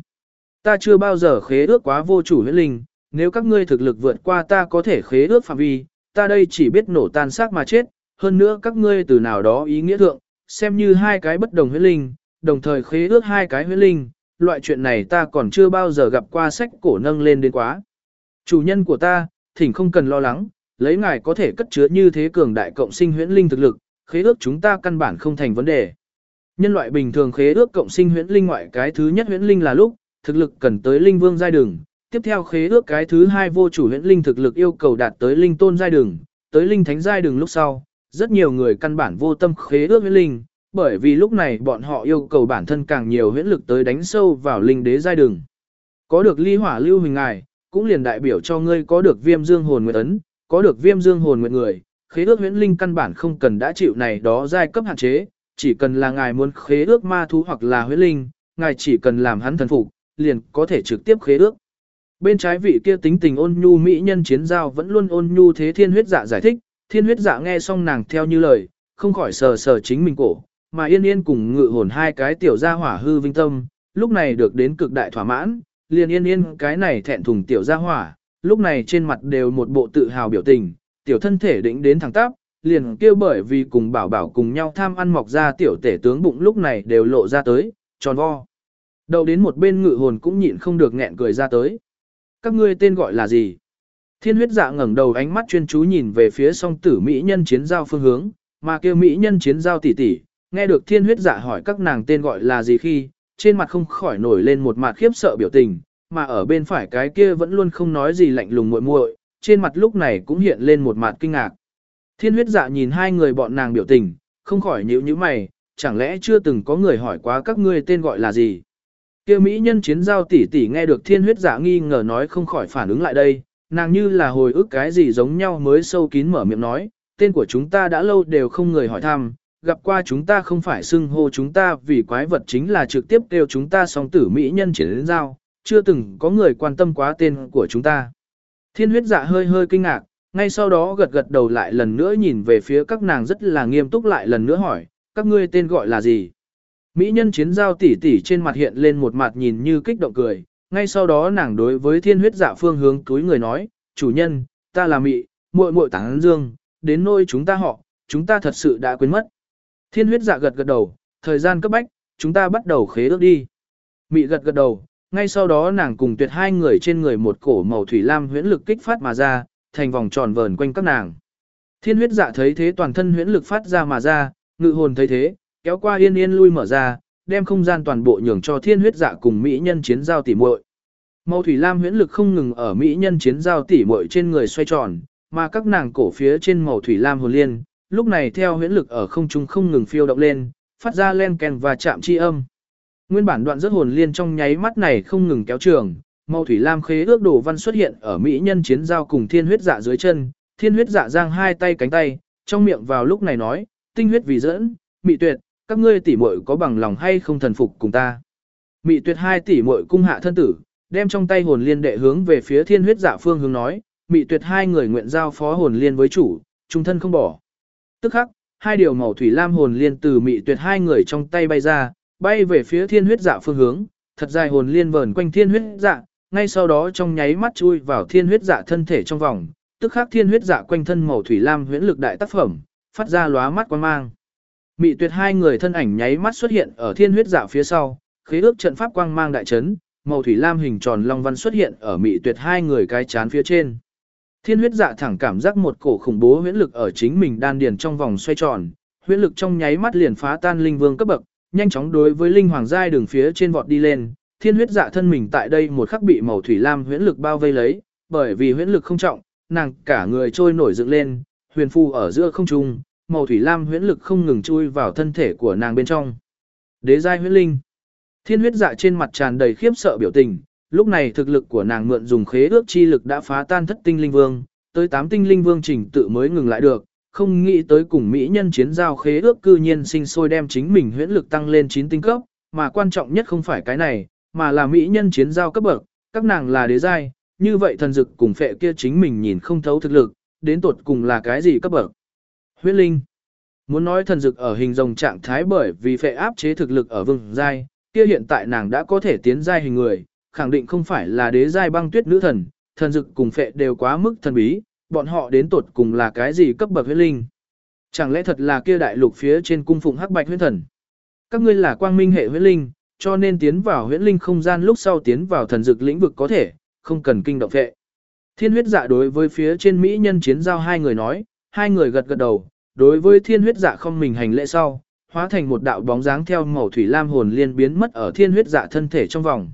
Ta chưa bao giờ khế ước quá vô chủ huyễn linh, nếu các ngươi thực lực vượt qua ta có thể khế ước phạm vi, ta đây chỉ biết nổ tan xác mà chết, hơn nữa các ngươi từ nào đó ý nghĩa thượng, xem như hai cái bất đồng huyễn linh, đồng thời khế ước hai cái huyễn linh, loại chuyện này ta còn chưa bao giờ gặp qua sách cổ nâng lên đến quá. Chủ nhân của ta, thỉnh không cần lo lắng, lấy ngài có thể cất chứa như thế cường đại cộng sinh huyễn linh thực lực, khế ước chúng ta căn bản không thành vấn đề. Nhân loại bình thường khế ước cộng sinh huyễn linh ngoại cái thứ nhất huyễn linh là lúc, thực lực cần tới linh vương giai đường, tiếp theo khế ước cái thứ hai vô chủ huyễn linh thực lực yêu cầu đạt tới linh tôn giai đường, tới linh thánh giai đường lúc sau, rất nhiều người căn bản vô tâm khế ước huyễn linh, bởi vì lúc này bọn họ yêu cầu bản thân càng nhiều huyễn lực tới đánh sâu vào linh đế giai đường. Có được ly hỏa lưu hình ngài, cũng liền đại biểu cho ngươi có được viêm dương hồn nguyệt ấn, có được viêm dương hồn nguyệt người, khế ước huyễn linh căn bản không cần đã chịu này đó giai cấp hạn chế, chỉ cần là ngài muốn khế ước ma thú hoặc là huyễn linh, ngài chỉ cần làm hắn thần phục, liền có thể trực tiếp khế ước. Bên trái vị kia tính tình ôn nhu mỹ nhân chiến giao vẫn luôn ôn nhu thế thiên huyết dạ giải thích, thiên huyết dạ nghe xong nàng theo như lời, không khỏi sờ sờ chính mình cổ, mà yên yên cùng ngự hồn hai cái tiểu gia hỏa hư vinh tâm, lúc này được đến cực đại thỏa mãn, liền yên yên cái này thẹn thùng tiểu gia hỏa, lúc này trên mặt đều một bộ tự hào biểu tình, tiểu thân thể đỉnh đến thẳng tắp, liền kêu bởi vì cùng bảo bảo cùng nhau tham ăn mọc ra tiểu tể tướng bụng lúc này đều lộ ra tới, tròn vo. Đầu đến một bên ngự hồn cũng nhịn không được nghẹn cười ra tới. Các ngươi tên gọi là gì? Thiên huyết dạ ngẩng đầu ánh mắt chuyên chú nhìn về phía song tử mỹ nhân chiến giao phương hướng, mà kêu mỹ nhân chiến giao tỷ tỷ, nghe được thiên huyết dạ hỏi các nàng tên gọi là gì khi, trên mặt không khỏi nổi lên một mặt khiếp sợ biểu tình, mà ở bên phải cái kia vẫn luôn không nói gì lạnh lùng muội muội, trên mặt lúc này cũng hiện lên một mặt kinh ngạc. Thiên huyết dạ nhìn hai người bọn nàng biểu tình, không khỏi nhíu nhíu mày, chẳng lẽ chưa từng có người hỏi quá các ngươi tên gọi là gì? Kêu mỹ nhân chiến giao tỷ tỷ nghe được thiên huyết dạ nghi ngờ nói không khỏi phản ứng lại đây, nàng như là hồi ức cái gì giống nhau mới sâu kín mở miệng nói, tên của chúng ta đã lâu đều không người hỏi thăm, gặp qua chúng ta không phải xưng hô chúng ta vì quái vật chính là trực tiếp kêu chúng ta song tử mỹ nhân chiến giao, chưa từng có người quan tâm quá tên của chúng ta. Thiên huyết dạ hơi hơi kinh ngạc, ngay sau đó gật gật đầu lại lần nữa nhìn về phía các nàng rất là nghiêm túc lại lần nữa hỏi, các ngươi tên gọi là gì? Mỹ nhân chiến giao tỷ tỷ trên mặt hiện lên một mặt nhìn như kích động cười, ngay sau đó nàng đối với thiên huyết dạ phương hướng túi người nói, chủ nhân, ta là Mỹ, muội muội táng dương, đến nôi chúng ta họ, chúng ta thật sự đã quên mất. Thiên huyết dạ gật gật đầu, thời gian cấp bách, chúng ta bắt đầu khế ước đi. Mị gật gật đầu, ngay sau đó nàng cùng tuyệt hai người trên người một cổ màu thủy lam huyễn lực kích phát mà ra, thành vòng tròn vờn quanh các nàng. Thiên huyết dạ thấy thế toàn thân huyễn lực phát ra mà ra, ngự hồn thấy thế, kéo qua yên yên lui mở ra, đem không gian toàn bộ nhường cho thiên huyết dạ cùng mỹ nhân chiến giao tỉ muội. Màu thủy lam huyễn lực không ngừng ở mỹ nhân chiến giao tỉ muội trên người xoay tròn, mà các nàng cổ phía trên màu thủy lam hồn liên, lúc này theo huyễn lực ở không trung không ngừng phiêu động lên, phát ra len ken và chạm chi âm. Nguyên bản đoạn rất hồn liên trong nháy mắt này không ngừng kéo trường, màu thủy lam khế ước đồ văn xuất hiện ở mỹ nhân chiến giao cùng thiên huyết dạ dưới chân, thiên huyết dạ giang hai tay cánh tay, trong miệng vào lúc này nói, tinh huyết vì dẫn, mị tuyệt, các ngươi tỷ muội có bằng lòng hay không thần phục cùng ta. Mị tuyệt hai tỷ muội cung hạ thân tử, đem trong tay hồn liên đệ hướng về phía thiên huyết dạ phương hướng nói, mị tuyệt hai người nguyện giao phó hồn liên với chủ, trung thân không bỏ. Tức khắc, hai điều màu thủy lam hồn liên từ mị tuyệt hai người trong tay bay ra, bay về phía thiên huyết dạ phương hướng, thật dài hồn liên vờn quanh thiên huyết dạ, ngay sau đó trong nháy mắt chui vào thiên huyết dạ thân thể trong vòng, tức khắc thiên huyết dạ quanh thân màu thủy lam huyễn lực đại tác phẩm, phát ra lóa mắt quan mang. Mị tuyệt hai người thân ảnh nháy mắt xuất hiện ở thiên huyết dạ phía sau, khế ước trận pháp quang mang đại chấn, màu thủy lam hình tròn long văn xuất hiện ở mị tuyệt hai người cái chán phía trên. Thiên huyết dạ thẳng cảm giác một cổ khủng bố huyễn lực ở chính mình đan điền trong vòng xoay tròn, huyễn lực trong nháy mắt liền phá tan linh vương cấp bậc, nhanh chóng đối với linh hoàng giai đường phía trên vọt đi lên. Thiên huyết dạ thân mình tại đây một khắc bị màu thủy lam huyễn lực bao vây lấy, bởi vì huyễn lực không trọng, nàng cả người trôi nổi dựng lên, huyền phù ở giữa không trung, màu thủy lam huyễn lực không ngừng chui vào thân thể của nàng bên trong. Đế giai huyễn linh. Thiên huyết dạ trên mặt tràn đầy khiếp sợ biểu tình, lúc này thực lực của nàng mượn dùng khế ước chi lực đã phá tan thất tinh linh vương, tới tám tinh linh vương trình tự mới ngừng lại được, không nghĩ tới cùng mỹ nhân chiến giao khế ước cư nhiên sinh sôi đem chính mình huyễn lực tăng lên 9 tinh cấp, mà quan trọng nhất không phải cái này, mà là mỹ nhân chiến giao cấp bậc, các nàng là đế giai, như vậy thần dực cùng phệ kia chính mình nhìn không thấu thực lực, đến tột cùng là cái gì cấp bậc. Huyễn linh. Muốn nói thần dực ở hình rồng trạng thái bởi vì phệ áp chế thực lực ở vương giai, kia hiện tại nàng đã có thể tiến giai hình người, khẳng định không phải là đế giai băng tuyết nữ thần, thần dực cùng phệ đều quá mức thần bí, bọn họ đến tột cùng là cái gì cấp bậc huyết linh. Chẳng lẽ thật là kia đại lục phía trên cung phụng hắc bạch huyết thần? Các ngươi là quang minh hệ huyết linh, cho nên tiến vào huyết linh không gian lúc sau tiến vào thần dực lĩnh vực có thể, không cần kinh động phệ. Thiên huyết dạ đối với phía trên mỹ nhân chiến giao hai người nói, hai người gật gật đầu, đối với thiên huyết dạ không mình hành lễ sau, hóa thành một đạo bóng dáng theo màu thủy lam hồn liên biến mất ở thiên huyết dạ thân thể trong vòng.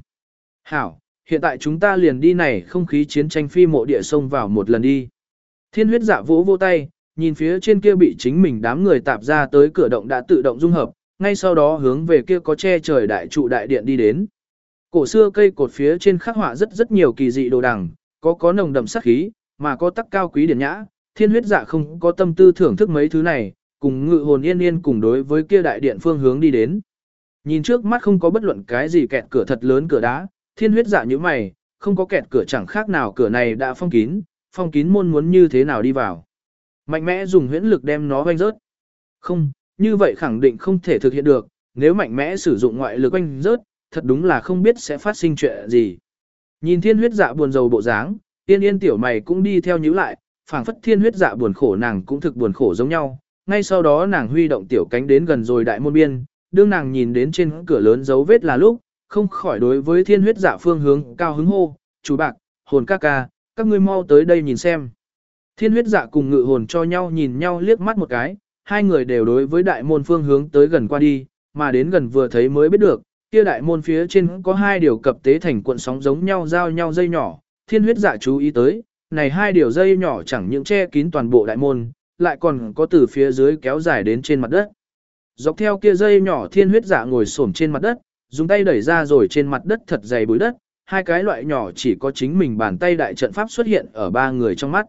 Hảo, hiện tại chúng ta liền đi này không khí chiến tranh phi mộ địa sông vào một lần đi. Thiên huyết dạ vỗ vô tay, nhìn phía trên kia bị chính mình đám người tạp ra tới cửa động đã tự động dung hợp, ngay sau đó hướng về kia có che trời đại trụ đại điện đi đến. Cổ xưa cây cột phía trên khắc họa rất rất nhiều kỳ dị đồ đằng, có có nồng đậm sắc khí, mà có tắc cao quý điển nhã, thiên huyết dạ không có tâm tư thưởng thức mấy thứ này, cùng ngự hồn yên yên cùng đối với kia đại điện phương hướng đi đến. Nhìn trước mắt không có bất luận cái gì kẹt cửa thật lớn cửa đá, thiên huyết dạ như mày, không có kẹt cửa chẳng khác nào cửa này đã phong kín, phong kín môn muốn như thế nào đi vào. Mạnh mẽ dùng huyễn lực đem nó quanh rớt. Không, như vậy khẳng định không thể thực hiện được, nếu mạnh mẽ sử dụng ngoại lực quanh rớt, thật đúng là không biết sẽ phát sinh chuyện gì. Nhìn thiên huyết dạ buồn rầu bộ dáng, tiên yên tiểu mày cũng đi theo nhíu lại, phảng phất thiên huyết dạ buồn khổ nàng cũng thực buồn khổ giống nhau. Ngay sau đó nàng huy động tiểu cánh đến gần rồi đại môn biên, đương nàng nhìn đến trên cửa lớn dấu vết là lúc, không khỏi đối với thiên huyết dạ phương hướng cao hứng hô, chú bạc, hồn ca ca, các ngươi mau tới đây nhìn xem. Thiên huyết dạ cùng ngự hồn cho nhau nhìn nhau liếc mắt một cái, hai người đều đối với đại môn phương hướng tới gần qua đi, mà đến gần vừa thấy mới biết được, kia đại môn phía trên có hai điều cập tế thành cuộn sóng giống nhau giao nhau dây nhỏ, thiên huyết dạ chú ý tới, này hai điều dây nhỏ chẳng những che kín toàn bộ đại môn, lại còn có từ phía dưới kéo dài đến trên mặt đất. Dọc theo kia dây nhỏ thiên huyết dạ ngồi xổm trên mặt đất, dùng tay đẩy ra rồi trên mặt đất thật dày bụi đất, hai cái loại nhỏ chỉ có chính mình bàn tay đại trận pháp xuất hiện ở ba người trong mắt.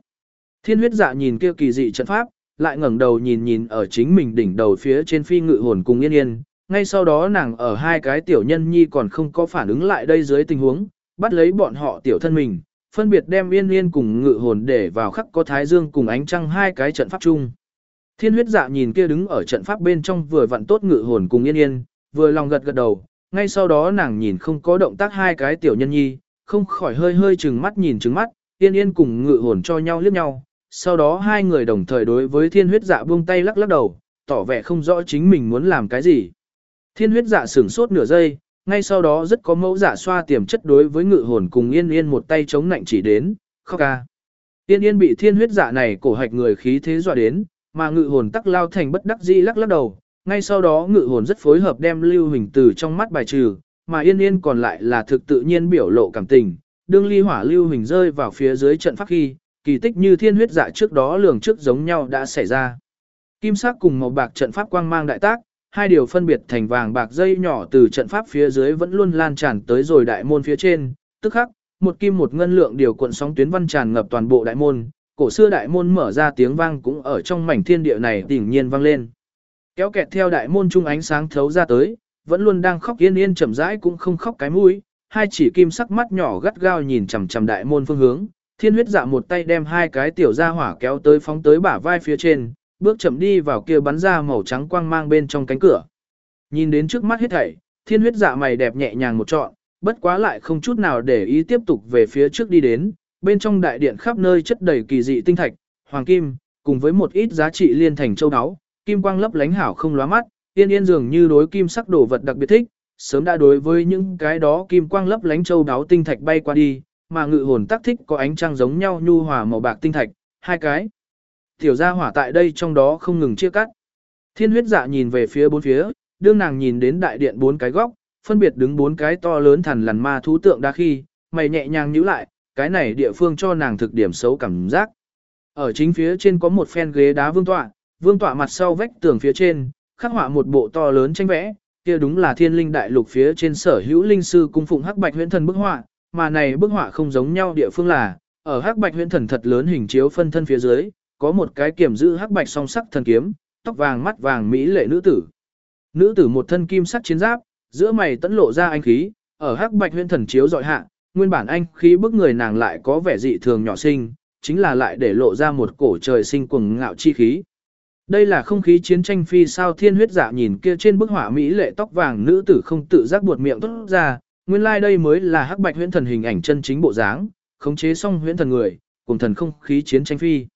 Thiên huyết dạ nhìn kia kỳ dị trận pháp, lại ngẩng đầu nhìn nhìn ở chính mình đỉnh đầu phía trên phi ngự hồn cùng yên yên, ngay sau đó nàng ở hai cái tiểu nhân nhi còn không có phản ứng lại đây dưới tình huống, bắt lấy bọn họ tiểu thân mình, phân biệt đem yên yên cùng ngự hồn để vào khắc có thái dương cùng ánh trăng hai cái trận pháp chung. Thiên huyết dạ nhìn kia đứng ở trận pháp bên trong vừa vặn tốt ngự hồn cùng yên yên, vừa lòng gật gật đầu, ngay sau đó nàng nhìn không có động tác hai cái tiểu nhân nhi, không khỏi hơi hơi chừng mắt nhìn chừng mắt, yên yên cùng ngự hồn cho nhau liếc nhau, sau đó hai người đồng thời đối với thiên huyết dạ buông tay lắc lắc đầu, tỏ vẻ không rõ chính mình muốn làm cái gì. Thiên huyết dạ sửng sốt nửa giây, ngay sau đó rất có mẫu giả xoa tiềm chất đối với ngự hồn cùng yên yên một tay chống nạnh chỉ đến, khóc ca. Yên yên bị thiên huyết dạ này cổ hạch người khí thế dọa đến, mà ngự hồn tắc lao thành bất đắc dĩ lắc lắc đầu, ngay sau đó ngự hồn rất phối hợp đem lưu hình từ trong mắt bài trừ, mà yên yên còn lại là thực tự nhiên biểu lộ cảm tình, đương ly hỏa lưu hình rơi vào phía dưới trận pháp khi, kỳ tích như thiên huyết dạ trước đó lường trước giống nhau đã xảy ra. Kim sắc cùng màu bạc trận pháp quang mang đại tác, hai điều phân biệt thành vàng bạc dây nhỏ từ trận pháp phía dưới vẫn luôn lan tràn tới rồi đại môn phía trên, tức khắc, một kim một ngân lượng điều cuộn sóng tuyến văn tràn ngập toàn bộ đại môn, cổ xưa đại môn mở ra tiếng vang cũng ở trong mảnh thiên địa này tỉnh nhiên vang lên. Kéo kẹt theo đại môn trung ánh sáng thấu ra tới, vẫn luôn đang khóc yên yên chậm rãi cũng không khóc cái mũi, hai chỉ kim sắc mắt nhỏ gắt gao nhìn chằm chằm đại môn phương hướng, thiên huyết dạ một tay đem hai cái tiểu gia hỏa kéo tới phóng tới bả vai phía trên, bước chậm đi vào kia bắn ra màu trắng quang mang bên trong cánh cửa. Nhìn đến trước mắt hết thảy, thiên huyết dạ mày đẹp nhẹ nhàng một trọn, bất quá lại không chút nào để ý tiếp tục về phía trước đi đến, bên trong đại điện khắp nơi chất đầy kỳ dị tinh thạch, hoàng kim, cùng với một ít giá trị liên thành châu áo, kim quang lấp lánh hảo không lóa mắt, yên yên dường như đối kim sắc đồ vật đặc biệt thích, sớm đã đối với những cái đó kim quang lấp lánh châu đáo tinh thạch bay qua đi, mà ngự hồn tác thích có ánh trăng giống nhau nhu hòa màu bạc tinh thạch, hai cái. Tiểu gia hỏa tại đây trong đó không ngừng chia cắt. Thiên huyết dạ nhìn về phía bốn phía, đương nàng nhìn đến đại điện bốn cái góc, phân biệt đứng bốn cái to lớn thần lằn ma thú tượng đa khi, mày nhẹ nhàng nhíu lại, cái này địa phương cho nàng thực điểm xấu cảm giác. Ở chính phía trên có một phen ghế đá vương tọa, vương tọa mặt sau vách tường phía trên, khắc họa một bộ to lớn tranh vẽ, kia đúng là thiên linh đại lục phía trên sở hữu linh sư cung phụng hắc bạch huyễn thần bức họa, mà này bức họa không giống nhau địa phương là, ở hắc bạch huyễn thần thật lớn hình chiếu phân thân phía dưới, có một cái kiểm giữ hắc bạch song sắc thần kiếm, tóc vàng mắt vàng mỹ lệ nữ tử. Nữ tử một thân kim sắc chiến giáp, giữa mày tẫn lộ ra anh khí, ở hắc bạch huyễn thần chiếu dọi hạ, nguyên bản anh khí bức người nàng lại có vẻ dị thường nhỏ sinh, chính là lại để lộ ra một cổ trời sinh cuồng ngạo chi khí. Đây là không khí chiến tranh phi sao thiên huyết dạ nhìn kia trên bức họa mỹ lệ tóc vàng nữ tử không tự giác buột miệng tốt ra, nguyên lai like đây mới là hắc bạch huyễn thần hình ảnh chân chính bộ dáng, khống chế xong huyễn thần người, cùng thần không khí chiến tranh phi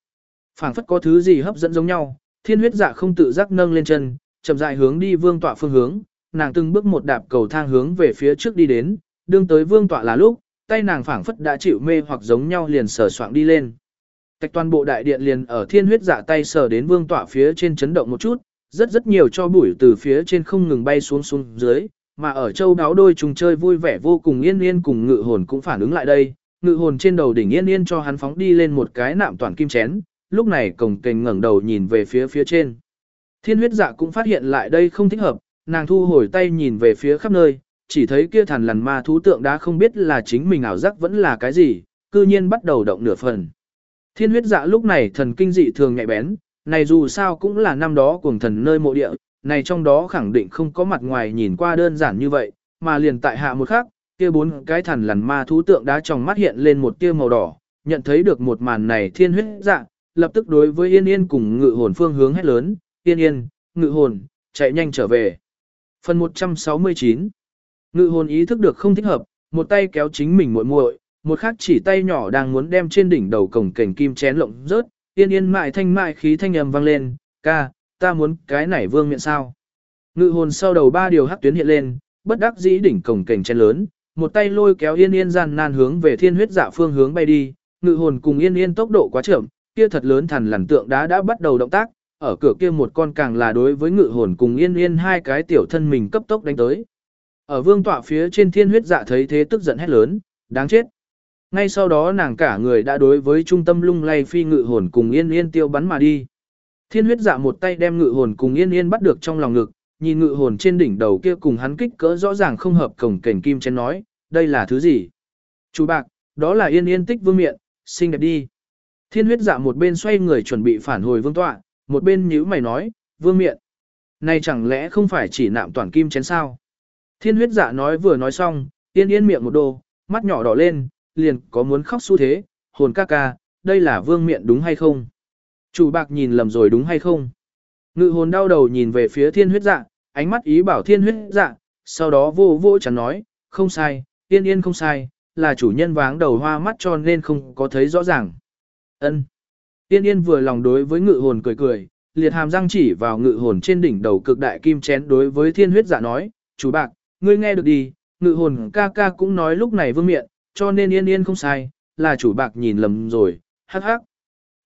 phảng phất có thứ gì hấp dẫn giống nhau, thiên huyết dạ không tự giác nâng lên chân, chậm rãi hướng đi vương tọa phương hướng, nàng từng bước một đạp cầu thang hướng về phía trước đi đến, đương tới vương tọa là lúc, tay nàng phảng phất đã chịu mê hoặc giống nhau liền sở soạng đi lên. Tạch toàn bộ đại điện liền ở thiên huyết dạ tay sờ đến vương tọa phía trên chấn động một chút, rất rất nhiều cho bụi từ phía trên không ngừng bay xuống xuống dưới, mà ở châu đáo đôi trùng chơi vui vẻ vô cùng yên yên cùng ngự hồn cũng phản ứng lại đây, ngự hồn trên đầu đỉnh yên yên cho hắn phóng đi lên một cái nạm toàn kim chén, lúc này cổng kềnh ngẩng đầu nhìn về phía phía trên. Thiên huyết dạ cũng phát hiện lại đây không thích hợp, nàng thu hồi tay nhìn về phía khắp nơi, chỉ thấy kia thần lằn ma thú tượng đã không biết là chính mình ảo giác vẫn là cái gì, cư nhiên bắt đầu động nửa phần. Thiên huyết dạ lúc này thần kinh dị thường nhạy bén, này dù sao cũng là năm đó cuồng thần nơi mộ địa, này trong đó khẳng định không có mặt ngoài nhìn qua đơn giản như vậy, mà liền tại hạ một khắc, kia bốn cái thần lằn ma thú tượng đá trong mắt hiện lên một tia màu đỏ, nhận thấy được một màn này thiên huyết dạ, lập tức đối với yên yên cùng ngự hồn phương hướng hét lớn, yên yên, ngự hồn, chạy nhanh trở về. Phần 169 Ngự hồn ý thức được không thích hợp, một tay kéo chính mình muội muội, một khác chỉ tay nhỏ đang muốn đem trên đỉnh đầu cổng cảnh kim chén lộng rớt, yên yên mại thanh mại khí thanh âm vang lên, ca, ta muốn cái này vương miệng sao. Ngự hồn sau đầu ba điều hắc tuyến hiện lên, bất đắc dĩ đỉnh cổng cảnh chén lớn, một tay lôi kéo yên yên gian nan hướng về thiên huyết dạ phương hướng bay đi, ngự hồn cùng yên yên tốc độ quá chậm, kia thật lớn thần lằn tượng đá đã bắt đầu động tác, ở cửa kia một con càng là đối với ngự hồn cùng yên yên hai cái tiểu thân mình cấp tốc đánh tới. Ở vương tọa phía trên thiên huyết dạ thấy thế tức giận hét lớn, đáng chết. Ngay sau đó nàng cả người đã đối với trung tâm lung lay phi ngự hồn cùng yên yên tiêu bắn mà đi. Thiên huyết dạ một tay đem ngự hồn cùng yên yên bắt được trong lòng ngực, nhìn ngự hồn trên đỉnh đầu kia cùng hắn kích cỡ rõ ràng không hợp cổng cảnh kim chén nói, đây là thứ gì? Chú bạc, đó là yên yên tích vương miện, xinh đẹp đi. Thiên huyết dạ một bên xoay người chuẩn bị phản hồi vương tọa, một bên nhíu mày nói, vương miện. Này chẳng lẽ không phải chỉ nạm toàn kim chén sao? Thiên huyết dạ nói vừa nói xong, yên yên miệng một đồ, mắt nhỏ đỏ lên, liền có muốn khóc xu thế, hồn ca ca, đây là vương miện đúng hay không? Chủ bạc nhìn lầm rồi đúng hay không? Ngự hồn đau đầu nhìn về phía thiên huyết dạ, ánh mắt ý bảo thiên huyết dạ, sau đó vô vô chẳng nói, không sai, yên yên không sai, là chủ nhân váng đầu hoa mắt cho nên không có thấy rõ ràng ân Yên yên vừa lòng đối với ngự hồn cười cười, liệt hàm răng chỉ vào ngự hồn trên đỉnh đầu cực đại kim chén đối với thiên huyết giả nói, chú bạc, ngươi nghe được đi, ngự hồn ca ca cũng nói lúc này vương miệng, cho nên yên yên không sai, là chủ bạc nhìn lầm rồi, hắc hắc.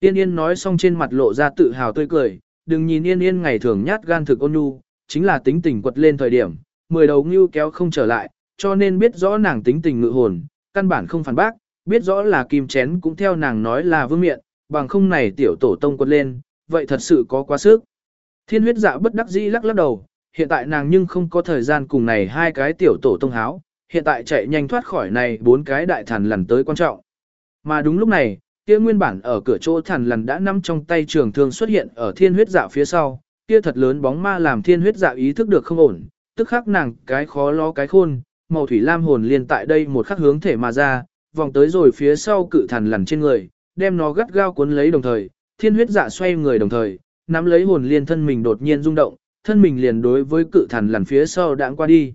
Yên yên nói xong trên mặt lộ ra tự hào tươi cười, đừng nhìn yên yên ngày thường nhát gan thực ôn nhu, chính là tính tình quật lên thời điểm, mười đầu ngưu kéo không trở lại, cho nên biết rõ nàng tính tình ngự hồn, căn bản không phản bác, biết rõ là kim chén cũng theo nàng nói là vương miện, bằng không này tiểu tổ tông quật lên, vậy thật sự có quá sức. Thiên huyết dạ bất đắc dĩ lắc lắc đầu, hiện tại nàng nhưng không có thời gian cùng này hai cái tiểu tổ tông háo, hiện tại chạy nhanh thoát khỏi này bốn cái đại thần lần tới quan trọng. Mà đúng lúc này, kia nguyên bản ở cửa chỗ thần lần đã nắm trong tay trường thương xuất hiện ở thiên huyết dạ phía sau, kia thật lớn bóng ma làm thiên huyết dạ ý thức được không ổn, tức khắc nàng cái khó lo cái khôn, màu thủy lam hồn liền tại đây một khắc hướng thể mà ra, vòng tới rồi phía sau cự thần lằn trên người, đem nó gắt gao cuốn lấy đồng thời, thiên huyết dạ xoay người đồng thời, nắm lấy hồn liên thân mình đột nhiên rung động, thân mình liền đối với cự thần lằn phía sau đãng qua đi.